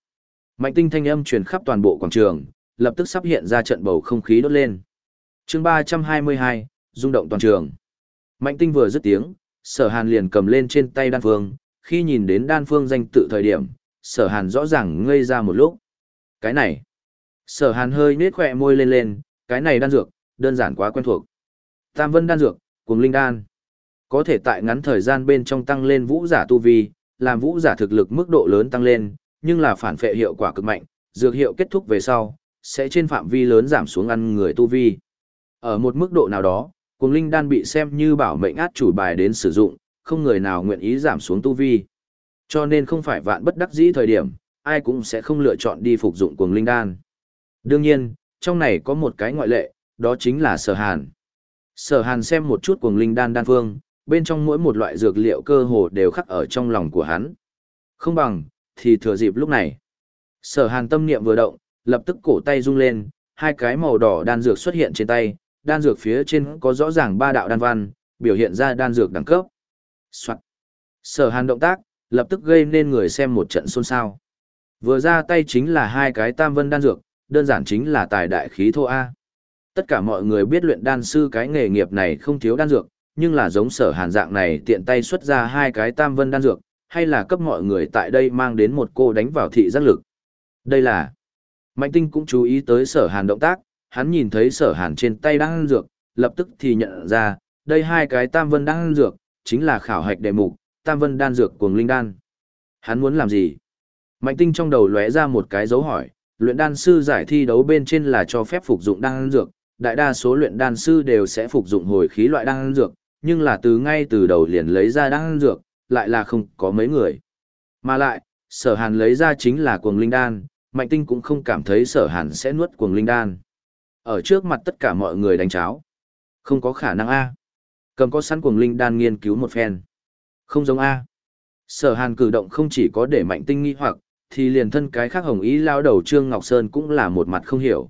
Mạnh Tinh thanh âm truyền khắp toàn bộ quảng trường, lập tức sắp hiện ra trận bầu không khí đốt lên. chương 322, rung động toàn trường. Mạnh Tinh vừa dứt tiếng, sở hàn liền cầm lên trên tay đan phương, khi nhìn đến đan phương danh tự thời điểm, sở hàn rõ ràng ngây ra một lúc. Cái này, sở hàn hơi nết khỏe môi lên lên, cái này đan dược, đơn giản quá quen thuộc. Tam vân đan dược, cùng linh đan. Có thể tại ngắn thời gian bên trong tăng lên vũ giả tu vi, làm vũ giả thực lực mức độ lớn tăng lên, nhưng là phản phệ hiệu quả cực mạnh, dược hiệu kết thúc về sau, sẽ trên phạm vi lớn giảm xuống ăn người tu vi. Ở một mức độ nào đó, cùng linh đan bị xem như bảo mệnh át chủ bài đến sử dụng, không người nào nguyện ý giảm xuống tu vi. Cho nên không phải vạn bất đắc dĩ thời điểm, ai cũng sẽ không lựa chọn đi phục dụng cuồng linh đan. Đương nhiên, trong này có một cái ngoại lệ, đó chính là sở hàn. Sở hàn xem một chút cuồng linh đan đan phương, bên trong mỗi một loại dược liệu cơ hồ đều khắc ở trong lòng của hắn. Không bằng, thì thừa dịp lúc này. Sở hàn tâm niệm vừa động, lập tức cổ tay rung lên, hai cái màu đỏ đan dược xuất hiện trên tay, đan dược phía trên có rõ ràng ba đạo đan văn, biểu hiện ra đan dược đẳng cấp. Soạn. Sở hàn động tác, lập tức gây nên người xem một trận xôn xao. Vừa ra tay chính là hai cái tam vân đan dược, đơn giản chính là tài đại khí thô A. Tất cả mọi người biết luyện đan sư cái nghề nghiệp này không thiếu đan dược, nhưng là giống sở hàn dạng này tiện tay xuất ra hai cái tam vân đan dược, hay là cấp mọi người tại đây mang đến một cô đánh vào thị giác lực. Đây là... Mạnh tinh cũng chú ý tới sở hàn động tác, hắn nhìn thấy sở hàn trên tay đan dược, lập tức thì nhận ra, đây hai cái tam vân đan dược, chính là khảo hạch đề mục, tam vân đan dược cuồng linh đan. Hắn muốn làm gì? Mạnh tinh trong đầu lóe ra một cái dấu hỏi, luyện đan sư giải thi đấu bên trên là cho phép phục dụng đan dược, đại đa số luyện đan sư đều sẽ phục dụng hồi khí loại đan dược, nhưng là từ ngay từ đầu liền lấy ra đan dược, lại là không có mấy người. Mà lại, sở hàn lấy ra chính là cuồng linh đan, mạnh tinh cũng không cảm thấy sở hàn sẽ nuốt cuồng linh đan. Ở trước mặt tất cả mọi người đánh cháo. Không có khả năng A. Cầm có sẵn cuồng linh đan nghiên cứu một phen. Không giống A. Sở hàn cử động không chỉ có để mạnh tinh nghi hoặc, thì liền thân cái khác hồng ý lao đầu Trương Ngọc Sơn cũng là một mặt không hiểu.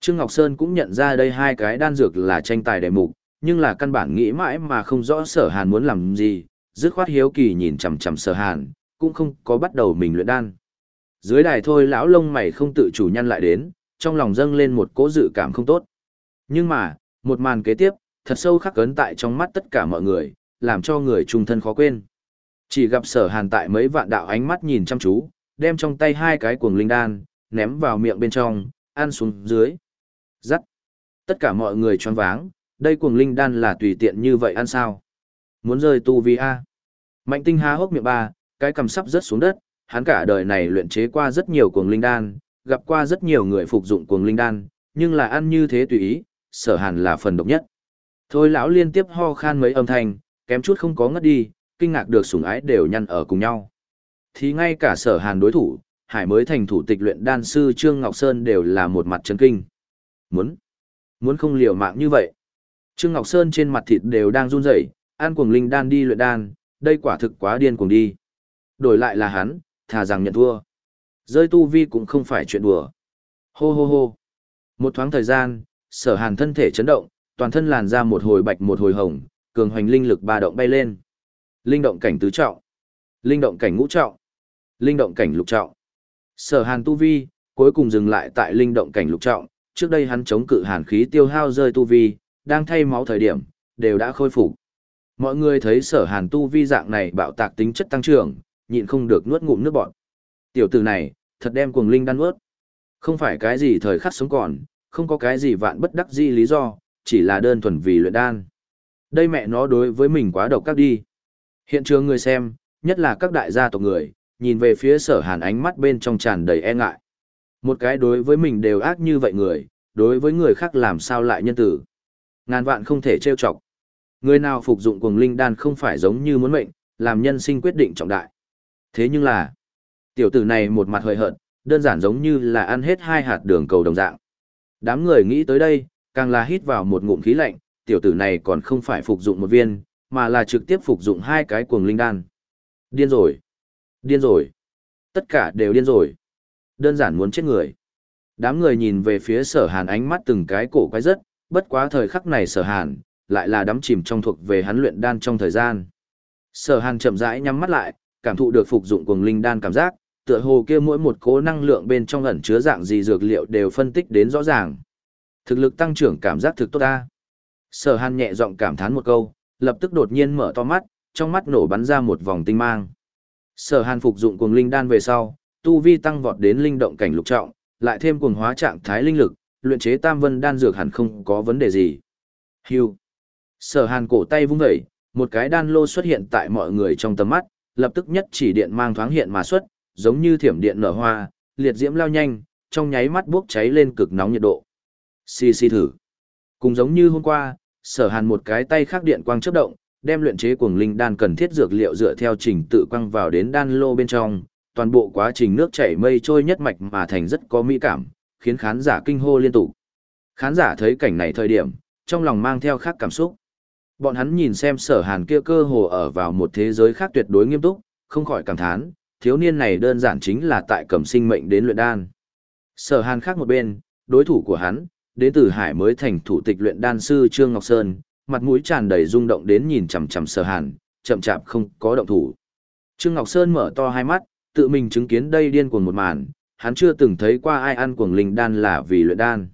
Trương Ngọc Sơn cũng nhận ra đây hai cái đan dược là tranh tài đề mục, nhưng là căn bản nghĩ mãi mà không rõ sở hàn muốn làm gì, dứt khoát hiếu kỳ nhìn chằm chằm sở hàn, cũng không có bắt đầu mình luyện đan. Dưới đài thôi lão lông mày không tự chủ nhăn lại đến, trong lòng dâng lên một cỗ dự cảm không tốt. Nhưng mà, một màn kế tiếp, thật sâu khắc cấn tại trong mắt tất cả mọi người, làm cho người trung thân khó quên. Chỉ gặp sở hàn tại mấy vạn đạo ánh mắt nhìn chăm chú, đem trong tay hai cái cuồng linh đan, ném vào miệng bên trong, ăn xuống dưới. Rắc. Tất cả mọi người choáng váng, đây cuồng linh đan là tùy tiện như vậy ăn sao? Muốn rơi tu vi A. Mạnh tinh há hốc miệng ba, cái cầm sắp rớt xuống đất, hắn cả đời này luyện chế qua rất nhiều cuồng linh đan, gặp qua rất nhiều người phục dụng cuồng linh đan, nhưng là ăn như thế tùy ý, sở hàn là phần độc nhất. Thôi lão liên tiếp ho khan mấy âm thanh, kém chút không có ngất đi, kinh ngạc được sủng ái đều nhăn ở cùng nhau. Thì ngay cả sở hàn đối thủ, hải mới thành thủ tịch luyện đan sư Trương Ngọc Sơn đều là một mặt chấn kinh. Muốn, muốn không liều mạng như vậy. Trương Ngọc Sơn trên mặt thịt đều đang run rẩy, an cuồng linh đan đi luyện đan, đây quả thực quá điên cuồng đi. Đổi lại là hắn, thà rằng nhận thua. Rơi tu vi cũng không phải chuyện đùa. Hô hô hô. Một thoáng thời gian, sở hàn thân thể chấn động, toàn thân làn ra một hồi bạch một hồi hồng, cường hoành linh lực ba động bay lên. Linh động cảnh tứ trọng, linh động cảnh ngũ trọng, linh động cảnh lục trọng. Sở hàn tu vi, cuối cùng dừng lại tại linh động cảnh lục trọng, trước đây hắn chống cự hàn khí tiêu hao rơi tu vi, đang thay máu thời điểm, đều đã khôi phục. Mọi người thấy sở hàn tu vi dạng này bạo tạc tính chất tăng trưởng, nhịn không được nuốt ngụm nước bọt. Tiểu tử này, thật đem cuồng linh đan nuốt. Không phải cái gì thời khắc sống còn, không có cái gì vạn bất đắc di lý do, chỉ là đơn thuần vì luyện đan. Đây mẹ nó đối với mình quá độc các đi. Hiện trường người xem, nhất là các đại gia tộc người, nhìn về phía sở hàn ánh mắt bên trong tràn đầy e ngại. Một cái đối với mình đều ác như vậy người, đối với người khác làm sao lại nhân tử. Ngàn vạn không thể trêu chọc. Người nào phục dụng cuồng linh đan không phải giống như muốn mệnh, làm nhân sinh quyết định trọng đại. Thế nhưng là, tiểu tử này một mặt hời hợt, đơn giản giống như là ăn hết hai hạt đường cầu đồng dạng. Đám người nghĩ tới đây, càng là hít vào một ngụm khí lạnh, tiểu tử này còn không phải phục dụng một viên, mà là trực tiếp phục dụng hai cái cuồng linh đan. Điên rồi. Điên rồi. Tất cả đều điên rồi. Đơn giản muốn chết người. Đám người nhìn về phía sở hàn ánh mắt từng cái cổ quái rất, bất quá thời khắc này sở hàn, lại là đắm chìm trong thuộc về hắn luyện đan trong thời gian. Sở hàn chậm rãi nhắm mắt lại, cảm thụ được phục dụng cuồng linh đan cảm giác, tựa hồ kia mỗi một cố năng lượng bên trong ẩn chứa dạng gì dược liệu đều phân tích đến rõ ràng. Thực lực tăng trưởng cảm giác thực tốt ta. Sở hàn nhẹ giọng cảm thán một câu, lập tức đột nhiên mở to mắt, trong mắt nổ bắn ra một vòng tinh mang. Sở hàn phục dụng cuồng linh đan về sau, tu vi tăng vọt đến linh động cảnh lục trọng, lại thêm cuồng hóa trạng thái linh lực, luyện chế tam vân đan dược hẳn không có vấn đề gì. Hưu. Sở hàn cổ tay vung dậy, một cái đan lô xuất hiện tại mọi người trong tầm mắt, lập tức nhất chỉ điện mang thoáng hiện mà xuất, giống như thiểm điện nở hoa, liệt diễm lao nhanh, trong nháy mắt bốc cháy lên cực nóng nhiệt độ. Xì xì thử. Cùng giống như hôm qua, sở hàn một cái tay khác điện quang chớp động, đem luyện chế cuồng linh đan cần thiết dược liệu dựa theo trình tự quăng vào đến đan lô bên trong, toàn bộ quá trình nước chảy mây trôi nhất mạch mà thành rất có mỹ cảm, khiến khán giả kinh hô liên tục. Khán giả thấy cảnh này thời điểm, trong lòng mang theo khác cảm xúc. Bọn hắn nhìn xem sở hàn kia cơ hồ ở vào một thế giới khác tuyệt đối nghiêm túc, không khỏi cảm thán, thiếu niên này đơn giản chính là tại cầm sinh mệnh đến luyện đan. Sở hàn khác một bên, đối thủ của hắn, đến từ hải mới thành thủ tịch luyện đan sư Trương Ngọc Sơn, mặt mũi tràn đầy rung động đến nhìn chằm chằm sở hàn, chậm chạp không có động thủ. Trương Ngọc Sơn mở to hai mắt, tự mình chứng kiến đây điên cuồng một màn, hắn chưa từng thấy qua ai ăn cuồng linh đan là vì luyện đan.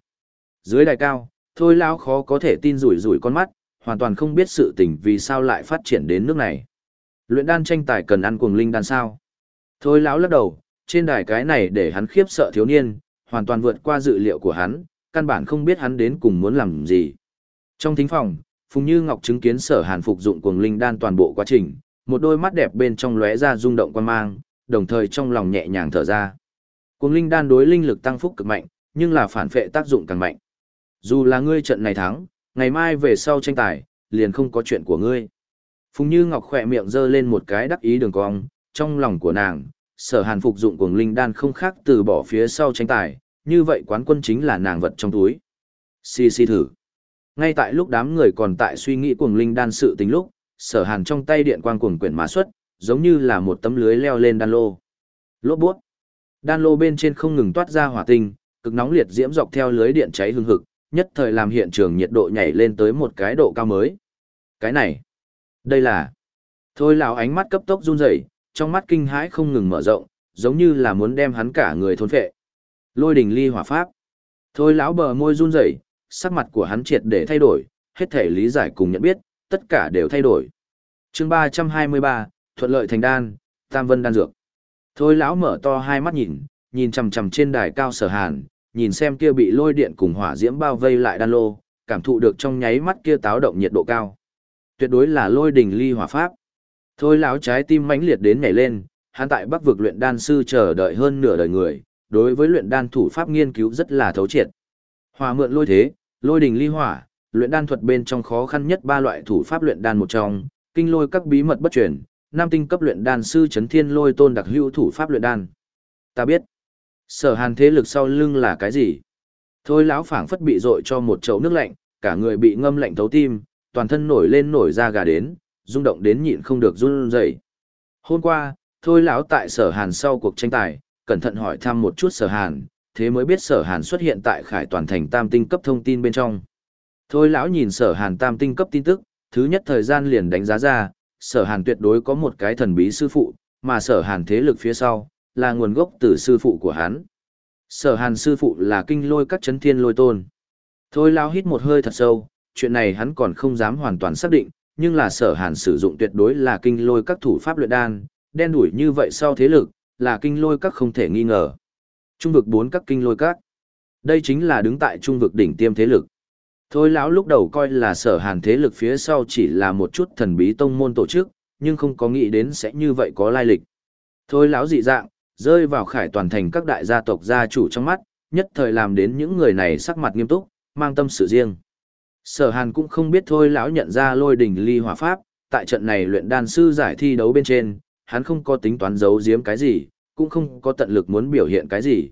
Dưới đài cao, thôi lão khó có thể tin rủi rủi con mắt, hoàn toàn không biết sự tình vì sao lại phát triển đến nước này. Luyện đan tranh tài cần ăn cuồng linh đan sao? Thôi lão lắc đầu, trên đài cái này để hắn khiếp sợ thiếu niên, hoàn toàn vượt qua dự liệu của hắn, căn bản không biết hắn đến cùng muốn làm gì. Trong thính phòng, Phùng Như Ngọc chứng kiến sở hàn phục dụng cuồng linh đan toàn bộ quá trình, một đôi mắt đẹp bên trong lóe ra rung động quan mang, đồng thời trong lòng nhẹ nhàng thở ra. Cuồng linh đan đối linh lực tăng phúc cực mạnh, nhưng là phản phệ tác dụng càng mạnh. Dù là ngươi trận này thắng, ngày mai về sau tranh tài, liền không có chuyện của ngươi. Phùng Như Ngọc khỏe miệng giơ lên một cái đắc ý đường cong, trong lòng của nàng, sở hàn phục dụng cuồng linh đan không khác từ bỏ phía sau tranh tài, như vậy quán quân chính là nàng vật trong túi. Xì xì thử. Ngay tại lúc đám người còn tại suy nghĩ cuồng linh đan sự tính lúc, sở hàn trong tay điện quang cuồng quyển mã xuất, giống như là một tấm lưới leo lên đan lô. Lốp bút. Đan lô bên trên không ngừng toát ra hỏa tinh, cực nóng liệt diễm dọc theo lưới điện cháy hừng hực, nhất thời làm hiện trường nhiệt độ nhảy lên tới một cái độ cao mới. Cái này, đây là... Thôi lão ánh mắt cấp tốc run rẩy, trong mắt kinh hãi không ngừng mở rộng, giống như là muốn đem hắn cả người thôn phệ. Lôi đỉnh ly hỏa pháp. Thôi lão bờ môi run rẩy, sắc mặt của hắn triệt để thay đổi, hết thể lý giải cùng nhận biết, tất cả đều thay đổi. Chương 323, thuận lợi thành đan, Tam Vân đan dược. Thôi lão mở to hai mắt nhìn, nhìn chằm chằm trên đài cao sở hàn, nhìn xem kia bị lôi điện cùng hỏa diễm bao vây lại đan lô, cảm thụ được trong nháy mắt kia táo động nhiệt độ cao. Tuyệt đối là lôi đỉnh ly hỏa pháp. Thôi lão trái tim mãnh liệt đến nhảy lên, hắn tại Bắc vực luyện đan sư chờ đợi hơn nửa đời người, đối với luyện đan thủ pháp nghiên cứu rất là thấu triệt. Hòa mượn lôi thế, lôi đỉnh ly hỏa, luyện đan thuật bên trong khó khăn nhất ba loại thủ pháp luyện đan một trong, kinh lôi các bí mật bất truyền, nam tinh cấp luyện đan sư chấn thiên lôi tôn đặc hữu thủ pháp luyện đan. Ta biết, sở hàn thế lực sau lưng là cái gì? Thôi lão phảng phất bị dội cho một chậu nước lạnh, cả người bị ngâm lạnh thấu tim, toàn thân nổi lên nổi da gà đến, rung động đến nhịn không được run rẩy. Hôm qua, thôi lão tại sở hàn sau cuộc tranh tài, cẩn thận hỏi thăm một chút sở hàn, thế mới biết sở hàn xuất hiện tại khải toàn thành tam tinh cấp thông tin bên trong. Thôi lão nhìn sở hàn tam tinh cấp tin tức, thứ nhất thời gian liền đánh giá ra, sở hàn tuyệt đối có một cái thần bí sư phụ, mà sở hàn thế lực phía sau, là nguồn gốc từ sư phụ của hắn. Sở hàn sư phụ là kinh lôi các chấn thiên lôi tôn. Thôi lão hít một hơi thật sâu, chuyện này hắn còn không dám hoàn toàn xác định, nhưng là sở hàn sử dụng tuyệt đối là kinh lôi các thủ pháp luyện đan, đen đuổi như vậy sau thế lực, là kinh lôi các không thể nghi ngờ. Trung vực bốn các kinh lôi các. Đây chính là đứng tại trung vực đỉnh tiêm thế lực. Thôi lão lúc đầu coi là sở hàn thế lực phía sau chỉ là một chút thần bí tông môn tổ chức, nhưng không có nghĩ đến sẽ như vậy có lai lịch. Thôi lão dị dạng, rơi vào khải toàn thành các đại gia tộc gia chủ trong mắt, nhất thời làm đến những người này sắc mặt nghiêm túc, mang tâm sự riêng. Sở hàn cũng không biết thôi lão nhận ra lôi đỉnh ly hỏa pháp, tại trận này luyện đan sư giải thi đấu bên trên, hắn không có tính toán giấu giếm cái gì, cũng không có tận lực muốn biểu hiện cái gì.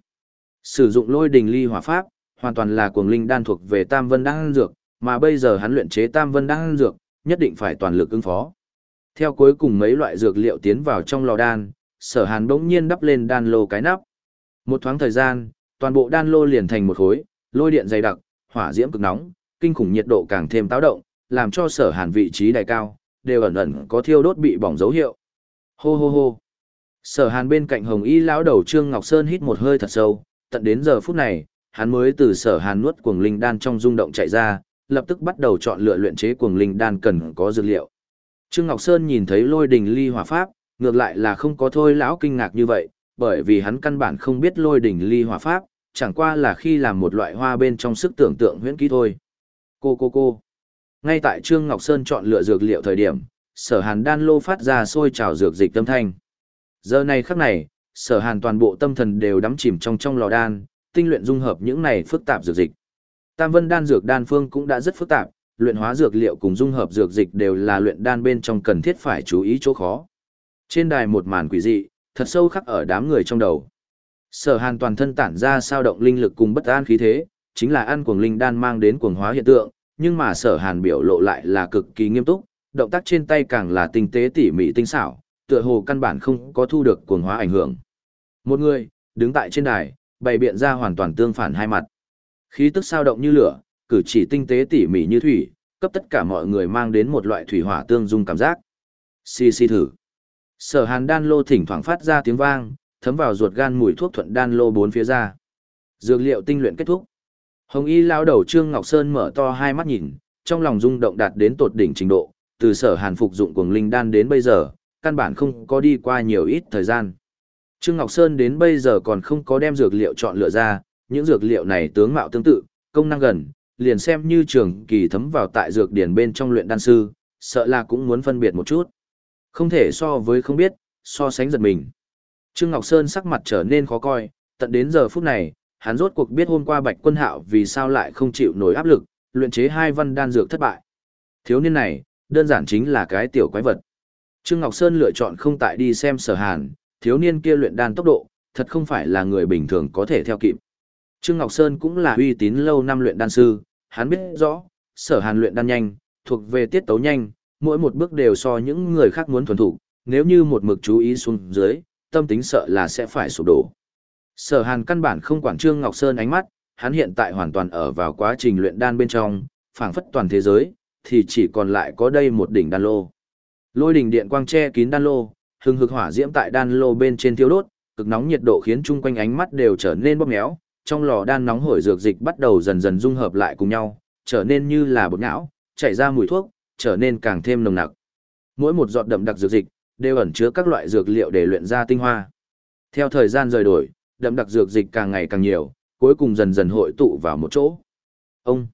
Sử dụng lôi đình ly hỏa pháp, hoàn toàn là cuồng linh đan thuộc về Tam Vân đan dược, mà bây giờ hắn luyện chế Tam Vân đan dược, nhất định phải toàn lực ứng phó. Theo cuối cùng mấy loại dược liệu tiến vào trong lò đan, Sở Hàn bỗng nhiên đắp lên đan lô cái nắp. Một thoáng thời gian, toàn bộ đan lô liền thành một khối, lôi điện dày đặc, hỏa diễm cực nóng, kinh khủng nhiệt độ càng thêm táo động, làm cho Sở Hàn vị trí đài cao, đều ẩn ẩn có thiêu đốt bị bỏng dấu hiệu. Hô hô hô. Sở Hàn bên cạnh Hồng Y lão đầu Trương Ngọc Sơn hít một hơi thật sâu, tận đến giờ phút này, hắn mới từ sở hàn nuốt cuồng linh đan trong rung động chạy ra, lập tức bắt đầu chọn lựa luyện chế cuồng linh đan cần có dược liệu. Trương Ngọc Sơn nhìn thấy lôi đình ly hỏa pháp, ngược lại là không có thôi lão kinh ngạc như vậy, bởi vì hắn căn bản không biết lôi đình ly hỏa pháp, chẳng qua là khi làm một loại hoa bên trong sức tưởng tượng huyễn kỹ thôi. Cô cô cô. Ngay tại Trương Ngọc Sơn chọn lựa dược liệu thời điểm, sở hàn đan lô phát ra sôi trào dược dịch tâm thanh. Giờ này khắc này, sở hàn toàn bộ tâm thần đều đắm chìm trong trong lò đan, tinh luyện dung hợp những này phức tạp dược dịch. Tam vân đan dược đan phương cũng đã rất phức tạp, luyện hóa dược liệu cùng dung hợp dược dịch đều là luyện đan bên trong cần thiết phải chú ý chỗ khó. Trên đài một màn quỷ dị, thật sâu khắc ở đám người trong đầu. Sở Hàn toàn thân tản ra sao động linh lực cùng bất an khí thế, chính là ăn cuồng linh đan mang đến cuồng hóa hiện tượng, nhưng mà Sở Hàn biểu lộ lại là cực kỳ nghiêm túc, động tác trên tay càng là tinh tế tỉ mỉ tinh xảo, tựa hồ căn bản không có thu được cuồng hóa ảnh hưởng. Một người, đứng tại trên đài, bày biện ra hoàn toàn tương phản hai mặt. Khí tức sao động như lửa, cử chỉ tinh tế tỉ mỉ như thủy, cấp tất cả mọi người mang đến một loại thủy hỏa tương dung cảm giác. Xì xì thử. Sở hàn đan lô thỉnh thoảng phát ra tiếng vang, thấm vào ruột gan mùi thuốc thuận đan lô bốn phía ra. Dược liệu tinh luyện kết thúc. Hồng y lao đầu Trương Ngọc Sơn mở to hai mắt nhìn, trong lòng rung động đạt đến tột đỉnh trình độ, từ sở hàn phục dụng cuồng linh đan đến bây giờ, căn bản không có đi qua nhiều ít thời gian. Trương Ngọc Sơn đến bây giờ còn không có đem dược liệu chọn lựa ra, những dược liệu này tướng mạo tương tự, công năng gần, liền xem như trường kỳ thấm vào tại dược điển bên trong luyện đan sư, sợ là cũng muốn phân biệt một chút. Không thể so với không biết, so sánh giật mình. Trương Ngọc Sơn sắc mặt trở nên khó coi, tận đến giờ phút này, hắn rốt cuộc biết hôm qua Bạch Quân Hạo vì sao lại không chịu nổi áp lực, luyện chế hai văn đan dược thất bại. Thiếu niên này, đơn giản chính là cái tiểu quái vật. Trương Ngọc Sơn lựa chọn không tại đi xem sở hàn, thiếu niên kia luyện đan tốc độ, thật không phải là người bình thường có thể theo kịp. Trương Ngọc Sơn cũng là uy tín lâu năm luyện đan sư, hắn biết rõ, sở hàn luyện đan nhanh, thuộc về tiết tấu nhanh, mỗi một bước đều so những người khác muốn thuần thủ, nếu như một mực chú ý xuống dưới, tâm tính sợ là sẽ phải sụp đổ. Sở hàn căn bản không quản Trương Ngọc Sơn ánh mắt, hắn hiện tại hoàn toàn ở vào quá trình luyện đan bên trong, phảng phất toàn thế giới, thì chỉ còn lại có đây một đỉnh đan lô. Lôi đỉnh điện quang che kín đan lô, hừng hực hỏa diễm tại đan lô bên trên thiêu đốt, cực nóng nhiệt độ khiến chung quanh ánh mắt đều trở nên bóp méo, trong lò đan nóng hổi dược dịch bắt đầu dần dần dung hợp lại cùng nhau, trở nên như là bột não, chảy ra mùi thuốc, trở nên càng thêm nồng nặc. Mỗi một giọt đậm đặc dược dịch đều ẩn chứa các loại dược liệu để luyện ra tinh hoa. Theo thời gian rời đổi, đậm đặc dược dịch càng ngày càng nhiều, cuối cùng dần dần hội tụ vào một chỗ. Ông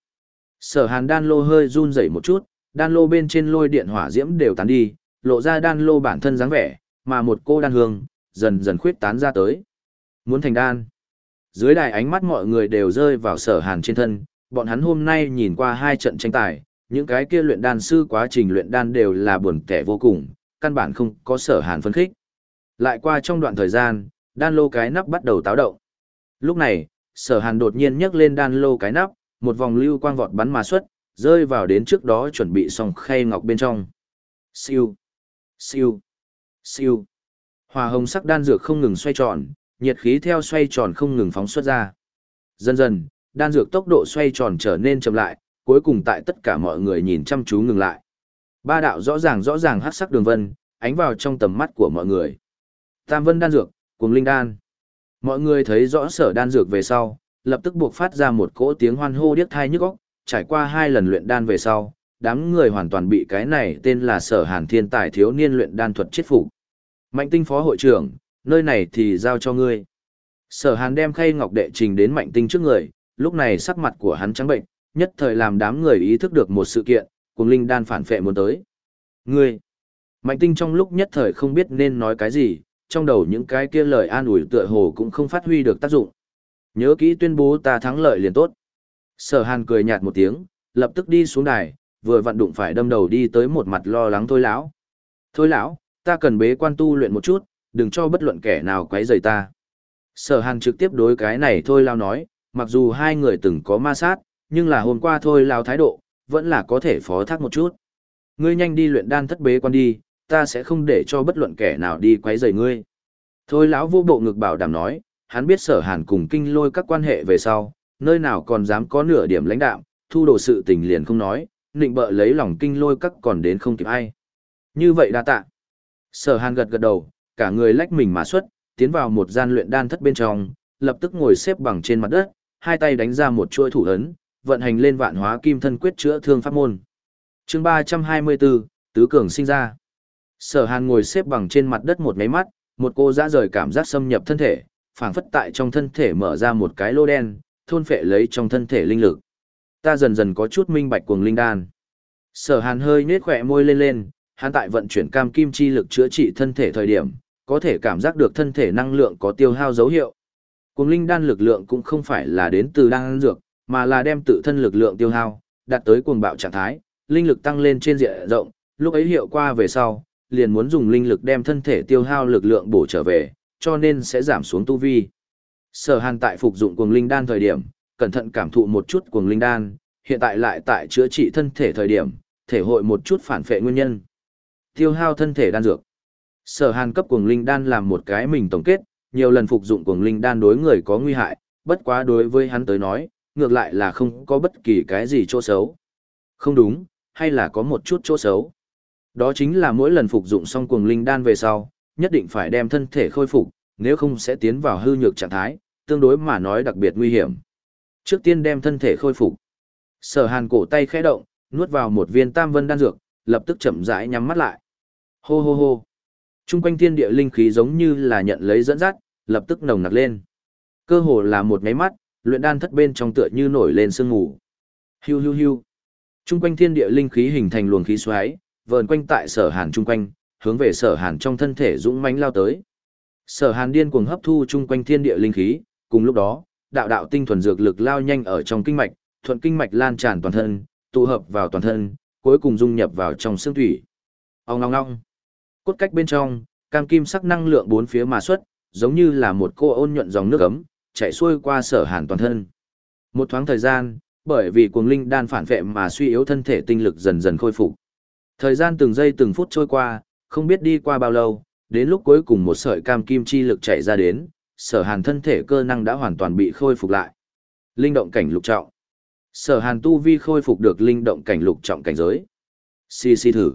Sở Hàn đan lô hơi run rẩy một chút, đan lô bên trên lôi điện hỏa diễm đều tán đi, lộ ra đan lô bản thân dáng vẻ, mà một cô đan hương dần dần khuyết tán ra tới. Muốn thành đan. Dưới đài ánh mắt mọi người đều rơi vào Sở Hàn trên thân, bọn hắn hôm nay nhìn qua hai trận tranh tài, những cái kia luyện đan sư quá trình luyện đan đều là buồn kẻ vô cùng, căn bản không có Sở Hàn phấn khích. Lại qua trong đoạn thời gian, đan lô cái nắp bắt đầu táo động. Lúc này, Sở Hàn đột nhiên nhấc lên đan lô cái nắp, một vòng lưu quang vọt bắn mà xuất, rơi vào đến trước đó chuẩn bị xong khay ngọc bên trong. Siêu, siêu, siêu. Hòa hồng sắc đan dược không ngừng xoay tròn, nhiệt khí theo xoay tròn không ngừng phóng xuất ra. Dần dần, đan dược tốc độ xoay tròn trở nên chậm lại, cuối cùng tại tất cả mọi người nhìn chăm chú ngừng lại. Ba đạo rõ ràng rõ ràng hắc sắc đường vân, ánh vào trong tầm mắt của mọi người. Tam vân đan dược, cùng linh đan. Mọi người thấy rõ sở đan dược về sau, lập tức buộc phát ra một cỗ tiếng hoan hô điếc thai nhức óc, trải qua hai lần luyện đan về sau, đám người hoàn toàn bị cái này tên là Sở Hàn Thiên Tài thiếu niên luyện đan thuật chết phục. Mạnh Tinh phó hội trưởng, nơi này thì giao cho ngươi. Sở Hàn đem khay ngọc đệ trình đến Mạnh Tinh trước người, lúc này sắc mặt của hắn trắng bệnh, nhất thời làm đám người ý thức được một sự kiện, cùng linh đan phản phệ muốn tới. Ngươi! Mạnh Tinh trong lúc nhất thời không biết nên nói cái gì, trong đầu những cái kia lời an ủi tựa hồ cũng không phát huy được tác dụng. Nhớ kỹ tuyên bố ta thắng lợi liền tốt. Sở Hàn cười nhạt một tiếng, lập tức đi xuống đài, vừa vặn đụng phải đâm đầu đi tới một mặt lo lắng thôi lão. Thôi lão, ta cần bế quan tu luyện một chút, đừng cho bất luận kẻ nào quấy rầy ta. Sở Hàn trực tiếp đối cái này thôi lão nói, mặc dù hai người từng có ma sát, nhưng là hôm qua thôi lão thái độ, vẫn là có thể phó thác một chút. Ngươi nhanh đi luyện đan thất bế quan đi, ta sẽ không để cho bất luận kẻ nào đi quấy rầy ngươi. Thôi lão vô bộ ngực bảo đảm nói, hắn biết sở hàn cùng kinh lôi các quan hệ về sau, nơi nào còn dám có nửa điểm lãnh đạo, thu đồ sự tình liền không nói, nịnh bợ lấy lòng kinh lôi các còn đến không kịp ai. Như vậy đa tạ. Sở hàn gật gật đầu, cả người lách mình mà xuất, tiến vào một gian luyện đan thất bên trong, lập tức ngồi xếp bằng trên mặt đất, hai tay đánh ra một chuôi thủ ấn, vận hành lên vạn hóa kim thân quyết chữa thương pháp môn. Chương 324, tứ cường sinh ra. Sở Hàn ngồi xếp bằng trên mặt đất một máy mắt, một cô dã rời cảm giác xâm nhập thân thể, phảng phất tại trong thân thể mở ra một cái lô đen, thôn phệ lấy trong thân thể linh lực. Ta dần dần có chút minh bạch cuồng linh đan. Sở Hàn hơi nhếch khóe môi lên lên, hắn tại vận chuyển cam kim chi lực chữa trị thân thể thời điểm, có thể cảm giác được thân thể năng lượng có tiêu hao dấu hiệu. Cuồng linh đan lực lượng cũng không phải là đến từ đan dược, mà là đem tự thân lực lượng tiêu hao, đạt tới cuồng bạo trạng thái, linh lực tăng lên trên diện rộng, lúc ấy hiệu qua về sau, liền muốn dùng linh lực đem thân thể tiêu hao lực lượng bổ trở về, cho nên sẽ giảm xuống tu vi. Sở Hàn tại phục dụng cuồng linh đan thời điểm, cẩn thận cảm thụ một chút cuồng linh đan, hiện tại lại tại chữa trị thân thể thời điểm, thể hội một chút phản phệ nguyên nhân. Tiêu hao thân thể đan dược. Sở Hàn cấp cuồng linh đan làm một cái mình tổng kết, nhiều lần phục dụng cuồng linh đan đối người có nguy hại, bất quá đối với hắn tới nói, ngược lại là không có bất kỳ cái gì chỗ xấu. Không đúng, hay là có một chút chỗ xấu. Đó chính là mỗi lần phục dụng xong cuồng linh đan về sau, nhất định phải đem thân thể khôi phục, nếu không sẽ tiến vào hư nhược trạng thái, tương đối mà nói đặc biệt nguy hiểm. Trước tiên đem thân thể khôi phục. Sở Hàn cổ tay khẽ động, nuốt vào một viên tam vân đan dược, lập tức chậm rãi nhắm mắt lại. Hô hô hô. Trung quanh thiên địa linh khí giống như là nhận lấy dẫn dắt, lập tức nồng nặc lên. Cơ hồ là một máy mắt, luyện đan thất bên trong tựa như nổi lên sương mù. Hiu hiu hiu. Trung quanh thiên địa linh khí hình thành luồng khí xoáy, vờn quanh tại Sở Hàn trung quanh, hướng về sở hàn trong thân thể dũng mãnh lao tới. Sở hàn điên cuồng hấp thu chung quanh thiên địa linh khí, cùng lúc đó, đạo đạo tinh thuần dược lực lao nhanh ở trong kinh mạch, thuận kinh mạch lan tràn toàn thân, tụ hợp vào toàn thân, cuối cùng dung nhập vào trong xương thủy. Ong ong ong. Cốt cách bên trong, cam kim sắc năng lượng bốn phía mà xuất, giống như là một cô ôn nhuận dòng nước ấm, chảy xuôi qua sở hàn toàn thân. Một thoáng thời gian, bởi vì cuồng linh đan phản vệ mà suy yếu thân thể tinh lực dần dần khôi phục. Thời gian từng giây từng phút trôi qua, không biết đi qua bao lâu, đến lúc cuối cùng một sợi cam kim chi lực chạy ra đến, sở hàn thân thể cơ năng đã hoàn toàn bị khôi phục lại. Linh động cảnh lục trọng. Sở hàn tu vi khôi phục được linh động cảnh lục trọng cảnh giới. Si si thử.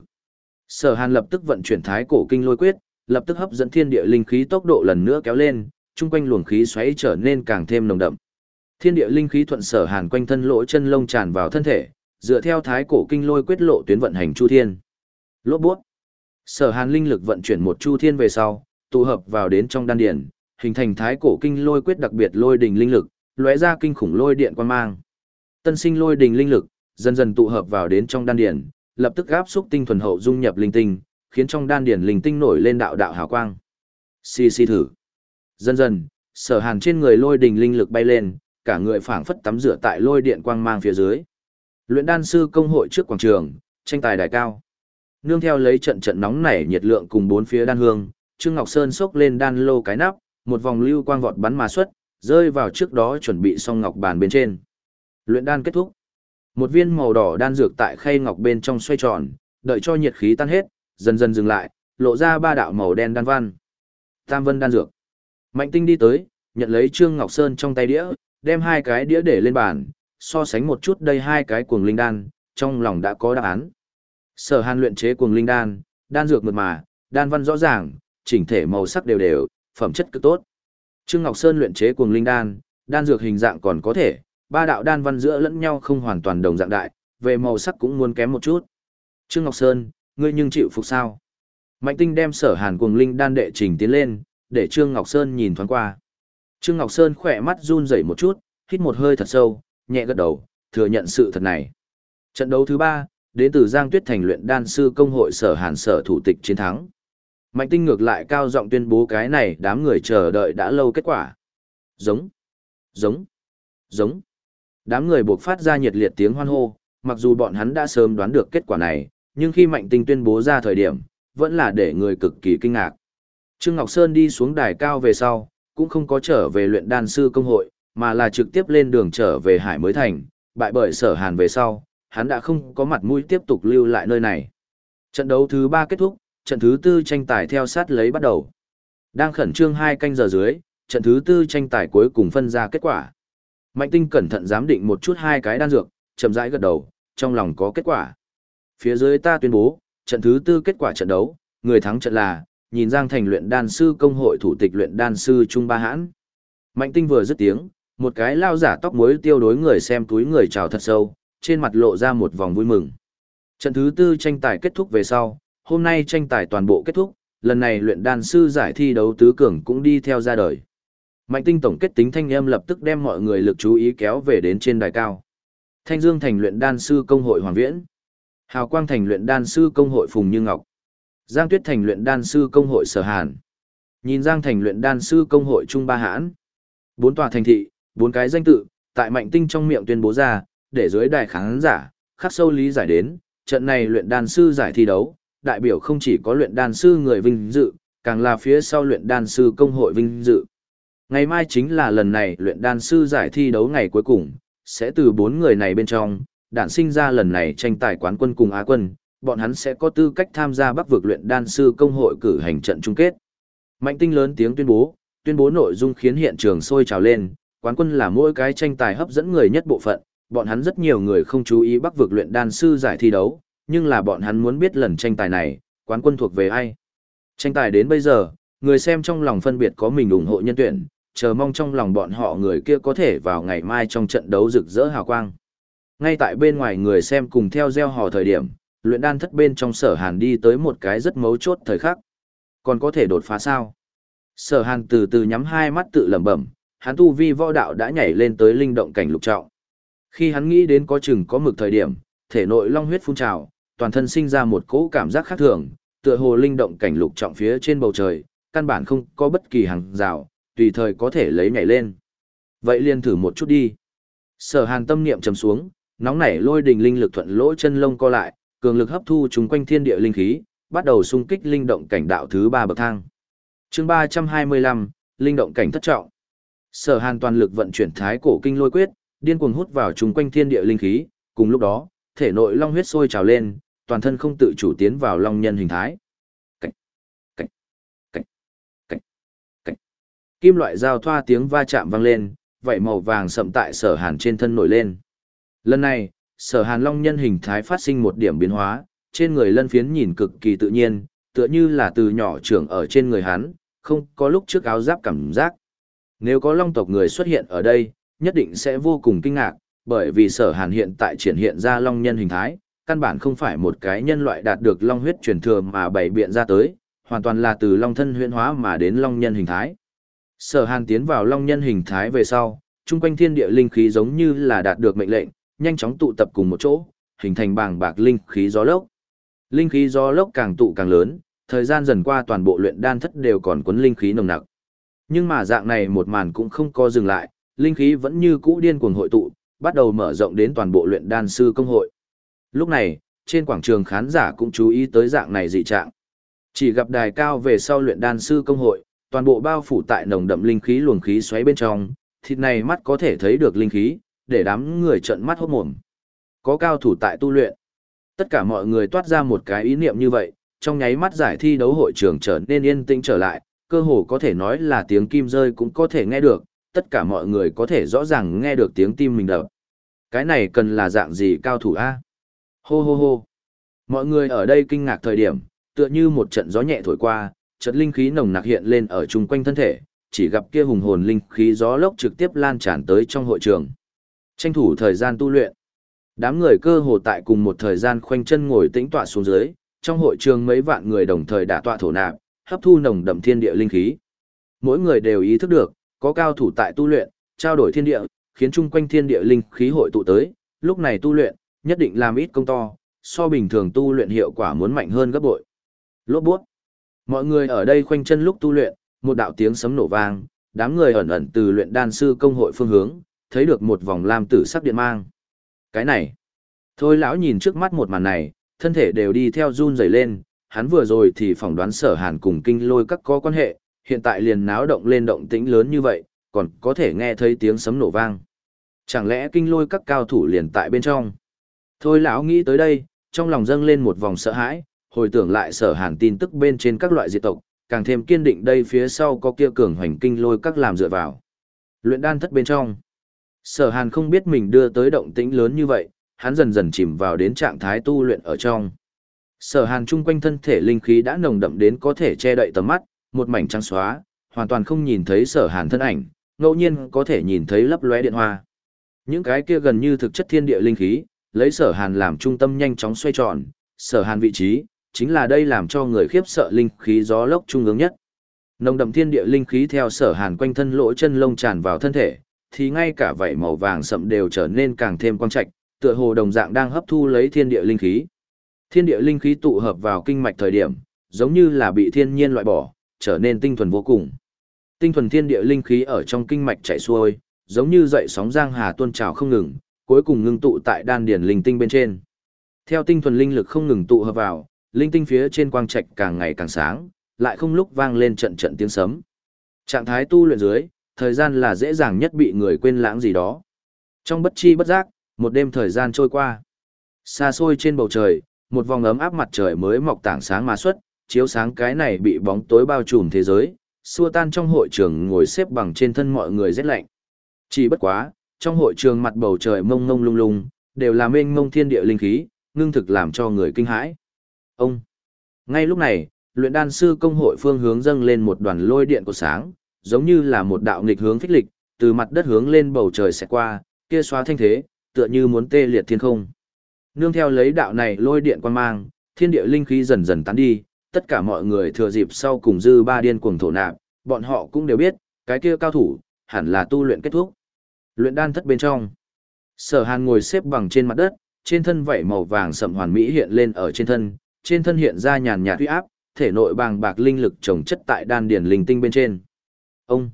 Sở hàn lập tức vận chuyển thái cổ kinh lôi quyết, lập tức hấp dẫn thiên địa linh khí tốc độ lần nữa kéo lên, chung quanh luồng khí xoáy trở nên càng thêm nồng đậm. Thiên địa linh khí thuận sở hàn quanh thân lỗ chân lông tràn vào thân thể, dựa theo thái cổ kinh lôi quyết lộ tuyến vận hành chu thiên. Lốt buốt. Sở hàn linh lực vận chuyển một chu thiên về sau, tụ hợp vào đến trong đan điển, hình thành thái cổ kinh lôi quyết đặc biệt lôi đình linh lực, lóe ra kinh khủng lôi điện quan mang. Tân sinh lôi đình linh lực, dần dần tụ hợp vào đến trong đan điển, lập tức áp xúc tinh thuần hậu dung nhập linh tinh, khiến trong đan điển linh tinh nổi lên đạo đạo hào quang. Xì xì thử. Dần dần, sở hàn trên người lôi đình linh lực bay lên, cả người phảng phất tắm rửa tại lôi điện quang mang phía dưới. Luyện đan sư công hội trước quảng trường, tranh tài đài cao. Nương theo lấy trận trận nóng nảy nhiệt lượng cùng bốn phía đan hương, Trương Ngọc Sơn xốc lên đan lô cái nắp, một vòng lưu quang vọt bắn mà xuất, rơi vào trước đó chuẩn bị xong ngọc bàn bên trên. Luyện đan kết thúc. Một viên màu đỏ đan dược tại khay ngọc bên trong xoay tròn, đợi cho nhiệt khí tan hết, dần dần dừng lại, lộ ra ba đạo màu đen đan văn. Tam vân đan dược. Mạnh tinh đi tới, nhận lấy Trương Ngọc Sơn trong tay đĩa, đem hai cái đĩa để lên bàn, so sánh một chút đây hai cái cuồng linh đan, trong lòng đã có đáp án. Sở Hàn luyện chế cuồng linh đan, đan dược mượt mà, đan văn rõ ràng, chỉnh thể màu sắc đều đều, phẩm chất cực tốt. Trương Ngọc Sơn luyện chế cuồng linh đan, đan dược hình dạng còn có thể, ba đạo đan văn giữa lẫn nhau không hoàn toàn đồng dạng đại, về màu sắc cũng muốn kém một chút. Trương Ngọc Sơn, ngươi nhưng chịu phục sao? Mạnh Tinh đem Sở Hàn cuồng linh đan đệ trình tiến lên, để Trương Ngọc Sơn nhìn thoáng qua. Trương Ngọc Sơn khỏe mắt run rẩy một chút, hít một hơi thật sâu, nhẹ gật đầu, thừa nhận sự thật này. Trận đấu thứ ba, đến từ Giang Tuyết Thành luyện đan sư công hội sở hàn sở thủ tịch chiến thắng. Mạnh tinh ngược lại cao giọng tuyên bố cái này đám người chờ đợi đã lâu kết quả. Giống, giống, giống. Đám người buộc phát ra nhiệt liệt tiếng hoan hô, mặc dù bọn hắn đã sớm đoán được kết quả này, nhưng khi mạnh tinh tuyên bố ra thời điểm, vẫn là để người cực kỳ kinh ngạc. Trương Ngọc Sơn đi xuống đài cao về sau, cũng không có trở về luyện đan sư công hội, mà là trực tiếp lên đường trở về Hải Mới Thành, bại bởi sở hàn về sau, hắn đã không có mặt mũi tiếp tục lưu lại nơi này. Trận đấu thứ ba kết thúc, trận thứ tư tranh tài theo sát lấy bắt đầu. Đang khẩn trương hai canh giờ dưới, trận thứ tư tranh tài cuối cùng phân ra kết quả. Mạnh tinh cẩn thận giám định một chút hai cái đan dược, chậm rãi gật đầu, trong lòng có kết quả. Phía dưới ta tuyên bố, trận thứ tư kết quả trận đấu, người thắng trận là, nhìn Giang Thành luyện đan sư công hội thủ tịch luyện đan sư Trung Ba Hãn. Mạnh tinh vừa dứt tiếng, một cái lao giả tóc muối tiêu đối người xem túi người chào thật sâu, trên mặt lộ ra một vòng vui mừng. Trận thứ tư tranh tài kết thúc về sau, hôm nay tranh tài toàn bộ kết thúc, lần này luyện đan sư giải thi đấu tứ cường cũng đi theo ra đời. Mạnh tinh tổng kết tính thanh âm lập tức đem mọi người lực chú ý kéo về đến trên đài cao. Thanh Dương thành luyện đan sư công hội Hoàng Viễn. Hào Quang thành luyện đan sư công hội Phùng Như Ngọc. Giang Tuyết thành luyện đan sư công hội Sở Hàn. Nhìn Giang thành luyện đan sư công hội Trung Ba Hãn. Bốn tòa thành thị, bốn cái danh tự, tại Mạnh Tinh trong miệng tuyên bố ra, để dưới đài khán giả, khắc sâu lý giải đến, trận này luyện đan sư giải thi đấu, đại biểu không chỉ có luyện đan sư người vinh dự, càng là phía sau luyện đan sư công hội vinh dự. Ngày mai chính là lần này luyện đan sư giải thi đấu ngày cuối cùng, sẽ từ bốn người này bên trong, đản sinh ra lần này tranh tài quán quân cùng Á quân, bọn hắn sẽ có tư cách tham gia bắc vực luyện đan sư công hội cử hành trận chung kết. Mạnh tinh lớn tiếng tuyên bố, tuyên bố nội dung khiến hiện trường sôi trào lên, quán quân là mỗi cái tranh tài hấp dẫn người nhất bộ phận, bọn hắn rất nhiều người không chú ý bắc vực luyện đan sư giải thi đấu, nhưng là bọn hắn muốn biết lần tranh tài này, quán quân thuộc về ai. Tranh tài đến bây giờ, người xem trong lòng phân biệt có mình ủng hộ nhân tuyển, chờ mong trong lòng bọn họ người kia có thể vào ngày mai trong trận đấu rực rỡ hào quang. Ngay tại bên ngoài người xem cùng theo gieo hò thời điểm, luyện đan thất bên trong sở hàn đi tới một cái rất mấu chốt thời khắc. Còn có thể đột phá sao? Sở hàn từ từ nhắm hai mắt tự lẩm bẩm, hắn tu vi võ đạo đã nhảy lên tới linh động cảnh lục trọng. Khi hắn nghĩ đến có chừng có mực thời điểm, thể nội long huyết phun trào, toàn thân sinh ra một cỗ cảm giác khác thường, tựa hồ linh động cảnh lục trọng phía trên bầu trời, căn bản không có bất kỳ hàng rào, tùy thời có thể lấy nhảy lên. Vậy liền thử một chút đi. Sở Hàn tâm niệm trầm xuống, nóng nảy lôi đình linh lực thuận lỗ chân lông co lại, cường lực hấp thu chúng quanh thiên địa linh khí, bắt đầu xung kích linh động cảnh đạo thứ ba bậc thang. Chương 325, linh động cảnh thất trọng. Sở Hàn toàn lực vận chuyển thái cổ kinh lôi quyết, điên cuồng hút vào chung quanh thiên địa linh khí, cùng lúc đó, thể nội long huyết sôi trào lên, toàn thân không tự chủ tiến vào long nhân hình thái. Cạch, cạch, cạch, cạch, cạch. Kim loại giao thoa tiếng va chạm vang lên, vậy màu vàng sậm tại sở hàn trên thân nổi lên. Lần này, sở hàn long nhân hình thái phát sinh một điểm biến hóa, trên người lân phiến nhìn cực kỳ tự nhiên, tựa như là từ nhỏ trưởng ở trên người hắn, không có lúc trước áo giáp cảm giác. Nếu có long tộc người xuất hiện ở đây, nhất định sẽ vô cùng kinh ngạc, bởi vì sở hàn hiện tại triển hiện ra long nhân hình thái, căn bản không phải một cái nhân loại đạt được long huyết truyền thừa mà bày biện ra tới, hoàn toàn là từ long thân huyễn hóa mà đến long nhân hình thái. Sở hàn tiến vào long nhân hình thái về sau, chung quanh thiên địa linh khí giống như là đạt được mệnh lệnh, nhanh chóng tụ tập cùng một chỗ, hình thành bảng bạc linh khí gió lốc. Linh khí gió lốc càng tụ càng lớn, thời gian dần qua toàn bộ luyện đan thất đều còn cuốn linh khí nồng nặc. Nhưng mà dạng này một màn cũng không có dừng lại, linh khí vẫn như cũ điên cuồng hội tụ, bắt đầu mở rộng đến toàn bộ luyện đan sư công hội. Lúc này, trên quảng trường khán giả cũng chú ý tới dạng này dị trạng. Chỉ gặp đài cao về sau luyện đan sư công hội, toàn bộ bao phủ tại nồng đậm linh khí luồng khí xoáy bên trong, thịt này mắt có thể thấy được linh khí, để đám người trợn mắt hốt mồm. Có cao thủ tại tu luyện. Tất cả mọi người toát ra một cái ý niệm như vậy, trong nháy mắt giải thi đấu hội trường trở nên yên tĩnh trở lại, cơ hồ có thể nói là tiếng kim rơi cũng có thể nghe được, tất cả mọi người có thể rõ ràng nghe được tiếng tim mình đập. Cái này cần là dạng gì cao thủ a? Hô hô hô. Mọi người ở đây kinh ngạc thời điểm, tựa như một trận gió nhẹ thổi qua, chợt linh khí nồng nặc hiện lên ở chung quanh thân thể, chỉ gặp kia hùng hồn linh khí gió lốc trực tiếp lan tràn tới trong hội trường. Tranh thủ thời gian tu luyện. Đám người cơ hồ tại cùng một thời gian khoanh chân ngồi tĩnh tọa xuống dưới, trong hội trường mấy vạn người đồng thời đả tọa thổ nạp, hấp thu nồng đậm thiên địa linh khí. Mỗi người đều ý thức được, có cao thủ tại tu luyện, trao đổi thiên địa, khiến chung quanh thiên địa linh khí hội tụ tới, lúc này tu luyện, nhất định làm ít công to, so bình thường tu luyện hiệu quả muốn mạnh hơn gấp bội. Lốt buốt. Mọi người ở đây khoanh chân lúc tu luyện, một đạo tiếng sấm nổ vang, đám người ẩn ẩn từ luyện đan sư công hội phương hướng, thấy được một vòng lam tử sắc điện mang. Cái này. Thôi lão nhìn trước mắt một màn này, thân thể đều đi theo run rẩy lên, hắn vừa rồi thì phỏng đoán sở hàn cùng kinh lôi các có quan hệ, hiện tại liền náo động lên động tĩnh lớn như vậy, còn có thể nghe thấy tiếng sấm nổ vang. Chẳng lẽ kinh lôi các cao thủ liền tại bên trong? Thôi lão nghĩ tới đây, trong lòng dâng lên một vòng sợ hãi, hồi tưởng lại sở hàn tin tức bên trên các loại diệt tộc, càng thêm kiên định đây phía sau có kia cường hoành kinh lôi các làm dựa vào. Luyện đan thất bên trong. Sở hàn không biết mình đưa tới động tĩnh lớn như vậy, hắn dần dần chìm vào đến trạng thái tu luyện ở trong. Sở hàn chung quanh thân thể linh khí đã nồng đậm đến có thể che đậy tầm mắt, một mảnh trắng xóa, hoàn toàn không nhìn thấy sở hàn thân ảnh, ngẫu nhiên có thể nhìn thấy lấp lóe điện hoa. Những cái kia gần như thực chất thiên địa linh khí, lấy sở hàn làm trung tâm nhanh chóng xoay tròn, sở hàn vị trí, chính là đây làm cho người khiếp sợ linh khí gió lốc trung ương nhất. Nồng đậm thiên địa linh khí theo sở hàn quanh thân lỗ chân lông tràn vào thân thể, thì ngay cả vảy màu vàng sậm đều trở nên càng thêm quang trạch, tựa hồ đồng dạng đang hấp thu lấy thiên địa linh khí. Thiên địa linh khí tụ hợp vào kinh mạch thời điểm, giống như là bị thiên nhiên loại bỏ, trở nên tinh thuần vô cùng. Tinh thuần thiên địa linh khí ở trong kinh mạch chảy xuôi, giống như dậy sóng giang hà tuôn trào không ngừng, cuối cùng ngưng tụ tại đan điển linh tinh bên trên. Theo tinh thuần linh lực không ngừng tụ hợp vào, linh tinh phía trên quang trạch càng ngày càng sáng, lại không lúc vang lên trận trận tiếng sấm. Trạng thái tu luyện dưới, thời gian là dễ dàng nhất bị người quên lãng gì đó. Trong bất chi bất giác, một đêm thời gian trôi qua. Xa xôi trên bầu trời, một vòng ấm áp mặt trời mới mọc tảng sáng mà xuất, chiếu sáng cái này bị bóng tối bao trùm thế giới, xua tan trong hội trường ngồi xếp bằng trên thân mọi người rét lạnh. Chỉ bất quá, trong hội trường mặt bầu trời mông mông lung lung, đều là mênh mông thiên địa linh khí, ngưng thực làm cho người kinh hãi. Ông! Ngay lúc này, luyện đan sư công hội phương hướng dâng lên một đoàn lôi điện của sáng, giống như là một đạo nghịch hướng phích lịch, từ mặt đất hướng lên bầu trời sẽ qua, kia xóa thanh thế, tựa như muốn tê liệt thiên không. Nương theo lấy đạo này lôi điện quan mang, thiên địa linh khí dần dần tán đi, tất cả mọi người thừa dịp sau cùng dư ba điên cuồng thổ nạp, bọn họ cũng đều biết, cái kia cao thủ, hẳn là tu luyện kết thúc. Luyện đan thất bên trong. Sở Hàn ngồi xếp bằng trên mặt đất, trên thân vảy màu vàng sậm hoàn mỹ hiện lên ở trên thân, trên thân hiện ra nhàn nhạt uy áp, thể nội bàng bạc linh lực trồng chất tại đan điển linh tinh bên trên. Ông.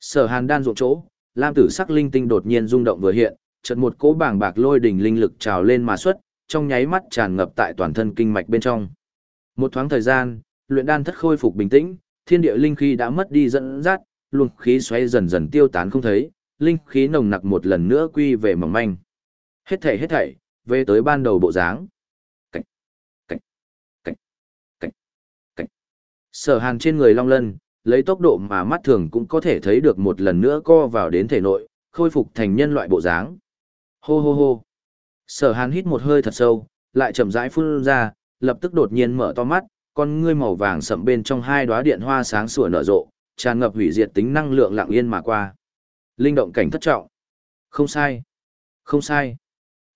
Sở Hàn đan ruộng chỗ, lam tử sắc linh tinh đột nhiên rung động vừa hiện, chợt một cỗ bàng bạc lôi đỉnh linh lực trào lên mà xuất, trong nháy mắt tràn ngập tại toàn thân kinh mạch bên trong. Một thoáng thời gian, luyện đan thất khôi phục bình tĩnh, thiên địa linh khí đã mất đi dẫn dắt, luồng khí xoay dần dần tiêu tán không thấy, linh khí nồng nặc một lần nữa quy về mỏng manh. Hết thảy hết thảy, về tới ban đầu bộ dáng. Cảnh, cảnh, cảnh, cảnh, cảnh. Sở hàn trên người long lân, lấy tốc độ mà mắt thường cũng có thể thấy được một lần nữa co vào đến thể nội, khôi phục thành nhân loại bộ dáng. Hô hô hô. Sở hàn hít một hơi thật sâu, lại chậm rãi phun ra, lập tức đột nhiên mở to mắt, con ngươi màu vàng sẫm bên trong hai đóa điện hoa sáng sủa nở rộ, tràn ngập hủy diệt tính năng lượng lặng yên mà qua. Linh động cảnh thất trọng. Không sai. Không sai.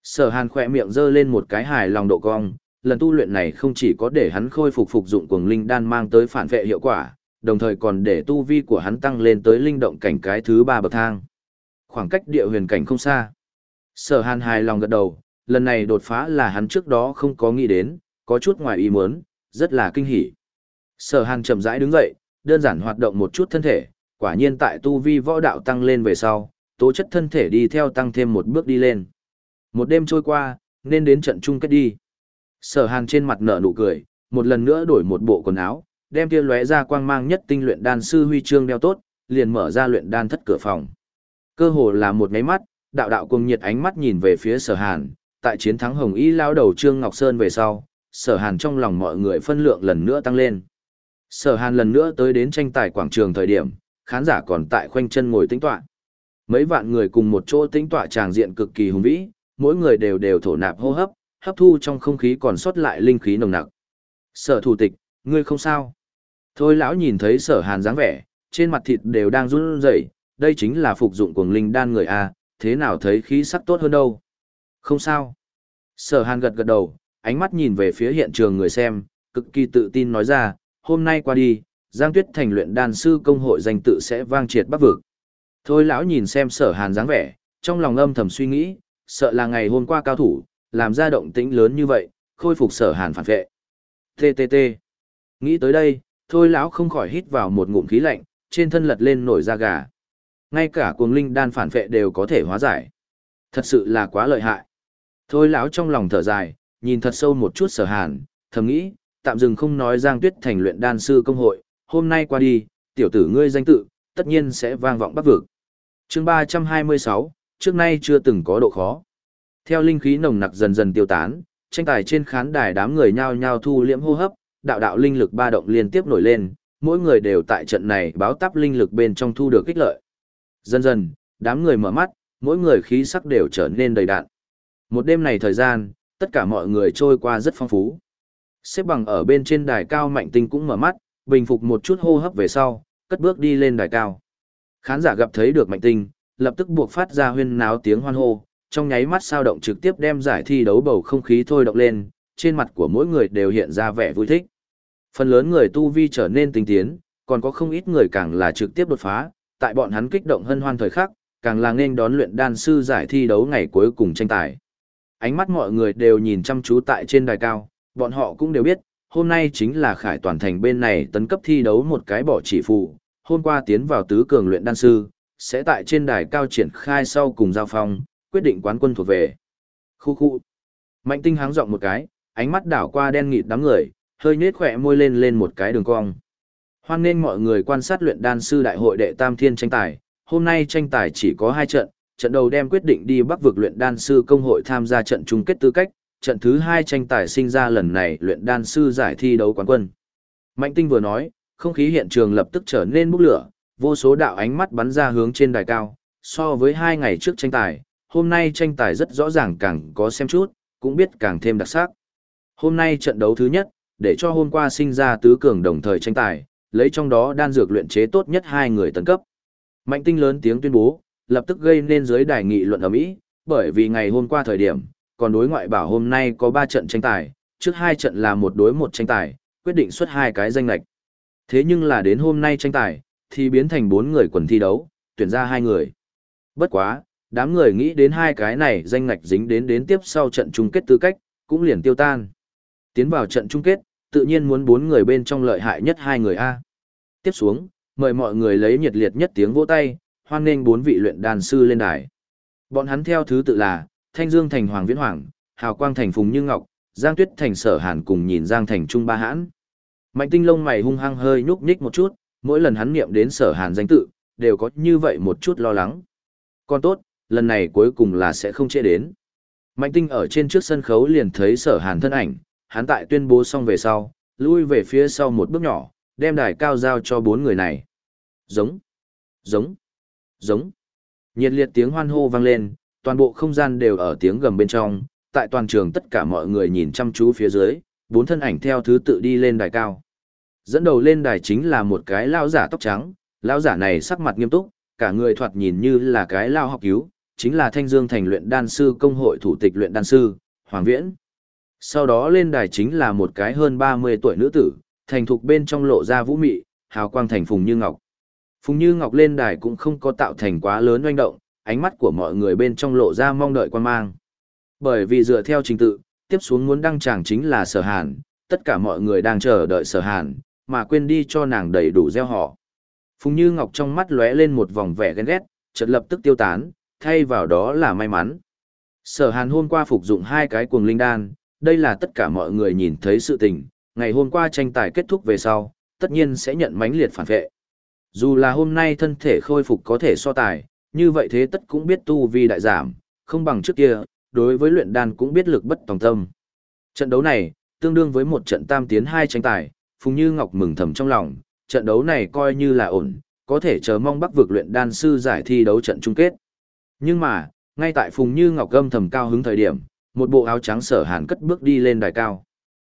Sở Hàn khỏe miệng giơ lên một cái hài lòng độ cong, lần tu luyện này không chỉ có để hắn khôi phục phục dụng cuồng linh đan mang tới phản vệ hiệu quả, đồng thời còn để tu vi của hắn tăng lên tới linh động cảnh cái thứ ba bậc thang. Khoảng cách địa huyền cảnh không xa. Sở Hàn hài lòng gật đầu, lần này đột phá là hắn trước đó không có nghĩ đến, có chút ngoài ý muốn, rất là kinh hỉ. Sở Hàn chậm rãi đứng dậy, đơn giản hoạt động một chút thân thể, quả nhiên tại tu vi võ đạo tăng lên về sau, tố chất thân thể đi theo tăng thêm một bước đi lên. Một đêm trôi qua, nên đến trận chung kết đi. Sở Hàn trên mặt nở nụ cười, một lần nữa đổi một bộ quần áo, đem kia lóe ra quang mang nhất tinh luyện đan sư huy chương đeo tốt, liền mở ra luyện đan thất cửa phòng. Cơ hồ là một cái mắt, đạo đạo cùng nhiệt ánh mắt nhìn về phía Sở Hàn, tại chiến thắng Hồng Y lao đầu Trương Ngọc Sơn về sau, Sở Hàn trong lòng mọi người phân lượng lần nữa tăng lên. Sở Hàn lần nữa tới đến tranh tài quảng trường thời điểm, khán giả còn tại khoanh chân ngồi tĩnh tọa. Mấy vạn người cùng một chỗ tĩnh tọa tràng diện cực kỳ hùng vĩ, mỗi người đều đều thổ nạp hô hấp, hấp thu trong không khí còn sót lại linh khí nồng nặc. Sở thủ tịch, ngươi không sao. Thôi lão nhìn thấy sở hàn dáng vẻ, trên mặt thịt đều đang run rẩy, đây chính là phục dụng cuồng linh đan người A, thế nào thấy khí sắc tốt hơn đâu. Không sao. Sở hàn gật gật đầu, ánh mắt nhìn về phía hiện trường người xem, cực kỳ tự tin nói ra, hôm nay qua đi, Giang Tuyết thành luyện đan sư công hội danh tự sẽ vang triệt bắc vực. Thôi lão nhìn xem sở hàn dáng vẻ, trong lòng âm thầm suy nghĩ, sợ là ngày hôm qua cao thủ, làm ra động tĩnh lớn như vậy, khôi phục sở hàn phản vệ. TTT. Nghĩ tới đây, thôi lão không khỏi hít vào một ngụm khí lạnh, trên thân lật lên nổi da gà. Ngay cả cuồng linh đan phản vệ đều có thể hóa giải. Thật sự là quá lợi hại. Thôi lão trong lòng thở dài, nhìn thật sâu một chút sở hàn, thầm nghĩ, tạm dừng không nói Giang Tuyết thành luyện đan sư công hội, hôm nay qua đi, tiểu tử ngươi danh tự, tất nhiên sẽ vang vọng bắc vực. chương 326, trước nay chưa từng có độ khó. Theo linh khí nồng nặc dần dần tiêu tán, tranh tài trên khán đài đám người nhao nhao thu liễm hô hấp, đạo đạo linh lực ba động liên tiếp nổi lên, mỗi người đều tại trận này báo táp linh lực bên trong thu được kích lợi. Dần dần, đám người mở mắt, mỗi người khí sắc đều trở nên đầy đạn. Một đêm này thời gian, tất cả mọi người trôi qua rất phong phú. Xếp bằng ở bên trên đài cao mạnh tinh cũng mở mắt, bình phục một chút hô hấp về sau, cất bước đi lên đài cao. Khán giả gặp thấy được mạnh tinh, lập tức buộc phát ra huyên náo tiếng hoan hô, trong nháy mắt sao động trực tiếp đem giải thi đấu bầu không khí thôi động lên, trên mặt của mỗi người đều hiện ra vẻ vui thích. Phần lớn người tu vi trở nên tinh tiến, còn có không ít người càng là trực tiếp đột phá, tại bọn hắn kích động hân hoan thời khắc, càng là nên đón luyện đan sư giải thi đấu ngày cuối cùng tranh tài. Ánh mắt mọi người đều nhìn chăm chú tại trên đài cao, bọn họ cũng đều biết, hôm nay chính là khải toàn thành bên này tấn cấp thi đấu một cái bỏ chỉ phụ, hôm qua tiến vào tứ cường luyện đan sư, sẽ tại trên đài cao triển khai sau cùng giao phong, quyết định quán quân thuộc về. Khu khu. Mạnh tinh háng giọng một cái, ánh mắt đảo qua đen nghịt đám người, hơi nết khỏe môi lên lên một cái đường cong. Hoan nên mọi người quan sát luyện đan sư đại hội đệ tam thiên tranh tài, hôm nay tranh tài chỉ có hai trận, trận đầu đem quyết định đi bắc vực luyện đan sư công hội tham gia trận chung kết tư cách, trận thứ hai tranh tài sinh ra lần này luyện đan sư giải thi đấu quán quân. Mạnh tinh vừa nói, không khí hiện trường lập tức trở nên bốc lửa, vô số đạo ánh mắt bắn ra hướng trên đài cao, so với hai ngày trước tranh tài, hôm nay tranh tài rất rõ ràng càng có xem chút, cũng biết càng thêm đặc sắc. Hôm nay trận đấu thứ nhất, để cho hôm qua sinh ra tứ cường đồng thời tranh tài, lấy trong đó đan dược luyện chế tốt nhất hai người tấn cấp. Mạnh tinh lớn tiếng tuyên bố, lập tức gây nên giới đài nghị luận ở Mỹ, bởi vì ngày hôm qua thời điểm, còn đối ngoại bảo hôm nay có 3 trận tranh tài, trước hai trận là một đối một tranh tài, quyết định xuất hai cái danh lệch. Thế nhưng là đến hôm nay tranh tài, thì biến thành bốn người quần thi đấu, tuyển ra hai người. Bất quá, đám người nghĩ đến hai cái này danh ngạch dính đến đến tiếp sau trận chung kết tư cách, cũng liền tiêu tan. Tiến vào trận chung kết, tự nhiên muốn bốn người bên trong lợi hại nhất hai người A. Tiếp xuống, mời mọi người lấy nhiệt liệt nhất tiếng vỗ tay, hoan nghênh bốn vị luyện đan sư lên đài. Bọn hắn theo thứ tự là, Thanh Dương thành Hoàng Viễn Hoàng, Hào Quang thành Phùng Như Ngọc, Giang Tuyết thành Sở Hàn cùng nhìn Giang thành Trung Ba Hãn. Mạnh Tinh lông mày hung hăng hơi nhúc nhích một chút, mỗi lần hắn niệm đến Sở Hàn danh tự, đều có như vậy một chút lo lắng. Còn tốt, lần này cuối cùng là sẽ không chế đến. Mạnh tinh ở trên trước sân khấu liền thấy sở hàn thân ảnh, hắn tại tuyên bố xong về sau, lui về phía sau một bước nhỏ, đem đài cao giao cho bốn người này. Giống, giống, giống. Nhiệt liệt tiếng hoan hô vang lên, toàn bộ không gian đều ở tiếng gầm bên trong, tại toàn trường tất cả mọi người nhìn chăm chú phía dưới, bốn thân ảnh theo thứ tự đi lên đài cao. Dẫn đầu lên đài chính là một cái lao giả tóc trắng, lao giả này sắc mặt nghiêm túc, cả người thoạt nhìn như là cái lao học cứu, chính là Thanh Dương Thành luyện đan sư công hội thủ tịch luyện đan sư, Hoàng Viễn. Sau đó lên đài chính là một cái hơn 30 tuổi nữ tử, thành thục bên trong lộ ra vũ mị, hào quang thành Phùng Như Ngọc. Phùng Như Ngọc lên đài cũng không có tạo thành quá lớn oanh động, ánh mắt của mọi người bên trong lộ ra mong đợi quan mang. Bởi vì dựa theo trình tự, tiếp xuống muốn đăng tràng chính là sở hàn, tất cả mọi người đang chờ đợi sở hàn, mà quên đi cho nàng đầy đủ gieo họ. Phùng Như Ngọc trong mắt lóe lên một vòng vẻ ghen ghét, chợt lập tức tiêu tán, thay vào đó là may mắn. Sở Hàn hôm qua phục dụng hai cái cuồng linh đan, đây là tất cả mọi người nhìn thấy sự tình, ngày hôm qua tranh tài kết thúc về sau, tất nhiên sẽ nhận mãnh liệt phản vệ. Dù là hôm nay thân thể khôi phục có thể so tài, như vậy thế tất cũng biết tu vi đại giảm, không bằng trước kia, đối với luyện đan cũng biết lực bất tòng tâm. Trận đấu này, tương đương với một trận tam tiến hai tranh tài, Phùng Như Ngọc mừng thầm trong lòng, trận đấu này coi như là ổn, có thể chờ mong Bắc vực luyện đan sư giải thi đấu trận chung kết. Nhưng mà, ngay tại Phùng Như Ngọc gâm thầm cao hứng thời điểm, một bộ áo trắng sở hàn cất bước đi lên đài cao.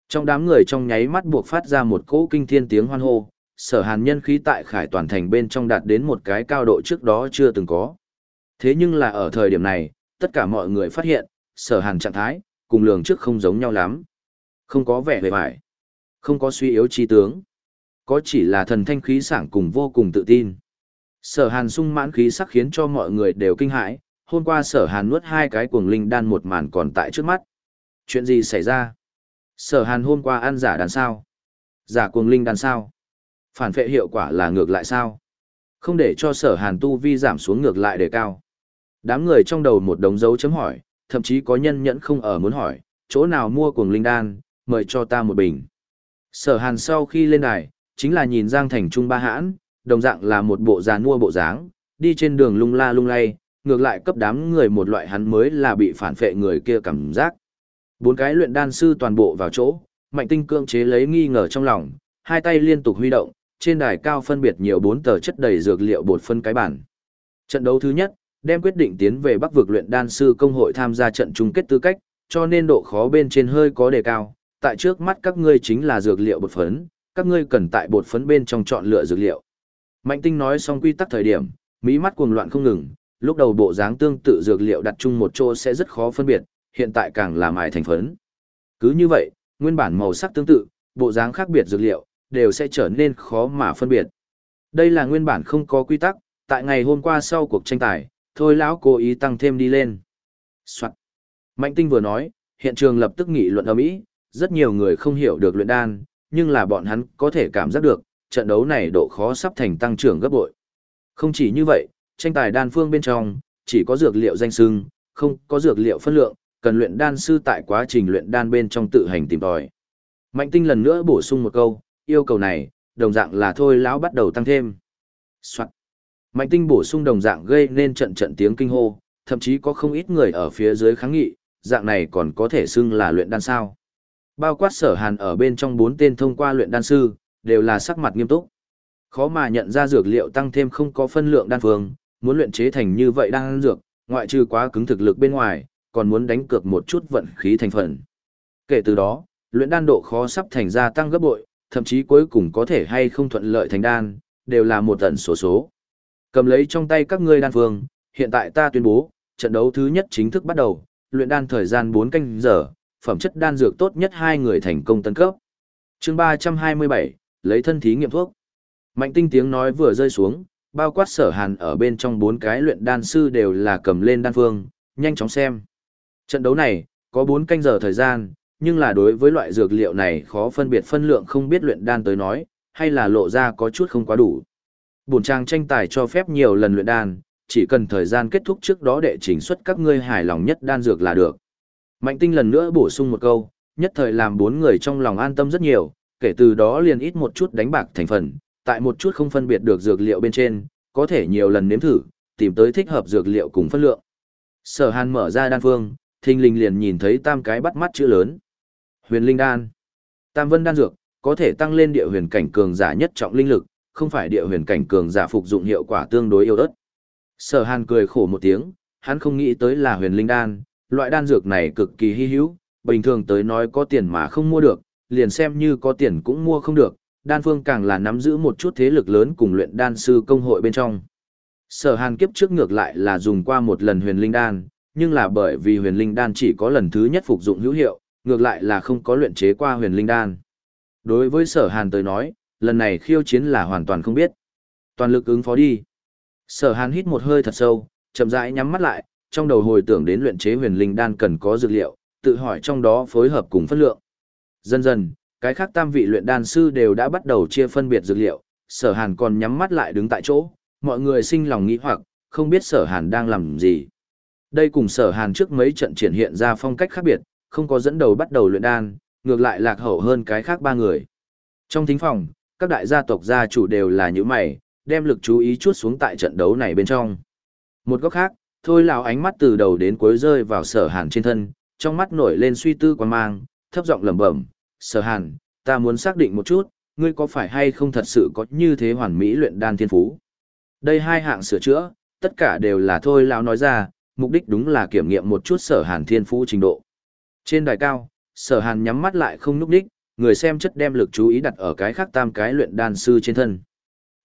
Trong đám người trong nháy mắt buộc phát ra một cỗ kinh thiên tiếng hoan hô, sở hàn nhân khí tại khải toàn thành bên trong đạt đến một cái cao độ trước đó chưa từng có. Thế nhưng là ở thời điểm này, tất cả mọi người phát hiện, sở hàn trạng thái, cùng lường trước không giống nhau lắm. Không có vẻ vẻ vải, không có suy yếu chi tướng, có chỉ là thần thanh khí sảng cùng vô cùng tự tin. Sở hàn sung mãn khí sắc khiến cho mọi người đều kinh hãi, hôm qua sở hàn nuốt hai cái cuồng linh đan một màn còn tại trước mắt. Chuyện gì xảy ra? Sở hàn hôm qua ăn giả đàn sao? Giả cuồng linh đan sao? Phản phệ hiệu quả là ngược lại sao? Không để cho sở hàn tu vi giảm xuống ngược lại để cao. Đám người trong đầu một đống dấu chấm hỏi, thậm chí có nhân nhẫn không ở muốn hỏi, chỗ nào mua cuồng linh đan, mời cho ta một bình. Sở hàn sau khi lên đài, chính là nhìn Giang Thành Trung Ba Hãn, đồng dạng là một bộ già nua bộ dáng, đi trên đường lung la lung lay, ngược lại cấp đám người một loại hắn mới là bị phản phệ người kia cảm giác. Bốn cái luyện đan sư toàn bộ vào chỗ, mạnh tinh cương chế lấy nghi ngờ trong lòng, hai tay liên tục huy động, trên đài cao phân biệt nhiều bốn tờ chất đầy dược liệu bột phân cái bản. Trận đấu thứ nhất, đem quyết định tiến về Bắc vực luyện đan sư công hội tham gia trận chung kết tư cách, cho nên độ khó bên trên hơi có đề cao. Tại trước mắt các ngươi chính là dược liệu bột phấn, các ngươi cần tại bột phấn bên trong chọn lựa dược liệu. Mạnh tinh nói xong quy tắc thời điểm, mỹ mắt cuồng loạn không ngừng, lúc đầu bộ dáng tương tự dược liệu đặt chung một chỗ sẽ rất khó phân biệt, hiện tại càng làm ải thành phấn. Cứ như vậy, nguyên bản màu sắc tương tự, bộ dáng khác biệt dược liệu, đều sẽ trở nên khó mà phân biệt. Đây là nguyên bản không có quy tắc, tại ngày hôm qua sau cuộc tranh tài, thôi lão cố ý tăng thêm đi lên. Soạn. Mạnh tinh vừa nói, hiện trường lập tức nghị luận ở Mỹ, rất nhiều người không hiểu được luyện đan, nhưng là bọn hắn có thể cảm giác được, trận đấu này độ khó sắp thành tăng trưởng gấp bội. Không chỉ như vậy, tranh tài đan phương bên trong, chỉ có dược liệu danh sưng, không có dược liệu phân lượng, cần luyện đan sư tại quá trình luyện đan bên trong tự hành tìm tòi. Mạnh tinh lần nữa bổ sung một câu, yêu cầu này, đồng dạng là thôi lão bắt đầu tăng thêm. Soạn. Mạnh tinh bổ sung đồng dạng gây nên trận trận tiếng kinh hô, thậm chí có không ít người ở phía dưới kháng nghị, dạng này còn có thể xưng là luyện đan sao. Bao quát sở hàn ở bên trong bốn tên thông qua luyện đan sư, đều là sắc mặt nghiêm túc. Khó mà nhận ra dược liệu tăng thêm không có phân lượng đan phương, muốn luyện chế thành như vậy đan dược, ngoại trừ quá cứng thực lực bên ngoài, còn muốn đánh cược một chút vận khí thành phần. Kể từ đó, luyện đan độ khó sắp thành ra tăng gấp bội, thậm chí cuối cùng có thể hay không thuận lợi thành đan, đều là một tận số số. Cầm lấy trong tay các ngươi đan phương, hiện tại ta tuyên bố, trận đấu thứ nhất chính thức bắt đầu, luyện đan thời gian 4 canh giờ, phẩm chất đan dược tốt nhất hai người thành công tấn cấp. Chương 327, lấy thân thí nghiệm thuốc. Mạnh tinh tiếng nói vừa rơi xuống, bao quát sở hàn ở bên trong bốn cái luyện đan sư đều là cầm lên đan phương, nhanh chóng xem. Trận đấu này, có 4 canh giờ thời gian, nhưng là đối với loại dược liệu này khó phân biệt phân lượng không biết luyện đan tới nói, hay là lộ ra có chút không quá đủ. Bổn trang tranh tài cho phép nhiều lần luyện đan, chỉ cần thời gian kết thúc trước đó để chỉnh xuất các ngươi hài lòng nhất đan dược là được. Mạnh tinh lần nữa bổ sung một câu, nhất thời làm bốn người trong lòng an tâm rất nhiều, kể từ đó liền ít một chút đánh bạc thành phần, tại một chút không phân biệt được dược liệu bên trên, có thể nhiều lần nếm thử, tìm tới thích hợp dược liệu cùng phân lượng. Sở Hàn mở ra đan phương, thình lình liền nhìn thấy tam cái bắt mắt chữ lớn. Huyền linh đan. Tam vân đan dược, có thể tăng lên địa huyền cảnh cường giả nhất trọng linh lực, không phải địa huyền cảnh cường giả phục dụng hiệu quả tương đối yếu ớt. Sở Hàn cười khổ một tiếng, hắn không nghĩ tới là huyền linh đan, loại đan dược này cực kỳ hy hữu, bình thường tới nói có tiền mà không mua được, liền xem như có tiền cũng mua không được, đan phương càng là nắm giữ một chút thế lực lớn cùng luyện đan sư công hội bên trong. Sở Hàn kiếp trước ngược lại là dùng qua một lần huyền linh đan, nhưng là bởi vì huyền linh đan chỉ có lần thứ nhất phục dụng hữu hiệu, ngược lại là không có luyện chế qua huyền linh đan. Đối với sở hàn tới nói, lần này khiêu chiến là hoàn toàn không biết. Toàn lực ứng phó đi. Sở hàn hít một hơi thật sâu, chậm rãi nhắm mắt lại, trong đầu hồi tưởng đến luyện chế huyền linh đan cần có dược liệu, tự hỏi trong đó phối hợp cùng phân lượng. Dần dần, cái khác tam vị luyện đan sư đều đã bắt đầu chia phân biệt dược liệu, sở hàn còn nhắm mắt lại đứng tại chỗ, mọi người sinh lòng nghĩ hoặc, không biết sở hàn đang làm gì. Đây cùng sở hàn trước mấy trận triển hiện ra phong cách khác biệt, không có dẫn đầu bắt đầu luyện đan, ngược lại lạc hậu hơn cái khác ba người. Trong thính phòng, các đại gia tộc gia chủ đều là những mày, đem lực chú ý chút xuống tại trận đấu này bên trong. Một góc khác, thôi lão ánh mắt từ đầu đến cuối rơi vào sở hàn trên thân, trong mắt nổi lên suy tư quan mang, thấp giọng lẩm bẩm, sở hàn, ta muốn xác định một chút, ngươi có phải hay không thật sự có như thế hoàn mỹ luyện đan thiên phú. Đây hai hạng sửa chữa, tất cả đều là thôi lão nói ra, mục đích đúng là kiểm nghiệm một chút sở hàn thiên phú trình độ. Trên đài cao, sở hàn nhắm mắt lại không núp đích, người xem chất đem lực chú ý đặt ở cái khác tam cái luyện đan sư trên thân.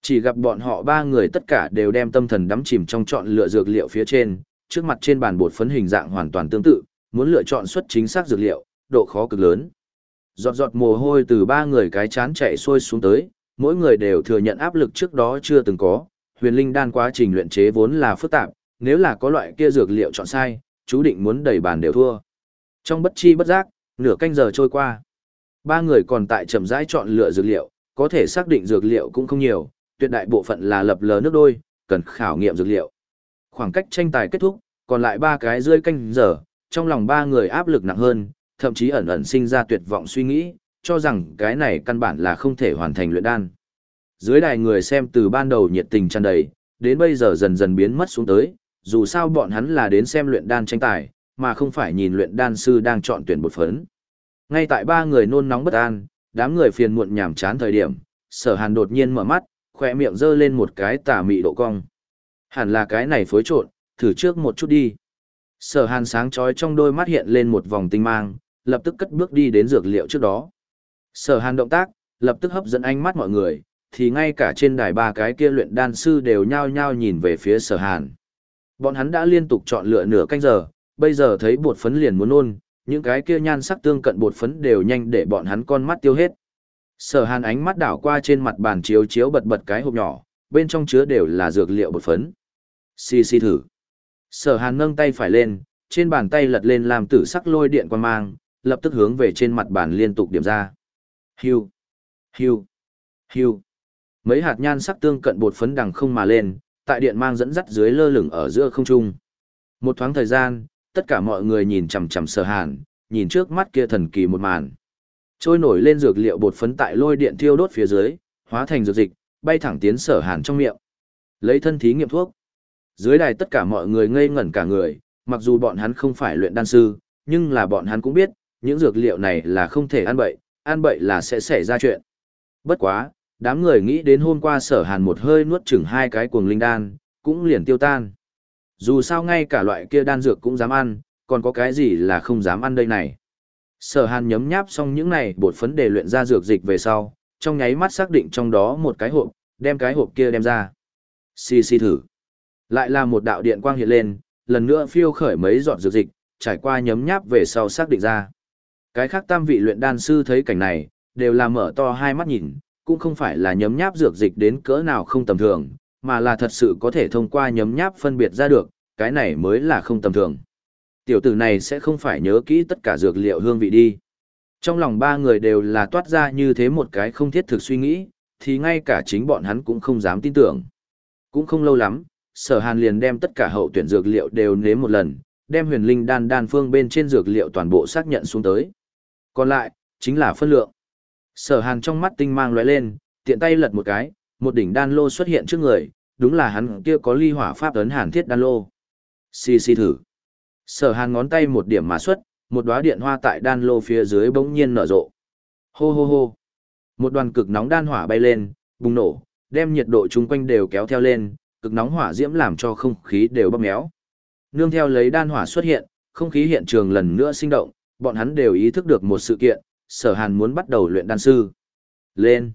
Chỉ gặp bọn họ ba người tất cả đều đem tâm thần đắm chìm trong chọn lựa dược liệu phía trên, trước mặt trên bàn bột phấn hình dạng hoàn toàn tương tự, muốn lựa chọn xuất chính xác dược liệu, độ khó cực lớn. Giọt giọt mồ hôi từ ba người cái chán chạy xuôi xuống tới, mỗi người đều thừa nhận áp lực trước đó chưa từng có, huyền linh đan quá trình luyện chế vốn là phức tạp, nếu là có loại kia dược liệu chọn sai, chú định muốn đầy bàn đều thua. Trong bất chi bất giác, nửa canh giờ trôi qua. Ba người còn tại chậm rãi chọn lựa dược liệu, có thể xác định dược liệu cũng không nhiều, tuyệt đại bộ phận là lập lờ nước đôi, cần khảo nghiệm dược liệu. Khoảng cách tranh tài kết thúc, còn lại ba cái rơi canh giờ, trong lòng ba người áp lực nặng hơn, thậm chí ẩn ẩn sinh ra tuyệt vọng suy nghĩ, cho rằng cái này căn bản là không thể hoàn thành luyện đan. Dưới đài người xem từ ban đầu nhiệt tình tràn đầy, đến bây giờ dần dần biến mất xuống tới, dù sao bọn hắn là đến xem luyện đan tranh tài, mà không phải nhìn luyện đan sư đang chọn tuyển bột phấn. Ngay tại ba người nôn nóng bất an, đám người phiền muộn nhảm chán thời điểm, sở hàn đột nhiên mở mắt, khỏe miệng giơ lên một cái tà mị độ cong. Hẳn là cái này phối trộn, thử trước một chút đi. Sở hàn sáng chói trong đôi mắt hiện lên một vòng tinh mang, lập tức cất bước đi đến dược liệu trước đó. Sở hàn động tác, lập tức hấp dẫn ánh mắt mọi người, thì ngay cả trên đài ba cái kia luyện đan sư đều nhao nhao nhìn về phía sở hàn. Bọn hắn đã liên tục chọn lựa nửa canh giờ, bây giờ thấy bột phấn liền muốn nôn, những cái kia nhan sắc tương cận bột phấn đều nhanh để bọn hắn con mắt tiêu hết. Sở Hàn ánh mắt đảo qua trên mặt bàn chiếu chiếu bật bật cái hộp nhỏ, bên trong chứa đều là dược liệu bột phấn. Xì xì thử. Sở Hàn nâng tay phải lên, trên bàn tay lật lên làm tử sắc lôi điện quan mang, lập tức hướng về trên mặt bàn liên tục điểm ra. Hiu, hiu, hiu. Mấy hạt nhan sắc tương cận bột phấn đằng không mà lên, tại điện mang dẫn dắt dưới lơ lửng ở giữa không trung. Một thoáng thời gian, tất cả mọi người nhìn chằm chằm sở hàn, nhìn trước mắt kia thần kỳ một màn. Trôi nổi lên dược liệu bột phấn tại lôi điện thiêu đốt phía dưới, hóa thành dược dịch, bay thẳng tiến sở hàn trong miệng. Lấy thân thí nghiệm thuốc. Dưới đài tất cả mọi người ngây ngẩn cả người, mặc dù bọn hắn không phải luyện đan sư, nhưng là bọn hắn cũng biết, những dược liệu này là không thể ăn bậy, ăn bậy là sẽ xảy ra chuyện. Bất quá, đám người nghĩ đến hôm qua sở hàn một hơi nuốt chừng hai cái cuồng linh đan, cũng liền tiêu tan. Dù sao ngay cả loại kia đan dược cũng dám ăn, còn có cái gì là không dám ăn đây này. Sở hàn nhấm nháp xong những này bột phấn để luyện ra dược dịch về sau, trong nháy mắt xác định trong đó một cái hộp, đem cái hộp kia đem ra. Xì xì thử. Lại là một đạo điện quang hiện lên, lần nữa phiêu khởi mấy giọt dược dịch, trải qua nhấm nháp về sau xác định ra. Cái khác tam vị luyện đan sư thấy cảnh này, đều là mở to hai mắt nhìn, cũng không phải là nhấm nháp dược dịch đến cỡ nào không tầm thường, mà là thật sự có thể thông qua nhấm nháp phân biệt ra được, cái này mới là không tầm thường. Tiểu tử này sẽ không phải nhớ kỹ tất cả dược liệu hương vị đi. Trong lòng ba người đều là toát ra như thế một cái không thiết thực suy nghĩ, thì ngay cả chính bọn hắn cũng không dám tin tưởng. Cũng không lâu lắm, sở hàn liền đem tất cả hậu tuyển dược liệu đều nếm một lần, đem huyền linh đan đan phương bên trên dược liệu toàn bộ xác nhận xuống tới. Còn lại, chính là phân lượng. Sở hàn trong mắt tinh mang lóe lên, tiện tay lật một cái, một đỉnh đan lô xuất hiện trước người, đúng là hắn kia có ly hỏa pháp ấn hàn thiết đan lô. Xì xì thử. Sở hàn ngón tay một điểm mà xuất, một đóa điện hoa tại đan lô phía dưới bỗng nhiên nở rộ. Hô hô hô. Một đoàn cực nóng đan hỏa bay lên, bùng nổ, đem nhiệt độ chung quanh đều kéo theo lên, cực nóng hỏa diễm làm cho không khí đều bóp méo. Nương theo lấy đan hỏa xuất hiện, không khí hiện trường lần nữa sinh động, bọn hắn đều ý thức được một sự kiện, sở hàn muốn bắt đầu luyện đan sư. Lên!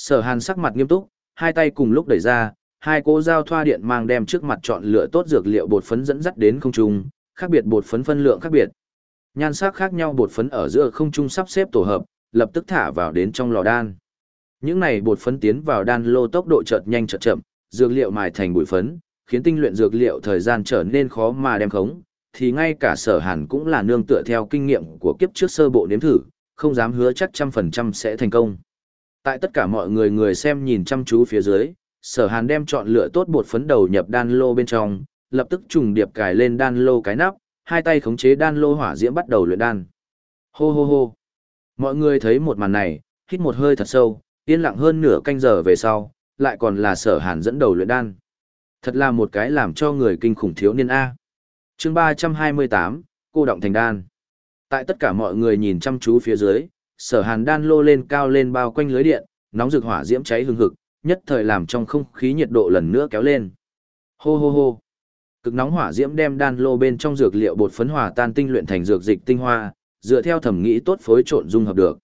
Sở hàn sắc mặt nghiêm túc, hai tay cùng lúc đẩy ra, hai cỗ dao thoa điện mang đem trước mặt chọn lựa tốt dược liệu bột phấn dẫn dắt đến không trung, khác biệt bột phấn phân lượng khác biệt. Nhan sắc khác nhau bột phấn ở giữa không trung sắp xếp tổ hợp, lập tức thả vào đến trong lò đan. Những này bột phấn tiến vào đan lô tốc độ chợt nhanh chợt chậm, dược liệu mài thành bụi phấn, khiến tinh luyện dược liệu thời gian trở nên khó mà đem khống, thì ngay cả sở hàn cũng là nương tựa theo kinh nghiệm của kiếp trước sơ bộ nếm thử, không dám hứa chắc trăm phần trăm sẽ thành công. Tại tất cả mọi người người xem nhìn chăm chú phía dưới, sở hàn đem chọn lựa tốt bột phấn đầu nhập đan lô bên trong, lập tức trùng điệp cài lên đan lô cái nắp, hai tay khống chế đan lô hỏa diễm bắt đầu luyện đan. Hô hô hô. Mọi người thấy một màn này, hít một hơi thật sâu, yên lặng hơn nửa canh giờ về sau, lại còn là sở hàn dẫn đầu luyện đan. Thật là một cái làm cho người kinh khủng thiếu niên A. chương ba trăm hai mươi tám, cô động thành đan. Tại tất cả mọi người nhìn chăm chú phía dưới, sở hàn đan lô lên cao lên bao quanh lưới điện, nóng rực hỏa diễm cháy hừng hực, nhất thời làm trong không khí nhiệt độ lần nữa kéo lên. Hô hô hô. Cực nóng hỏa diễm đem đan lô bên trong dược liệu bột phấn hòa tan tinh luyện thành dược dịch tinh hoa, dựa theo thẩm nghĩ tốt phối trộn dung hợp được.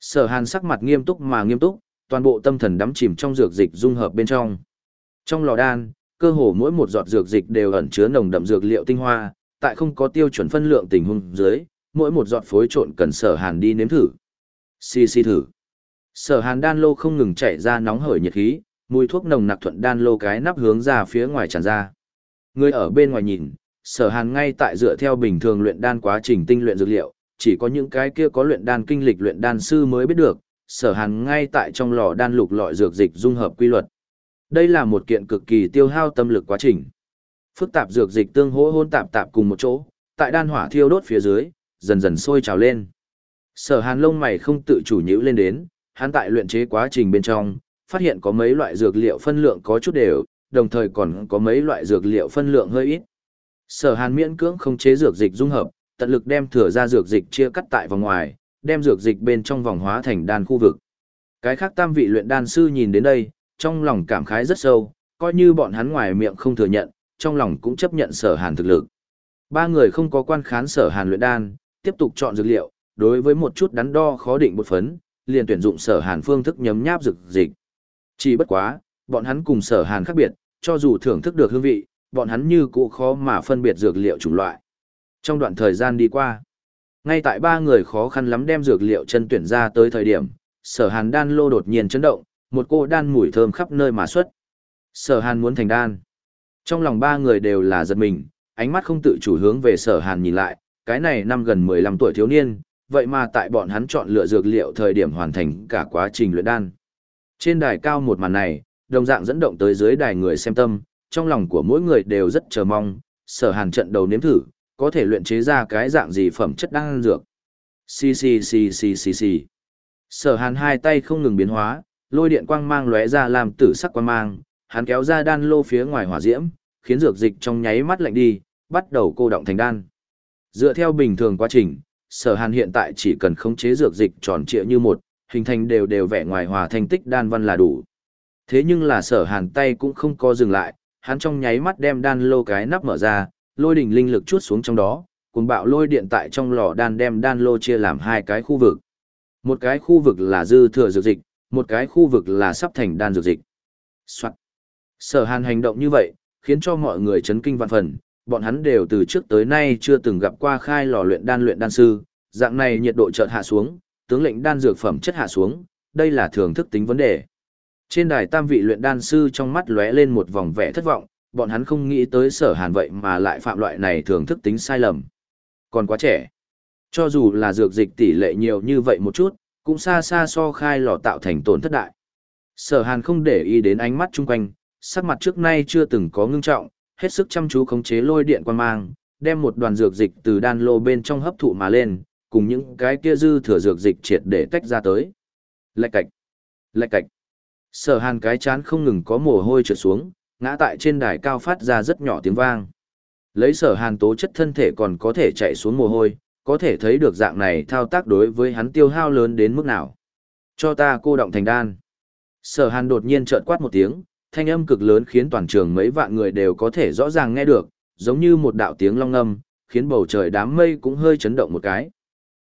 Sở Hàn sắc mặt nghiêm túc mà nghiêm túc, toàn bộ tâm thần đắm chìm trong dược dịch dung hợp bên trong. Trong lò đan, cơ hồ mỗi một giọt dược dịch đều ẩn chứa nồng đậm dược liệu tinh hoa, tại không có tiêu chuẩn phân lượng tình huống dưới, mỗi một giọt phối trộn cần Sở Hàn đi nếm thử. Xì xì thử. Sở Hàn đan lô không ngừng chảy ra nóng hởi nhiệt khí, mùi thuốc nồng nặc thuận đan lô cái nắp hướng ra phía ngoài tràn ra. Người ở bên ngoài nhìn, Sở Hàn ngay tại dựa theo bình thường luyện đan quá trình tinh luyện dược liệu, chỉ có những cái kia có luyện đan kinh lịch luyện đan sư mới biết được, sở hàn ngay tại trong lò đan lục lọi dược dịch dung hợp quy luật. Đây là một kiện cực kỳ tiêu hao tâm lực quá trình. Phức tạp dược dịch tương hỗ hôn tạp tạp cùng một chỗ, tại đan hỏa thiêu đốt phía dưới, dần dần sôi trào lên. Sở hàn lông mày không tự chủ nhữ lên đến, hắn tại luyện chế quá trình bên trong, phát hiện có mấy loại dược liệu phân lượng có chút đều, đồng thời còn có mấy loại dược liệu phân lượng hơi ít. Sở hàn miễn cưỡng không chế dược dịch dung hợp, tận lực đem thừa ra dược dịch chia cắt tại vòng ngoài, đem dược dịch bên trong vòng hóa thành đan khu vực. Cái khác tam vị luyện đan sư nhìn đến đây, trong lòng cảm khái rất sâu, coi như bọn hắn ngoài miệng không thừa nhận, trong lòng cũng chấp nhận sở hàn thực lực. Ba người không có quan khán sở hàn luyện đan, tiếp tục chọn dược liệu, đối với một chút đắn đo khó định một phấn, liền tuyển dụng sở hàn phương thức nhấm nháp dược dịch. Chỉ bất quá, bọn hắn cùng sở hàn khác biệt, cho dù thưởng thức được hương vị, bọn hắn như cũ khó mà phân biệt dược liệu chủng loại. Trong đoạn thời gian đi qua, ngay tại ba người khó khăn lắm đem dược liệu chân tuyển ra tới thời điểm, sở hàn đan lô đột nhiên chấn động, một cô đan mùi thơm khắp nơi mà xuất. Sở hàn muốn thành đan. Trong lòng ba người đều là giật mình, ánh mắt không tự chủ hướng về sở hàn nhìn lại, cái này năm gần 15 tuổi thiếu niên, vậy mà tại bọn hắn chọn lựa dược liệu thời điểm hoàn thành cả quá trình luyện đan. Trên đài cao một màn này, đồng dạng dẫn động tới dưới đài người xem tâm, trong lòng của mỗi người đều rất chờ mong, sở hàn trận đầu nếm thử, có thể luyện chế ra cái dạng gì phẩm chất đan dược. Xì xì xì xì xì xì. Sở hàn hai tay không ngừng biến hóa, lôi điện quang mang lóe ra làm tử sắc quang mang, hắn kéo ra đan lô phía ngoài hỏa diễm, khiến dược dịch trong nháy mắt lạnh đi, bắt đầu cô động thành đan. Dựa theo bình thường quá trình, sở hàn hiện tại chỉ cần khống chế dược dịch tròn trịa như một, hình thành đều đều vẻ ngoài hòa thành tích đan văn là đủ. Thế nhưng là sở hàn tay cũng không có dừng lại, hắn trong nháy mắt đem đan lô cái nắp mở ra, lôi đỉnh linh lực chút xuống trong đó, cùng bạo lôi điện tại trong lò đan đem đan lô chia làm hai cái khu vực. Một cái khu vực là dư thừa dược dịch, một cái khu vực là sắp thành đan dược dịch. Soạn. Sở hàn hành động như vậy, khiến cho mọi người chấn kinh vạn phần, bọn hắn đều từ trước tới nay chưa từng gặp qua khai lò luyện đan luyện đan sư, dạng này nhiệt độ chợt hạ xuống, tướng lệnh đan dược phẩm chất hạ xuống, đây là thường thức tính vấn đề. Trên đài tam vị luyện đan sư trong mắt lóe lên một vòng vẻ thất vọng, bọn hắn không nghĩ tới sở hàn vậy mà lại phạm loại này thường thức tính sai lầm. Còn quá trẻ. Cho dù là dược dịch tỷ lệ nhiều như vậy một chút, cũng xa xa so khai lò tạo thành tổn thất đại. Sở hàn không để ý đến ánh mắt chung quanh, sắc mặt trước nay chưa từng có ngưng trọng, hết sức chăm chú khống chế lôi điện quan mang, đem một đoàn dược dịch từ đan lô bên trong hấp thụ mà lên, cùng những cái kia dư thừa dược dịch triệt để tách ra tới. Lạch cạch, lạch cạch. Sở hàn cái chán không ngừng có mồ hôi trượt xuống, ngã tại trên đài cao phát ra rất nhỏ tiếng vang. Lấy sở hàn tố chất thân thể còn có thể chạy xuống mồ hôi, có thể thấy được dạng này thao tác đối với hắn tiêu hao lớn đến mức nào. Cho ta cô động thành đan. Sở hàn đột nhiên trợn quát một tiếng, thanh âm cực lớn khiến toàn trường mấy vạn người đều có thể rõ ràng nghe được, giống như một đạo tiếng long âm, khiến bầu trời đám mây cũng hơi chấn động một cái.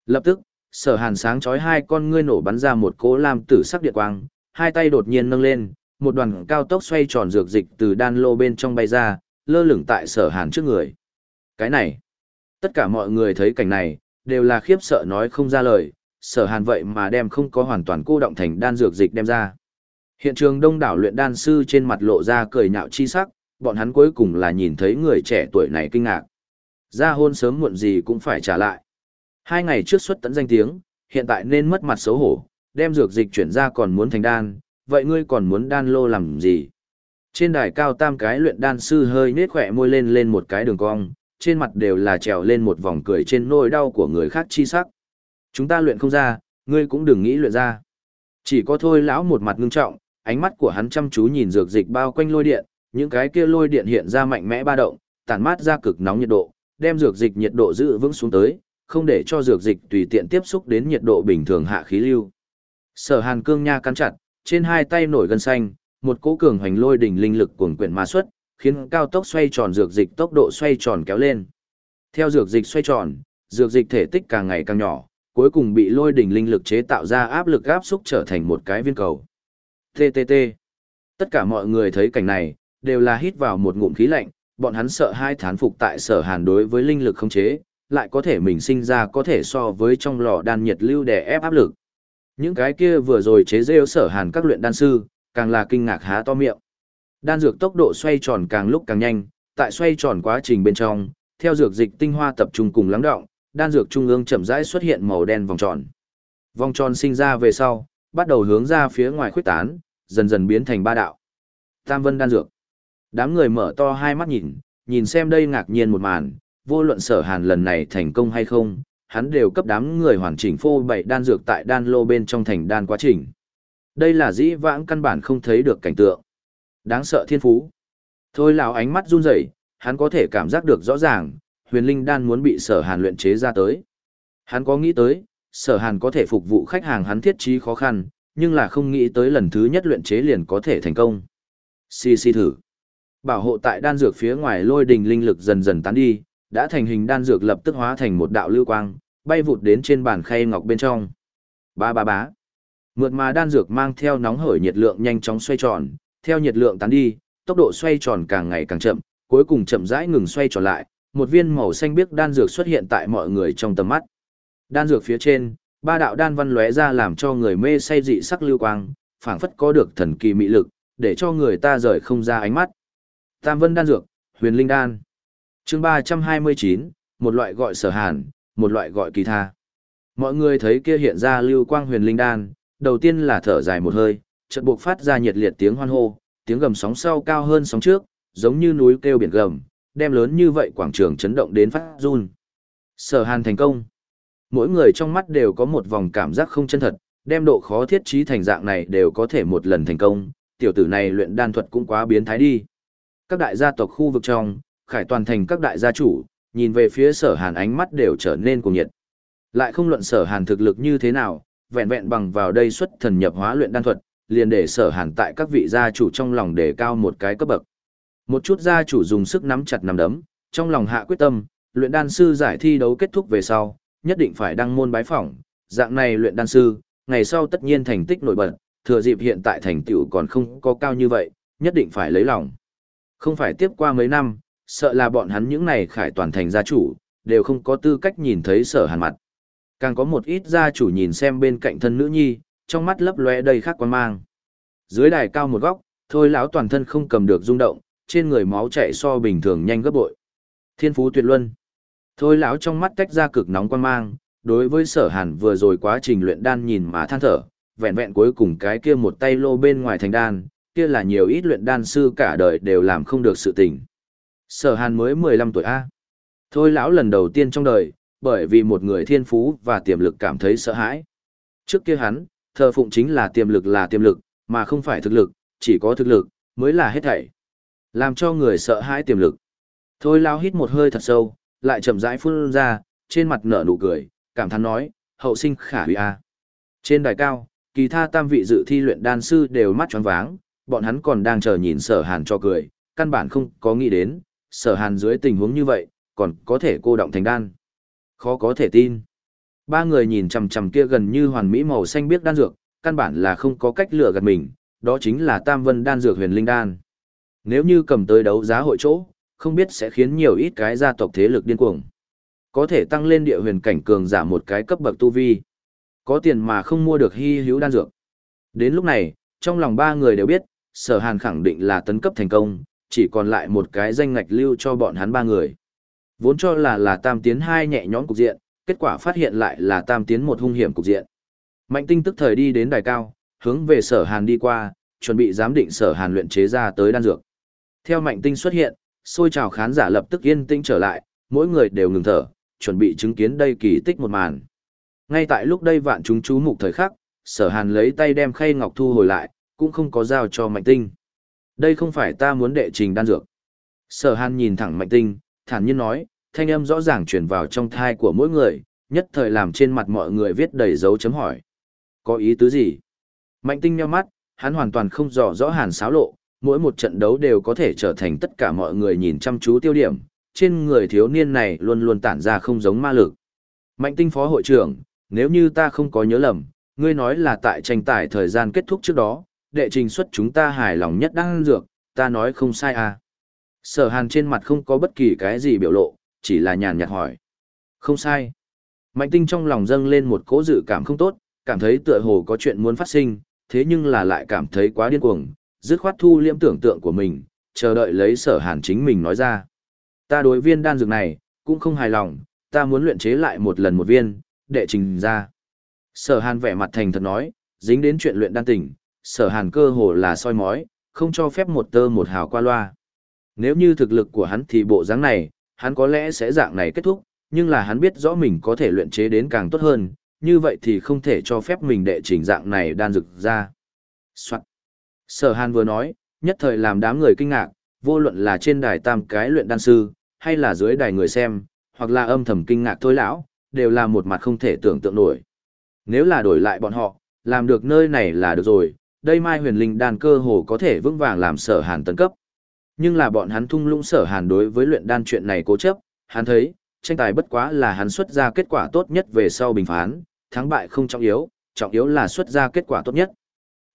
Lập tức, sở hàn sáng chói hai con ngươi nổ bắn ra một cỗ lam tử sắc điện quang, hai tay đột nhiên nâng lên, một đoàn cao tốc xoay tròn dược dịch từ đan lô bên trong bay ra, lơ lửng tại sở hàn trước người. Cái này, tất cả mọi người thấy cảnh này, đều là khiếp sợ nói không ra lời, sở hàn vậy mà đem không có hoàn toàn cô động thành đan dược dịch đem ra. Hiện trường đông đảo luyện đan sư trên mặt lộ ra cười nhạo chi sắc, bọn hắn cuối cùng là nhìn thấy người trẻ tuổi này kinh ngạc. Ra hôn sớm muộn gì cũng phải trả lại. Hai ngày trước xuất tận danh tiếng, hiện tại nên mất mặt xấu hổ, đem dược dịch chuyển ra còn muốn thành đan, vậy ngươi còn muốn đan lô làm gì? Trên đài cao tam cái luyện đan sư hơi nết khỏe môi lên lên một cái đường cong, trên mặt đều là trèo lên một vòng cười trên nỗi đau của người khác chi sắc. Chúng ta luyện không ra, ngươi cũng đừng nghĩ luyện ra. Chỉ có thôi lão một mặt ngưng trọng, ánh mắt của hắn chăm chú nhìn dược dịch bao quanh lôi điện, những cái kia lôi điện hiện ra mạnh mẽ ba động, tản mát ra cực nóng nhiệt độ, đem dược dịch nhiệt độ giữ vững xuống tới, không để cho dược dịch tùy tiện tiếp xúc đến nhiệt độ bình thường hạ khí lưu. Sở Hàn cương nha cắn chặt, trên hai tay nổi gân xanh, một cỗ cường hoành lôi đỉnh linh lực cuồn quyển ma xuất, khiến cao tốc xoay tròn dược dịch tốc độ xoay tròn kéo lên. Theo dược dịch xoay tròn, dược dịch thể tích càng ngày càng nhỏ, cuối cùng bị lôi đỉnh linh lực chế tạo ra áp lực áp xúc trở thành một cái viên cầu. TTT. Tất cả mọi người thấy cảnh này, đều là hít vào một ngụm khí lạnh, bọn hắn sợ hai thán phục tại sở hàn đối với linh lực không chế, lại có thể mình sinh ra có thể so với trong lò đan nhiệt lưu để ép áp lực. Những cái kia vừa rồi chế rêu sở hàn các luyện đan sư, càng là kinh ngạc há to miệng. Đan dược tốc độ xoay tròn càng lúc càng nhanh, tại xoay tròn quá trình bên trong, theo dược dịch tinh hoa tập trung cùng lắng động, đan dược trung ương chậm rãi xuất hiện màu đen vòng tròn. Vòng tròn sinh ra về sau, bắt đầu hướng ra phía ngoài khuếch tán, dần dần biến thành ba đạo. Tam vân đan dược. Đám người mở to hai mắt nhìn, nhìn xem đây ngạc nhiên một màn, vô luận sở hàn lần này thành công hay không, hắn đều cấp đám người hoàn chỉnh phô bày đan dược tại đan lô bên trong thành đan quá trình. Đây là dĩ vãng căn bản không thấy được cảnh tượng. Đáng sợ thiên phú. Thôi lão ánh mắt run rẩy, hắn có thể cảm giác được rõ ràng, huyền linh đan muốn bị sở hàn luyện chế ra tới. Hắn có nghĩ tới, sở hàn có thể phục vụ khách hàng hắn thiết trí khó khăn, nhưng là không nghĩ tới lần thứ nhất luyện chế liền có thể thành công. Xì xì thử. Bảo hộ tại đan dược phía ngoài lôi đình linh lực dần dần tán đi, đã thành hình đan dược lập tức hóa thành một đạo lưu quang, bay vụt đến trên bàn khay ngọc bên trong. Ba ba bá. Mượt mà đan dược mang theo nóng hởi nhiệt lượng nhanh chóng xoay tròn, theo nhiệt lượng tán đi, tốc độ xoay tròn càng ngày càng chậm, cuối cùng chậm rãi ngừng xoay tròn lại, một viên màu xanh biếc đan dược xuất hiện tại mọi người trong tầm mắt. Đan dược phía trên, ba đạo đan văn lóe ra làm cho người mê say dị sắc lưu quang, phảng phất có được thần kỳ mị lực, để cho người ta rời không ra ánh mắt. Tam vân đan dược, huyền linh đan. chương 329, một loại gọi sở hàn, một loại gọi kỳ tha. Mọi người thấy kia hiện ra lưu quang huyền linh đan, đầu tiên là thở dài một hơi, chợt buộc phát ra nhiệt liệt tiếng hoan hô, tiếng gầm sóng sau cao hơn sóng trước, giống như núi kêu biển gầm, đem lớn như vậy quảng trường chấn động đến phát run. Sở hàn thành công. Mỗi người trong mắt đều có một vòng cảm giác không chân thật, đem độ khó thiết trí thành dạng này đều có thể một lần thành công, tiểu tử này luyện đan thuật cũng quá biến thái đi. Các đại gia tộc khu vực trong, khải toàn thành các đại gia chủ, nhìn về phía sở hàn ánh mắt đều trở nên cuồng nhiệt. Lại không luận sở hàn thực lực như thế nào, vẹn vẹn bằng vào đây xuất thần nhập hóa luyện đan thuật, liền để sở hàn tại các vị gia chủ trong lòng đề cao một cái cấp bậc. Một chút gia chủ dùng sức nắm chặt nắm đấm, trong lòng hạ quyết tâm, luyện đan sư giải thi đấu kết thúc về sau, nhất định phải đăng môn bái phỏng, dạng này luyện đan sư, ngày sau tất nhiên thành tích nổi bật, thừa dịp hiện tại thành tựu còn không có cao như vậy, nhất định phải lấy lòng. Không phải tiếp qua mấy năm, sợ là bọn hắn những này khải toàn thành gia chủ, đều không có tư cách nhìn thấy sở hàn mặt. Càng có một ít gia chủ nhìn xem bên cạnh thân nữ nhi, trong mắt lấp lóe đầy khác quan mang. Dưới đài cao một góc, thôi lão toàn thân không cầm được rung động, trên người máu chạy so bình thường nhanh gấp bội. Thiên phú tuyệt luân. Thôi lão trong mắt tách ra cực nóng quan mang, đối với sở hàn vừa rồi quá trình luyện đan nhìn mà than thở, vẹn vẹn cuối cùng cái kia một tay lô bên ngoài thành đan, kia là nhiều ít luyện đan sư cả đời đều làm không được sự tình. Sở hàn mới 15 tuổi A. Thôi lão lần đầu tiên trong đời, bởi vì một người thiên phú và tiềm lực cảm thấy sợ hãi. Trước kia hắn, thờ phụng chính là tiềm lực là tiềm lực, mà không phải thực lực, chỉ có thực lực, mới là hết thảy. Làm cho người sợ hãi tiềm lực. Thôi lão hít một hơi thật sâu, lại chậm rãi phun ra, trên mặt nở nụ cười, cảm thán nói, hậu sinh khả hủy a. Trên đài cao, kỳ tha tam vị dự thi luyện đan sư đều mắt tròn váng, bọn hắn còn đang chờ nhìn sở hàn cho cười, căn bản không có nghĩ đến, sở hàn dưới tình huống như vậy, còn có thể cô động thành đan. Khó có thể tin. Ba người nhìn chằm chằm kia gần như hoàn mỹ màu xanh biếc đan dược, căn bản là không có cách lựa gạt mình, đó chính là Tam Vân đan dược huyền linh đan. Nếu như cầm tới đấu giá hội chỗ, không biết sẽ khiến nhiều ít cái gia tộc thế lực điên cuồng. Có thể tăng lên địa huyền cảnh cường giả một cái cấp bậc tu vi. Có tiền mà không mua được hy hữu đan dược. Đến lúc này, trong lòng ba người đều biết, sở hàn khẳng định là tấn cấp thành công, chỉ còn lại một cái danh ngạch lưu cho bọn hắn ba người. Vốn cho là là tam tiến hai nhẹ nhõm cục diện, kết quả phát hiện lại là tam tiến một hung hiểm cục diện. Mạnh tinh tức thời đi đến đài cao, hướng về sở hàn đi qua, chuẩn bị giám định sở hàn luyện chế ra tới đan dược. Theo mạnh tinh xuất hiện, xôi trào khán giả lập tức yên tĩnh trở lại, mỗi người đều ngừng thở, chuẩn bị chứng kiến đây kỳ tích một màn. Ngay tại lúc đây vạn chúng chú mục thời khắc, sở hàn lấy tay đem khay ngọc thu hồi lại, cũng không có giao cho mạnh tinh. Đây không phải ta muốn đệ trình đan dược. Sở hàn nhìn thẳng mạnh tinh, thản nhiên nói, thanh âm rõ ràng truyền vào trong thai của mỗi người, nhất thời làm trên mặt mọi người viết đầy dấu chấm hỏi. Có ý tứ gì? Mạnh tinh nheo mắt, hắn hoàn toàn không rõ rõ hàn xáo lộ, mỗi một trận đấu đều có thể trở thành tất cả mọi người nhìn chăm chú tiêu điểm, trên người thiếu niên này luôn luôn tản ra không giống ma lực. Mạnh tinh phó hội trưởng, nếu như ta không có nhớ lầm, ngươi nói là tại tranh tài thời gian kết thúc trước đó, đệ trình xuất chúng ta hài lòng nhất đang dược, ta nói không sai à. Sở hàn trên mặt không có bất kỳ cái gì biểu lộ, chỉ là nhàn nhạt hỏi. Không sai. Mạnh tinh trong lòng dâng lên một cố dự cảm không tốt, cảm thấy tựa hồ có chuyện muốn phát sinh, thế nhưng là lại cảm thấy quá điên cuồng, dứt khoát thu liễm tưởng tượng của mình, chờ đợi lấy sở hàn chính mình nói ra. Ta đối viên đan dược này, cũng không hài lòng, ta muốn luyện chế lại một lần một viên, đệ trình ra. Sở hàn vẻ mặt thành thật nói, dính đến chuyện luyện đan tình, sở hàn cơ hồ là soi mói, không cho phép một tơ một hào qua loa. Nếu như thực lực của hắn thì bộ dáng này, hắn có lẽ sẽ dạng này kết thúc, nhưng là hắn biết rõ mình có thể luyện chế đến càng tốt hơn, như vậy thì không thể cho phép mình đệ trình dạng này đan dược ra. Soạn. Sở Hàn vừa nói, nhất thời làm đám người kinh ngạc, vô luận là trên đài tam cái luyện đan sư, hay là dưới đài người xem, hoặc là âm thầm kinh ngạc thôi lão, đều là một mặt không thể tưởng tượng nổi. Nếu là đổi lại bọn họ, làm được nơi này là được rồi, đây mai huyền linh đan cơ hồ có thể vững vàng làm sở hàn tấn cấp. Nhưng là bọn hắn thung lũng sở hàn đối với luyện đan chuyện này cố chấp, hắn thấy, tranh tài bất quá là hắn xuất ra kết quả tốt nhất về sau bình phán, thắng bại không trọng yếu, trọng yếu là xuất ra kết quả tốt nhất.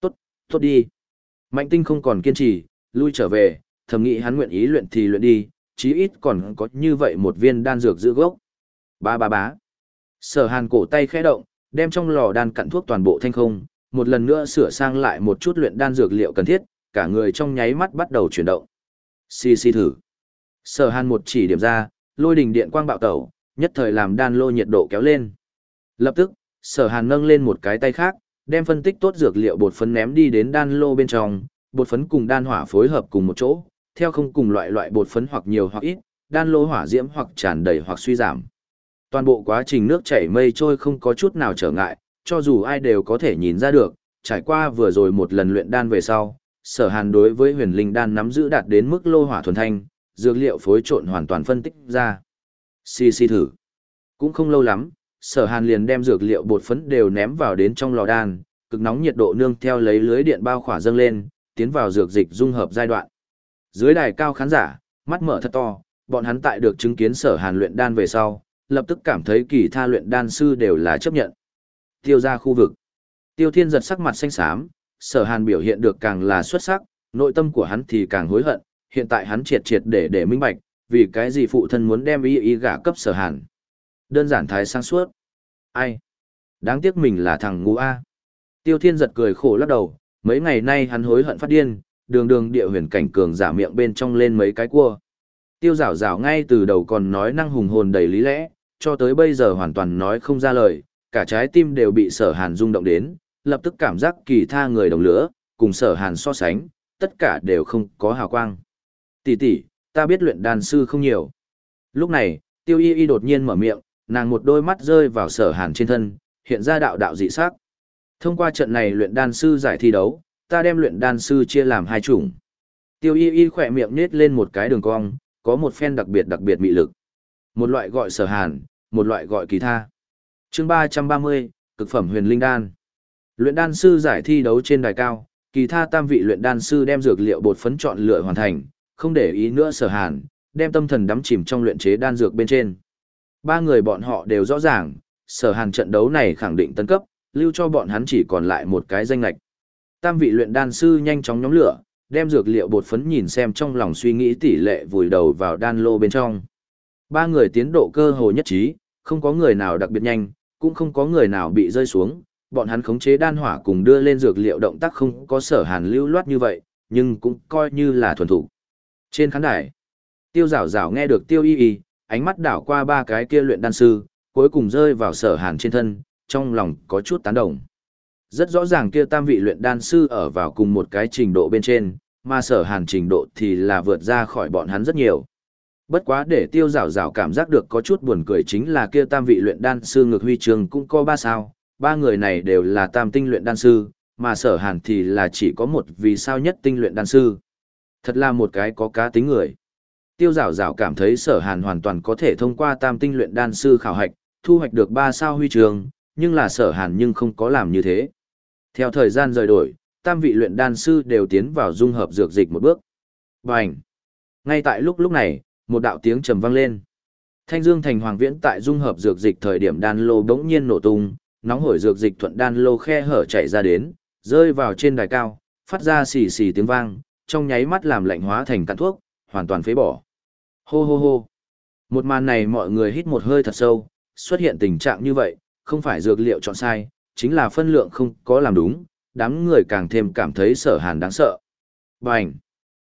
Tốt, tốt đi. Mạnh tinh không còn kiên trì, lui trở về, thầm nghĩ hắn nguyện ý luyện thì luyện đi, chí ít còn có như vậy một viên đan dược giữ gốc. Ba ba bá. Sở hàn cổ tay khẽ động, đem trong lò đan cặn thuốc toàn bộ thanh không, một lần nữa sửa sang lại một chút luyện đan dược liệu cần thiết, cả người trong nháy mắt bắt đầu chuyển động. Xì xì thử. Sở hàn một chỉ điểm ra, lôi đình điện quang bạo tẩu, nhất thời làm đan lô nhiệt độ kéo lên. Lập tức, sở hàn nâng lên một cái tay khác, đem phân tích tốt dược liệu bột phấn ném đi đến đan lô bên trong, bột phấn cùng đan hỏa phối hợp cùng một chỗ, theo không cùng loại loại bột phấn hoặc nhiều hoặc ít, đan lô hỏa diễm hoặc tràn đầy hoặc suy giảm. Toàn bộ quá trình nước chảy mây trôi không có chút nào trở ngại, cho dù ai đều có thể nhìn ra được, trải qua vừa rồi một lần luyện đan về sau, sở hàn đối với huyền linh đan nắm giữ đạt đến mức lô hỏa thuần thanh, dược liệu phối trộn hoàn toàn phân tích ra. Xì xì thử. Cũng không lâu lắm, sở hàn liền đem dược liệu bột phấn đều ném vào đến trong lò đan, cực nóng nhiệt độ nương theo lấy lưới điện bao khỏa dâng lên, tiến vào dược dịch dung hợp giai đoạn. Dưới đài cao khán giả, mắt mở thật to, bọn hắn tại được chứng kiến sở hàn luyện đan về sau, lập tức cảm thấy kỳ tha luyện đan sư đều là chấp nhận. Tiêu ra khu vực. Tiêu thiên giật sắc mặt xanh xám, sở hàn biểu hiện được càng là xuất sắc, nội tâm của hắn thì càng hối hận, hiện tại hắn triệt triệt để để minh bạch, vì cái gì phụ thân muốn đem y y gả cấp sở hàn. Đơn giản thái sang suốt. Ai? Đáng tiếc mình là thằng ngu A. Tiêu thiên giật cười khổ lắc đầu, mấy ngày nay hắn hối hận phát điên, đường đường địa huyền cảnh cường giả miệng bên trong lên mấy cái cua. Tiêu rảo rảo ngay từ đầu còn nói năng hùng hồn đầy lý lẽ, cho tới bây giờ hoàn toàn nói không ra lời, cả trái tim đều bị sở hàn rung động đến, lập tức cảm giác kỳ tha người đồng lửa, cùng sở hàn so sánh, tất cả đều không có hào quang. Tỷ tỷ, ta biết luyện đan sư không nhiều. Lúc này, tiêu y y đột nhiên mở miệng, nàng một đôi mắt rơi vào sở hàn trên thân, hiện ra đạo đạo dị sắc. Thông qua trận này luyện đan sư giải thi đấu, ta đem luyện đan sư chia làm hai chủng. Tiêu y y khỏe miệng nết lên một cái đường cong, có một phen đặc biệt đặc biệt mị lực. Một loại gọi sở hàn, một loại gọi kỳ tha. chương ba trăm ba mươi, cực phẩm huyền linh đan. Luyện đan sư giải thi đấu trên đài cao, kỳ tha tam vị luyện đan sư đem dược liệu bột phấn chọn lựa hoàn thành, không để ý nữa sở hàn, đem tâm thần đắm chìm trong luyện chế đan dược bên trên. Ba người bọn họ đều rõ ràng, sở hàn trận đấu này khẳng định tấn cấp, lưu cho bọn hắn chỉ còn lại một cái danh lạch. Tam vị luyện đan sư nhanh chóng nhóm lửa, đem dược liệu bột phấn nhìn xem trong lòng suy nghĩ tỷ lệ vùi đầu vào đan lô bên trong. Ba người tiến độ cơ hồ nhất trí, không có người nào đặc biệt nhanh, cũng không có người nào bị rơi xuống, bọn hắn khống chế đan hỏa cùng đưa lên dược liệu động tác không có sở hàn lưu loát như vậy, nhưng cũng coi như là thuần thủ. Trên khán đài, tiêu rảo rảo nghe được tiêu y y, ánh mắt đảo qua ba cái kia luyện đan sư, cuối cùng rơi vào sở hàn trên thân, trong lòng có chút tán đồng. Rất rõ ràng kia tam vị luyện đan sư ở vào cùng một cái trình độ bên trên, mà sở hàn trình độ thì là vượt ra khỏi bọn hắn rất nhiều. Bất quá để tiêu rảo rảo cảm giác được có chút buồn cười chính là kia tam vị luyện đan sư ngược huy trường cũng có ba sao, ba người này đều là tam tinh luyện đan sư, mà sở hàn thì là chỉ có một vì sao nhất tinh luyện đan sư. Thật là một cái có cá tính người. Tiêu rảo rảo cảm thấy sở hàn hoàn toàn có thể thông qua tam tinh luyện đan sư khảo hạch, thu hoạch được ba sao huy trường, nhưng là sở hàn nhưng không có làm như thế. Theo thời gian rời đổi, tam vị luyện đan sư đều tiến vào dung hợp dược dịch một bước. Bành! Ngay tại lúc lúc này, một đạo tiếng trầm vang lên. Thanh Dương Thành Hoàng Viễn tại dung hợp dược dịch thời điểm đan lô bỗng nhiên nổ tung, nóng hổi dược dịch thuận đan lô khe hở chảy ra đến, rơi vào trên đài cao, phát ra xì xì tiếng vang, trong nháy mắt làm lạnh hóa thành cạn thuốc, hoàn toàn phế bỏ. Hô hô hô. Một màn này mọi người hít một hơi thật sâu, xuất hiện tình trạng như vậy, không phải dược liệu chọn sai, chính là phân lượng không có làm đúng, đám người càng thêm cảm thấy sở hàn đáng sợ. Bành!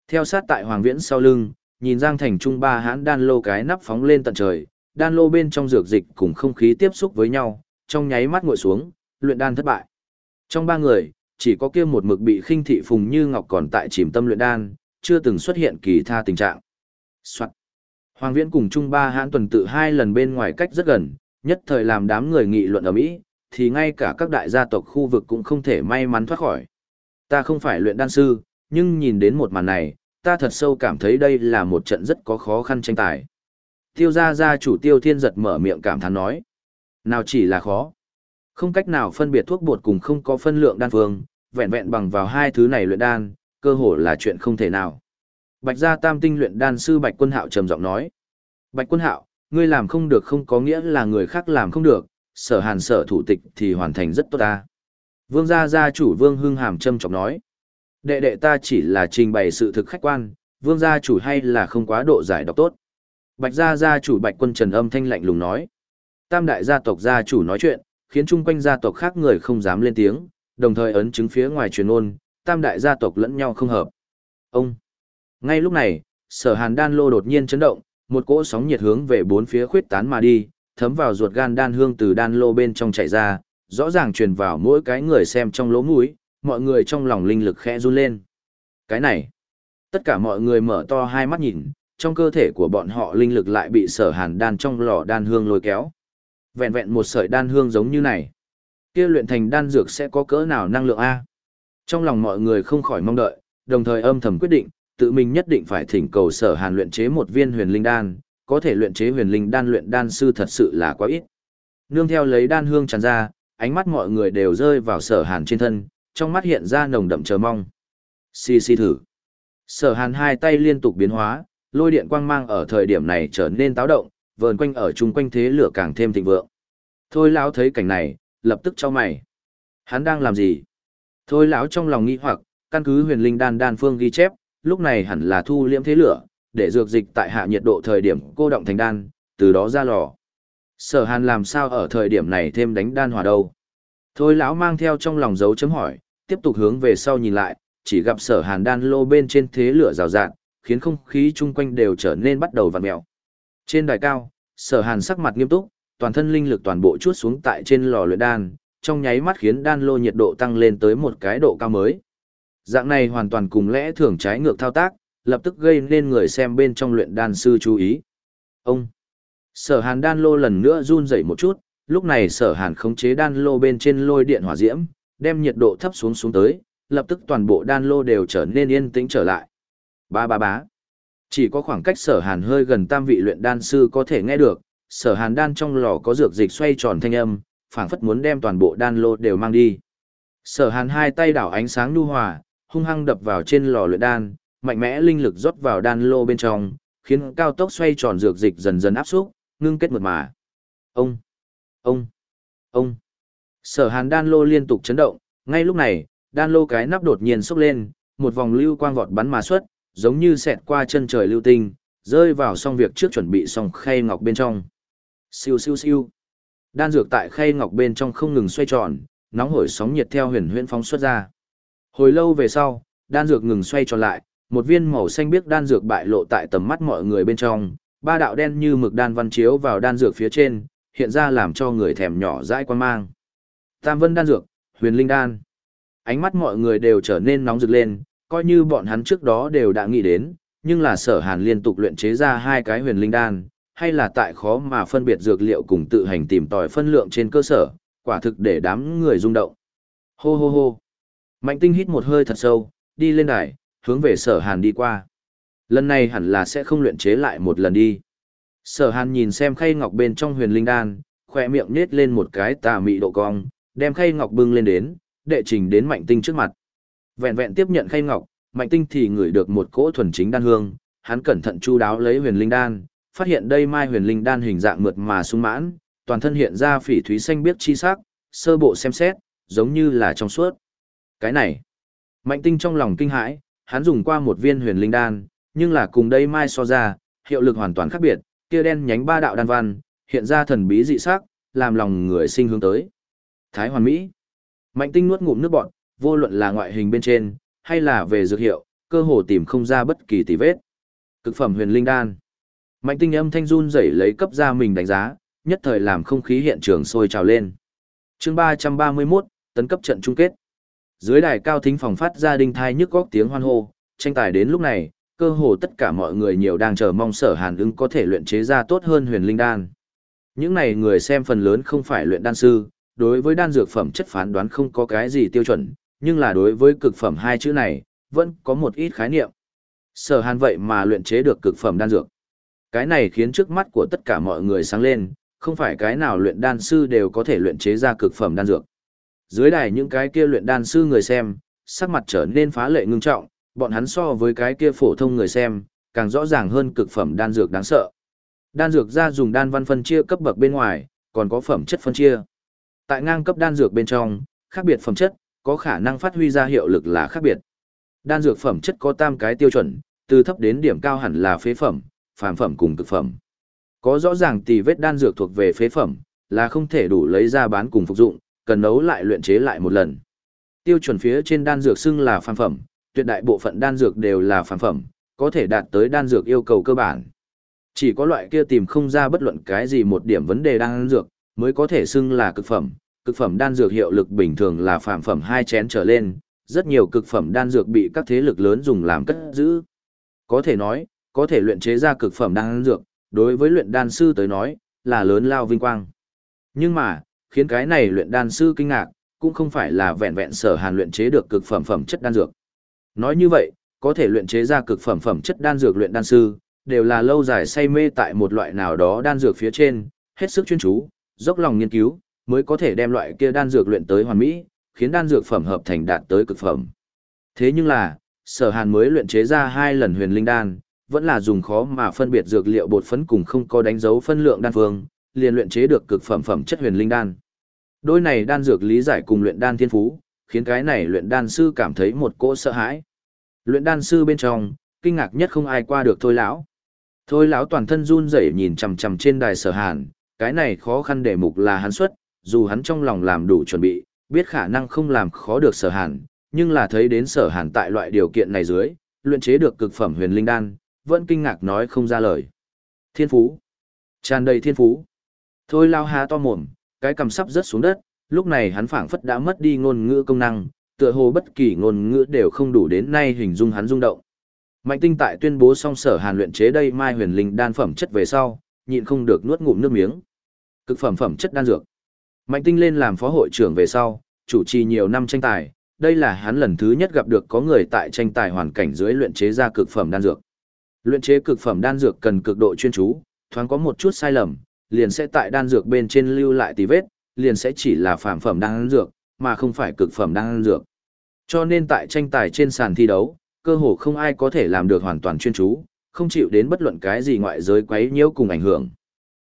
Theo sát tại Hoàng Viễn sau lưng, nhìn Giang Thành Trung ba hãn đan lô cái nắp phóng lên tận trời, đan lô bên trong dược dịch cùng không khí tiếp xúc với nhau, trong nháy mắt ngồi xuống, luyện đan thất bại. Trong ba người, chỉ có kia một mực bị khinh thị Phùng Như Ngọc còn tại chìm tâm luyện đan, chưa từng xuất hiện kỳ tha tình trạng. Soạn. Hoàng Viễn cùng Trung Ba hãn tuần tự hai lần bên ngoài cách rất gần, nhất thời làm đám người nghị luận ở Mỹ, thì ngay cả các đại gia tộc khu vực cũng không thể may mắn thoát khỏi. Ta không phải luyện đan sư, nhưng nhìn đến một màn này, ta thật sâu cảm thấy đây là một trận rất có khó khăn tranh tài. Tiêu gia gia chủ tiêu thiên giật mở miệng cảm thán nói. Nào chỉ là khó. Không cách nào phân biệt thuốc bột cùng không có phân lượng đan phương, vẹn vẹn bằng vào hai thứ này luyện đan, cơ hồ là chuyện không thể nào. Bạch gia tam tinh luyện đan sư Bạch Quân Hạo trầm giọng nói. Bạch Quân Hạo, ngươi làm không được không có nghĩa là người khác làm không được, sở hàn sở thủ tịch thì hoàn thành rất tốt ta. Vương gia gia chủ Vương Hưng Hàm trầm trọng nói. Đệ đệ ta chỉ là trình bày sự thực khách quan, vương gia chủ hay là không quá độ giải độc tốt. Bạch gia gia chủ Bạch Quân Trần âm thanh lạnh lùng nói. Tam đại gia tộc gia chủ nói chuyện, khiến chung quanh gia tộc khác người không dám lên tiếng, đồng thời ấn chứng phía ngoài truyền ôn, tam đại gia tộc lẫn nhau không hợp. Ông! Ngay lúc này, sở hàn đan lô đột nhiên chấn động, một cỗ sóng nhiệt hướng về bốn phía khuyết tán mà đi, thấm vào ruột gan đan hương từ đan lô bên trong chảy ra, rõ ràng truyền vào mỗi cái người xem trong lỗ mũi, mọi người trong lòng linh lực khẽ run lên. Cái này, tất cả mọi người mở to hai mắt nhìn, trong cơ thể của bọn họ linh lực lại bị sở hàn đan trong lò đan hương lôi kéo. Vẹn vẹn một sợi đan hương giống như này. kia luyện thành đan dược sẽ có cỡ nào năng lượng A. Trong lòng mọi người không khỏi mong đợi, đồng thời âm thầm quyết định, tự mình nhất định phải thỉnh cầu sở hàn luyện chế một viên huyền linh đan, có thể luyện chế huyền linh đan luyện đan sư thật sự là quá ít. Nương theo lấy đan hương tràn ra, ánh mắt mọi người đều rơi vào sở hàn trên thân, trong mắt hiện ra nồng đậm chờ mong. Xì xì thử. Sở hàn hai tay liên tục biến hóa, lôi điện quang mang ở thời điểm này trở nên táo động, vờn quanh ở chung quanh thế lửa càng thêm thịnh vượng. Thôi lão thấy cảnh này, lập tức cho mày. Hắn đang làm gì? Thôi lão trong lòng nghĩ hoặc, căn cứ huyền linh đan đan phương ghi chép, lúc này hẳn là thu liễm thế lửa, để dược dịch tại hạ nhiệt độ thời điểm cô động thành đan, từ đó ra lò. Sở Hàn làm sao ở thời điểm này thêm đánh đan hỏa đâu? Thôi lão mang theo trong lòng dấu chấm hỏi, tiếp tục hướng về sau nhìn lại, chỉ gặp Sở Hàn đan lô bên trên thế lửa rào rạt, khiến không khí chung quanh đều trở nên bắt đầu vặn mèo. Trên đài cao, Sở Hàn sắc mặt nghiêm túc, toàn thân linh lực toàn bộ chuốt xuống tại trên lò luyện đan, trong nháy mắt khiến đan lô nhiệt độ tăng lên tới một cái độ cao mới. Dạng này hoàn toàn cùng lẽ thường trái ngược thao tác, lập tức gây nên người xem bên trong luyện đan sư chú ý. Ông! Sở hàn đan lô lần nữa run rẩy một chút, lúc này sở hàn khống chế đan lô bên trên lôi điện hỏa diễm, đem nhiệt độ thấp xuống xuống tới, lập tức toàn bộ đan lô đều trở nên yên tĩnh trở lại. Ba ba bá. Chỉ có khoảng cách sở hàn hơi gần tam vị luyện đan sư có thể nghe được, sở hàn đan trong lò có dược dịch xoay tròn thanh âm, phảng phất muốn đem toàn bộ đan lô đều mang đi. Sở hàn hai tay đảo ánh sáng nhu hòa, hung hăng đập vào trên lò luyện đan, mạnh mẽ linh lực rót vào đan lô bên trong, khiến cao tốc xoay tròn dược dịch dần dần áp xúc, ngưng kết mượt mà. Ông, ông, ông. Sở hàn đan lô liên tục chấn động, ngay lúc này, đan lô cái nắp đột nhiên sốc lên, một vòng lưu quang vọt bắn mà xuất, giống như xẹt qua chân trời lưu tinh, rơi vào xong việc trước chuẩn bị xong khay ngọc bên trong. Siêu siêu siêu. Đan dược tại khay ngọc bên trong không ngừng xoay tròn, nóng hổi sóng nhiệt theo huyền huyễn phóng xuất ra. Hồi lâu về sau, đan dược ngừng xoay tròn lại, một viên màu xanh biếc đan dược bại lộ tại tầm mắt mọi người bên trong, ba đạo đen như mực đan văn chiếu vào đan dược phía trên, hiện ra làm cho người thèm nhỏ dãi quan mang. Tam vân đan dược, huyền linh đan. Ánh mắt mọi người đều trở nên nóng rực lên, coi như bọn hắn trước đó đều đã nghĩ đến, nhưng là sở hàn liên tục luyện chế ra hai cái huyền linh đan, hay là tại khó mà phân biệt dược liệu cùng tự hành tìm tòi phân lượng trên cơ sở, quả thực để đám người rung động. Hô hô hô. Mạnh tinh hít một hơi thật sâu, đi lên đài, hướng về sở hàn đi qua. Lần này hẳn là sẽ không luyện chế lại một lần đi. Sở hàn nhìn xem khay ngọc bên trong huyền linh đan, khỏe miệng nết lên một cái tà mị độ cong, đem khay ngọc bưng lên đến, đệ trình đến mạnh tinh trước mặt. Vẹn vẹn tiếp nhận khay ngọc, mạnh tinh thì ngửi được một cỗ thuần chính đan hương, hắn cẩn thận chu đáo lấy huyền linh đan, phát hiện đây mai huyền linh đan hình dạng mượt mà sung mãn, toàn thân hiện ra phỉ thúy xanh biếc chi sắc, sơ bộ xem xét, giống như là trong suốt. Cái này, mạnh tinh trong lòng kinh hãi, hắn dùng qua một viên huyền linh đan, nhưng là cùng đây mai so ra, hiệu lực hoàn toàn khác biệt, kia đen nhánh ba đạo đan văn, hiện ra thần bí dị sắc, làm lòng người sinh hướng tới. Thái hoàn mỹ. Mạnh tinh nuốt ngụm nước bọt, vô luận là ngoại hình bên trên, hay là về dược hiệu, cơ hồ tìm không ra bất kỳ tì vết. Cực phẩm huyền linh đan. Mạnh tinh âm thanh run rẩy lấy cấp ra mình đánh giá, nhất thời làm không khí hiện trường sôi trào lên. chương 331, tấn cấp trận chung kết. Dưới đài cao thính phòng phát ra đinh thai nhức góc tiếng hoan hô, tranh tài đến lúc này, cơ hồ tất cả mọi người nhiều đang chờ mong sở hàn ứng có thể luyện chế ra tốt hơn huyền linh đan. Những này người xem phần lớn không phải luyện đan sư, đối với đan dược phẩm chất phán đoán không có cái gì tiêu chuẩn, nhưng là đối với cực phẩm hai chữ này, vẫn có một ít khái niệm. Sở hàn vậy mà luyện chế được cực phẩm đan dược. Cái này khiến trước mắt của tất cả mọi người sáng lên, không phải cái nào luyện đan sư đều có thể luyện chế ra cực phẩm đan dược. Dưới đài những cái kia luyện đan sư người xem, sắc mặt trở nên phá lệ ngưng trọng, bọn hắn so với cái kia phổ thông người xem, càng rõ ràng hơn cực phẩm đan dược đáng sợ. Đan dược ra dùng đan văn phân chia cấp bậc bên ngoài, còn có phẩm chất phân chia. Tại ngang cấp đan dược bên trong, khác biệt phẩm chất, có khả năng phát huy ra hiệu lực là khác biệt. Đan dược phẩm chất có tam cái tiêu chuẩn, từ thấp đến điểm cao hẳn là phế phẩm, phàm phẩm cùng cực phẩm. Có rõ ràng tỷ vết đan dược thuộc về phế phẩm, là không thể đủ lấy ra bán cùng phục dụng, cần nấu lại luyện chế lại một lần. Tiêu chuẩn phía trên đan dược xưng là phàm phẩm, tuyệt đại bộ phận đan dược đều là phàm phẩm, có thể đạt tới đan dược yêu cầu cơ bản. Chỉ có loại kia tìm không ra bất luận cái gì một điểm vấn đề đan dược, mới có thể xưng là cực phẩm. Cực phẩm đan dược hiệu lực bình thường là phàm phẩm hai chén trở lên, rất nhiều cực phẩm đan dược bị các thế lực lớn dùng làm cất giữ. Có thể nói, có thể luyện chế ra cực phẩm đan dược, đối với luyện đan sư tới nói, là lớn lao vinh quang. Nhưng mà, khiến cái này luyện đan sư kinh ngạc, cũng không phải là vẹn vẹn sở hàn luyện chế được cực phẩm phẩm chất đan dược. Nói như vậy, có thể luyện chế ra cực phẩm phẩm chất đan dược luyện đan sư, đều là lâu dài say mê tại một loại nào đó đan dược phía trên, hết sức chuyên chú, dốc lòng nghiên cứu, mới có thể đem loại kia đan dược luyện tới hoàn mỹ, khiến đan dược phẩm hợp thành đạt tới cực phẩm. Thế nhưng là, Sở Hàn mới luyện chế ra hai lần huyền linh đan, vẫn là dùng khó mà phân biệt dược liệu bột phấn cùng không có đánh dấu phân lượng đan phương, liền luyện chế được cực phẩm phẩm chất huyền linh đan. Đôi này đan dược lý giải cùng luyện đan thiên phú, khiến cái này luyện đan sư cảm thấy một cỗ sợ hãi. Luyện đan sư bên trong, kinh ngạc nhất không ai qua được thôi lão. Thôi lão toàn thân run rẩy nhìn chằm chằm trên đài sở hàn, cái này khó khăn để mục là hắn xuất, dù hắn trong lòng làm đủ chuẩn bị, biết khả năng không làm khó được sở hàn, nhưng là thấy đến sở hàn tại loại điều kiện này dưới, luyện chế được cực phẩm huyền linh đan, vẫn kinh ngạc nói không ra lời. Thiên phú. Tràn đầy thiên phú. Thôi lao há to mồm, cái cầm sắp rớt xuống đất, lúc này hắn phảng phất đã mất đi ngôn ngữ công năng, tựa hồ bất kỳ ngôn ngữ đều không đủ đến nay hình dung hắn rung động. Mạnh tinh tại tuyên bố xong sở hàn luyện chế đây mai huyền linh đan phẩm chất về sau, nhịn không được nuốt ngụm nước miếng. Cực phẩm phẩm chất đan dược. Mạnh tinh lên làm phó hội trưởng về sau, chủ trì nhiều năm tranh tài, đây là hắn lần thứ nhất gặp được có người tại tranh tài hoàn cảnh dưới luyện chế ra cực phẩm đan dược. Luyện chế cực phẩm đan dược cần cực độ chuyên chú, thoáng có một chút sai lầm, liền sẽ tại đan dược bên trên lưu lại tí vết, liền sẽ chỉ là phàm phẩm đan dược, mà không phải cực phẩm đan dược. Cho nên tại tranh tài trên sàn thi đấu, cơ hồ không ai có thể làm được hoàn toàn chuyên chú, không chịu đến bất luận cái gì ngoại giới quấy nhiễu cùng ảnh hưởng.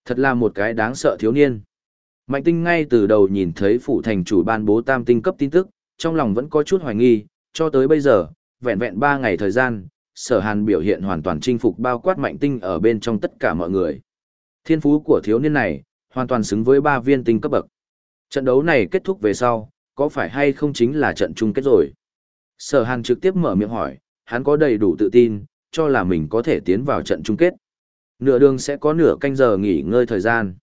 Thật là một cái đáng sợ thiếu niên. Mạnh tinh ngay từ đầu nhìn thấy phủ thành chủ ban bố tam tinh cấp tin tức, trong lòng vẫn có chút hoài nghi, cho tới bây giờ, vẹn vẹn 3 ngày thời gian, sở hàn biểu hiện hoàn toàn chinh phục bao quát mạnh tinh ở bên trong tất cả mọi người. Thiên phú của thiếu niên này, hoàn toàn xứng với ba viên tinh cấp bậc. Trận đấu này kết thúc về sau, có phải hay không chính là trận chung kết rồi? Sở hàn trực tiếp mở miệng hỏi, hắn có đầy đủ tự tin, cho là mình có thể tiến vào trận chung kết. Nửa đường sẽ có nửa canh giờ nghỉ ngơi thời gian.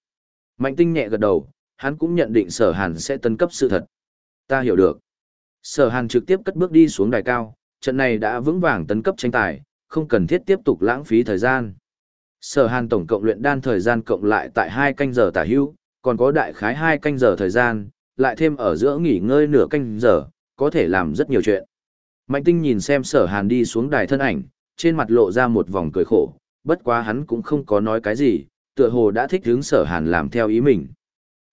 Mạnh tinh nhẹ gật đầu, hắn cũng nhận định sở hàn sẽ tấn cấp sự thật. Ta hiểu được. Sở hàn trực tiếp cất bước đi xuống đài cao, trận này đã vững vàng tấn cấp tranh tài, không cần thiết tiếp tục lãng phí thời gian. Sở hàn tổng cộng luyện đan thời gian cộng lại tại hai canh giờ tả hữu, còn có đại khái hai canh giờ thời gian, lại thêm ở giữa nghỉ ngơi nửa canh giờ, có thể làm rất nhiều chuyện. Mạnh tinh nhìn xem sở hàn đi xuống đài thân ảnh, trên mặt lộ ra một vòng cười khổ, bất quá hắn cũng không có nói cái gì, tựa hồ đã thích hướng sở hàn làm theo ý mình.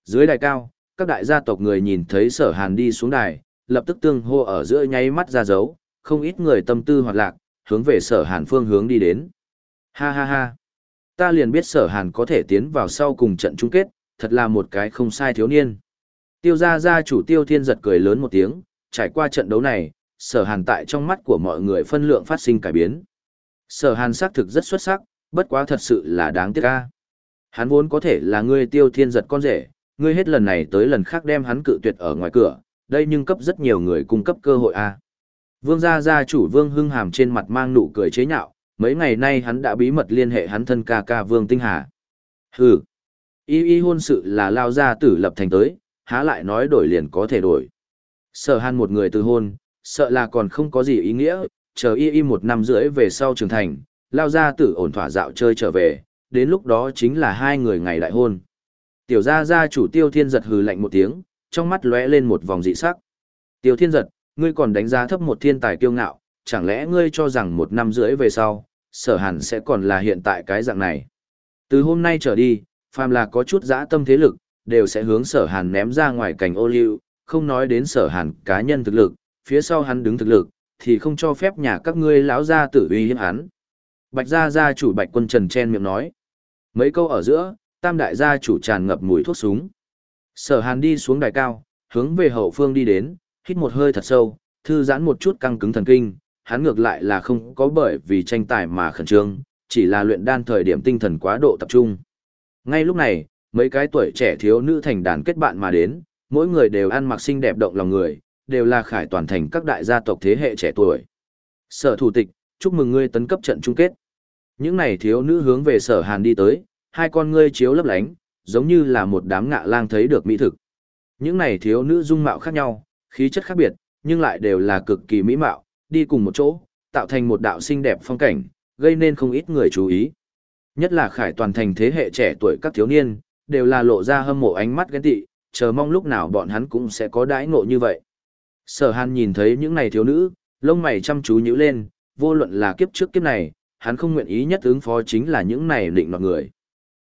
Dưới đài cao, các đại gia tộc người nhìn thấy sở hàn đi xuống đài, lập tức tương hô ở giữa nháy mắt ra dấu, không ít người tâm tư hoạt lạc, hướng về sở hàn phương hướng đi đến. Ha ha ha, ta liền biết sở hàn có thể tiến vào sau cùng trận chung kết, thật là một cái không sai thiếu niên. Tiêu gia gia chủ tiêu thiên giật cười lớn một tiếng, trải qua trận đấu này, sở hàn tại trong mắt của mọi người phân lượng phát sinh cải biến. Sở hàn xác thực rất xuất sắc, bất quá thật sự là đáng tiếc ca. Hắn vốn có thể là ngươi tiêu thiên giật con rể, ngươi hết lần này tới lần khác đem hắn cự tuyệt ở ngoài cửa, đây nhưng cấp rất nhiều người cung cấp cơ hội a. Vương gia gia chủ Vương Hưng Hàm trên mặt mang nụ cười chế nhạo, mấy ngày nay hắn đã bí mật liên hệ hắn thân ca ca Vương Tinh Hà. Hừ, y y hôn sự là lao gia tử lập thành tới, há lại nói đổi liền có thể đổi. Sở hàn một người từ hôn, sợ là còn không có gì ý nghĩa, chờ y y một năm rưỡi về sau trưởng thành, lao gia tử ổn thỏa dạo chơi trở về, đến lúc đó chính là hai người ngày đại hôn. Tiểu gia gia chủ tiêu thiên giật hừ lạnh một tiếng, trong mắt lóe lên một vòng dị sắc. Tiêu thiên giật, ngươi còn đánh giá thấp một thiên tài kiêu ngạo, chẳng lẽ ngươi cho rằng một năm rưỡi về sau, sở hàn sẽ còn là hiện tại cái dạng này. Từ hôm nay trở đi, phàm là có chút dã tâm thế lực, đều sẽ hướng sở hàn ném ra ngoài cảnh ô liu, không nói đến sở hàn cá nhân thực lực, phía sau hắn đứng thực lực, thì không cho phép nhà các ngươi lão gia tử uy hiếp hắn. Bạch gia gia chủ Bạch Quân Trần chen miệng nói. Mấy câu ở giữa, tam đại gia chủ tràn ngập mùi thuốc súng. Sở Hàn đi xuống đài cao, hướng về hậu phương đi đến, hít một hơi thật sâu, thư giãn một chút căng cứng thần kinh, hắn ngược lại là không có bởi vì tranh tài mà khẩn trương, chỉ là luyện đan thời điểm tinh thần quá độ tập trung. Ngay lúc này, mấy cái tuổi trẻ thiếu nữ thành đàn kết bạn mà đến, mỗi người đều ăn mặc xinh đẹp động lòng người, đều là khải toàn thành các đại gia tộc thế hệ trẻ tuổi. Sở thủ tịch, chúc mừng ngươi tấn cấp trận chung kết. Những này thiếu nữ hướng về sở hàn đi tới, hai con ngươi chiếu lấp lánh, giống như là một đám ngạ lang thấy được mỹ thực. Những này thiếu nữ dung mạo khác nhau, khí chất khác biệt, nhưng lại đều là cực kỳ mỹ mạo, đi cùng một chỗ, tạo thành một đạo xinh đẹp phong cảnh, gây nên không ít người chú ý. Nhất là khải toàn thành thế hệ trẻ tuổi các thiếu niên, đều là lộ ra hâm mộ ánh mắt ghen tị, chờ mong lúc nào bọn hắn cũng sẽ có đãi ngộ như vậy. Sở Hàn nhìn thấy những này thiếu nữ, lông mày chăm chú nhíu lên, vô luận là kiếp trước kiếp này, hắn không nguyện ý nhất ứng phó chính là những này định mọi người.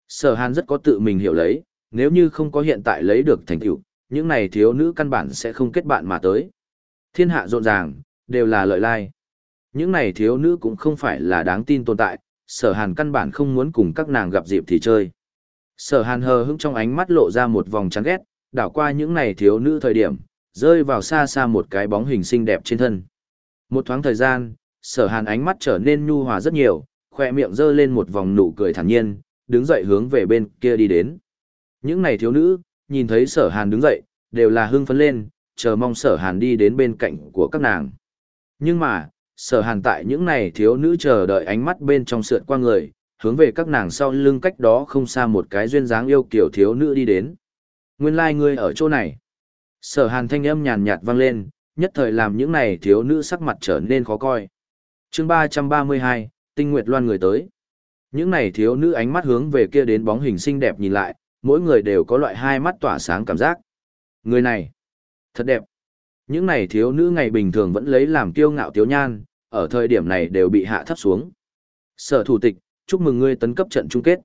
Sở Hàn rất có tự mình hiểu lấy, nếu như không có hiện tại lấy được thành tựu, những này thiếu nữ căn bản sẽ không kết bạn mà tới. Thiên hạ rộn ràng, đều là lợi lai. Những này thiếu nữ cũng không phải là đáng tin tồn tại, sở hàn căn bản không muốn cùng các nàng gặp dịp thì chơi. Sở hàn hờ hững trong ánh mắt lộ ra một vòng chán ghét, đảo qua những này thiếu nữ thời điểm, rơi vào xa xa một cái bóng hình xinh đẹp trên thân. Một thoáng thời gian, sở hàn ánh mắt trở nên nhu hòa rất nhiều, khoe miệng giơ lên một vòng nụ cười thản nhiên, đứng dậy hướng về bên kia đi đến. Những này thiếu nữ, nhìn thấy sở hàn đứng dậy, đều là hưng phấn lên, chờ mong sở hàn đi đến bên cạnh của các nàng. Nhưng mà, sở hàn tại những này thiếu nữ chờ đợi ánh mắt bên trong sượt qua người, hướng về các nàng sau lưng cách đó không xa một cái duyên dáng yêu kiểu thiếu nữ đi đến. Nguyên lai like ngươi ở chỗ này. Sở hàn thanh âm nhàn nhạt vang lên, nhất thời làm những này thiếu nữ sắc mặt trở nên khó coi. chương ba trăm ba mươi hai, tinh nguyệt loan người tới. Những này thiếu nữ ánh mắt hướng về kia đến bóng hình xinh đẹp nhìn lại, mỗi người đều có loại hai mắt tỏa sáng cảm giác. Người này, thật đẹp. Những này thiếu nữ ngày bình thường vẫn lấy làm kiêu ngạo thiếu nhan, ở thời điểm này đều bị hạ thấp xuống. Sở thủ tịch, chúc mừng ngươi tấn cấp trận chung kết.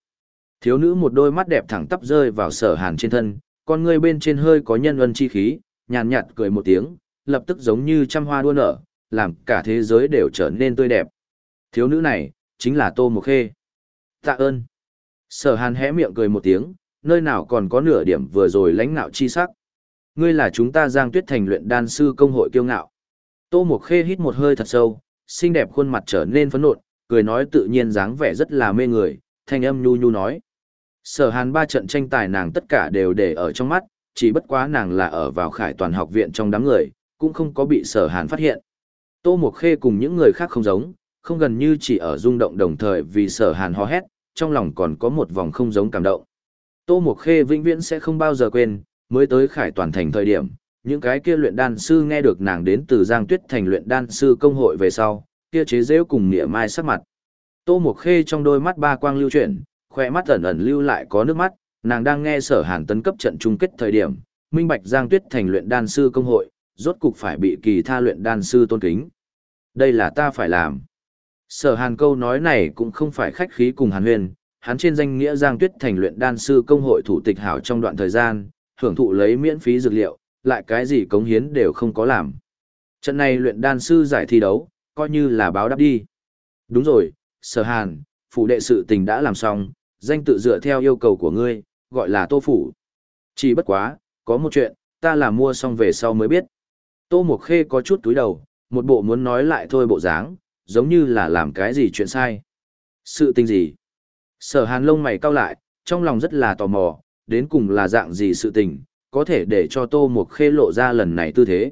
Thiếu nữ một đôi mắt đẹp thẳng tắp rơi vào sở hàn trên thân, con ngươi bên trên hơi có nhân ân chi khí, nhàn nhạt cười một tiếng, lập tức giống như trăm hoa đua nở, làm cả thế giới đều trở nên tươi đẹp. Thiếu nữ này, chính là Tô Mộc Khê. Tạ ơn. Sở hàn hé miệng cười một tiếng, nơi nào còn có nửa điểm vừa rồi lãnh nạo chi sắc. Ngươi là chúng ta giang tuyết thành luyện đan sư công hội kiêu ngạo. Tô Mộc Khê hít một hơi thật sâu, xinh đẹp khuôn mặt trở nên phấn nộn, cười nói tự nhiên dáng vẻ rất là mê người, thanh âm nhu nhu nói. Sở hàn ba trận tranh tài nàng tất cả đều để ở trong mắt, chỉ bất quá nàng là ở vào khải toàn học viện trong đám người, cũng không có bị sở hàn phát hiện. Tô Mộc Khê cùng những người khác không giống, không gần như chỉ ở rung động đồng thời vì sở hàn hò hét, trong lòng còn có một vòng không giống cảm động. Tô Mộc Khê vĩnh viễn sẽ không bao giờ quên, mới tới khải toàn thành thời điểm, những cái kia luyện đan sư nghe được nàng đến từ Giang Tuyết thành luyện đan sư công hội về sau, kia chế giễu cùng nghĩa mai sắc mặt. Tô Mộc Khê trong đôi mắt ba quang lưu chuyển, khỏe mắt ẩn ẩn lưu lại có nước mắt, nàng đang nghe sở hàn tấn cấp trận chung kết thời điểm, minh bạch Giang Tuyết thành luyện đan sư công hội, rốt cục phải bị kỳ tha luyện đan sư tôn kính. Đây là ta phải làm. Sở hàn câu nói này cũng không phải khách khí cùng hàn huyền, hắn trên danh nghĩa Giang Tuyết thành luyện đan sư công hội thủ tịch hảo trong đoạn thời gian, hưởng thụ lấy miễn phí dược liệu, lại cái gì cống hiến đều không có làm. Trận này luyện đan sư giải thi đấu, coi như là báo đáp đi. Đúng rồi, sở hàn, phủ đệ sự tình đã làm xong, danh tự dựa theo yêu cầu của ngươi, gọi là tô phủ. Chỉ bất quá, có một chuyện, ta là mua xong về sau mới biết. Tô Mộc Khê có chút túi đầu, một bộ muốn nói lại thôi bộ dáng, giống như là làm cái gì chuyện sai. Sự tình gì? Sở hàn lông mày cau lại, trong lòng rất là tò mò, đến cùng là dạng gì sự tình, có thể để cho Tô Mục Khê lộ ra lần này tư thế.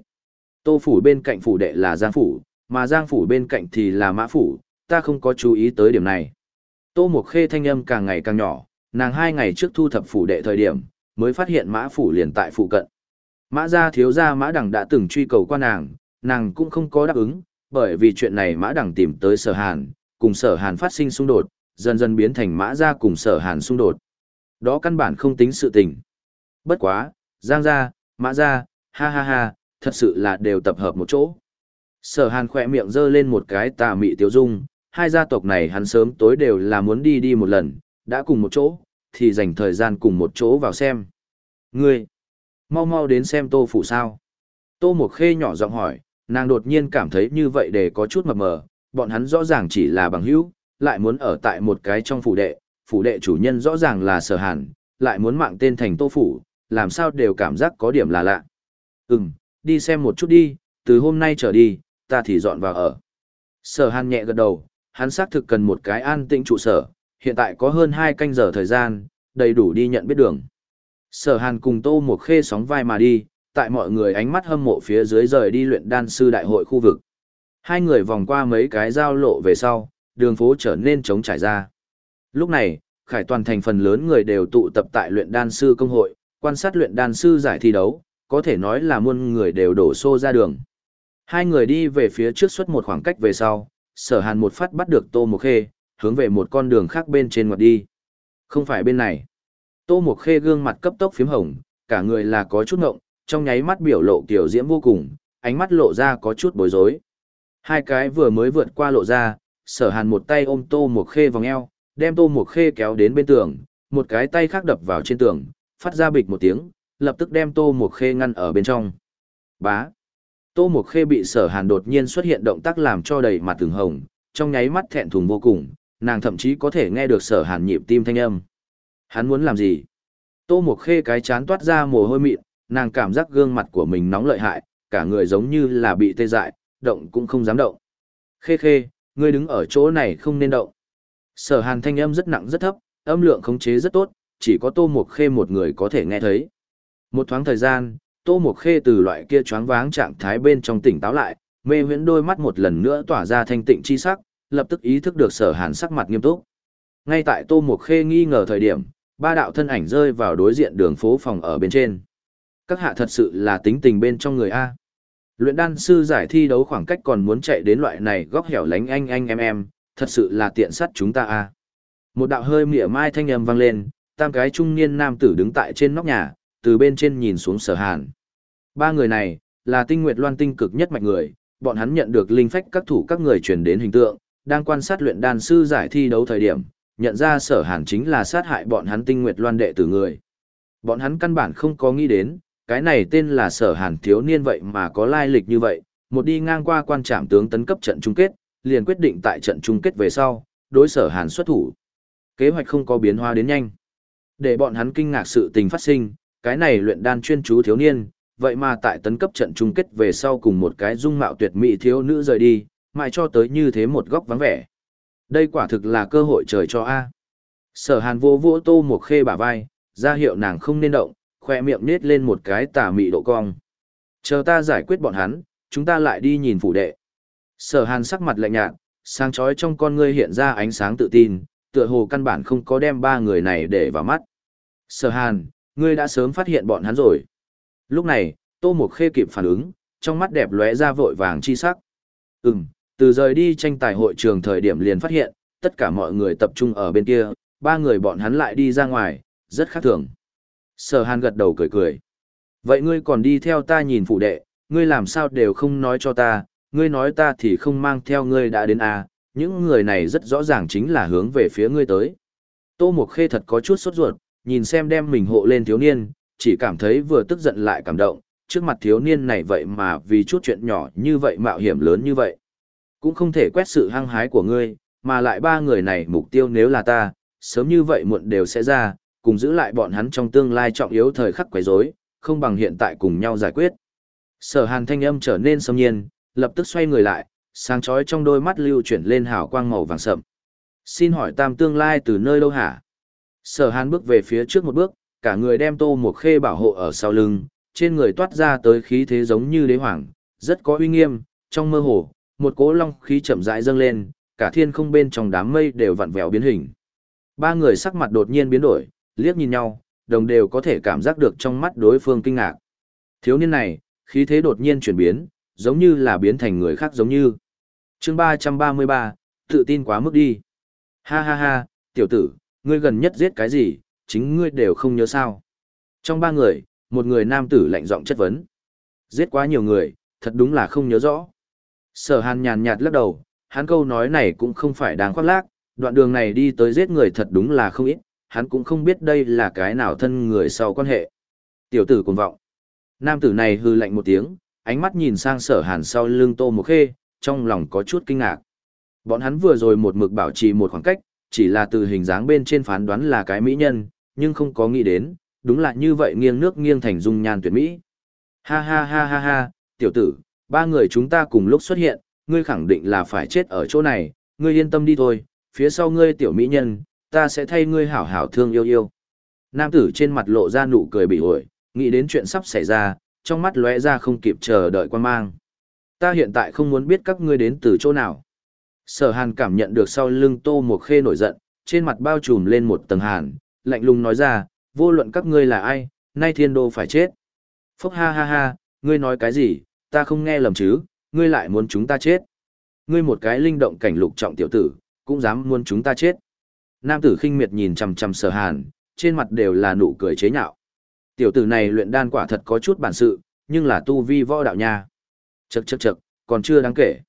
Tô phủ bên cạnh phủ đệ là Giang phủ, mà Giang phủ bên cạnh thì là Mã phủ, ta không có chú ý tới điểm này. Tô Mục Khê thanh âm càng ngày càng nhỏ, nàng hai ngày trước thu thập phủ đệ thời điểm, mới phát hiện Mã phủ liền tại phụ cận. Mã gia thiếu gia Mã Đằng đã từng truy cầu qua nàng, nàng cũng không có đáp ứng, bởi vì chuyện này Mã Đằng tìm tới Sở Hàn, cùng Sở Hàn phát sinh xung đột, dần dần biến thành Mã gia cùng Sở Hàn xung đột. Đó căn bản không tính sự tình. Bất quá, Giang gia, Mã gia, ha ha ha, thật sự là đều tập hợp một chỗ. Sở Hàn khỏe miệng giơ lên một cái tà mị tiêu dung, hai gia tộc này hắn sớm tối đều là muốn đi đi một lần, đã cùng một chỗ, thì dành thời gian cùng một chỗ vào xem. Ngươi, mau mau đến xem tô phủ sao. Tô Mộc Khê nhỏ giọng hỏi, nàng đột nhiên cảm thấy như vậy để có chút mập mờ, bọn hắn rõ ràng chỉ là bằng hữu, lại muốn ở tại một cái trong phủ đệ, phủ đệ chủ nhân rõ ràng là sở hàn, lại muốn mạng tên thành tô phủ, làm sao đều cảm giác có điểm là lạ. Ừm, đi xem một chút đi, từ hôm nay trở đi, ta thì dọn vào ở. Sở hàn nhẹ gật đầu, hắn xác thực cần một cái an tĩnh trụ sở, hiện tại có hơn 2 canh giờ thời gian, đầy đủ đi nhận biết đường. Sở hàn cùng tô một khê sóng vai mà đi, tại mọi người ánh mắt hâm mộ phía dưới rời đi luyện đan sư đại hội khu vực. Hai người vòng qua mấy cái giao lộ về sau, đường phố trở nên trống trải ra. Lúc này, khải toàn thành phần lớn người đều tụ tập tại luyện đan sư công hội, quan sát luyện đan sư giải thi đấu, có thể nói là muôn người đều đổ xô ra đường. Hai người đi về phía trước suốt một khoảng cách về sau, sở hàn một phát bắt được tô mộc khê, hướng về một con đường khác bên trên ngoặt đi. Không phải bên này. Tô mộc khê gương mặt cấp tốc phím hồng, cả người là có chút ngộng, trong nháy mắt biểu lộ kiểu diễm vô cùng, ánh mắt lộ ra có chút bối rối. Hai cái vừa mới vượt qua lộ ra, sở hàn một tay ôm tô mộc khê vòng eo, đem tô mộc khê kéo đến bên tường, một cái tay khác đập vào trên tường, phát ra bịch một tiếng, lập tức đem tô mộc khê ngăn ở bên trong. Bá. Tô Mộc Khê bị sở hàn đột nhiên xuất hiện động tác làm cho đầy mặt từng hồng, trong nháy mắt thẹn thùng vô cùng, nàng thậm chí có thể nghe được sở hàn nhịp tim thanh âm. Hắn muốn làm gì? Tô Mộc Khê cái chán toát ra mồ hôi mịn, nàng cảm giác gương mặt của mình nóng lợi hại, cả người giống như là bị tê dại, động cũng không dám động. Khê khê, ngươi đứng ở chỗ này không nên động. Sở hàn thanh âm rất nặng rất thấp, âm lượng khống chế rất tốt, chỉ có Tô Mộc Khê một người có thể nghe thấy. Một thoáng thời gian, Tô Mộc Khê từ loại kia choáng váng trạng thái bên trong tỉnh táo lại, mê huyễn đôi mắt một lần nữa tỏa ra thanh tịnh chi sắc, lập tức ý thức được sở hàn sắc mặt nghiêm túc. Ngay tại Tô Mộc Khê nghi ngờ thời điểm, ba đạo thân ảnh rơi vào đối diện đường phố phòng ở bên trên. Các hạ thật sự là tính tình bên trong người A. Luyện đan sư giải thi đấu khoảng cách còn muốn chạy đến loại này góc hẻo lánh anh anh em em, thật sự là tiện sắt chúng ta A. Một đạo hơi mỉa mai thanh âm vang lên, tam cái trung niên nam tử đứng tại trên nóc nhà, từ bên trên nhìn xuống sở hàn. Ba người này, là tinh nguyệt loan tinh cực nhất mạch người, bọn hắn nhận được linh phách các thủ các người truyền đến hình tượng, đang quan sát luyện đan sư giải thi đấu thời điểm, nhận ra sở hàn chính là sát hại bọn hắn tinh nguyệt loan đệ tử người. Bọn hắn căn bản không có nghĩ đến, cái này tên là sở hàn thiếu niên vậy mà có lai lịch như vậy, một đi ngang qua quan trạm tướng tấn cấp trận chung kết, liền quyết định tại trận chung kết về sau, đối sở hàn xuất thủ. Kế hoạch không có biến hóa đến nhanh. Để bọn hắn kinh ngạc sự tình phát sinh, cái này luyện đan chuyên chú thiếu niên, vậy mà tại tấn cấp trận chung kết về sau cùng một cái dung mạo tuyệt mỹ thiếu nữ rời đi, mãi cho tới như thế một góc vắng vẻ. Đây quả thực là cơ hội trời cho A. Sở hàn vô vô tô một khê bả vai, ra hiệu nàng không nên động, khoe miệng nết lên một cái tà mị độ cong. Chờ ta giải quyết bọn hắn, chúng ta lại đi nhìn phủ đệ. Sở hàn sắc mặt lạnh nhạt, sáng chói trong con ngươi hiện ra ánh sáng tự tin, tựa hồ căn bản không có đem ba người này để vào mắt. Sở hàn, ngươi đã sớm phát hiện bọn hắn rồi. Lúc này, Tô Mục Khê kịp phản ứng, trong mắt đẹp lóe ra vội vàng chi sắc. Ừm, từ rời đi tranh tài hội trường thời điểm liền phát hiện, tất cả mọi người tập trung ở bên kia, ba người bọn hắn lại đi ra ngoài, rất khác thường. Sở Hàn gật đầu cười cười. Vậy ngươi còn đi theo ta nhìn phụ đệ, ngươi làm sao đều không nói cho ta, ngươi nói ta thì không mang theo ngươi đã đến à, những người này rất rõ ràng chính là hướng về phía ngươi tới. Tô Mộc Khê thật có chút sốt ruột, nhìn xem đem mình hộ lên thiếu niên, chỉ cảm thấy vừa tức giận lại cảm động, trước mặt thiếu niên này vậy mà vì chút chuyện nhỏ như vậy mạo hiểm lớn như vậy. Cũng không thể quét sự hăng hái của ngươi, mà lại ba người này mục tiêu nếu là ta, sớm như vậy muộn đều sẽ ra, cùng giữ lại bọn hắn trong tương lai trọng yếu thời khắc quấy rối, không bằng hiện tại cùng nhau giải quyết. Sở Hàn thanh âm trở nên sâm nhiên, lập tức xoay người lại, sáng chói trong đôi mắt lưu chuyển lên hào quang màu vàng sậm. Xin hỏi tam tương lai từ nơi đâu hả? Sở Hàn bước về phía trước một bước, cả người đem tô một khê bảo hộ ở sau lưng, trên người toát ra tới khí thế giống như đế hoàng, rất có uy nghiêm, trong mơ hồ, một cỗ long khí chậm rãi dâng lên, cả thiên không bên trong đám mây đều vặn vẹo biến hình. Ba người sắc mặt đột nhiên biến đổi, liếc nhìn nhau, đồng đều có thể cảm giác được trong mắt đối phương kinh ngạc. Thiếu niên này, khí thế đột nhiên chuyển biến, giống như là biến thành người khác giống như. chương 333, tự tin quá mức đi. Ha ha ha, tiểu tử, ngươi gần nhất giết cái gì, chính ngươi đều không nhớ sao. Trong ba người, một người nam tử lạnh giọng chất vấn. Giết quá nhiều người, thật đúng là không nhớ rõ. Sở hàn nhàn nhạt lắc đầu, hắn câu nói này cũng không phải đáng khoác lác, đoạn đường này đi tới giết người thật đúng là không ít, hắn cũng không biết đây là cái nào thân người sau quan hệ. Tiểu tử cuồng vọng. Nam tử này hư lạnh một tiếng, ánh mắt nhìn sang sở hàn sau lưng tô một khê, trong lòng có chút kinh ngạc. Bọn hắn vừa rồi một mực bảo trì một khoảng cách, chỉ là từ hình dáng bên trên phán đoán là cái mỹ nhân, nhưng không có nghĩ đến, đúng là như vậy nghiêng nước nghiêng thành dung nhan tuyệt mỹ. Ha ha ha ha ha, tiểu tử, ba người chúng ta cùng lúc xuất hiện, ngươi khẳng định là phải chết ở chỗ này, ngươi yên tâm đi thôi, phía sau ngươi tiểu mỹ nhân, ta sẽ thay ngươi hảo hảo thương yêu yêu. Nam tử trên mặt lộ ra nụ cười bị ổi, nghĩ đến chuyện sắp xảy ra, trong mắt lóe ra không kịp chờ đợi quan mang. Ta hiện tại không muốn biết các ngươi đến từ chỗ nào. Sở hàn cảm nhận được sau lưng tô một khê nổi giận, trên mặt bao trùm lên một tầng hàn, lạnh lùng nói ra, vô luận các ngươi là ai, nay thiên đô phải chết. Phúc ha ha ha, ngươi nói cái gì, ta không nghe lầm chứ, ngươi lại muốn chúng ta chết. Ngươi một cái linh động cảnh lục trọng tiểu tử, cũng dám muốn chúng ta chết. Nam tử khinh miệt nhìn chằm chằm sở hàn, trên mặt đều là nụ cười chế nhạo. Tiểu tử này luyện đan quả thật có chút bản sự, nhưng là tu vi võ đạo nha. Chậc chậc chậc, còn chưa đáng kể.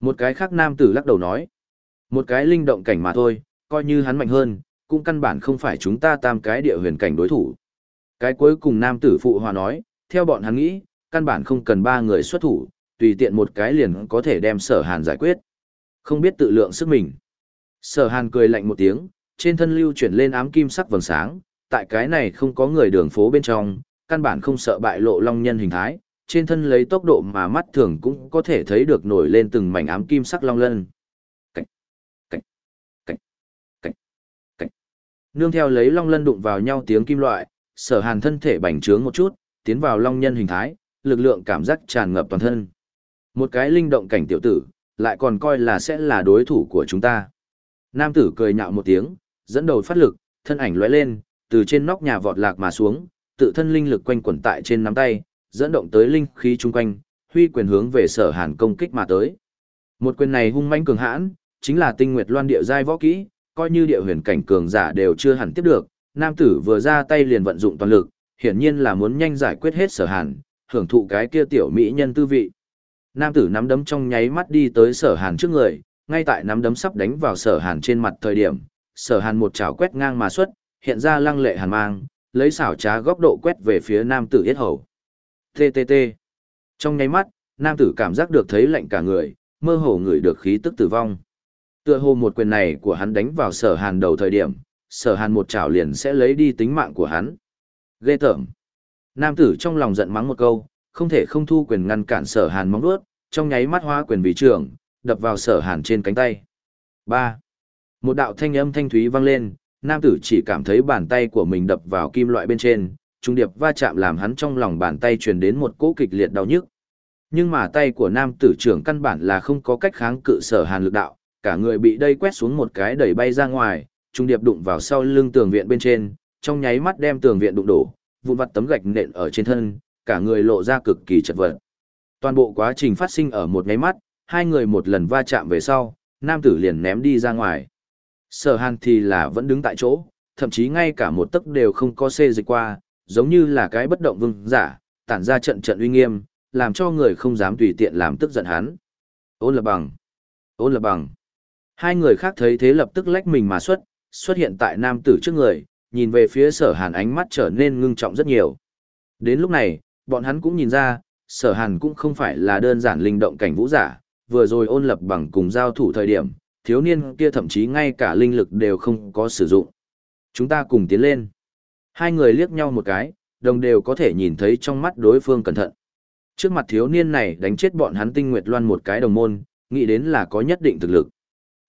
Một cái khác nam tử lắc đầu nói. Một cái linh động cảnh mà thôi, coi như hắn mạnh hơn, cũng căn bản không phải chúng ta tam cái địa huyền cảnh đối thủ. Cái cuối cùng nam tử phụ hòa nói, theo bọn hắn nghĩ, căn bản không cần ba người xuất thủ, tùy tiện một cái liền có thể đem sở hàn giải quyết. Không biết tự lượng sức mình. Sở hàn cười lạnh một tiếng, trên thân lưu chuyển lên ám kim sắc vầng sáng, tại cái này không có người đường phố bên trong, căn bản không sợ bại lộ long nhân hình thái, trên thân lấy tốc độ mà mắt thường cũng có thể thấy được nổi lên từng mảnh ám kim sắc long lân. Cạch, cạch, cạch, cạch, cạch. Nương theo lấy long lân đụng vào nhau tiếng kim loại, sở hàn thân thể bành trướng một chút, tiến vào long nhân hình thái, lực lượng cảm giác tràn ngập toàn thân. Một cái linh động cảnh tiểu tử, lại còn coi là sẽ là đối thủ của chúng ta. Nam tử cười nhạo một tiếng, dẫn đầu phát lực, thân ảnh lóe lên, từ trên nóc nhà vọt lạc mà xuống, tự thân linh lực quanh quẩn tại trên nắm tay, dẫn động tới linh khí chung quanh, huy quyền hướng về sở hàn công kích mà tới. Một quyền này hung mãnh cường hãn, chính là tinh nguyệt loan địa giai võ kỹ, coi như địa huyền cảnh cường giả đều chưa hẳn tiếp được, nam tử vừa ra tay liền vận dụng toàn lực, hiển nhiên là muốn nhanh giải quyết hết sở hàn, hưởng thụ cái kia tiểu mỹ nhân tư vị. Nam tử nắm đấm trong nháy mắt đi tới sở hàn trước người, ngay tại nắm đấm sắp đánh vào sở hàn trên mặt thời điểm, sở hàn một chảo quét ngang mà xuất, hiện ra lăng lệ hàn mang, lấy xảo trá góc độ quét về phía nam tử yết hầu. TTT. Trong nháy mắt, nam tử cảm giác được thấy lạnh cả người, mơ hồ ngửi được khí tức tử vong. Tựa hồ một quyền này của hắn đánh vào sở hàn đầu thời điểm, sở hàn một chảo liền sẽ lấy đi tính mạng của hắn. Ghê tởm. Nam tử trong lòng giận mắng một câu, không thể không thu quyền ngăn cản sở hàn móng đuốt, trong nháy mắt hóa quyền vì trưởng, đập vào sở hàn trên cánh tay. Ba, Một đạo thanh âm thanh thúy vang lên, nam tử chỉ cảm thấy bàn tay của mình đập vào kim loại bên trên, trung điệp va chạm làm hắn trong lòng bàn tay truyền đến một cỗ kịch liệt đau nhức. Nhưng mà tay của nam tử trưởng căn bản là không có cách kháng cự sở hàn lực đạo, cả người bị đây quét xuống một cái đẩy bay ra ngoài, trung điệp đụng vào sau lưng tường viện bên trên, trong nháy mắt đem tường viện đụng đổ, vụn vặt tấm gạch nện ở trên thân, cả người lộ ra cực kỳ chật vật. Toàn bộ quá trình phát sinh ở một nháy mắt, hai người một lần va chạm về sau, nam tử liền ném đi ra ngoài. Sở hàn thì là vẫn đứng tại chỗ, thậm chí ngay cả một tấc đều không có xê dịch qua, giống như là cái bất động vương giả, tản ra trận trận uy nghiêm, làm cho người không dám tùy tiện làm tức giận hắn. Ôn lập bằng. Ôn lập bằng. Hai người khác thấy thế lập tức lách mình mà xuất, xuất hiện tại nam tử trước người, nhìn về phía sở hàn ánh mắt trở nên ngưng trọng rất nhiều. Đến lúc này, bọn hắn cũng nhìn ra, sở hàn cũng không phải là đơn giản linh động cảnh vũ giả, vừa rồi ôn lập bằng cùng giao thủ thời điểm, thiếu niên kia thậm chí ngay cả linh lực đều không có sử dụng. Chúng ta cùng tiến lên. Hai người liếc nhau một cái, đồng đều có thể nhìn thấy trong mắt đối phương cẩn thận. Trước mặt thiếu niên này đánh chết bọn hắn tinh nguyệt loan một cái đồng môn, nghĩ đến là có nhất định thực lực.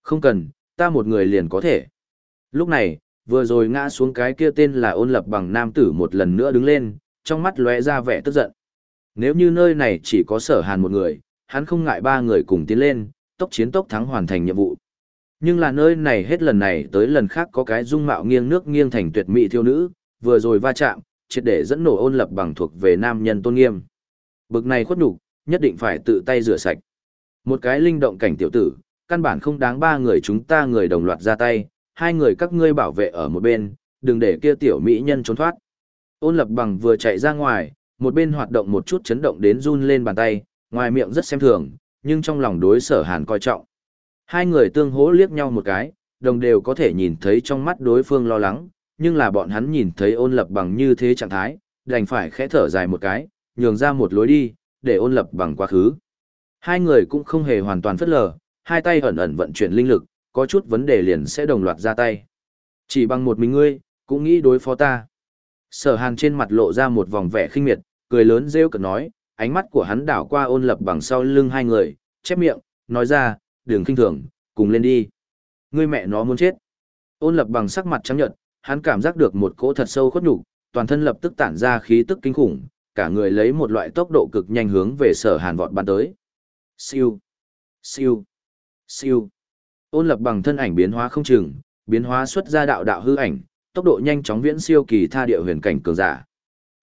Không cần, ta một người liền có thể. Lúc này, vừa rồi ngã xuống cái kia tên là ôn lập bằng nam tử một lần nữa đứng lên, trong mắt lóe ra vẻ tức giận. Nếu như nơi này chỉ có sở hàn một người, hắn không ngại ba người cùng tiến lên, tốc chiến tốc thắng hoàn thành nhiệm vụ. Nhưng là nơi này hết lần này tới lần khác có cái dung mạo nghiêng nước nghiêng thành tuyệt mỹ thiêu nữ, vừa rồi va chạm, triệt để dẫn nổ ôn lập bằng thuộc về nam nhân tôn nghiêm. Bực này khuất nhục, nhất định phải tự tay rửa sạch. Một cái linh động cảnh tiểu tử, căn bản không đáng ba người chúng ta người đồng loạt ra tay, hai người các ngươi bảo vệ ở một bên, đừng để kia tiểu mỹ nhân trốn thoát. Ôn lập bằng vừa chạy ra ngoài, một bên hoạt động một chút chấn động đến run lên bàn tay, ngoài miệng rất xem thường, nhưng trong lòng đối sở hàn coi trọng. Hai người tương hỗ liếc nhau một cái, đồng đều có thể nhìn thấy trong mắt đối phương lo lắng, nhưng là bọn hắn nhìn thấy ôn lập bằng như thế trạng thái, đành phải khẽ thở dài một cái, nhường ra một lối đi, để ôn lập bằng quá khứ. Hai người cũng không hề hoàn toàn phất lờ, hai tay ẩn ẩn vận chuyển linh lực, có chút vấn đề liền sẽ đồng loạt ra tay. Chỉ bằng một mình ngươi, cũng nghĩ đối phó ta. Sở hàn trên mặt lộ ra một vòng vẻ khinh miệt, cười lớn rêu cực nói, ánh mắt của hắn đảo qua ôn lập bằng sau lưng hai người, chép miệng, nói ra, đường kinh thường, cùng lên đi. Ngươi mẹ nó muốn chết. Ôn lập bằng sắc mặt trắng nhợt, hắn cảm giác được một cỗ thật sâu khuất nhục, toàn thân lập tức tản ra khí tức kinh khủng, cả người lấy một loại tốc độ cực nhanh hướng về sở hàn vọt bắn tới. Siêu, siêu, siêu. Ôn lập bằng thân ảnh biến hóa không chừng, biến hóa xuất ra đạo đạo hư ảnh, tốc độ nhanh chóng viễn siêu kỳ tha địa huyền cảnh cường giả.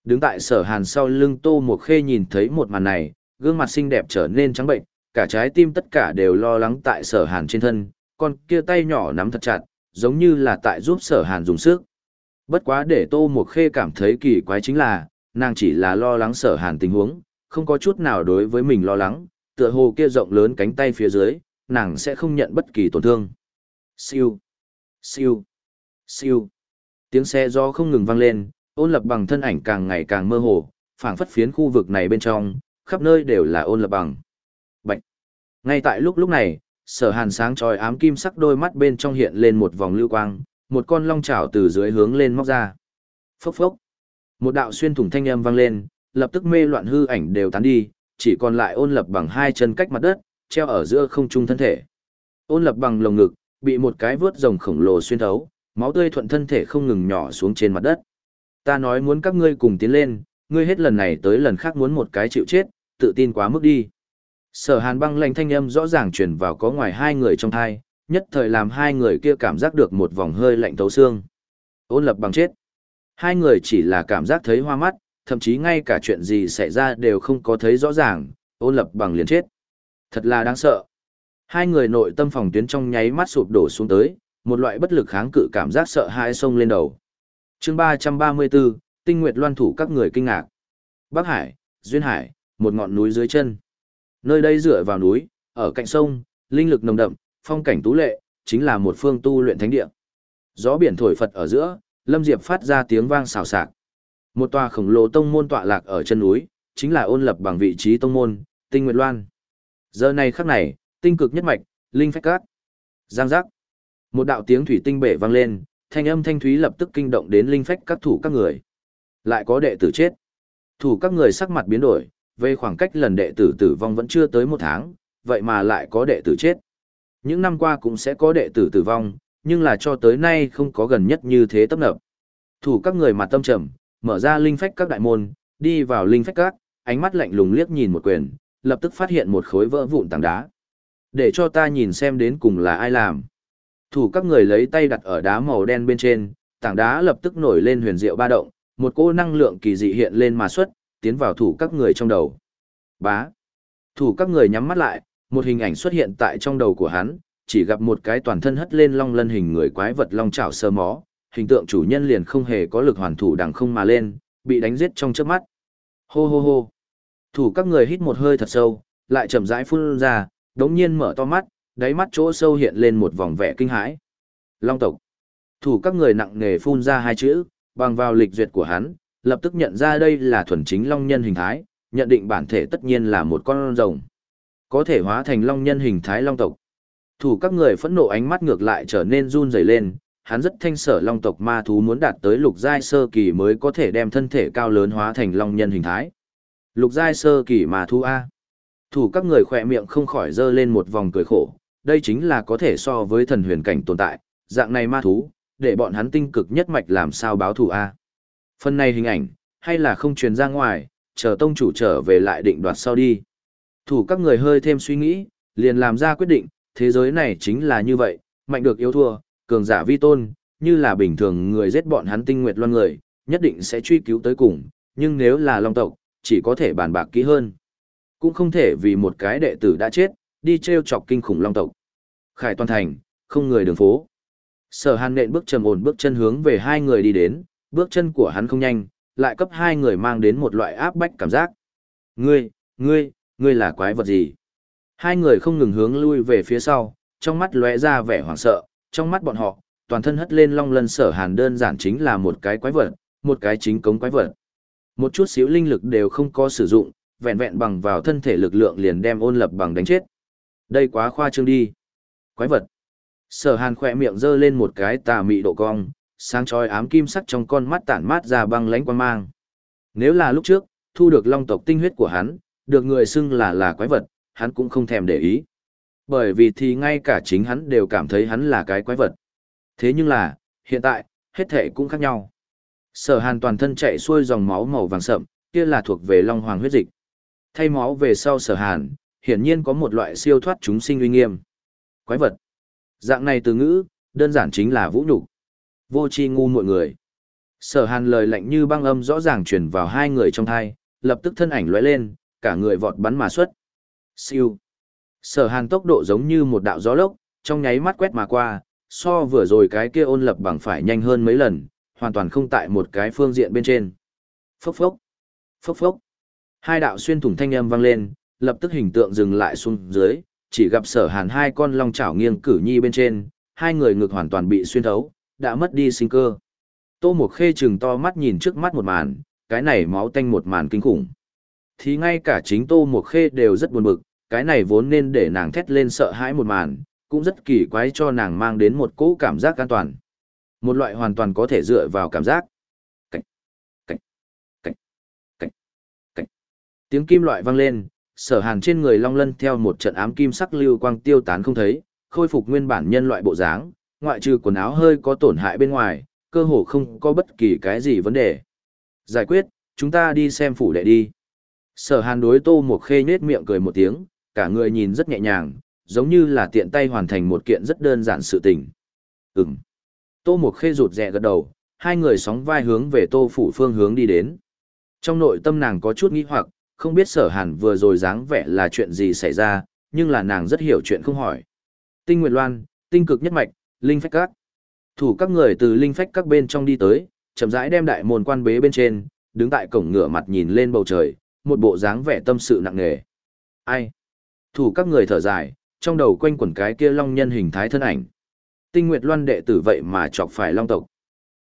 Đứng tại sở hàn sau lưng Tô Mộc Khê nhìn thấy một màn này, gương mặt xinh đẹp trở nên trắng bệnh, cả trái tim tất cả đều lo lắng tại sở hàn trên thân, con kia tay nhỏ nắm thật chặt, giống như là tại giúp sở hàn dùng sức. Bất quá để Tô Mộc Khê cảm thấy kỳ quái chính là, nàng chỉ là lo lắng sở hàn tình huống, không có chút nào đối với mình lo lắng, tựa hồ kia rộng lớn cánh tay phía dưới, nàng sẽ không nhận bất kỳ tổn thương. Siêu, siêu, siêu. Tiếng xe do không ngừng vang lên, ôn lập bằng thân ảnh càng ngày càng mơ hồ, phảng phất phiến khu vực này bên trong, khắp nơi đều là ôn lập bằng. Bạch. Ngay tại lúc lúc này, sở hàn sáng tròi ám kim sắc đôi mắt bên trong hiện lên một vòng lưu quang, một con long chảo từ dưới hướng lên móc ra. Phốc phốc. Một đạo xuyên thủng thanh âm vang lên, lập tức mê loạn hư ảnh đều tán đi, chỉ còn lại ôn lập bằng hai chân cách mặt đất, treo ở giữa không trung thân thể. Ôn lập bằng lồng ngực, bị một cái vướt rồng khổng lồ xuyên thấu, máu tươi thuận thân thể không ngừng nhỏ xuống trên mặt đất. Ta nói muốn các ngươi cùng tiến lên, ngươi hết lần này tới lần khác muốn một cái chịu chết, tự tin quá mức đi. Sở hàn băng lạnh thanh âm rõ ràng truyền vào có ngoài hai người trong thai, nhất thời làm hai người kia cảm giác được một vòng hơi lạnh thấu xương. Ôn lập bằng chết. Hai người chỉ là cảm giác thấy hoa mắt, thậm chí ngay cả chuyện gì xảy ra đều không có thấy rõ ràng, ôn lập bằng liền chết. Thật là đáng sợ. Hai người nội tâm phòng tuyến trong nháy mắt sụp đổ xuống tới, một loại bất lực kháng cự cảm giác sợ hãi sông lên đầu chương 334, Tinh Nguyệt Loan thủ các người kinh ngạc. Bắc Hải, duyên hải, một ngọn núi dưới chân. Nơi đây dựa vào núi, ở cạnh sông, linh lực nồng đậm, phong cảnh tú lệ, chính là một phương tu luyện thánh địa. Gió biển thổi phật ở giữa, Lâm Diệp phát ra tiếng vang xào xạc. Một tòa khổng lồ tông môn tọa lạc ở chân núi, chính là ôn lập bằng vị trí tông môn, Tinh Nguyệt Loan. Giờ này khắc này, tinh cực nhất mạch, linh phách cát. Giang giác. Một đạo tiếng thủy tinh bể vang lên, thanh âm thanh thúy lập tức kinh động đến linh phách các thủ các người. Lại có đệ tử chết. Thủ các người sắc mặt biến đổi, về khoảng cách lần đệ tử tử vong vẫn chưa tới một tháng, vậy mà lại có đệ tử chết. Những năm qua cũng sẽ có đệ tử tử vong, nhưng là cho tới nay không có gần nhất như thế tấp nập. Thủ các người mặt tâm trầm, mở ra linh phách các đại môn, đi vào linh phách các, ánh mắt lạnh lùng liếc nhìn một quyền, lập tức phát hiện một khối vỡ vụn tảng đá. Để cho ta nhìn xem đến cùng là ai làm. Thủ các người lấy tay đặt ở đá màu đen bên trên, tảng đá lập tức nổi lên huyền diệu ba động, một cỗ năng lượng kỳ dị hiện lên mà xuất, tiến vào thủ các người trong đầu. Bá. Thủ các người nhắm mắt lại, một hình ảnh xuất hiện tại trong đầu của hắn, chỉ gặp một cái toàn thân hất lên long lân hình người quái vật long chảo sơ mó, hình tượng chủ nhân liền không hề có lực hoàn thủ đằng không mà lên, bị đánh giết trong chớp mắt. Hô hô hô. Thủ các người hít một hơi thật sâu, lại chậm rãi phun ra, đống nhiên mở to mắt, đáy mắt chỗ sâu hiện lên một vòng vẻ kinh hãi. Long tộc. Thủ các người nặng nề phun ra hai chữ, bằng vào lịch duyệt của hắn, lập tức nhận ra đây là thuần chính long nhân hình thái, nhận định bản thể tất nhiên là một con rồng. Có thể hóa thành long nhân hình thái long tộc. Thủ các người phẫn nộ ánh mắt ngược lại trở nên run rẩy lên, hắn rất thanh sở long tộc ma thú muốn đạt tới lục giai sơ kỳ mới có thể đem thân thể cao lớn hóa thành long nhân hình thái. Lục giai sơ kỳ ma thú A. Thủ các người khỏe miệng không khỏi dơ lên một vòng cười khổ, đây chính là có thể so với thần huyền cảnh tồn tại, dạng này ma thú, để bọn hắn tinh cực nhất mạch làm sao báo thù A. Phần này hình ảnh, hay là không truyền ra ngoài, chờ tông chủ trở về lại định đoạt sau đi. Thủ các người hơi thêm suy nghĩ, liền làm ra quyết định, thế giới này chính là như vậy, mạnh được yếu thua, cường giả vi tôn, như là bình thường người giết bọn hắn tinh nguyệt loan người, nhất định sẽ truy cứu tới cùng, nhưng nếu là long tộc, chỉ có thể bàn bạc kỹ hơn. Cũng không thể vì một cái đệ tử đã chết, đi treo chọc kinh khủng long tộc. Khải toàn thành, không người đường phố. Sở hàn nện bước trầm ổn bước chân hướng về hai người đi đến, bước chân của hắn không nhanh, lại cấp hai người mang đến một loại áp bách cảm giác. Ngươi, ngươi, ngươi là quái vật gì? Hai người không ngừng hướng lui về phía sau, trong mắt lóe ra vẻ hoảng sợ, trong mắt bọn họ, toàn thân hất lên long lân sở hàn đơn giản chính là một cái quái vật, một cái chính cống quái vật. Một chút xíu linh lực đều không có sử dụng, vẹn vẹn bằng vào thân thể lực lượng liền đem ôn lập bằng đánh chết. Đây quá khoa trương đi. Quái vật. Sở hàn khỏe miệng giơ lên một cái tà mị độ cong, sáng chói ám kim sắc trong con mắt tản mát ra băng lánh quan mang. Nếu là lúc trước, thu được long tộc tinh huyết của hắn, được người xưng là là quái vật, hắn cũng không thèm để ý. Bởi vì thì ngay cả chính hắn đều cảm thấy hắn là cái quái vật. Thế nhưng là, hiện tại, hết thể cũng khác nhau. Sở hàn toàn thân chạy xuôi dòng máu màu vàng sậm, kia là thuộc về long hoàng huyết dịch. Thay máu về sau sở hàn, hiển nhiên có một loại siêu thoát chúng sinh uy nghiêm. Quái vật. Dạng này từ ngữ, đơn giản chính là vũ nhục Vô tri ngu mọi người. Sở hàn lời lạnh như băng âm rõ ràng truyền vào hai người trong thai, lập tức thân ảnh lóe lên, cả người vọt bắn mà xuất. Siêu. Sở hàn tốc độ giống như một đạo gió lốc, trong nháy mắt quét mà qua, so vừa rồi cái kia ôn lập bằng phải nhanh hơn mấy lần, hoàn toàn không tại một cái phương diện bên trên. Phốc phốc. Phốc phốc. Hai đạo xuyên thủng thanh âm vang lên, lập tức hình tượng dừng lại xuống dưới, chỉ gặp sở hàn hai con long chảo nghiêng cử nhi bên trên, hai người ngực hoàn toàn bị xuyên thấu, đã mất đi sinh cơ. Tô Mộc Khê trừng to mắt nhìn trước mắt một màn, cái này máu tanh một màn kinh khủng. Thì ngay cả chính Tô Mộc Khê đều rất buồn bực, cái này vốn nên để nàng thét lên sợ hãi một màn, cũng rất kỳ quái cho nàng mang đến một cỗ cảm giác an toàn. Một loại hoàn toàn có thể dựa vào cảm giác. Cảnh, cảnh, cảnh, cảnh, cảnh. Tiếng kim loại vang lên, sở hàn trên người long lân theo một trận ám kim sắc lưu quang tiêu tán không thấy, khôi phục nguyên bản nhân loại bộ dáng, ngoại trừ quần áo hơi có tổn hại bên ngoài, cơ hồ không có bất kỳ cái gì vấn đề. Giải quyết, chúng ta đi xem phủ đệ đi. Sở hàn đối tô một khê nết miệng cười một tiếng, cả người nhìn rất nhẹ nhàng, giống như là tiện tay hoàn thành một kiện rất đơn giản sự tình. Ừm. Tô một khê rụt rè gật đầu, hai người sóng vai hướng về tô phủ phương hướng đi đến. Trong nội tâm nàng có chút nghi hoặc, không biết sở hàn vừa rồi dáng vẻ là chuyện gì xảy ra, nhưng là nàng rất hiểu chuyện không hỏi. Tinh Nguyệt Loan, tinh cực nhất mạch, linh phách các. Thủ các người từ linh phách các bên trong đi tới, chậm rãi đem đại môn quan bế bên trên, đứng tại cổng ngửa mặt nhìn lên bầu trời, một bộ dáng vẻ tâm sự nặng nề. Ai? Thủ các người thở dài, trong đầu quanh quẩn cái kia long nhân hình thái thân ảnh. Tinh Nguyệt Loan đệ tử vậy mà chọc phải long tộc.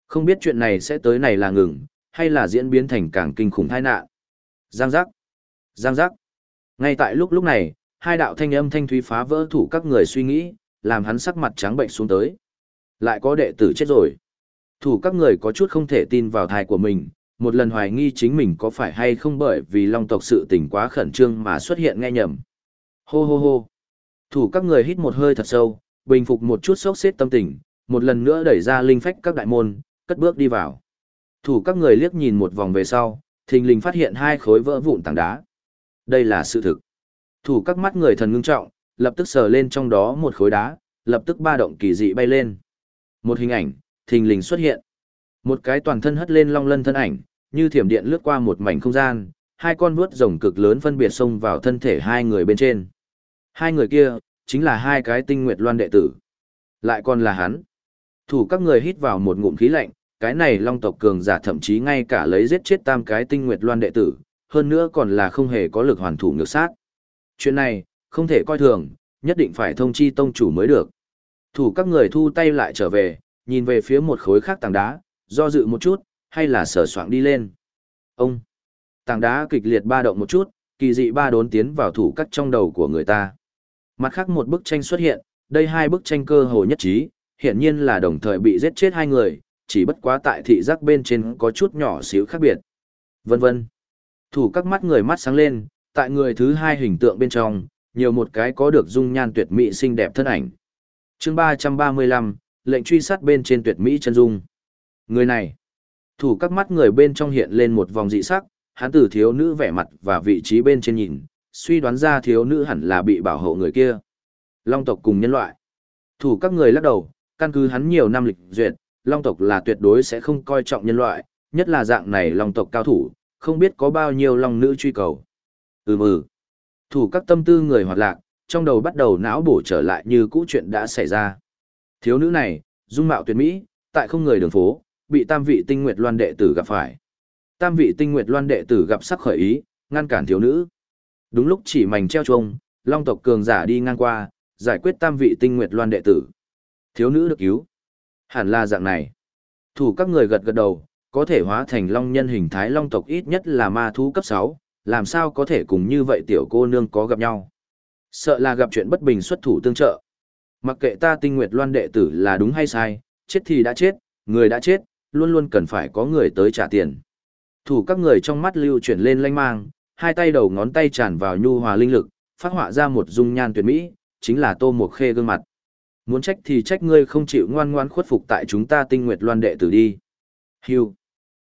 Không biết chuyện này sẽ tới này là ngừng, hay là diễn biến thành càng kinh khủng tai nạn. Giang giác. Giang giác. Ngay tại lúc lúc này, hai đạo thanh âm thanh thúy phá vỡ thủ các người suy nghĩ, làm hắn sắc mặt trắng bệnh xuống tới. Lại có đệ tử chết rồi. Thủ các người có chút không thể tin vào thai của mình, một lần hoài nghi chính mình có phải hay không bởi vì long tộc sự tình quá khẩn trương mà xuất hiện nghe nhầm. Hô hô hô. Thủ các người hít một hơi thật sâu, bình phục một chút sốc xếp tâm tình, một lần nữa đẩy ra linh phách các đại môn, cất bước đi vào. Thủ các người liếc nhìn một vòng về sau, thình lình phát hiện hai khối vỡ vụn tảng đá. Đây là sự thực. Thủ các mắt người thần ngưng trọng, lập tức sờ lên trong đó một khối đá, lập tức ba động kỳ dị bay lên. Một hình ảnh, thình lình xuất hiện. Một cái toàn thân hất lên long lân thân ảnh, như thiểm điện lướt qua một mảnh không gian, hai con vuốt rồng cực lớn phân biệt xông vào thân thể hai người bên trên. Hai người kia, chính là hai cái tinh nguyệt loan đệ tử. Lại còn là hắn. Thủ các người hít vào một ngụm khí lạnh, cái này long tộc cường giả thậm chí ngay cả lấy giết chết tam cái tinh nguyệt loan đệ tử, hơn nữa còn là không hề có lực hoàn thủ ngược sát. Chuyện này, không thể coi thường, nhất định phải thông chi tông chủ mới được. Thủ các người thu tay lại trở về, nhìn về phía một khối khác tảng đá, do dự một chút, hay là sở soạn đi lên. Ông! Tảng đá kịch liệt ba động một chút, kỳ dị ba đốn tiến vào thủ cắt trong đầu của người ta. Mặt khác một bức tranh xuất hiện, đây hai bức tranh cơ hồ nhất trí, hiện nhiên là đồng thời bị giết chết hai người, chỉ bất quá tại thị giác bên trên có chút nhỏ xíu khác biệt. Vân vân. Thủ các mắt người mắt sáng lên, tại người thứ hai hình tượng bên trong, nhiều một cái có được dung nhan tuyệt mỹ xinh đẹp thân ảnh. chương 335, lệnh truy sát bên trên tuyệt mỹ chân dung. Người này, thủ các mắt người bên trong hiện lên một vòng dị sắc, hắn từ thiếu nữ vẻ mặt và vị trí bên trên nhìn, suy đoán ra thiếu nữ hẳn là bị bảo hộ người kia. Long tộc cùng nhân loại. Thủ các người lắc đầu, căn cứ hắn nhiều năm lịch duyệt, long tộc là tuyệt đối sẽ không coi trọng nhân loại, nhất là dạng này long tộc cao thủ, không biết có bao nhiêu long nữ truy cầu. Ừ mừ. Thủ các tâm tư người hoạt lạc, trong đầu bắt đầu não bổ trở lại như cũ chuyện đã xảy ra. Thiếu nữ này, dung mạo tuyệt mỹ, tại không người đường phố, bị tam vị tinh nguyệt loan đệ tử gặp phải. Tam vị tinh nguyệt loan đệ tử gặp sắc khởi ý, ngăn cản thiếu nữ. Đúng lúc chỉ mảnh treo chuông, long tộc cường giả đi ngang qua, giải quyết tam vị tinh nguyệt loan đệ tử. Thiếu nữ được cứu. Hẳn là dạng này. Thủ các người gật gật đầu, có thể hóa thành long nhân hình thái long tộc ít nhất là ma thú cấp 6, làm sao có thể cùng như vậy tiểu cô nương có gặp nhau. Sợ là gặp chuyện bất bình xuất thủ tương trợ. Mặc kệ ta tinh nguyệt loan đệ tử là đúng hay sai, chết thì đã chết, người đã chết, luôn luôn cần phải có người tới trả tiền. Thủ các người trong mắt lưu chuyển lên lanh mang, hai tay đầu ngón tay tràn vào nhu hòa linh lực, phát họa ra một dung nhan tuyệt mỹ, chính là Tô Mộc Khê gương mặt. Muốn trách thì trách ngươi không chịu ngoan ngoan khuất phục tại chúng ta tinh nguyệt loan đệ tử đi. Hưu.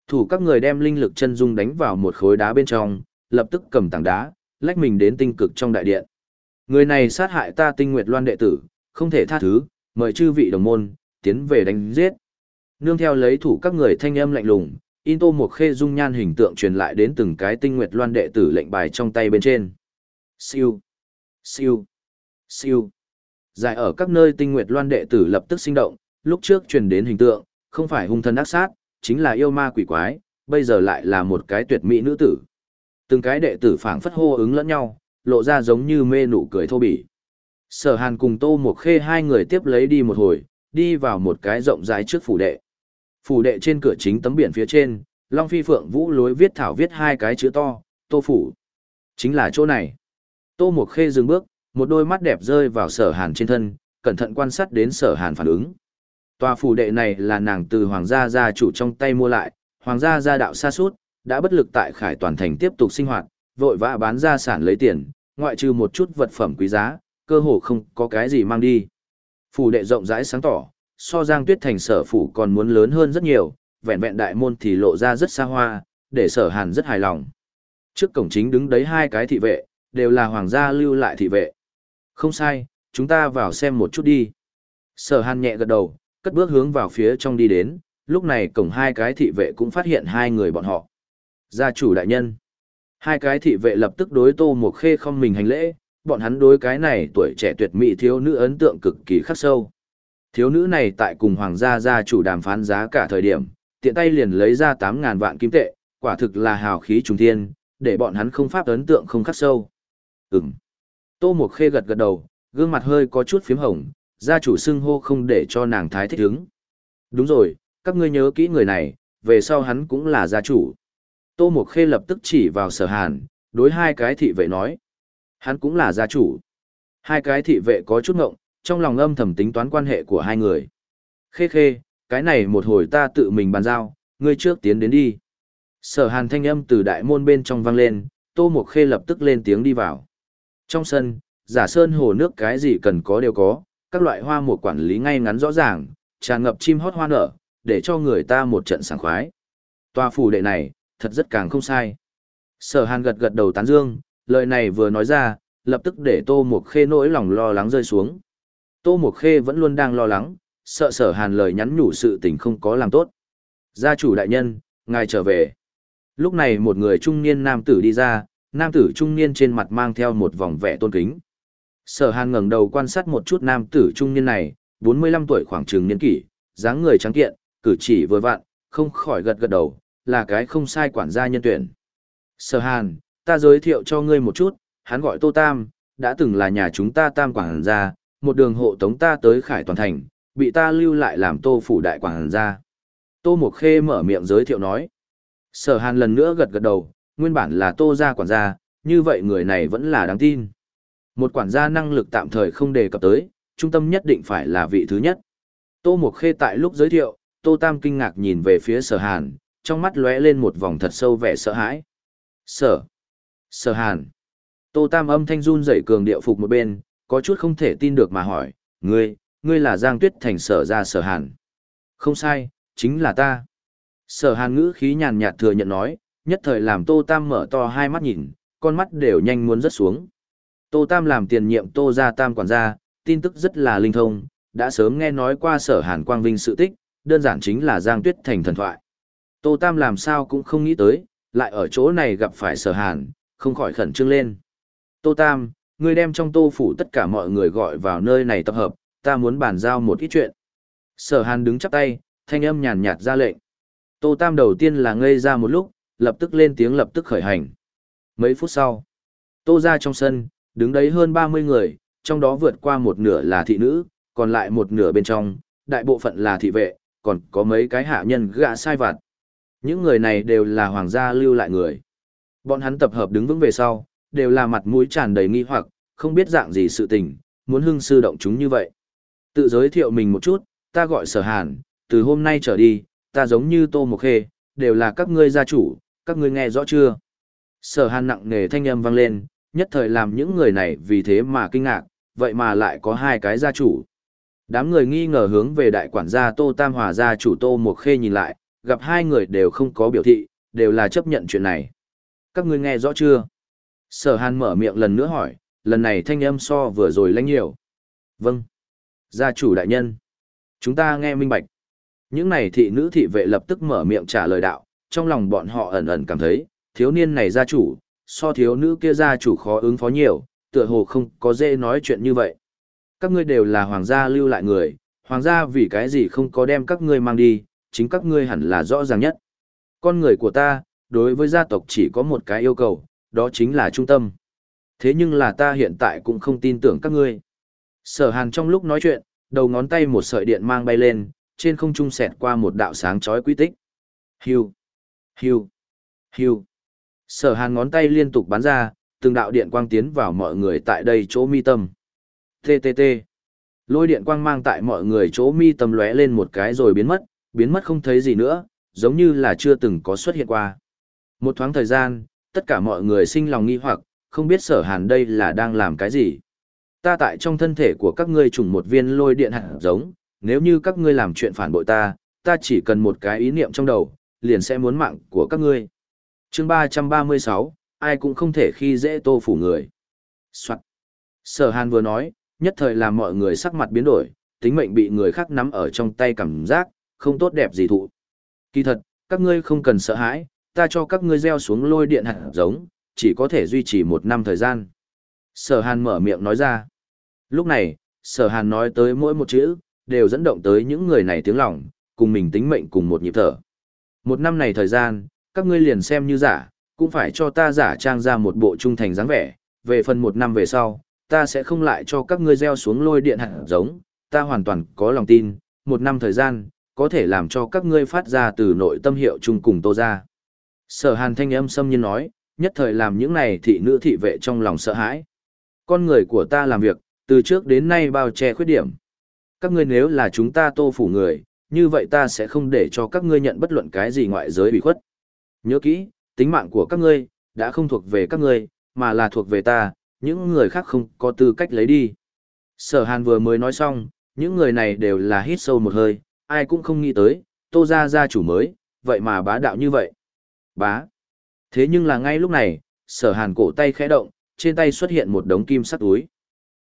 Thủ các người đem linh lực chân dung đánh vào một khối đá bên trong, lập tức cầm tảng đá, lách mình đến tinh cực trong đại điện. Người này sát hại ta tinh nguyệt loan đệ tử, không thể tha thứ, mời chư vị đồng môn, tiến về đánh giết. Nương theo lấy thủ các người thanh âm lạnh lùng, in tô một khê dung nhan hình tượng truyền lại đến từng cái tinh nguyệt loan đệ tử lệnh bài trong tay bên trên. Siêu, siêu, siêu. dài ở các nơi tinh nguyệt loan đệ tử lập tức sinh động, lúc trước truyền đến hình tượng, không phải hung thần ác sát, chính là yêu ma quỷ quái, bây giờ lại là một cái tuyệt mỹ nữ tử. Từng cái đệ tử phảng phất hô ứng lẫn nhau, lộ ra giống như mê nụ cười thô bỉ. Sở Hàn cùng Tô Mộc Khê hai người tiếp lấy đi một hồi, đi vào một cái rộng rãi trước phủ đệ. Phủ đệ trên cửa chính tấm biển phía trên, Long Phi Phượng Vũ lối viết thảo viết hai cái chữ to, Tô Phủ. Chính là chỗ này. Tô Mộc Khê dừng bước, một đôi mắt đẹp rơi vào sở hàn trên thân, cẩn thận quan sát đến sở hàn phản ứng. Tòa phủ đệ này là nàng từ hoàng gia gia chủ trong tay mua lại, hoàng gia gia đạo xa suốt, đã bất lực tại khải toàn thành tiếp tục sinh hoạt, vội vã bán gia sản lấy tiền, ngoại trừ một chút vật phẩm quý giá, cơ hồ không có cái gì mang đi. Phủ đệ rộng rãi sáng tỏ, so giang tuyết thành sở phủ còn muốn lớn hơn rất nhiều, vẹn vẹn đại môn thì lộ ra rất xa hoa, để sở hàn rất hài lòng. Trước cổng chính đứng đấy hai cái thị vệ, đều là hoàng gia lưu lại thị vệ. Không sai, chúng ta vào xem một chút đi. Sở hàn nhẹ gật đầu, cất bước hướng vào phía trong đi đến, lúc này cổng hai cái thị vệ cũng phát hiện hai người bọn họ. Gia chủ đại nhân. Hai cái thị vệ lập tức đối tô một khê không mình hành lễ, bọn hắn đối cái này tuổi trẻ tuyệt mỹ thiếu nữ ấn tượng cực kỳ khắc sâu. Thiếu nữ này tại cùng hoàng gia gia chủ đàm phán giá cả thời điểm, tiện tay liền lấy ra 8.000 vạn kim tệ, quả thực là hào khí trùng thiên, để bọn hắn không pháp ấn tượng không khắc sâu. Ừm. Tô Mộc Khê gật gật đầu, gương mặt hơi có chút phím hồng, gia chủ xưng hô không để cho nàng thái thích ứng. Đúng rồi, các ngươi nhớ kỹ người này, về sau hắn cũng là gia chủ. Tô Mộc Khê lập tức chỉ vào sở hàn, đối hai cái thị vệ nói. Hắn cũng là gia chủ. Hai cái thị vệ có chút ngộng, trong lòng âm thầm tính toán quan hệ của hai người. Khê khê, cái này một hồi ta tự mình bàn giao, ngươi trước tiến đến đi. Sở hàn thanh âm từ đại môn bên trong vang lên, Tô Mộc Khê lập tức lên tiếng đi vào. Trong sân, giả sơn hồ nước cái gì cần có đều có, các loại hoa một quản lý ngay ngắn rõ ràng, tràn ngập chim hót hoa nở, để cho người ta một trận sảng khoái. Tòa phủ đệ này, thật rất càng không sai. Sở hàn gật gật đầu tán dương, lời này vừa nói ra, lập tức để Tô Mộc Khê nỗi lòng lo lắng rơi xuống. Tô Mộc Khê vẫn luôn đang lo lắng, sợ sở hàn lời nhắn nhủ sự tình không có làm tốt. Gia chủ đại nhân, ngài trở về. Lúc này một người trung niên nam tử đi ra, nam tử trung niên trên mặt mang theo một vòng vẻ tôn kính. Sở hàn ngẩng đầu quan sát một chút nam tử trung niên này, 45 tuổi khoảng chừng niên kỷ, dáng người trắng kiện, cử chỉ vừa vặn, không khỏi gật gật đầu, là cái không sai quản gia nhân tuyển. Sở hàn, ta giới thiệu cho ngươi một chút, hắn gọi Tô Tam, đã từng là nhà chúng ta Tam quản gia, một đường hộ tống ta tới Khải Toàn Thành, bị ta lưu lại làm Tô Phủ Đại quản gia. Tô Mộc Khê mở miệng giới thiệu nói. Sở Hàn lần nữa gật gật đầu, nguyên bản là Tô gia quản gia, như vậy người này vẫn là đáng tin. Một quản gia năng lực tạm thời không đề cập tới, trung tâm nhất định phải là vị thứ nhất. Tô Mộc Khê tại lúc giới thiệu, Tô Tam kinh ngạc nhìn về phía Sở Hàn, trong mắt lóe lên một vòng thật sâu vẻ sợ hãi. Sở. Sở Hàn. Tô Tam âm thanh run rẩy cường điệu phục một bên, có chút không thể tin được mà hỏi, ngươi, ngươi là Giang Tuyết Thành sở ra Sở Hàn. Không sai, chính là ta. Sở Hàn ngữ khí nhàn nhạt thừa nhận nói, nhất thời làm Tô Tam mở to hai mắt nhìn, con mắt đều nhanh muốn rớt xuống. Tô Tam làm tiền nhiệm Tô gia Tam quản gia, tin tức rất là linh thông, đã sớm nghe nói qua Sở Hàn Quang Vinh sự tích, đơn giản chính là Giang Tuyết Thành thần thoại. Tô Tam làm sao cũng không nghĩ tới, lại ở chỗ này gặp phải Sở Hàn, không khỏi khẩn trương lên. Tô Tam, ngươi đem trong tô phủ tất cả mọi người gọi vào nơi này tập hợp, ta muốn bàn giao một ít chuyện. Sở Hàn đứng chắp tay, thanh âm nhàn nhạt ra lệnh. Tô Tam đầu tiên là ngây ra một lúc, lập tức lên tiếng lập tức khởi hành. Mấy phút sau, Tô ra trong sân, đứng đấy hơn 30 người, trong đó vượt qua một nửa là thị nữ, còn lại một nửa bên trong, đại bộ phận là thị vệ, còn có mấy cái hạ nhân gạ sai vặt. Những người này đều là hoàng gia lưu lại người. Bọn hắn tập hợp đứng vững về sau, đều là mặt mũi tràn đầy nghi hoặc, không biết dạng gì sự tình, muốn hưng sư động chúng như vậy. Tự giới thiệu mình một chút, ta gọi sở hàn, từ hôm nay trở đi, ta giống như tô mộc khê, đều là các ngươi gia chủ, các ngươi nghe rõ chưa? Sở hàn nặng nề thanh âm vang lên, nhất thời làm những người này vì thế mà kinh ngạc, vậy mà lại có hai cái gia chủ. Đám người nghi ngờ hướng về đại quản gia Tô Tam Hòa gia chủ Tô Mộc Khê nhìn lại, gặp hai người đều không có biểu thị, đều là chấp nhận chuyện này. Các ngươi nghe rõ chưa? Sở hàn mở miệng lần nữa hỏi, lần này thanh âm so vừa rồi lãnh nhiều. Vâng. Gia chủ đại nhân. Chúng ta nghe minh bạch. Những này thị nữ thị vệ lập tức mở miệng trả lời đạo, trong lòng bọn họ ẩn ẩn cảm thấy, thiếu niên này gia chủ, so thiếu nữ kia gia chủ khó ứng phó nhiều, tựa hồ không có dễ nói chuyện như vậy. Các ngươi đều là hoàng gia lưu lại người, hoàng gia vì cái gì không có đem các ngươi mang đi, chính các ngươi hẳn là rõ ràng nhất. Con người của ta, đối với gia tộc chỉ có một cái yêu cầu, đó chính là trung tâm. Thế nhưng là ta hiện tại cũng không tin tưởng các ngươi. Sở hàn trong lúc nói chuyện, đầu ngón tay một sợi điện mang bay lên, trên không trung xẹt qua một đạo sáng chói quy tích. Hiu, hiu, hiu. Sở hàn ngón tay liên tục bắn ra, từng đạo điện quang tiến vào mọi người tại đây chỗ mi tâm. TTT. Lôi điện quang mang tại mọi người chỗ mi tâm lóe lên một cái rồi biến mất, biến mất không thấy gì nữa, giống như là chưa từng có xuất hiện qua. Một thoáng thời gian, tất cả mọi người sinh lòng nghi hoặc, không biết sở hàn đây là đang làm cái gì. Ta tại trong thân thể của các ngươi trùng một viên lôi điện hạt giống, nếu như các ngươi làm chuyện phản bội ta, ta chỉ cần một cái ý niệm trong đầu, liền sẽ muốn mạng của các ngươi chương 336, ai cũng không thể khi dễ tô phủ người. Soạn. Sở hàn vừa nói, nhất thời làm mọi người sắc mặt biến đổi, tính mệnh bị người khác nắm ở trong tay cảm giác, không tốt đẹp gì thụ. Kỳ thật, các ngươi không cần sợ hãi, ta cho các ngươi gieo xuống lôi điện hạt giống, chỉ có thể duy trì một năm thời gian. Sở hàn mở miệng nói ra. Lúc này, sở hàn nói tới mỗi một chữ, đều dẫn động tới những người này tiếng lòng, cùng mình tính mệnh cùng một nhịp thở. Một năm này thời gian, các ngươi liền xem như giả, cũng phải cho ta giả trang ra một bộ trung thành dáng vẻ, về phần một năm về sau, ta sẽ không lại cho các ngươi gieo xuống lôi điện hạt giống, ta hoàn toàn có lòng tin, một năm thời gian, có thể làm cho các ngươi phát ra từ nội tâm hiệu chung cùng tô ra. Sở hàn thanh âm xâm nhiên nói, nhất thời làm những này thị nữ thị vệ trong lòng sợ hãi. Con người của ta làm việc, từ trước đến nay bao che khuyết điểm. Các ngươi nếu là chúng ta tô phủ người, như vậy ta sẽ không để cho các ngươi nhận bất luận cái gì ngoại giới bị khuất. Nhớ kỹ, tính mạng của các ngươi, đã không thuộc về các ngươi, mà là thuộc về ta, những người khác không có tư cách lấy đi. Sở hàn vừa mới nói xong, những người này đều là hít sâu một hơi, ai cũng không nghĩ tới, tô ra gia chủ mới, vậy mà bá đạo như vậy. Bá. Thế nhưng là ngay lúc này, sở hàn cổ tay khẽ động, trên tay xuất hiện một đống kim sắt túi.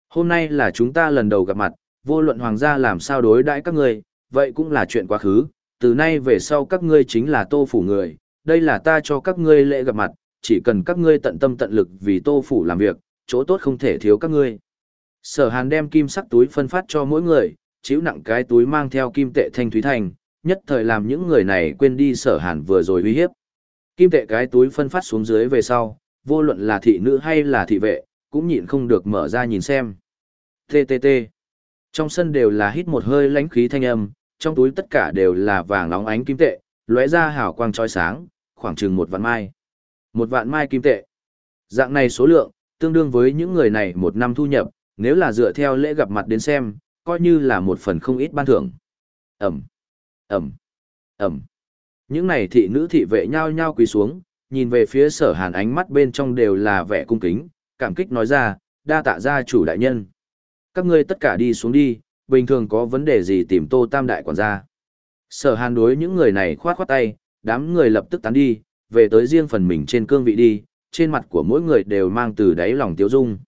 Hôm nay là chúng ta lần đầu gặp mặt, vô luận hoàng gia làm sao đối đãi các ngươi, vậy cũng là chuyện quá khứ, từ nay về sau các ngươi chính là tô phủ người, đây là ta cho các ngươi lễ gặp mặt, chỉ cần các ngươi tận tâm tận lực vì tô phủ làm việc, chỗ tốt không thể thiếu các ngươi. Sở hàn đem kim sắc túi phân phát cho mỗi người, chịu nặng cái túi mang theo kim tệ thanh thúy thành, nhất thời làm những người này quên đi sở hàn vừa rồi uy hiếp. Kim tệ cái túi phân phát xuống dưới về sau, vô luận là thị nữ hay là thị vệ, cũng nhịn không được mở ra nhìn xem. TTT. Trong sân đều là hít một hơi lãnh khí thanh âm, trong túi tất cả đều là vàng nóng ánh kim tệ, lóe ra hào quang chói sáng, khoảng chừng một vạn mai. Một vạn mai kim tệ. Dạng này số lượng, tương đương với những người này một năm thu nhập, nếu là dựa theo lễ gặp mặt đến xem, coi như là một phần không ít ban thưởng. Ẩm, Ẩm, Ẩm. Những này thị nữ thị vệ nhau nhau quỳ xuống, nhìn về phía sở hàn ánh mắt bên trong đều là vẻ cung kính, cảm kích nói ra, đa tạ gia chủ đại nhân. Các ngươi tất cả đi xuống đi, bình thường có vấn đề gì tìm tô tam đại quản gia. Sở hàn đối những người này khoát khoát tay, đám người lập tức tán đi, về tới riêng phần mình trên cương vị đi, trên mặt của mỗi người đều mang từ đáy lòng tiếu dung.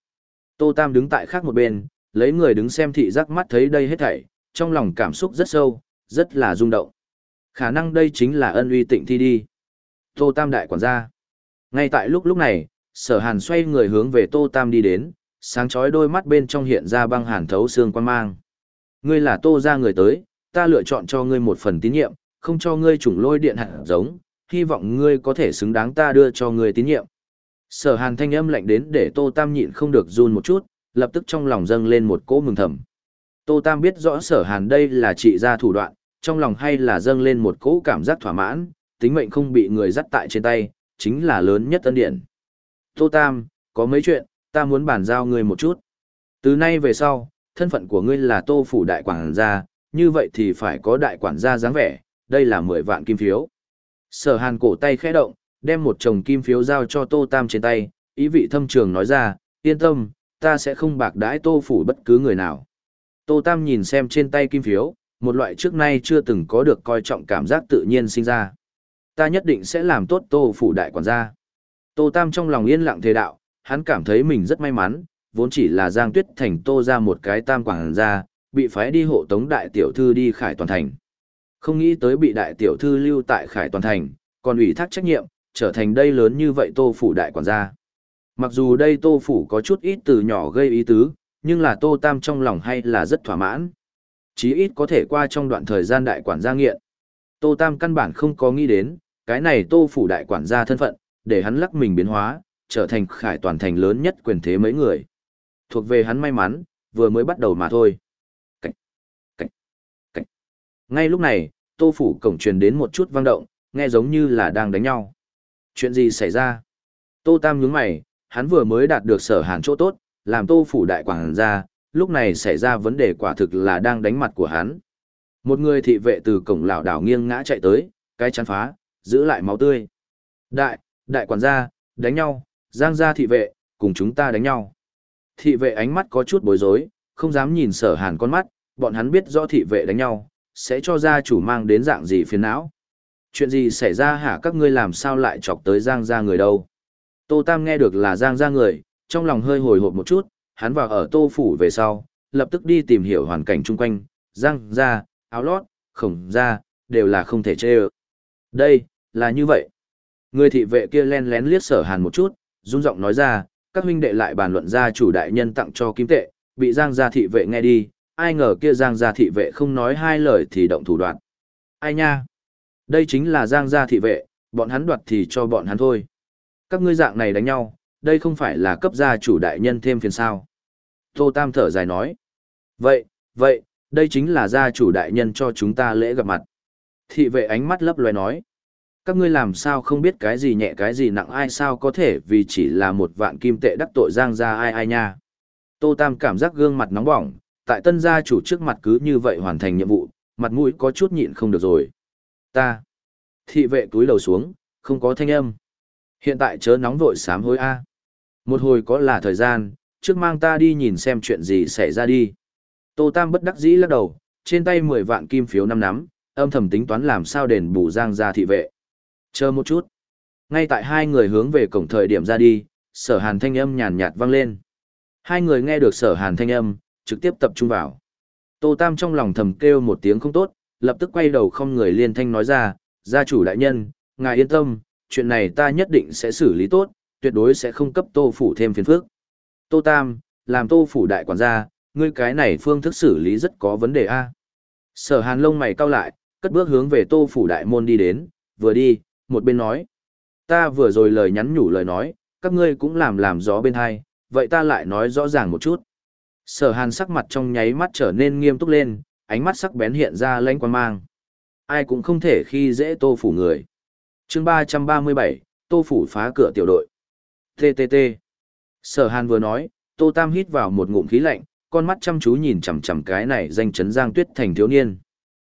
Tô Tam đứng tại khác một bên, lấy người đứng xem thị giác mắt thấy đây hết thảy, trong lòng cảm xúc rất sâu, rất là rung động. Khả năng đây chính là ân uy tịnh thi đi. Tô Tam đại quản gia. Ngay tại lúc lúc này, sở hàn xoay người hướng về Tô Tam đi đến, sáng chói đôi mắt bên trong hiện ra băng hàn thấu xương quan mang. Ngươi là Tô ra người tới, ta lựa chọn cho ngươi một phần tín nhiệm, không cho ngươi chủng lôi điện hạt giống, hy vọng ngươi có thể xứng đáng ta đưa cho ngươi tín nhiệm. Sở hàn thanh âm lạnh đến để Tô Tam nhịn không được run một chút, lập tức trong lòng dâng lên một cỗ mừng thầm. Tô Tam biết rõ sở hàn đây là trị ra thủ đoạn, trong lòng hay là dâng lên một cỗ cảm giác thỏa mãn, tính mệnh không bị người dắt tại trên tay, chính là lớn nhất ân điển. Tô Tam, có mấy chuyện, ta muốn bàn giao ngươi một chút. Từ nay về sau, thân phận của ngươi là tô phủ đại quản gia, như vậy thì phải có đại quản gia dáng vẻ, đây là 10 vạn kim phiếu. Sở hàn cổ tay khẽ động, đem một chồng kim phiếu giao cho Tô Tam trên tay, ý vị thâm trường nói ra, yên tâm, ta sẽ không bạc đãi Tô Phủ bất cứ người nào. Tô Tam nhìn xem trên tay kim phiếu, một loại trước nay chưa từng có được coi trọng cảm giác tự nhiên sinh ra. Ta nhất định sẽ làm tốt Tô Phủ đại quản gia. Tô Tam trong lòng yên lặng thề đạo, hắn cảm thấy mình rất may mắn, vốn chỉ là Giang Tuyết Thành Tô ra một cái tam quản gia, bị phái đi hộ tống đại tiểu thư đi khải toàn thành. Không nghĩ tới bị đại tiểu thư lưu tại khải toàn thành, còn ủy thác trách nhiệm, trở thành đây lớn như vậy tô phủ đại quản gia. Mặc dù đây tô phủ có chút ít từ nhỏ gây ý tứ, nhưng là tô tam trong lòng hay là rất thỏa mãn. Chí ít có thể qua trong đoạn thời gian đại quản gia nghiện. Tô tam căn bản không có nghĩ đến, cái này tô phủ đại quản gia thân phận, để hắn lắc mình biến hóa, trở thành khải toàn thành lớn nhất quyền thế mấy người. Thuộc về hắn may mắn, vừa mới bắt đầu mà thôi. Ngay lúc này, tô phủ cổng truyền đến một chút vang động, nghe giống như là đang đánh nhau. Chuyện gì xảy ra? Tô Tam nhướng mày, hắn vừa mới đạt được sở hàn chỗ tốt, làm tô phủ đại quảng ra, lúc này xảy ra vấn đề quả thực là đang đánh mặt của hắn. Một người thị vệ từ cổng lão đảo nghiêng ngã chạy tới, cái chắn phá, giữ lại máu tươi. Đại, đại quản gia, đánh nhau, giang gia thị vệ, cùng chúng ta đánh nhau. Thị vệ ánh mắt có chút bối rối, không dám nhìn sở hàn con mắt, bọn hắn biết rõ thị vệ đánh nhau, sẽ cho gia chủ mang đến dạng gì phiền não? Chuyện gì xảy ra hả? Các ngươi làm sao lại chọc tới giang gia người đâu? Tô tam nghe được là giang gia người, trong lòng hơi hồi hộp một chút, hắn vào ở tô phủ về sau, lập tức đi tìm hiểu hoàn cảnh chung quanh. Giang gia, áo lót, khổng gia, đều là không thể chê ơ. Đây, là như vậy. Người thị vệ kia len lén liếc sở hàn một chút, run giọng nói ra, các huynh đệ lại bàn luận ra chủ đại nhân tặng cho kim tệ, bị giang gia thị vệ nghe đi ai ngờ kia giang gia thị vệ không nói hai lời thì động thủ đoạn ai nha đây chính là giang gia thị vệ, bọn hắn đoạt thì cho bọn hắn thôi. Các ngươi dạng này đánh nhau, đây không phải là cấp gia chủ đại nhân thêm phiền sao. Tô Tam thở dài nói. Vậy, vậy, đây chính là gia chủ đại nhân cho chúng ta lễ gặp mặt. Thị vệ ánh mắt lấp loé nói. Các ngươi làm sao không biết cái gì nhẹ cái gì nặng ai sao có thể vì chỉ là một vạn kim tệ đắc tội giang ra ai ai nha. Tô Tam cảm giác gương mặt nóng bỏng, tại tân gia chủ trước mặt cứ như vậy hoàn thành nhiệm vụ, mặt mũi có chút nhịn không được rồi. Ta. Thị vệ túi đầu xuống, không có thanh âm. Hiện tại chớ nóng vội sám hối A. Một hồi có là thời gian, trước mang ta đi nhìn xem chuyện gì xảy ra đi. Tô Tam bất đắc dĩ lắc đầu, trên tay 10 vạn kim phiếu năm nắm, âm thầm tính toán làm sao đền bù giang ra thị vệ. Chờ một chút. Ngay tại hai người hướng về cổng thời điểm ra đi, sở hàn thanh âm nhàn nhạt vang lên. Hai người nghe được sở hàn thanh âm, trực tiếp tập trung vào. Tô Tam trong lòng thầm kêu một tiếng không tốt, lập tức quay đầu không người liên thanh nói ra, gia chủ đại nhân, ngài yên tâm, chuyện này ta nhất định sẽ xử lý tốt, tuyệt đối sẽ không cấp tô phủ thêm phiền phức. Tô Tam, làm tô phủ đại quản gia, ngươi cái này phương thức xử lý rất có vấn đề a. Sở hàn lông mày cau lại, cất bước hướng về tô phủ đại môn đi đến, vừa đi, một bên nói. Ta vừa rồi lời nhắn nhủ lời nói, các ngươi cũng làm làm gió bên hai, vậy ta lại nói rõ ràng một chút. Sở hàn sắc mặt trong nháy mắt trở nên nghiêm túc lên, ánh mắt sắc bén hiện ra lãnh quan mang. Ai cũng không thể khi dễ tô phủ người. chương 337, tô phủ phá cửa tiểu đội. TTT. Sở hàn vừa nói, tô tam hít vào một ngụm khí lạnh, con mắt chăm chú nhìn chằm chằm cái này danh chấn Giang Tuyết thành thiếu niên.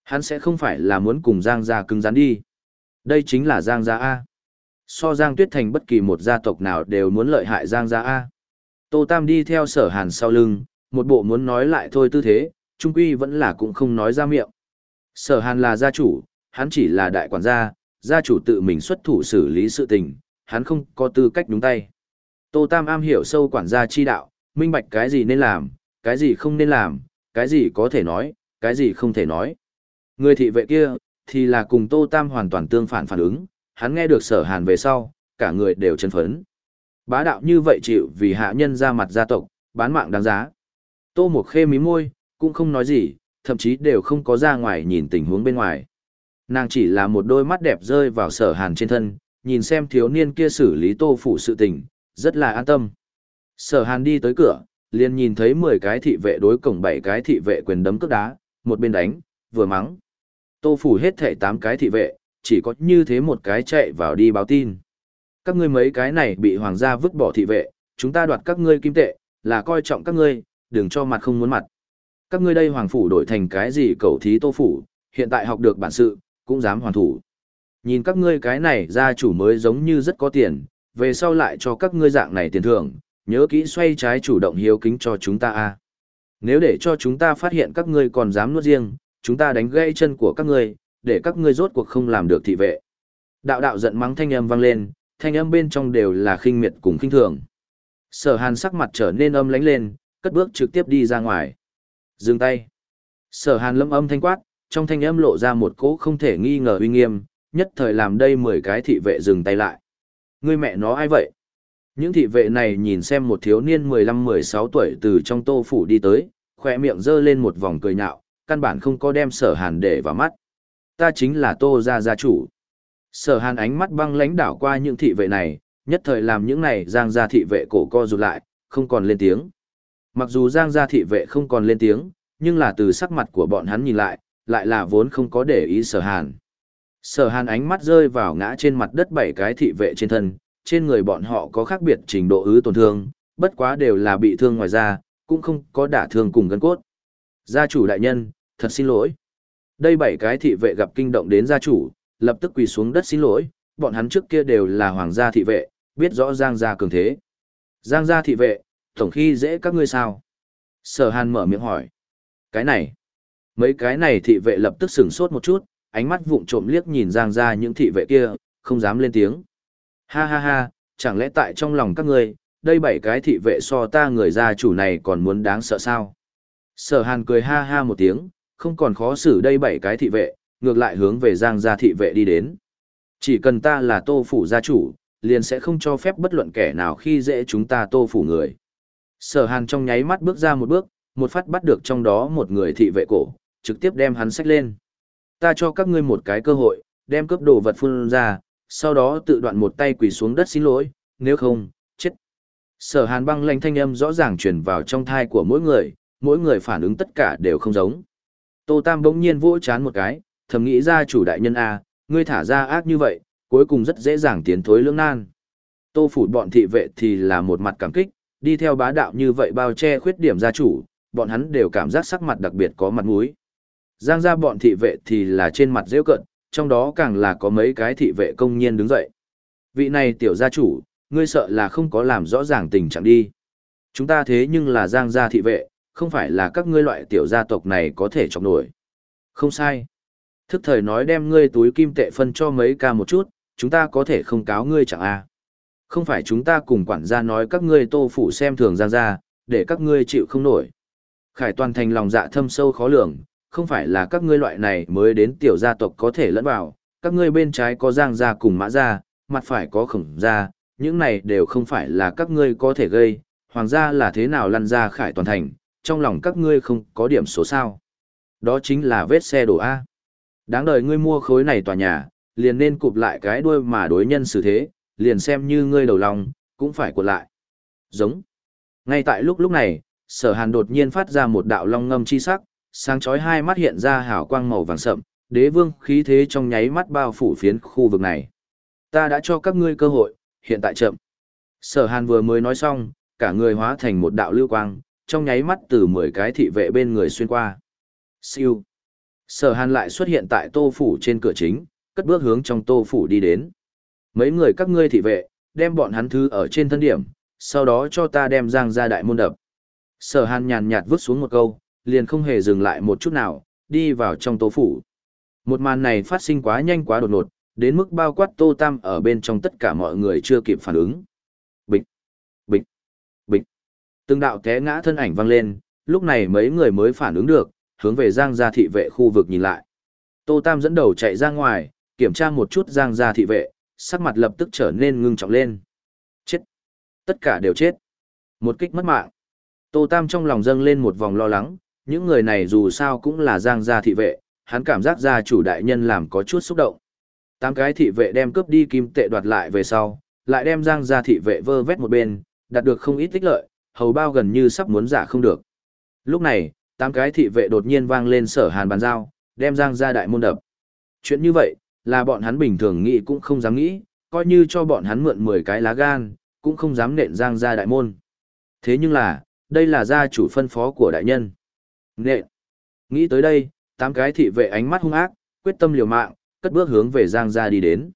Hắn sẽ không phải là muốn cùng Giang gia cứng rắn đi. Đây chính là Giang gia A. So Giang Tuyết thành bất kỳ một gia tộc nào đều muốn lợi hại Giang gia A. Tô Tam đi theo sở hàn sau lưng, một bộ muốn nói lại thôi tư thế, trung quy vẫn là cũng không nói ra miệng. Sở hàn là gia chủ, hắn chỉ là đại quản gia, gia chủ tự mình xuất thủ xử lý sự tình, hắn không có tư cách đúng tay. Tô Tam am hiểu sâu quản gia chi đạo, minh bạch cái gì nên làm, cái gì không nên làm, cái gì có thể nói, cái gì không thể nói. Người thị vệ kia, thì là cùng Tô Tam hoàn toàn tương phản phản ứng, hắn nghe được sở hàn về sau, cả người đều chân phấn. Bá đạo như vậy chịu vì hạ nhân ra mặt gia tộc, bán mạng đáng giá. Tô Mộc Khê mí môi, cũng không nói gì, thậm chí đều không có ra ngoài nhìn tình huống bên ngoài. Nàng chỉ là một đôi mắt đẹp rơi vào sở hàn trên thân, nhìn xem thiếu niên kia xử lý tô phủ sự tình, rất là an tâm. Sở hàn đi tới cửa, liền nhìn thấy 10 cái thị vệ đối cổng 7 cái thị vệ quyền đấm cước đá, một bên đánh, vừa mắng. Tô phủ hết thảy 8 cái thị vệ, chỉ có như thế một cái chạy vào đi báo tin. Các ngươi mấy cái này bị hoàng gia vứt bỏ thị vệ, chúng ta đoạt các ngươi kim tệ, là coi trọng các ngươi, đừng cho mặt không muốn mặt. Các ngươi đây hoàng phủ đổi thành cái gì cầu thí tô phủ, hiện tại học được bản sự, cũng dám hoàn thủ. Nhìn các ngươi cái này gia chủ mới giống như rất có tiền, về sau lại cho các ngươi dạng này tiền thưởng, nhớ kỹ xoay trái chủ động hiếu kính cho chúng ta a. Nếu để cho chúng ta phát hiện các ngươi còn dám nuốt riêng, chúng ta đánh gãy chân của các ngươi, để các ngươi rốt cuộc không làm được thị vệ. Đạo đạo giận mắng thanh âm vang lên, thanh âm bên trong đều là khinh miệt cùng khinh thường. Sở Hàn sắc mặt trở nên âm lãnh lên, cất bước trực tiếp đi ra ngoài. Dừng tay. Sở Hàn lâm âm thanh quát, trong thanh âm lộ ra một cỗ không thể nghi ngờ uy nghiêm, nhất thời làm đây 10 cái thị vệ dừng tay lại. Ngươi mẹ nó ai vậy? Những thị vệ này nhìn xem một thiếu niên 15-16 tuổi từ trong tô phủ đi tới, khỏe miệng giơ lên một vòng cười nhạo, căn bản không có đem sở hàn để vào mắt. Ta chính là tô gia gia chủ. Sở hàn ánh mắt băng lãnh đảo qua những thị vệ này, nhất thời làm những này giang gia thị vệ cổ co rụt lại, không còn lên tiếng. Mặc dù giang gia thị vệ không còn lên tiếng, nhưng là từ sắc mặt của bọn hắn nhìn lại, lại là vốn không có để ý sở hàn. Sở hàn ánh mắt rơi vào ngã trên mặt đất bảy cái thị vệ trên thân, trên người bọn họ có khác biệt trình độ ứ tổn thương, bất quá đều là bị thương ngoài da, cũng không có đả thương cùng gân cốt. Gia chủ đại nhân, thật xin lỗi. Đây bảy cái thị vệ gặp kinh động đến gia chủ, lập tức quỳ xuống đất xin lỗi, bọn hắn trước kia đều là hoàng gia thị vệ, biết rõ Giang gia cường thế. Giang gia thị vệ, tổng khi dễ các ngươi sao? Sở Hàn mở miệng hỏi. Cái này, mấy cái này thị vệ lập tức sửng sốt một chút, ánh mắt vụng trộm liếc nhìn Giang gia những thị vệ kia, không dám lên tiếng. Ha ha ha, chẳng lẽ tại trong lòng các ngươi, đây bảy cái thị vệ so ta người gia chủ này còn muốn đáng sợ sao? Sở Hàn cười ha ha một tiếng, không còn khó xử đây bảy cái thị vệ, ngược lại hướng về Giang gia thị vệ đi đến. Chỉ cần ta là tô phủ gia chủ, liền sẽ không cho phép bất luận kẻ nào khi dễ chúng ta tô phủ người. Sở Hàn trong nháy mắt bước ra một bước, một phát bắt được trong đó một người thị vệ cổ, trực tiếp đem hắn sách lên. Ta cho các ngươi một cái cơ hội, đem cướp đồ vật phun ra, sau đó tự đoạn một tay quỳ xuống đất xin lỗi, nếu không, chết. Sở hàn băng lanh thanh âm rõ ràng truyền vào trong thai của mỗi người, mỗi người phản ứng tất cả đều không giống. Tô Tam bỗng nhiên vỗ chán một cái, thầm nghĩ ra chủ đại nhân A, ngươi thả ra ác như vậy, cuối cùng rất dễ dàng tiến thối lưỡng nan. Tô phủ bọn thị vệ thì là một mặt cảm kích, đi theo bá đạo như vậy bao che khuyết điểm gia chủ, bọn hắn đều cảm giác sắc mặt đặc biệt có mặt mũi. Giang gia bọn thị vệ thì là trên mặt rêu cận, trong đó càng là có mấy cái thị vệ công nhiên đứng dậy. Vị này tiểu gia chủ, ngươi sợ là không có làm rõ ràng tình trạng đi. Chúng ta thế nhưng là giang gia thị vệ, không phải là các ngươi loại tiểu gia tộc này có thể chọc nổi. Không sai. Thức thời nói đem ngươi túi kim tệ phân cho mấy ca một chút, chúng ta có thể không cáo ngươi chẳng a. Không phải chúng ta cùng quản gia nói các ngươi tô phủ xem thường giang gia, để các ngươi chịu không nổi. Khải toàn thành lòng dạ thâm sâu khó lường, không phải là các ngươi loại này mới đến tiểu gia tộc có thể lẫn vào, các ngươi bên trái có giang gia cùng mã gia, mặt phải có khổng gia, những này đều không phải là các ngươi có thể gây, hoàng gia là thế nào lăn ra khải toàn thành, trong lòng các ngươi không có điểm số sao. Đó chính là vết xe đổ A. Đáng đời ngươi mua khối này tòa nhà, liền nên cụp lại cái đuôi mà đối nhân xử thế, liền xem như ngươi đầu lòng, cũng phải cuộn lại. Giống. Ngay tại lúc lúc này, sở hàn đột nhiên phát ra một đạo long ngâm chi sắc, sáng chói hai mắt hiện ra hào quang màu vàng sậm, đế vương khí thế trong nháy mắt bao phủ phiến khu vực này. Ta đã cho các ngươi cơ hội, hiện tại chậm. Sở hàn vừa mới nói xong, cả người hóa thành một đạo lưu quang, trong nháy mắt từ 10 cái thị vệ bên người xuyên qua. Siêu. Sở hàn lại xuất hiện tại tô phủ trên cửa chính, cất bước hướng trong tô phủ đi đến. Mấy người các ngươi thị vệ, đem bọn hắn thư ở trên thân điểm, sau đó cho ta đem giang ra đại môn đập. Sở hàn nhàn nhạt vứt xuống một câu, liền không hề dừng lại một chút nào, đi vào trong tố phủ. Một màn này phát sinh quá nhanh quá đột ngột, đến mức bao quát tô tam ở bên trong tất cả mọi người chưa kịp phản ứng. Bịch, bịch, bịch. Từng đạo té ngã thân ảnh vang lên, lúc này mấy người mới phản ứng được, hướng về giang gia thị vệ khu vực nhìn lại. Tô tam dẫn đầu chạy ra ngoài, kiểm tra một chút giang gia thị vệ, sắc mặt lập tức trở nên ngưng trọng lên. Chết. Tất cả đều chết. Một kích mất mạng. Tô Tam trong lòng dâng lên một vòng lo lắng, những người này dù sao cũng là giang gia thị vệ, hắn cảm giác gia chủ đại nhân làm có chút xúc động. Tám cái thị vệ đem cướp đi kim tệ đoạt lại về sau, lại đem giang gia thị vệ vơ vét một bên, đạt được không ít tích lợi, hầu bao gần như sắp muốn giả không được. Lúc này, tám cái thị vệ đột nhiên vang lên sở hàn bàn giao, đem giang gia đại môn đập. Chuyện như vậy, là bọn hắn bình thường nghĩ cũng không dám nghĩ, coi như cho bọn hắn mượn 10 cái lá gan, cũng không dám nện giang gia đại môn. Thế nhưng là, đây là gia chủ phân phó của đại nhân. Nện. Nghĩ tới đây, tám cái thị vệ ánh mắt hung ác, quyết tâm liều mạng, cất bước hướng về Giang gia đi đến.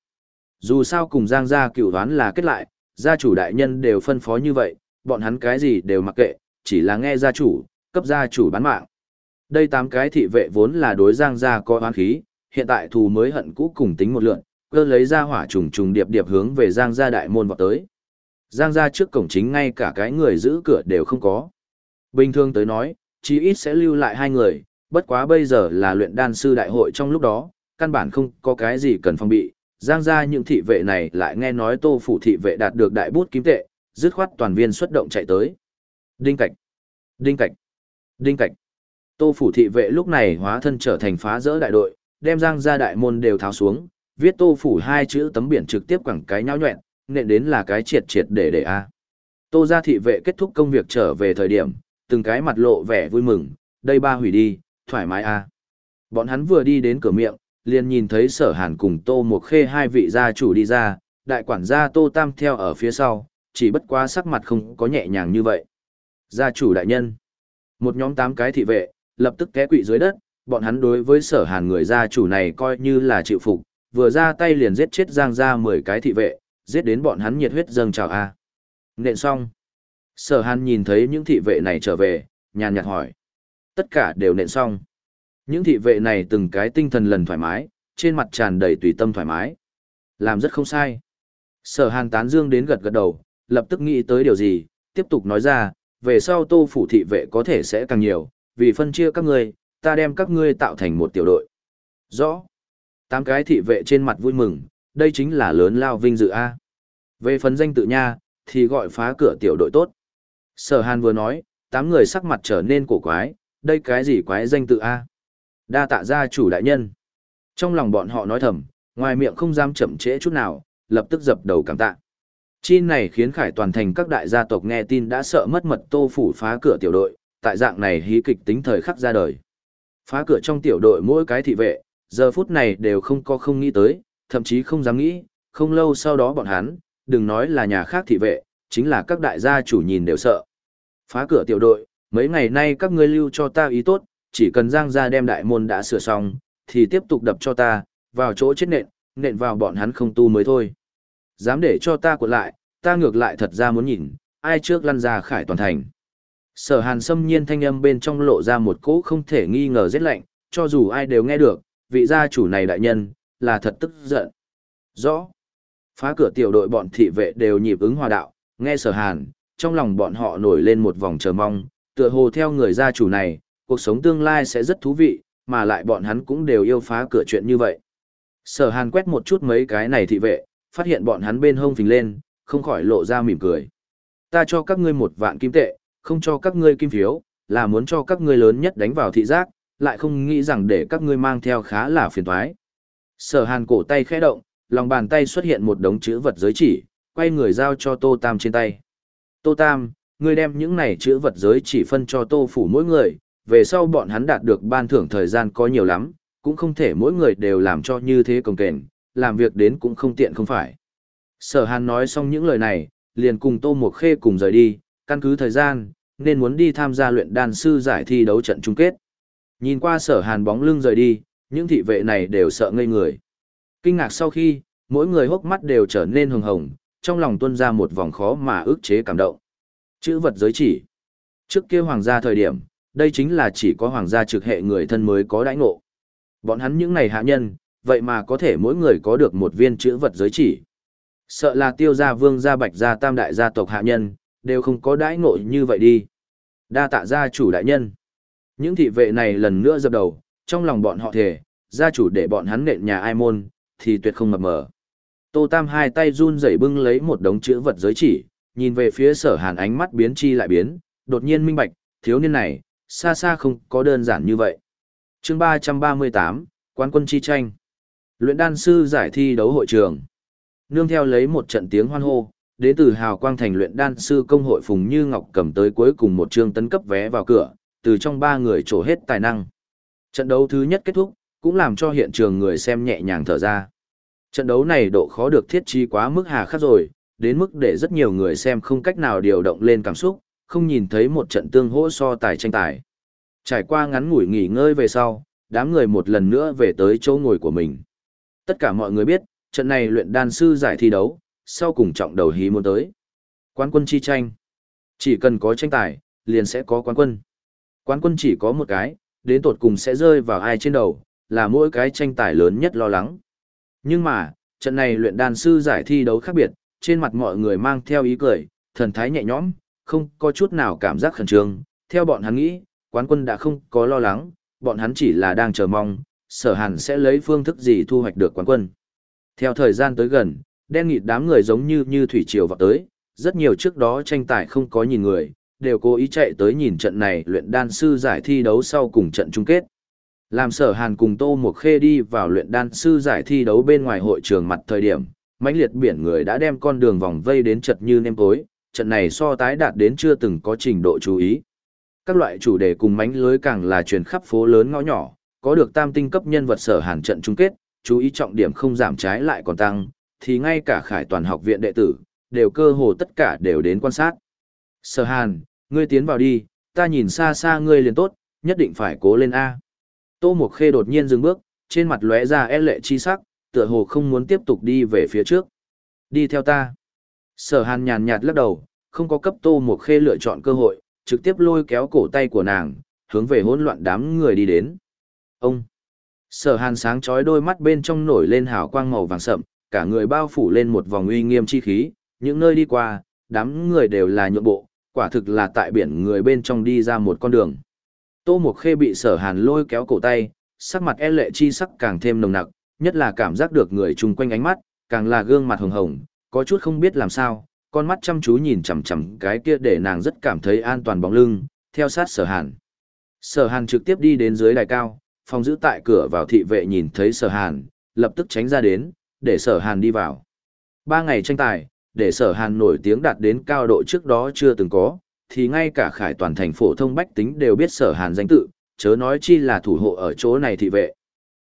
Dù sao cùng Giang gia cựu đoán là kết lại, gia chủ đại nhân đều phân phó như vậy, bọn hắn cái gì đều mặc kệ, chỉ là nghe gia chủ, cấp gia chủ bán mạng. Đây tám cái thị vệ vốn là đối Giang gia có oán khí, hiện tại thù mới hận cũ cùng tính một lượn, cơ lấy ra hỏa trùng trùng điệp điệp hướng về Giang gia đại môn vọt tới. Giang gia trước cổng chính ngay cả cái người giữ cửa đều không có. Bình thường tới nói, chí ít sẽ lưu lại hai người, bất quá bây giờ là luyện đan sư đại hội trong lúc đó, căn bản không có cái gì cần phòng bị. Giang gia những thị vệ này lại nghe nói tô phủ thị vệ đạt được đại bút kim tệ, dứt khoát toàn viên xuất động chạy tới. Đinh cạch, đinh cạch, đinh cạch. Tô phủ thị vệ lúc này hóa thân trở thành phá rỡ đại đội, đem giang ra đại môn đều tháo xuống, viết tô phủ hai chữ tấm biển trực tiếp quẳng cái nhão nhuẹn, nện đến là cái triệt triệt để để a. Tô gia thị vệ kết thúc công việc trở về thời điểm, từng cái mặt lộ vẻ vui mừng, đây ba hủy đi, thoải mái a. Bọn hắn vừa đi đến cửa miệng, liền nhìn thấy sở hàn cùng tô một khê hai vị gia chủ đi ra, đại quản gia tô tam theo ở phía sau, chỉ bất quá sắc mặt không có nhẹ nhàng như vậy. Gia chủ đại nhân, một nhóm tám cái thị vệ, lập tức té quỵ dưới đất, bọn hắn đối với sở hàn người gia chủ này coi như là chịu phục, vừa ra tay liền giết chết giang ra 10 cái thị vệ, giết đến bọn hắn nhiệt huyết dâng trào a. Nện xong. Sở hàn nhìn thấy những thị vệ này trở về, nhàn nhạt hỏi. Tất cả đều nện xong. Những thị vệ này từng cái tinh thần lần thoải mái, trên mặt tràn đầy tùy tâm thoải mái. Làm rất không sai. Sở hàn tán dương đến gật gật đầu, lập tức nghĩ tới điều gì, tiếp tục nói ra, về sau tô phủ thị vệ có thể sẽ càng nhiều, vì phân chia các ngươi, ta đem các ngươi tạo thành một tiểu đội. Rõ. Tám cái thị vệ trên mặt vui mừng, đây chính là lớn lao vinh dự A. Về phần danh tự nha, thì gọi phá cửa tiểu đội tốt. Sở Hàn vừa nói, tám người sắc mặt trở nên cổ quái, đây cái gì quái danh tự A. Đa tạ gia chủ đại nhân. Trong lòng bọn họ nói thầm, ngoài miệng không dám chậm trễ chút nào, lập tức dập đầu cảm tạ. Chi này khiến khải toàn thành các đại gia tộc nghe tin đã sợ mất mật tô phủ phá cửa tiểu đội, tại dạng này hí kịch tính thời khắc ra đời. Phá cửa trong tiểu đội mỗi cái thị vệ, giờ phút này đều không có không nghĩ tới, thậm chí không dám nghĩ, không lâu sau đó bọn hắn, đừng nói là nhà khác thị vệ, chính là các đại gia chủ nhìn đều sợ. Phá cửa tiểu đội, mấy ngày nay các ngươi lưu cho ta ý tốt, chỉ cần giang ra đem đại môn đã sửa xong, thì tiếp tục đập cho ta, vào chỗ chết nện, nện vào bọn hắn không tu mới thôi. Dám để cho ta cuộn lại, ta ngược lại thật ra muốn nhìn, ai trước lăn ra khải toàn thành. Sở hàn xâm nhiên thanh âm bên trong lộ ra một cỗ không thể nghi ngờ rét lạnh, cho dù ai đều nghe được, vị gia chủ này đại nhân, là thật tức giận. Rõ. Phá cửa tiểu đội bọn thị vệ đều nhịp ứng hòa đạo, nghe sở hàn, trong lòng bọn họ nổi lên một vòng chờ mong, tựa hồ theo người gia chủ này, cuộc sống tương lai sẽ rất thú vị, mà lại bọn hắn cũng đều yêu phá cửa chuyện như vậy. Sở hàn quét một chút mấy cái này thị vệ, phát hiện bọn hắn bên hông phình lên, không khỏi lộ ra mỉm cười. Ta cho các ngươi một vạn kim tệ, không cho các ngươi kim phiếu, là muốn cho các ngươi lớn nhất đánh vào thị giác, lại không nghĩ rằng để các ngươi mang theo khá là phiền toái. Sở hàn cổ tay khẽ động, lòng bàn tay xuất hiện một đống chữ vật giới chỉ, quay người giao cho Tô Tam trên tay. Tô Tam, ngươi đem những này chữ vật giới chỉ phân cho Tô Phủ mỗi người, về sau bọn hắn đạt được ban thưởng thời gian có nhiều lắm, cũng không thể mỗi người đều làm cho như thế công kềnh, làm việc đến cũng không tiện không phải. Sở Hàn nói xong những lời này, liền cùng Tô Mộc Khê cùng rời đi, căn cứ thời gian, nên muốn đi tham gia luyện đan sư giải thi đấu trận chung kết. Nhìn qua sở Hàn bóng lưng rời đi, những thị vệ này đều sợ ngây người. Kinh ngạc sau khi, mỗi người hốc mắt đều trở nên hồng hồng, trong lòng tuôn ra một vòng khó mà ức chế cảm động. Chữ vật giới chỉ. Trước kia hoàng gia thời điểm, đây chính là chỉ có hoàng gia trực hệ người thân mới có đãi ngộ. Bọn hắn những này hạ nhân, vậy mà có thể mỗi người có được một viên chữ vật giới chỉ. Sợ là tiêu gia vương gia bạch gia tam đại gia tộc hạ nhân, đều không có đãi ngộ như vậy đi. Đa tạ gia chủ đại nhân. Những thị vệ này lần nữa dập đầu, trong lòng bọn họ thề, gia chủ để bọn hắn nện nhà ai môn, thì tuyệt không mập mờ. Tô Tam hai tay run rẩy bưng lấy một đống chữ vật giới chỉ, nhìn về phía sở hàn ánh mắt biến chi lại biến, đột nhiên minh bạch, thiếu niên này, xa xa không có đơn giản như vậy. chương 338, Quán quân chi tranh. Luyện đan sư giải thi đấu hội trường. Nương theo lấy một trận tiếng hoan hô, đến từ hào quang thành luyện đan sư công hội Phùng Như Ngọc cầm tới cuối cùng một chương tấn cấp vé vào cửa, từ trong ba người trổ hết tài năng. Trận đấu thứ nhất kết thúc, cũng làm cho hiện trường người xem nhẹ nhàng thở ra. Trận đấu này độ khó được thiết trí quá mức hà khắc rồi, đến mức để rất nhiều người xem không cách nào điều động lên cảm xúc, không nhìn thấy một trận tương hỗ so tài tranh tài. Trải qua ngắn ngủi nghỉ ngơi về sau, đám người một lần nữa về tới chỗ ngồi của mình. Tất cả mọi người biết, trận này luyện đan sư giải thi đấu, sau cùng trọng đầu hí muốn tới. Quán quân chi tranh. Chỉ cần có tranh tài, liền sẽ có quán quân. Quán quân chỉ có một cái, đến tột cùng sẽ rơi vào ai trên đầu, là mỗi cái tranh tài lớn nhất lo lắng. Nhưng mà, trận này luyện đan sư giải thi đấu khác biệt, trên mặt mọi người mang theo ý cười, thần thái nhẹ nhõm, không có chút nào cảm giác khẩn trương. Theo bọn hắn nghĩ, quán quân đã không có lo lắng, bọn hắn chỉ là đang chờ mong, sở hàn sẽ lấy phương thức gì thu hoạch được quán quân. Theo thời gian tới gần, đen nghịt đám người giống như như thủy triều vào tới, rất nhiều trước đó tranh tài không có nhìn người, đều cố ý chạy tới nhìn trận này luyện đan sư giải thi đấu sau cùng trận chung kết. Làm sở hàn cùng Tô Mộc Khê đi vào luyện đan sư giải thi đấu bên ngoài hội trường mặt thời điểm, mãnh liệt biển người đã đem con đường vòng vây đến chật như nêm tối, trận này so tái đạt đến chưa từng có trình độ chú ý. Các loại chủ đề cùng mánh lưới càng là truyền khắp phố lớn ngõ nhỏ, có được tam tinh cấp nhân vật sở hàn trận chung kết, chú ý trọng điểm không giảm trái lại còn tăng, thì ngay cả khải toàn học viện đệ tử, đều cơ hồ tất cả đều đến quan sát. Sở hàn, ngươi tiến vào đi, ta nhìn xa xa ngươi liền tốt, nhất định phải cố lên A. Tô Mộc Khê đột nhiên dừng bước, trên mặt lóe ra e lệ chi sắc, tựa hồ không muốn tiếp tục đi về phía trước. Đi theo ta. Sở hàn nhàn nhạt lắc đầu, không có cấp Tô Mộc Khê lựa chọn cơ hội, trực tiếp lôi kéo cổ tay của nàng, hướng về hỗn loạn đám người đi đến. Ông! Sở hàn sáng chói đôi mắt bên trong nổi lên hào quang màu vàng sậm, cả người bao phủ lên một vòng uy nghiêm chi khí, những nơi đi qua, đám người đều là nhượng bộ, quả thực là tại biển người bên trong đi ra một con đường. Tô Mộc Khê bị sở hàn lôi kéo cổ tay, sắc mặt e lệ chi sắc càng thêm nồng nặc, nhất là cảm giác được người chung quanh ánh mắt, càng là gương mặt hồng hồng, có chút không biết làm sao, con mắt chăm chú nhìn chằm chằm cái kia để nàng rất cảm thấy an toàn bóng lưng, theo sát sở hàn. Sở hàn trực tiếp đi đến dưới đài cao, phòng giữ tại cửa vào thị vệ nhìn thấy sở hàn, lập tức tránh ra đến, để sở hàn đi vào. Ba ngày tranh tài, để sở hàn nổi tiếng đạt đến cao độ trước đó chưa từng có, thì ngay cả khải toàn thành phổ thông bách tính đều biết sở hàn danh tự, chớ nói chi là thủ hộ ở chỗ này thị vệ.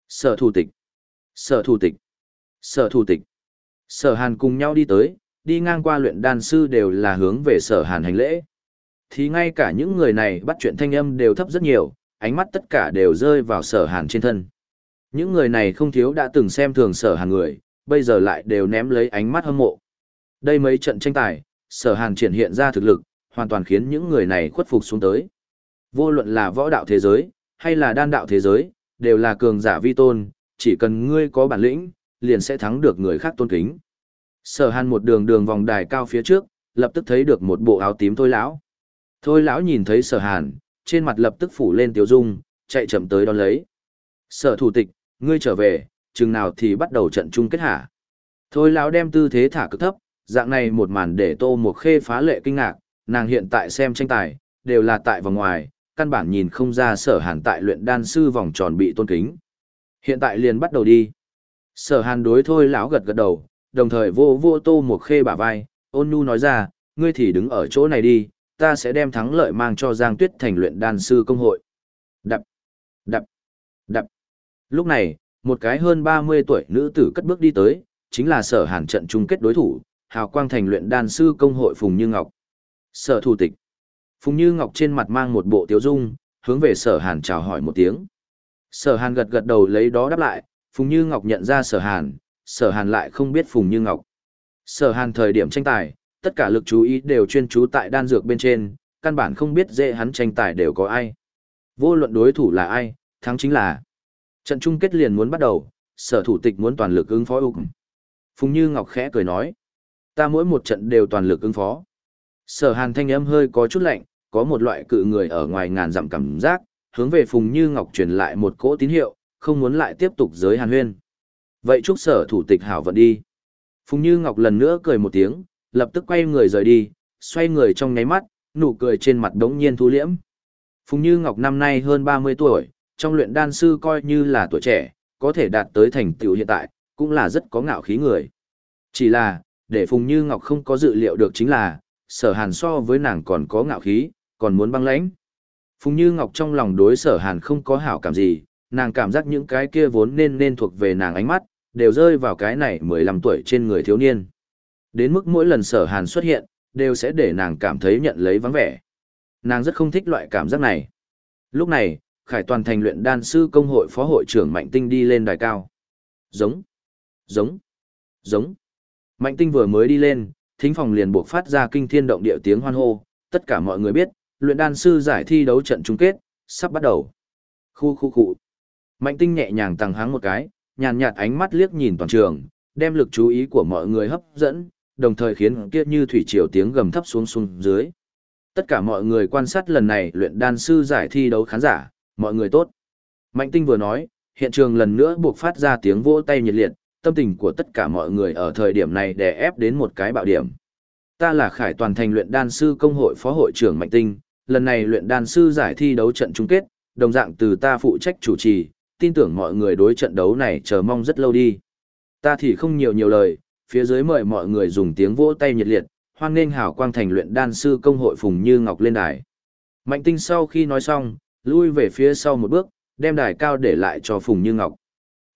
Sở thủ tịch, sở thủ tịch, sở thủ tịch. Sở hàn cùng nhau đi tới, đi ngang qua luyện đan sư đều là hướng về sở hàn hành lễ. Thì ngay cả những người này bắt chuyện thanh âm đều thấp rất nhiều, ánh mắt tất cả đều rơi vào sở hàn trên thân. Những người này không thiếu đã từng xem thường sở hàn người, bây giờ lại đều ném lấy ánh mắt hâm mộ. Đây mấy trận tranh tài, sở hàn triển hiện ra thực lực, hoàn toàn khiến những người này khuất phục xuống tới. Vô luận là võ đạo thế giới, hay là đan đạo thế giới, đều là cường giả vi tôn, chỉ cần ngươi có bản lĩnh, liền sẽ thắng được người khác tôn kính. Sở Hàn một đường đường vòng đài cao phía trước, lập tức thấy được một bộ áo tím thôi lão. Thôi lão nhìn thấy Sở Hàn, trên mặt lập tức phủ lên tiêu dung, chạy chậm tới đón lấy. Sở thủ tịch, ngươi trở về, chừng nào thì bắt đầu trận chung kết hả? Thôi lão đem tư thế thả cực thấp, dạng này một màn để Tô một Khê phá lệ kinh ngạc, nàng hiện tại xem tranh tài, đều là tại vòng ngoài, căn bản nhìn không ra sở hàn tại luyện đan sư vòng tròn bị tôn kính. Hiện tại liền bắt đầu đi. Sở hàn đối thôi lão gật gật đầu, đồng thời vô vô tô một khê bả vai, ôn nhu nói ra, ngươi thì đứng ở chỗ này đi, ta sẽ đem thắng lợi mang cho Giang Tuyết thành luyện đan sư công hội. Đập, đập, đập. Lúc này, một cái hơn 30 tuổi nữ tử cất bước đi tới, chính là sở hàn trận chung kết đối thủ, hào quang thành luyện đan sư công hội Phùng Như Ngọc. Sở thủ tịch. Phùng Như Ngọc trên mặt mang một bộ tiếu dung, hướng về sở hàn chào hỏi một tiếng. Sở hàn gật gật đầu lấy đó đáp lại, Phùng Như Ngọc nhận ra sở hàn, sở hàn lại không biết Phùng Như Ngọc. Sở hàn thời điểm tranh tài, tất cả lực chú ý đều chuyên chú tại đan dược bên trên, căn bản không biết dễ hắn tranh tài đều có ai. Vô luận đối thủ là ai, thắng chính là. Trận chung kết liền muốn bắt đầu, sở thủ tịch muốn toàn lực ứng phó ục. Phùng Như Ngọc khẽ cười nói, ta mỗi một trận đều toàn lực ứng phó. Sở hàn thanh âm hơi có chút lạnh, có một loại cự người ở ngoài ngàn dặm cảm giác, hướng về Phùng Như Ngọc truyền lại một cỗ tín hiệu, không muốn lại tiếp tục giới hàn huyên. Vậy chúc sở thủ tịch hảo vận đi. Phùng Như Ngọc lần nữa cười một tiếng, lập tức quay người rời đi, xoay người trong nháy mắt, nụ cười trên mặt đống nhiên thu liễm. Phùng Như Ngọc năm nay hơn 30 tuổi, trong luyện đan sư coi như là tuổi trẻ, có thể đạt tới thành tựu hiện tại, cũng là rất có ngạo khí người. Chỉ là, để Phùng Như Ngọc không có dự liệu được chính là, sở hàn so với nàng còn có ngạo khí, còn muốn băng lãnh. Phùng Như Ngọc trong lòng đối sở hàn không có hảo cảm gì, nàng cảm giác những cái kia vốn nên nên thuộc về nàng ánh mắt, đều rơi vào cái này 15 tuổi trên người thiếu niên. Đến mức mỗi lần sở hàn xuất hiện, đều sẽ để nàng cảm thấy nhận lấy vắng vẻ. Nàng rất không thích loại cảm giác này. Lúc này, Khải Toàn thành luyện đan sư công hội phó hội trưởng Mạnh Tinh đi lên đài cao. Giống, giống, giống. Mạnh Tinh vừa mới đi lên, thính phòng liền buộc phát ra kinh thiên động địa tiếng hoan hô, tất cả mọi người biết, luyện đan sư giải thi đấu trận chung kết, sắp bắt đầu. Khu khu khu. Mạnh tinh nhẹ nhàng tăng háng một cái, nhàn nhạt ánh mắt liếc nhìn toàn trường, đem lực chú ý của mọi người hấp dẫn, đồng thời khiến kia như thủy triều tiếng gầm thấp xuống xuống dưới. Tất cả mọi người quan sát lần này luyện đan sư giải thi đấu khán giả, mọi người tốt. Mạnh tinh vừa nói, hiện trường lần nữa buộc phát ra tiếng vỗ tay nhiệt liệt, tâm tình của tất cả mọi người ở thời điểm này đè ép đến một cái bạo điểm. Ta là Khải Toàn Thành luyện đan sư công hội phó hội trưởng Mạnh Tinh, lần này luyện đan sư giải thi đấu trận chung kết, đồng dạng từ ta phụ trách chủ trì, tin tưởng mọi người đối trận đấu này chờ mong rất lâu đi. Ta thì không nhiều nhiều lời, phía dưới mời mọi người dùng tiếng vỗ tay nhiệt liệt, hoan nghênh hảo quang thành luyện đan sư công hội Phùng Như Ngọc lên đài. Mạnh Tinh sau khi nói xong, lui về phía sau một bước, đem đài cao để lại cho Phùng Như Ngọc.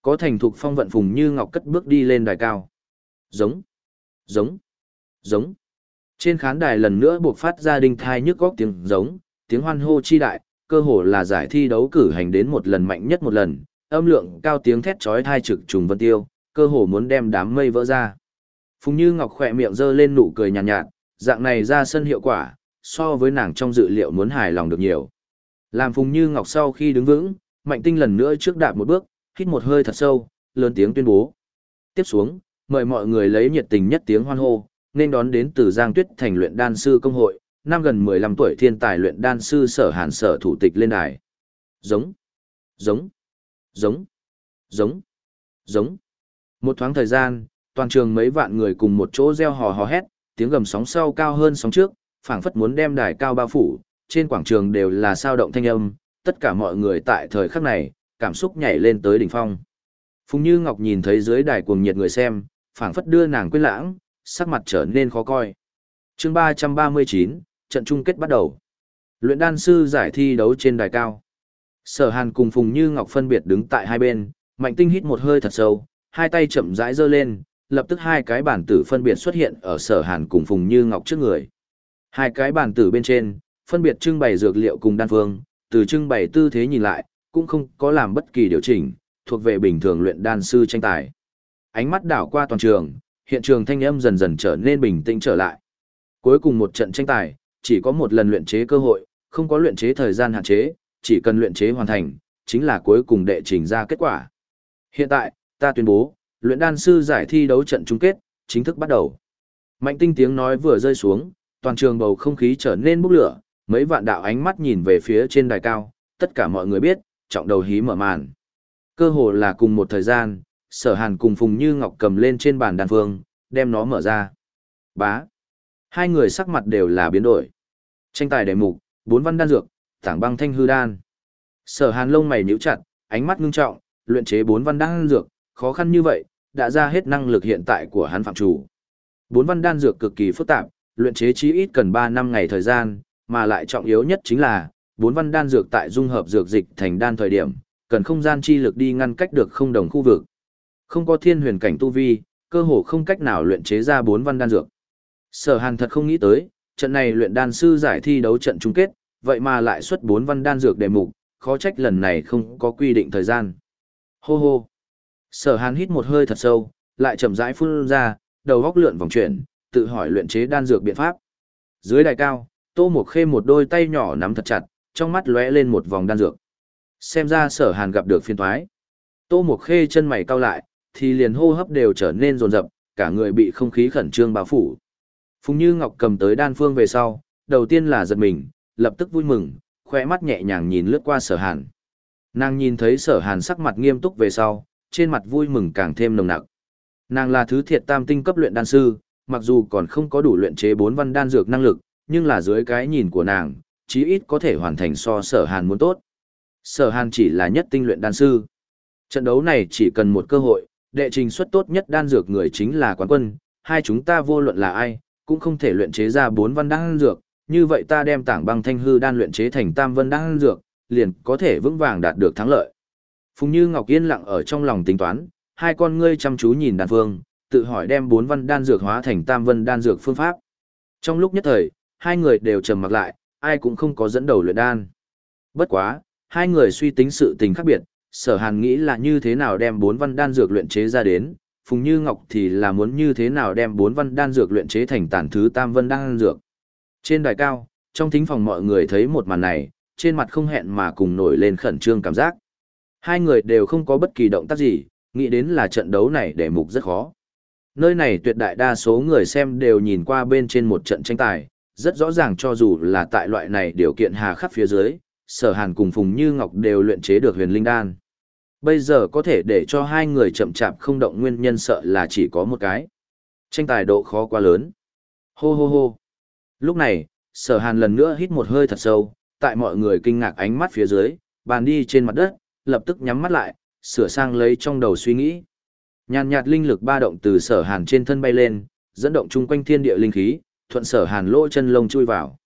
Có thành thục phong vận Phùng Như Ngọc cất bước đi lên đài cao. Giống, giống, giống. Trên khán đài lần nữa buộc phát ra đinh thai nhức góc tiếng giống, tiếng hoan hô chi đại, cơ hồ là giải thi đấu cử hành đến một lần mạnh nhất một lần, âm lượng cao tiếng thét chói thai trực trùng vân tiêu, cơ hồ muốn đem đám mây vỡ ra. Phùng Như Ngọc khỏe miệng giơ lên nụ cười nhàn nhạt, nhạt, dạng này ra sân hiệu quả, so với nàng trong dự liệu muốn hài lòng được nhiều. Làm Phùng Như Ngọc sau khi đứng vững, Mạnh Tinh lần nữa trước đạp một bước, hít một hơi thật sâu, lớn tiếng tuyên bố. Tiếp xuống, mời mọi người lấy nhiệt tình nhất tiếng hoan hô, nên đón đến từ Giang Tuyết thành luyện đan sư công hội, năm gần 15 tuổi thiên tài luyện đan sư sở hàn sở thủ tịch lên đài. Giống, giống, giống, giống, giống. Một thoáng thời gian, toàn trường mấy vạn người cùng một chỗ reo hò hò hét, tiếng gầm sóng sau cao hơn sóng trước, phảng phất muốn đem đài cao bao phủ, trên quảng trường đều là sao động thanh âm, tất cả mọi người tại thời khắc này, cảm xúc nhảy lên tới đỉnh phong. Phùng Như Ngọc nhìn thấy dưới đài cuồng nhiệt người xem, phảng phất đưa nàng quên lãng, sắc mặt trở nên khó coi. chương 339, trận chung kết bắt đầu. Luyện đan sư giải thi đấu trên đài cao. Sở Hàn cùng Phùng Như Ngọc phân biệt đứng tại hai bên, Mạnh Tinh hít một hơi thật sâu, hai tay chậm rãi giơ lên, lập tức hai cái bản tử phân biệt xuất hiện ở Sở Hàn cùng Phùng Như Ngọc trước người. Hai cái bản tử bên trên, phân biệt trưng bày dược liệu cùng đan phương, từ trưng bày tư thế nhìn lại, cũng không có làm bất kỳ điều chỉnh, thuộc về bình thường luyện đan sư tranh tài. Ánh mắt đảo qua toàn trường, hiện trường thanh âm dần dần trở nên bình tĩnh trở lại. Cuối cùng một trận tranh tài, chỉ có một lần luyện chế cơ hội, không có luyện chế thời gian hạn chế, chỉ cần luyện chế hoàn thành, chính là cuối cùng đệ trình ra kết quả. Hiện tại, ta tuyên bố, luyện đan sư giải thi đấu trận chung kết, chính thức bắt đầu. Mạnh tinh tiếng nói vừa rơi xuống, toàn trường bầu không khí trở nên bốc lửa, mấy vạn đạo ánh mắt nhìn về phía trên đài cao, tất cả mọi người biết, trọng đầu hí mở màn. Cơ hồ là cùng một thời gian, sở hàn cùng Phùng Như Ngọc cầm lên trên bàn đàn phương, đem nó mở ra. Bá. Hai người sắc mặt đều là biến đổi. Tranh tài đề mục, bốn văn đan dược, tảng băng thanh hư đan. Sở hàn lông mày nhíu chặt, ánh mắt ngưng trọng, luyện chế bốn văn đan dược, khó khăn như vậy, đã ra hết năng lực hiện tại của hắn phạm chủ. Bốn văn đan dược cực kỳ phức tạp, luyện chế chí ít cần 3 năm ngày thời gian, mà lại trọng yếu nhất chính là, bốn văn đan dược tại dung hợp dược dịch thành đan thời điểm, cần không gian chi lực đi ngăn cách được không đồng khu vực. Không có thiên huyền cảnh tu vi, cơ hồ không cách nào luyện chế ra bốn văn đan dược. Sở Hàn thật không nghĩ tới, trận này luyện đan sư giải thi đấu trận chung kết, vậy mà lại xuất bốn văn đan dược đề mục, khó trách lần này không có quy định thời gian. Hô hô. Sở Hàn hít một hơi thật sâu, lại chậm rãi phun ra, đầu góc lượn vòng chuyển, tự hỏi luyện chế đan dược biện pháp. Dưới đài cao, Tô Mộc Khê một đôi tay nhỏ nắm thật chặt, trong mắt lóe lên một vòng đan dược. Xem ra Sở Hàn gặp được phiên thoái. Tô Mộc Khê chân mày cau lại, thì liền hô hấp đều trở nên rồn rập, cả người bị không khí khẩn trương bao phủ. Phùng Như Ngọc cầm tới đan phương về sau, đầu tiên là giật mình, lập tức vui mừng, khoe mắt nhẹ nhàng nhìn lướt qua sở hàn. Nàng nhìn thấy sở hàn sắc mặt nghiêm túc về sau, trên mặt vui mừng càng thêm nồng nặc. Nàng là thứ thiệt tam tinh cấp luyện đan sư, mặc dù còn không có đủ luyện chế bốn văn đan dược năng lực, nhưng là dưới cái nhìn của nàng, chí ít có thể hoàn thành so sở hàn muốn tốt. Sở hàn chỉ là nhất tinh luyện đan sư. Trận đấu này chỉ cần một cơ hội, đệ trình xuất tốt nhất đan dược người chính là quán quân, hai chúng ta vô luận là ai, cũng không thể luyện chế ra bốn văn đan dược, như vậy ta đem tảng băng thanh hư đan luyện chế thành tam vân đan dược, liền có thể vững vàng đạt được thắng lợi. Phùng Như Ngọc yên lặng ở trong lòng tính toán, hai con ngươi chăm chú nhìn đan phương, tự hỏi đem bốn văn đan dược hóa thành tam vân đan dược phương pháp. Trong lúc nhất thời, hai người đều trầm mặc lại, ai cũng không có dẫn đầu luyện đan. Bất quá, hai người suy tính sự tình khác biệt, sở hàn nghĩ là như thế nào đem bốn văn đan dược luyện chế ra đến, Phùng Như Ngọc thì là muốn như thế nào đem bốn văn đan dược luyện chế thành tản thứ tam vân đan dược. Trên đài cao, trong thính phòng mọi người thấy một màn này, trên mặt không hẹn mà cùng nổi lên khẩn trương cảm giác. Hai người đều không có bất kỳ động tác gì, nghĩ đến là trận đấu này để mục rất khó. Nơi này tuyệt đại đa số người xem đều nhìn qua bên trên một trận tranh tài, rất rõ ràng cho dù là tại loại này điều kiện hà khắc phía dưới, sở hàn cùng Phùng Như Ngọc đều luyện chế được huyền linh đan. Bây giờ có thể để cho hai người chậm chạp không động nguyên nhân sợ là chỉ có một cái. Tranh tài độ khó quá lớn. Hô hô hô. Lúc này, sở hàn lần nữa hít một hơi thật sâu, tại mọi người kinh ngạc ánh mắt phía dưới, bàn đi trên mặt đất, lập tức nhắm mắt lại, sửa sang lấy trong đầu suy nghĩ. Nhàn nhạt linh lực ba động từ sở hàn trên thân bay lên, dẫn động chung quanh thiên địa linh khí, thuận sở hàn lỗ chân lông chui vào.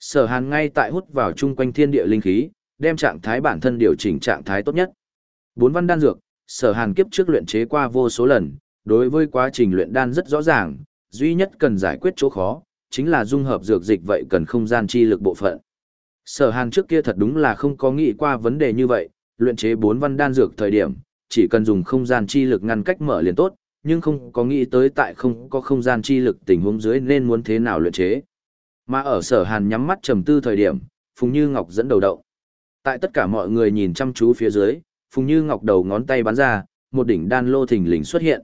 Sở hàn ngay tại hút vào chung quanh thiên địa linh khí, đem trạng thái bản thân điều chỉnh trạng thái tốt nhất. Bốn văn đan dược, sở hàn kiếp trước luyện chế qua vô số lần, đối với quá trình luyện đan rất rõ ràng, duy nhất cần giải quyết chỗ khó, chính là dung hợp dược dịch vậy cần không gian chi lực bộ phận. Sở Hàn trước kia thật đúng là không có nghĩ qua vấn đề như vậy, luyện chế bốn văn đan dược thời điểm, chỉ cần dùng không gian chi lực ngăn cách mở liền tốt, nhưng không có nghĩ tới tại không có không gian chi lực tình huống dưới nên muốn thế nào luyện chế. Mà ở Sở Hàn nhắm mắt trầm tư thời điểm, Phùng Như Ngọc dẫn đầu động. Tại tất cả mọi người nhìn chăm chú phía dưới, Phùng Như Ngọc đầu ngón tay bắn ra, một đỉnh đan lô thình lình xuất hiện.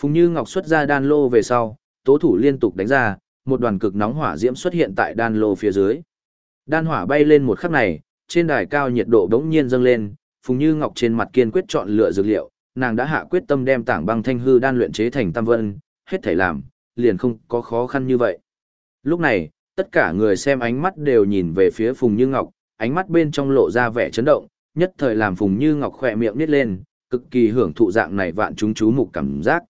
Phùng Như Ngọc xuất ra đan lô về sau, tố thủ liên tục đánh ra, một đoàn cực nóng hỏa diễm xuất hiện tại đan lô phía dưới. Đan hỏa bay lên một khắc này, trên đài cao nhiệt độ đống nhiên dâng lên, Phùng Như Ngọc trên mặt kiên quyết chọn lựa dược liệu, nàng đã hạ quyết tâm đem tảng băng thanh hư đan luyện chế thành tam vân, hết thể làm, liền không có khó khăn như vậy. Lúc này, tất cả người xem ánh mắt đều nhìn về phía Phùng Như Ngọc, ánh mắt bên trong lộ ra vẻ chấn động, nhất thời làm Phùng Như Ngọc khỏe miệng nít lên, cực kỳ hưởng thụ dạng này vạn chúng chú mục cảm giác.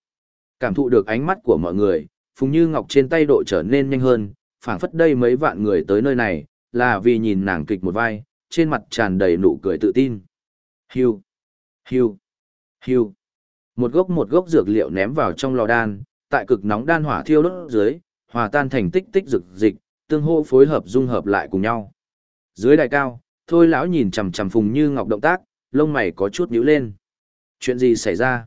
Cảm thụ được ánh mắt của mọi người, Phùng Như Ngọc trên tay độ trở nên nhanh hơn, phảng phất đây mấy vạn người tới nơi này, là vì nhìn nàng kịch một vai, trên mặt tràn đầy nụ cười tự tin. Hiu, hiu, Hưu. Một gốc một gốc dược liệu ném vào trong lò đan, tại cực nóng đan hỏa thiêu đốt dưới, hòa tan thành tích tích dược dịch, tương hô phối hợp dung hợp lại cùng nhau. Dưới đài cao, thôi lão nhìn chằm chằm Phùng Như Ngọc động tác, lông mày có chút nhíu lên. Chuyện gì xảy ra?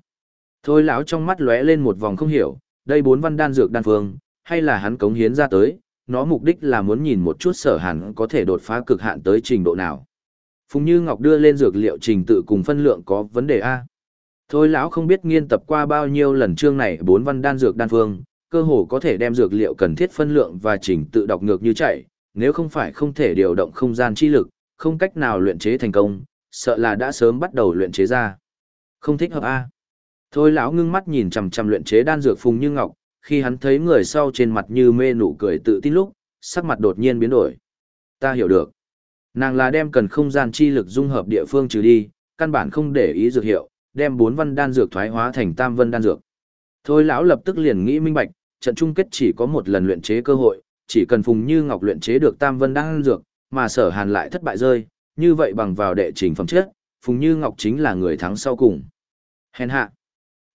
Thôi lão trong mắt lóe lên một vòng không hiểu, đây bốn văn đan dược đan phương, hay là hắn cống hiến ra tới, nó mục đích là muốn nhìn một chút sở hàn có thể đột phá cực hạn tới trình độ nào. Phùng Như Ngọc đưa lên dược liệu trình tự cùng phân lượng có vấn đề A. Thôi lão không biết nghiên tập qua bao nhiêu lần chương này bốn văn đan dược đan phương, cơ hồ có thể đem dược liệu cần thiết phân lượng và trình tự đọc ngược như chạy, nếu không phải không thể điều động không gian chi lực, không cách nào luyện chế thành công, sợ là đã sớm bắt đầu luyện chế ra. Không thích hợp a. Thôi lão ngưng mắt nhìn chằm chằm luyện chế đan dược Phùng Như Ngọc, khi hắn thấy người sau trên mặt như mê nụ cười tự tin lúc, sắc mặt đột nhiên biến đổi. Ta hiểu được. Nàng là đem cần không gian chi lực dung hợp địa phương trừ đi, căn bản không để ý dược hiệu, đem bốn văn đan dược thoái hóa thành tam vân đan dược. Thôi lão lập tức liền nghĩ minh bạch, trận chung kết chỉ có một lần luyện chế cơ hội, chỉ cần Phùng Như Ngọc luyện chế được tam vân đan dược, mà Sở Hàn lại thất bại rơi, như vậy bằng vào đệ trình phẩm chất, Phùng Như Ngọc chính là người thắng sau cùng. Hèn hạ,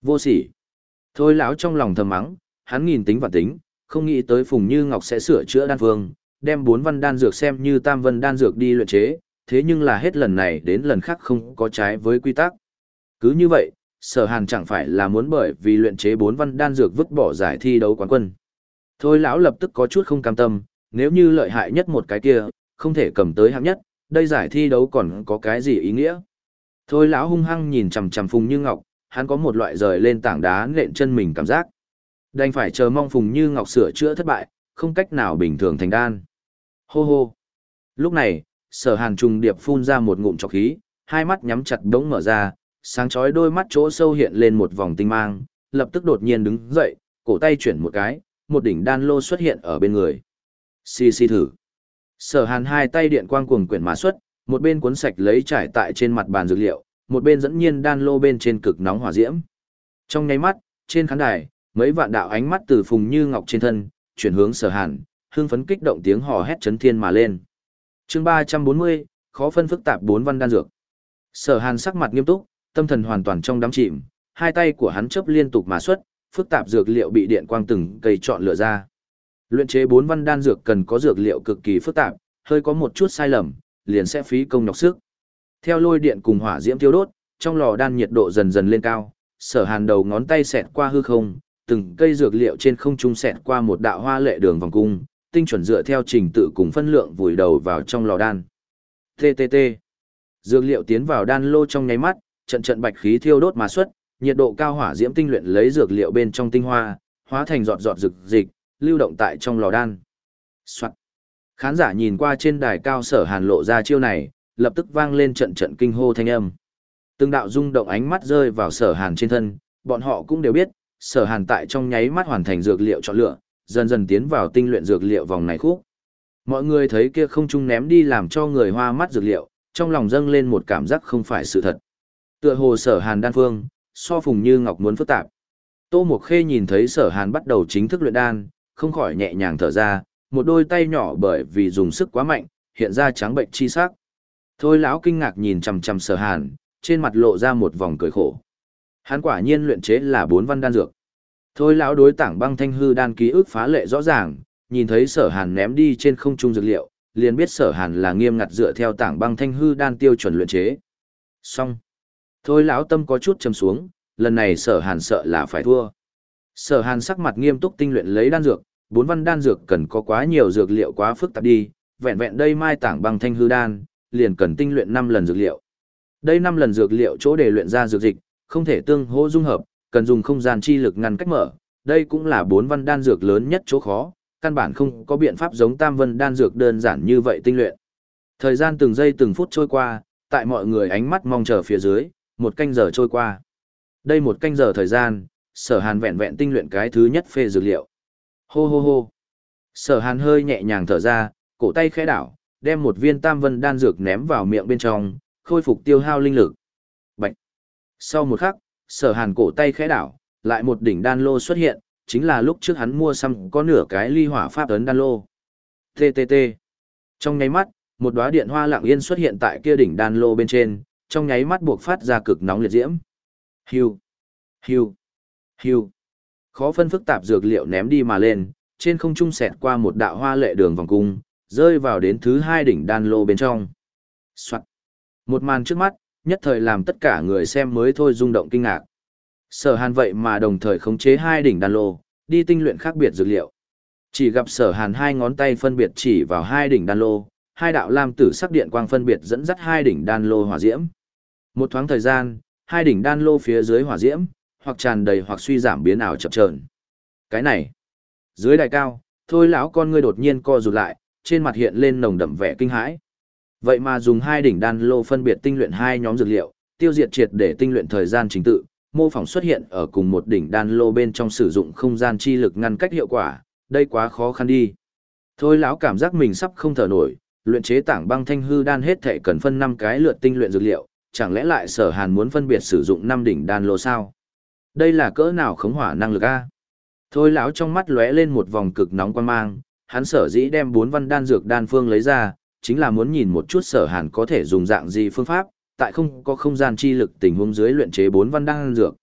vô sỉ. Thôi lão trong lòng thầm mắng, hắn nghìn tính và tính, không nghĩ tới Phùng Như Ngọc sẽ sửa chữa đan phương, đem bốn văn đan dược xem như tam vân đan dược đi luyện chế, thế nhưng là hết lần này đến lần khác không có trái với quy tắc. Cứ như vậy, sở hàn chẳng phải là muốn bởi vì luyện chế bốn văn đan dược vứt bỏ giải thi đấu quán quân. Thôi lão lập tức có chút không cam tâm, nếu như lợi hại nhất một cái kia, không thể cầm tới hạng nhất, đây giải thi đấu còn có cái gì ý nghĩa. Thôi lão hung hăng nhìn chằm chằm Phùng Như Ngọc, hắn có một loại rời lên tảng đá nện chân mình cảm giác. Đành phải chờ mong Phùng Như Ngọc sửa chữa thất bại, không cách nào bình thường thành đan. Hô hô. Lúc này, sở hàn trùng điệp phun ra một ngụm trọc khí, hai mắt nhắm chặt đống mở ra, sáng chói đôi mắt chỗ sâu hiện lên một vòng tinh mang, lập tức đột nhiên đứng dậy, cổ tay chuyển một cái, một đỉnh đan lô xuất hiện ở bên người. Xì xì thử. Sở hàn hai tay điện quang cuồng quyển mà xuất, một bên cuốn sạch lấy trải tại trên mặt bàn dược liệu, một bên dẫn nhiên đan lô bên trên cực nóng hỏa diễm. Trong nháy mắt, trên khán đài, mấy vạn đạo ánh mắt từ phùng như ngọc trên thân, chuyển hướng sở hàn, hương phấn kích động tiếng hò hét chấn thiên mà lên. chương ba trăm bốn mươi khó phân phức tạp bốn văn đan dược. Sở hàn sắc mặt nghiêm túc, tâm thần hoàn toàn trong đám chìm, hai tay của hắn chớp liên tục mà xuất, phức tạp dược liệu bị điện quang từng cây chọn lựa ra. Luyện chế bốn văn đan dược cần có dược liệu cực kỳ phức tạp, hơi có một chút sai lầm, liền sẽ phí công nhọc sức. Theo lôi điện cùng hỏa diễm tiêu đốt, trong lò đan nhiệt độ dần dần lên cao, Sở Hàn đầu ngón tay xẹt qua hư không, từng cây dược liệu trên không trung xẹt qua một đạo hoa lệ đường vòng cung, tinh chuẩn dựa theo trình tự cùng phân lượng vùi đầu vào trong lò đan. TTT. Dược liệu tiến vào đan lô trong nháy mắt, trận trận bạch khí thiêu đốt mà xuất, nhiệt độ cao hỏa diễm tinh luyện lấy dược liệu bên trong tinh hoa, hóa thành giọt giọt dược dịch, lưu động tại trong lò đan. Soạt. Khán giả nhìn qua trên đài cao sở hàn lộ ra chiêu này, lập tức vang lên trận trận kinh hô thanh âm. Từng đạo rung động ánh mắt rơi vào sở hàn trên thân, bọn họ cũng đều biết, sở hàn tại trong nháy mắt hoàn thành dược liệu chọn lựa, dần dần tiến vào tinh luyện dược liệu vòng này khúc. Mọi người thấy kia không trung ném đi làm cho người hoa mắt dược liệu, trong lòng dâng lên một cảm giác không phải sự thật. Tựa hồ sở hàn đan phương, so phùng như ngọc muốn phức tạp. Tô Mộc Khê nhìn thấy sở hàn bắt đầu chính thức luyện đan, không khỏi nhẹ nhàng thở ra, một đôi tay nhỏ bởi vì dùng sức quá mạnh, hiện ra trắng bệnh chi sắc. Thôi lão kinh ngạc nhìn chằm chằm sở hàn, trên mặt lộ ra một vòng cười khổ. Hắn quả nhiên luyện chế là bốn văn đan dược. Thôi lão đối tảng băng thanh hư đan ký ức phá lệ rõ ràng, nhìn thấy sở hàn ném đi trên không trung dược liệu, liền biết sở hàn là nghiêm ngặt dựa theo tảng băng thanh hư đan tiêu chuẩn luyện chế. Xong. Thôi lão tâm có chút trầm xuống, lần này sở hàn sợ là phải thua. Sở hàn sắc mặt nghiêm túc tinh luyện lấy đan dược, bốn văn đan dược cần có quá nhiều dược liệu quá phức tạp đi, vẹn vẹn đây mai tảng băng thanh hư đan, liền cần tinh luyện năm lần dược liệu. Đây năm lần dược liệu chỗ để luyện ra dược dịch, không thể tương hỗ dung hợp, cần dùng không gian chi lực ngăn cách mở, đây cũng là bốn văn đan dược lớn nhất chỗ khó, căn bản không có biện pháp giống tam văn đan dược đơn giản như vậy tinh luyện. Thời gian từng giây từng phút trôi qua, tại mọi người ánh mắt mong chờ phía dưới, một canh giờ trôi qua. Đây một canh giờ thời gian, sở hàn vẹn vẹn tinh luyện cái thứ nhất phê dược liệu. Hô hô hô. Sở hàn hơi nhẹ nhàng thở ra, cổ tay khẽ đảo, đem một viên tam vân đan dược ném vào miệng bên trong, khôi phục tiêu hao linh lực. Bạch. Sau một khắc, sở hàn cổ tay khẽ đảo, lại một đỉnh đan lô xuất hiện, chính là lúc trước hắn mua xăm có nửa cái ly hỏa pháp ấn đan lô. TTT. Trong nháy mắt, một đóa điện hoa lặng yên xuất hiện tại kia đỉnh đan lô bên trên, trong nháy mắt buộc phát ra cực nóng liệt diễm. hiu hiu hiu Khó phân phức tạp dược liệu ném đi mà lên, trên không trung xẹt qua một đạo hoa lệ đường vòng cung, rơi vào đến thứ hai đỉnh đan lô bên trong. Soạn. Một màn trước mắt, nhất thời làm tất cả người xem mới thôi rung động kinh ngạc. Sở hàn vậy mà đồng thời khống chế hai đỉnh đan lô, đi tinh luyện khác biệt dược liệu. Chỉ gặp sở hàn hai ngón tay phân biệt chỉ vào hai đỉnh đan lô, hai đạo lam tử sắc điện quang phân biệt dẫn dắt hai đỉnh đan lô hỏa diễm. Một thoáng thời gian, hai đỉnh đan lô phía dưới hỏa diễm, hoặc tràn đầy hoặc suy giảm biến ảo chập chờn. Cái này, dưới đài cao, thôi lão con ngươi đột nhiên co rụt lại, trên mặt hiện lên nồng đậm vẻ kinh hãi. Vậy mà dùng hai đỉnh đan lô phân biệt tinh luyện hai nhóm dược liệu, tiêu diệt triệt để tinh luyện thời gian chính tự, mô phỏng xuất hiện ở cùng một đỉnh đan lô bên trong sử dụng không gian chi lực ngăn cách hiệu quả, đây quá khó khăn đi. Thôi lão cảm giác mình sắp không thở nổi, luyện chế tảng băng thanh hư đan hết thể cần phân 5 cái lượt tinh luyện dược liệu, chẳng lẽ lại sở hàn muốn phân biệt sử dụng năm đỉnh đan lô sao? Đây là cỡ nào khống hỏa năng lực a? Thôi lão trong mắt lóe lên một vòng cực nóng quan mang, hắn sở dĩ đem bốn văn đan dược đan phương lấy ra, chính là muốn nhìn một chút sở hàn có thể dùng dạng gì phương pháp, tại không có không gian chi lực tình huống dưới luyện chế bốn văn đan dược.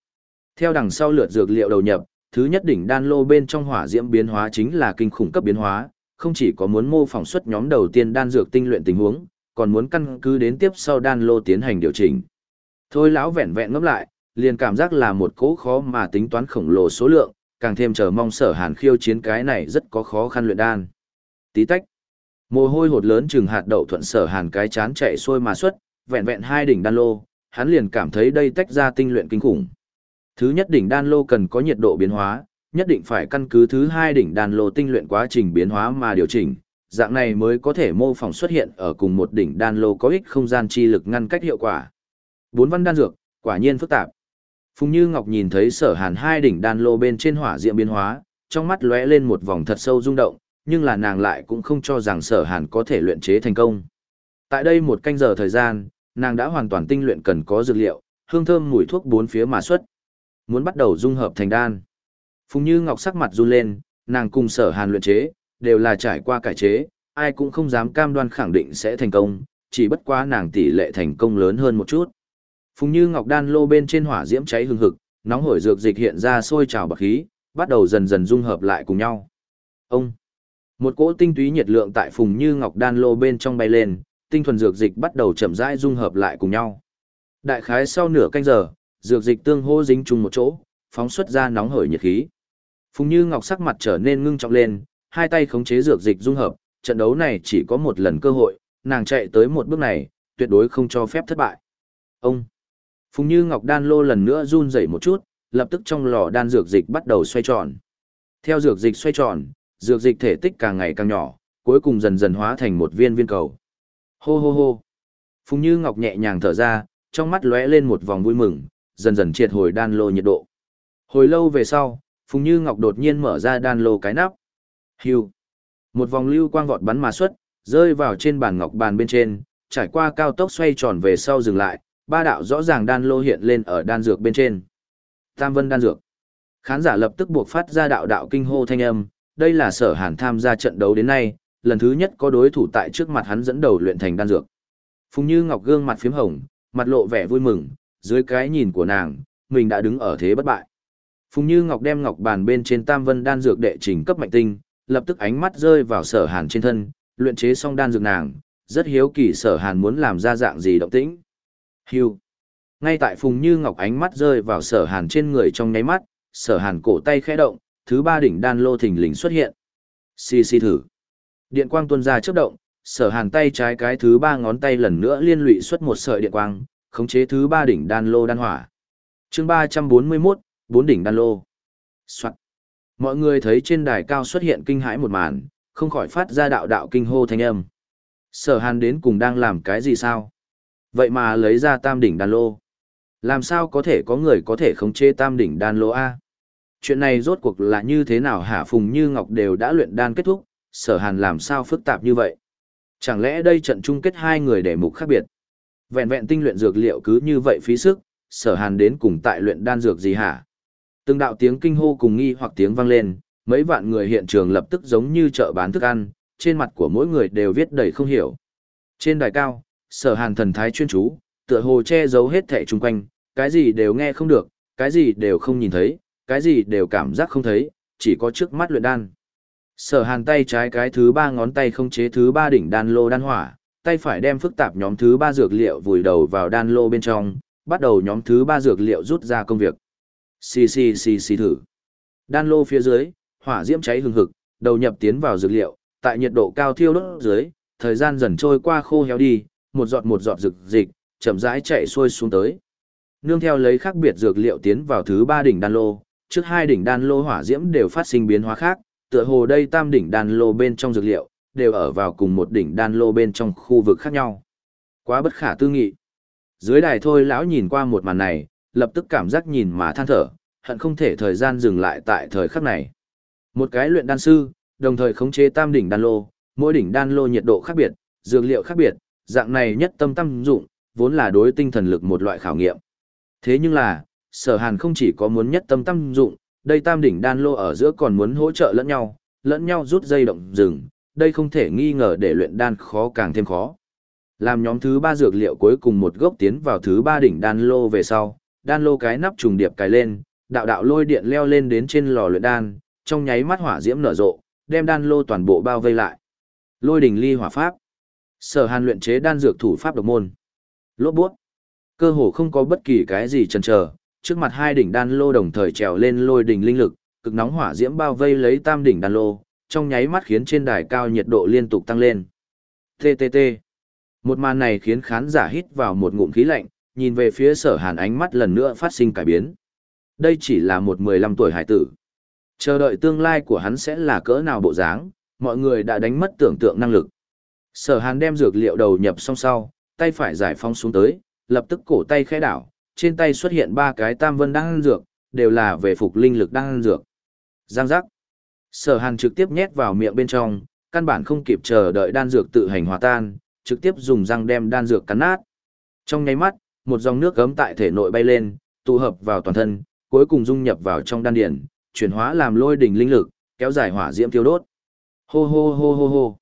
Theo đằng sau lượt dược liệu đầu nhập, thứ nhất đỉnh đan lô bên trong hỏa diễm biến hóa chính là kinh khủng cấp biến hóa, không chỉ có muốn mô phỏng xuất nhóm đầu tiên đan dược tinh luyện tình huống, còn muốn căn cứ đến tiếp sau đan lô tiến hành điều chỉnh. Thôi lão vẹn vẹn ngấp lại, liền cảm giác là một cỗ khó mà tính toán khổng lồ số lượng, càng thêm chờ mong sở hàn khiêu chiến cái này rất có khó khăn luyện đan. Tí tách. Mồ hôi hột lớn chừng hạt đậu thuận sở hàn cái chán chạy xuôi mà xuất, vẹn vẹn hai đỉnh đan lô, hắn liền cảm thấy đây tách ra tinh luyện kinh khủng. Thứ nhất đỉnh đan lô cần có nhiệt độ biến hóa, nhất định phải căn cứ thứ hai đỉnh đan lô tinh luyện quá trình biến hóa mà điều chỉnh, dạng này mới có thể mô phỏng xuất hiện ở cùng một đỉnh đan lô có ích không gian chi lực ngăn cách hiệu quả. Bốn văn đan dược, quả nhiên phức tạp. Phùng Như Ngọc nhìn thấy sở hàn hai đỉnh đan lô bên trên hỏa diệm biến hóa, trong mắt lóe lên một vòng thật sâu rung động, nhưng là nàng lại cũng không cho rằng sở hàn có thể luyện chế thành công. Tại đây một canh giờ thời gian, nàng đã hoàn toàn tinh luyện cần có dược liệu, hương thơm mùi thuốc bốn phía mà xuất. Muốn bắt đầu dung hợp thành đan. Phùng Như Ngọc sắc mặt run lên, nàng cùng sở hàn luyện chế, đều là trải qua cải chế, ai cũng không dám cam đoan khẳng định sẽ thành công, chỉ bất quá nàng tỷ lệ thành công lớn hơn một chút. Phùng Như Ngọc đan lô bên trên hỏa diễm cháy hừng hực, nóng hổi dược dịch hiện ra sôi trào bạc khí, bắt đầu dần dần dung hợp lại cùng nhau. Ông một cỗ tinh túy nhiệt lượng tại Phùng Như Ngọc đan lô bên trong bay lên, tinh thuần dược dịch bắt đầu chậm rãi dung hợp lại cùng nhau. Đại khái sau nửa canh giờ, dược dịch tương hô dính chung một chỗ, phóng xuất ra nóng hổi nhiệt khí. Phùng Như Ngọc sắc mặt trở nên ngưng trọng lên, hai tay khống chế dược dịch dung hợp, trận đấu này chỉ có một lần cơ hội, nàng chạy tới một bước này, tuyệt đối không cho phép thất bại. Ông Phùng Như Ngọc đan lô lần nữa run rẩy một chút, lập tức trong lò đan dược dịch bắt đầu xoay tròn. Theo dược dịch xoay tròn, dược dịch thể tích càng ngày càng nhỏ, cuối cùng dần dần hóa thành một viên viên cầu. Hô hô hô. Phùng Như Ngọc nhẹ nhàng thở ra, trong mắt lóe lên một vòng vui mừng, dần dần triệt hồi đan lô nhiệt độ. Hồi lâu về sau, Phùng Như Ngọc đột nhiên mở ra đan lô cái nắp. Hưu. Một vòng lưu quang vọt bắn mà xuất, rơi vào trên bàn ngọc bàn bên trên, trải qua cao tốc xoay tròn về sau dừng lại, ba đạo rõ ràng đan lô hiện lên ở đan dược bên trên. Tam vân đan dược. Khán giả lập tức buộc phát ra đạo đạo kinh hô thanh âm, đây là sở hàn tham gia trận đấu đến nay, lần thứ nhất có đối thủ tại trước mặt hắn dẫn đầu luyện thành đan dược. Phùng Như Ngọc gương mặt phím hồng, mặt lộ vẻ vui mừng, dưới cái nhìn của nàng, mình đã đứng ở thế bất bại. Phùng Như Ngọc đem ngọc bàn bên trên Tam Vân đan dược đệ trình cấp mạnh tinh, lập tức ánh mắt rơi vào Sở Hàn trên thân, luyện chế xong đan dược nàng, rất hiếu kỳ Sở Hàn muốn làm ra dạng gì động tĩnh. Hưu. Ngay tại Phùng Như Ngọc ánh mắt rơi vào Sở Hàn trên người trong nháy mắt, Sở Hàn cổ tay khẽ động, thứ ba đỉnh đan lô thình lình xuất hiện. Xì xì thử. Điện quang tuôn ra chớp động, Sở Hàn tay trái cái thứ ba ngón tay lần nữa liên lụy xuất một sợi điện quang, khống chế thứ ba đỉnh đan lô đan hỏa. Chương 341, bốn đỉnh đan lô. Soạn. Mọi người thấy trên đài cao xuất hiện kinh hãi một màn, không khỏi phát ra đạo đạo kinh hô thanh âm. Sở hàn đến cùng đang làm cái gì sao? Vậy mà lấy ra tam đỉnh đan lô. Làm sao có thể có người có thể khống chế tam đỉnh đan lô A? Chuyện này rốt cuộc là như thế nào hả Phùng Như Ngọc đều đã luyện đan kết thúc, sở hàn làm sao phức tạp như vậy? Chẳng lẽ đây trận chung kết hai người để mục khác biệt? Vẹn vẹn tinh luyện dược liệu cứ như vậy phí sức, sở hàn đến cùng tại luyện đan dược gì hả? Từng đạo tiếng kinh hô cùng nghi hoặc tiếng vang lên, mấy vạn người hiện trường lập tức giống như chợ bán thức ăn, trên mặt của mỗi người đều viết đầy không hiểu. Trên đài cao, sở hàn thần thái chuyên chú, tựa hồ che giấu hết thẻ chung quanh, cái gì đều nghe không được, cái gì đều không nhìn thấy, cái gì đều cảm giác không thấy, chỉ có trước mắt luyện đan. Sở hàn tay trái cái thứ ba ngón tay không chế thứ ba đỉnh đan lô đan hỏa, tay phải đem phức tạp nhóm thứ ba dược liệu vùi đầu vào đan lô bên trong, bắt đầu nhóm thứ ba dược liệu rút ra công việc. Xì xì xì xì thử. Đan lô phía dưới, hỏa diễm cháy hừng hực, đầu nhập tiến vào dược liệu, tại nhiệt độ cao thiêu đốt dưới, thời gian dần trôi qua khô héo đi, một giọt một giọt dược dịch, chậm rãi chạy xuôi xuống tới. Nương theo lấy khác biệt dược liệu tiến vào thứ ba đỉnh đan lô, trước hai đỉnh đan lô hỏa diễm đều phát sinh biến hóa khác, tựa hồ đây tam đỉnh đan lô bên trong dược liệu, đều ở vào cùng một đỉnh đan lô bên trong khu vực khác nhau. Quá bất khả tư nghị. Dưới đài thôi lão nhìn qua một màn này, lập tức cảm giác nhìn mà than thở, hận không thể thời gian dừng lại tại thời khắc này. Một cái luyện đan sư, đồng thời khống chế tam đỉnh đan lô, mỗi đỉnh đan lô nhiệt độ khác biệt, dược liệu khác biệt, dạng này nhất tâm tâm dụng, vốn là đối tinh thần lực một loại khảo nghiệm. Thế nhưng là, sở hàn không chỉ có muốn nhất tâm tâm dụng, đây tam đỉnh đan lô ở giữa còn muốn hỗ trợ lẫn nhau, lẫn nhau rút dây động rừng, đây không thể nghi ngờ để luyện đan khó càng thêm khó. Làm nhóm thứ ba dược liệu cuối cùng một gốc tiến vào thứ ba đỉnh đan lô về sau, đan lô cái nắp trùng điệp cài lên, đạo đạo lôi điện leo lên đến trên lò luyện đan, trong nháy mắt hỏa diễm nở rộ, đem đan lô toàn bộ bao vây lại. Lôi đỉnh ly hỏa pháp. Sở Hàn luyện chế đan dược thủ pháp độc môn. Lốt buốt. Cơ hồ không có bất kỳ cái gì chần chờ, trước mặt hai đỉnh đan lô đồng thời trèo lên lôi đỉnh linh lực, cực nóng hỏa diễm bao vây lấy tam đỉnh đan lô, trong nháy mắt khiến trên đài cao nhiệt độ liên tục tăng lên. TTT. Một màn này khiến khán giả hít vào một ngụm khí lạnh, nhìn về phía sở hàn ánh mắt lần nữa phát sinh cải biến. Đây chỉ là một 15 tuổi hải tử. Chờ đợi tương lai của hắn sẽ là cỡ nào bộ dáng, mọi người đã đánh mất tưởng tượng năng lực. Sở hàn đem dược liệu đầu nhập song sau, tay phải giải phóng xuống tới, lập tức cổ tay khẽ đảo, trên tay xuất hiện ba cái tam vân đang ăn dược, đều là về phục linh lực đang ăn dược. Giang giác. Sở hàn trực tiếp nhét vào miệng bên trong, căn bản không kịp chờ đợi đan dược tự hành hòa tan, trực tiếp dùng răng đem đan dược cắn nát. Trong nháy mắt, một dòng nước gấm tại thể nội bay lên, tụ hợp vào toàn thân, cuối cùng dung nhập vào trong đan điển, chuyển hóa làm lôi đỉnh linh lực, kéo dài hỏa diễm thiêu đốt. Hô hô hô hô hô.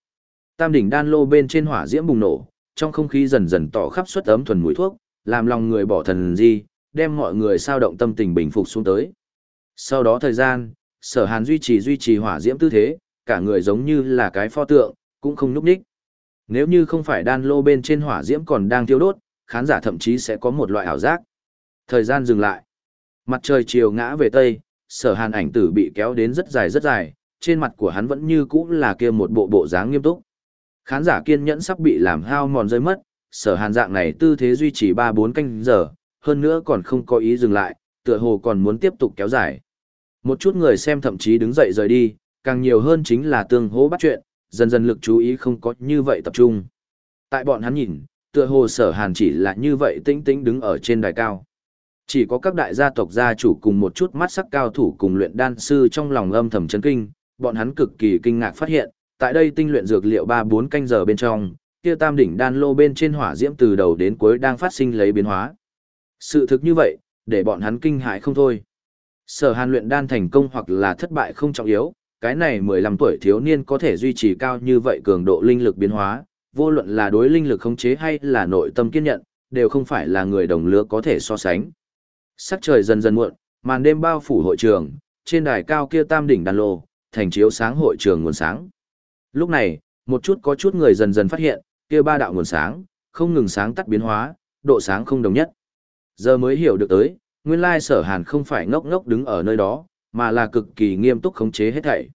Tam đỉnh đan lô bên trên hỏa diễm bùng nổ, trong không khí dần dần tỏ khắp suất ấm thuần mùi thuốc, làm lòng người bỏ thần di, đem mọi người sao động tâm tình bình phục xuống tới. Sau đó thời gian, sở hàn duy trì duy trì hỏa diễm tư thế, cả người giống như là cái pho tượng, cũng không nhúc ních. Nếu như không phải đan lô bên trên hỏa diễm còn đang thiêu đốt, khán giả thậm chí sẽ có một loại ảo giác. Thời gian dừng lại. Mặt trời chiều ngã về tây, sở hàn ảnh tử bị kéo đến rất dài rất dài, trên mặt của hắn vẫn như cũ là kia một bộ bộ dáng nghiêm túc. Khán giả kiên nhẫn sắp bị làm hao mòn rơi mất, sở hàn dạng này tư thế duy trì 3-4 canh giờ, hơn nữa còn không có ý dừng lại, tựa hồ còn muốn tiếp tục kéo dài. Một chút người xem thậm chí đứng dậy rời đi, càng nhiều hơn chính là tương hố bắt chuyện, dần dần lực chú ý không có như vậy tập trung. Tại bọn hắn nhìn, tựa hồ sở hàn chỉ là như vậy tĩnh tĩnh đứng ở trên đài cao. Chỉ có các đại gia tộc gia chủ cùng một chút mắt sắc cao thủ cùng luyện đan sư trong lòng âm thầm chấn kinh, bọn hắn cực kỳ kinh ngạc phát hiện, tại đây tinh luyện dược liệu 3-4 canh giờ bên trong, kia tam đỉnh đan lô bên trên hỏa diễm từ đầu đến cuối đang phát sinh lấy biến hóa. Sự thực như vậy, để bọn hắn kinh hại không thôi. Sở hàn luyện đan thành công hoặc là thất bại không trọng yếu, cái này 15 tuổi thiếu niên có thể duy trì cao như vậy cường độ linh lực biến hóa, vô luận là đối linh lực khống chế hay là nội tâm kiên nhận, đều không phải là người đồng lứa có thể so sánh. Sắc trời dần dần muộn, màn đêm bao phủ hội trường, trên đài cao kia tam đỉnh đàn lô, thành chiếu sáng hội trường nguồn sáng. Lúc này, một chút có chút người dần dần phát hiện, kia ba đạo nguồn sáng, không ngừng sáng tắt biến hóa, độ sáng không đồng nhất. Giờ mới hiểu được tới, nguyên lai sở hàn không phải ngốc ngốc đứng ở nơi đó, mà là cực kỳ nghiêm túc khống chế hết thảy.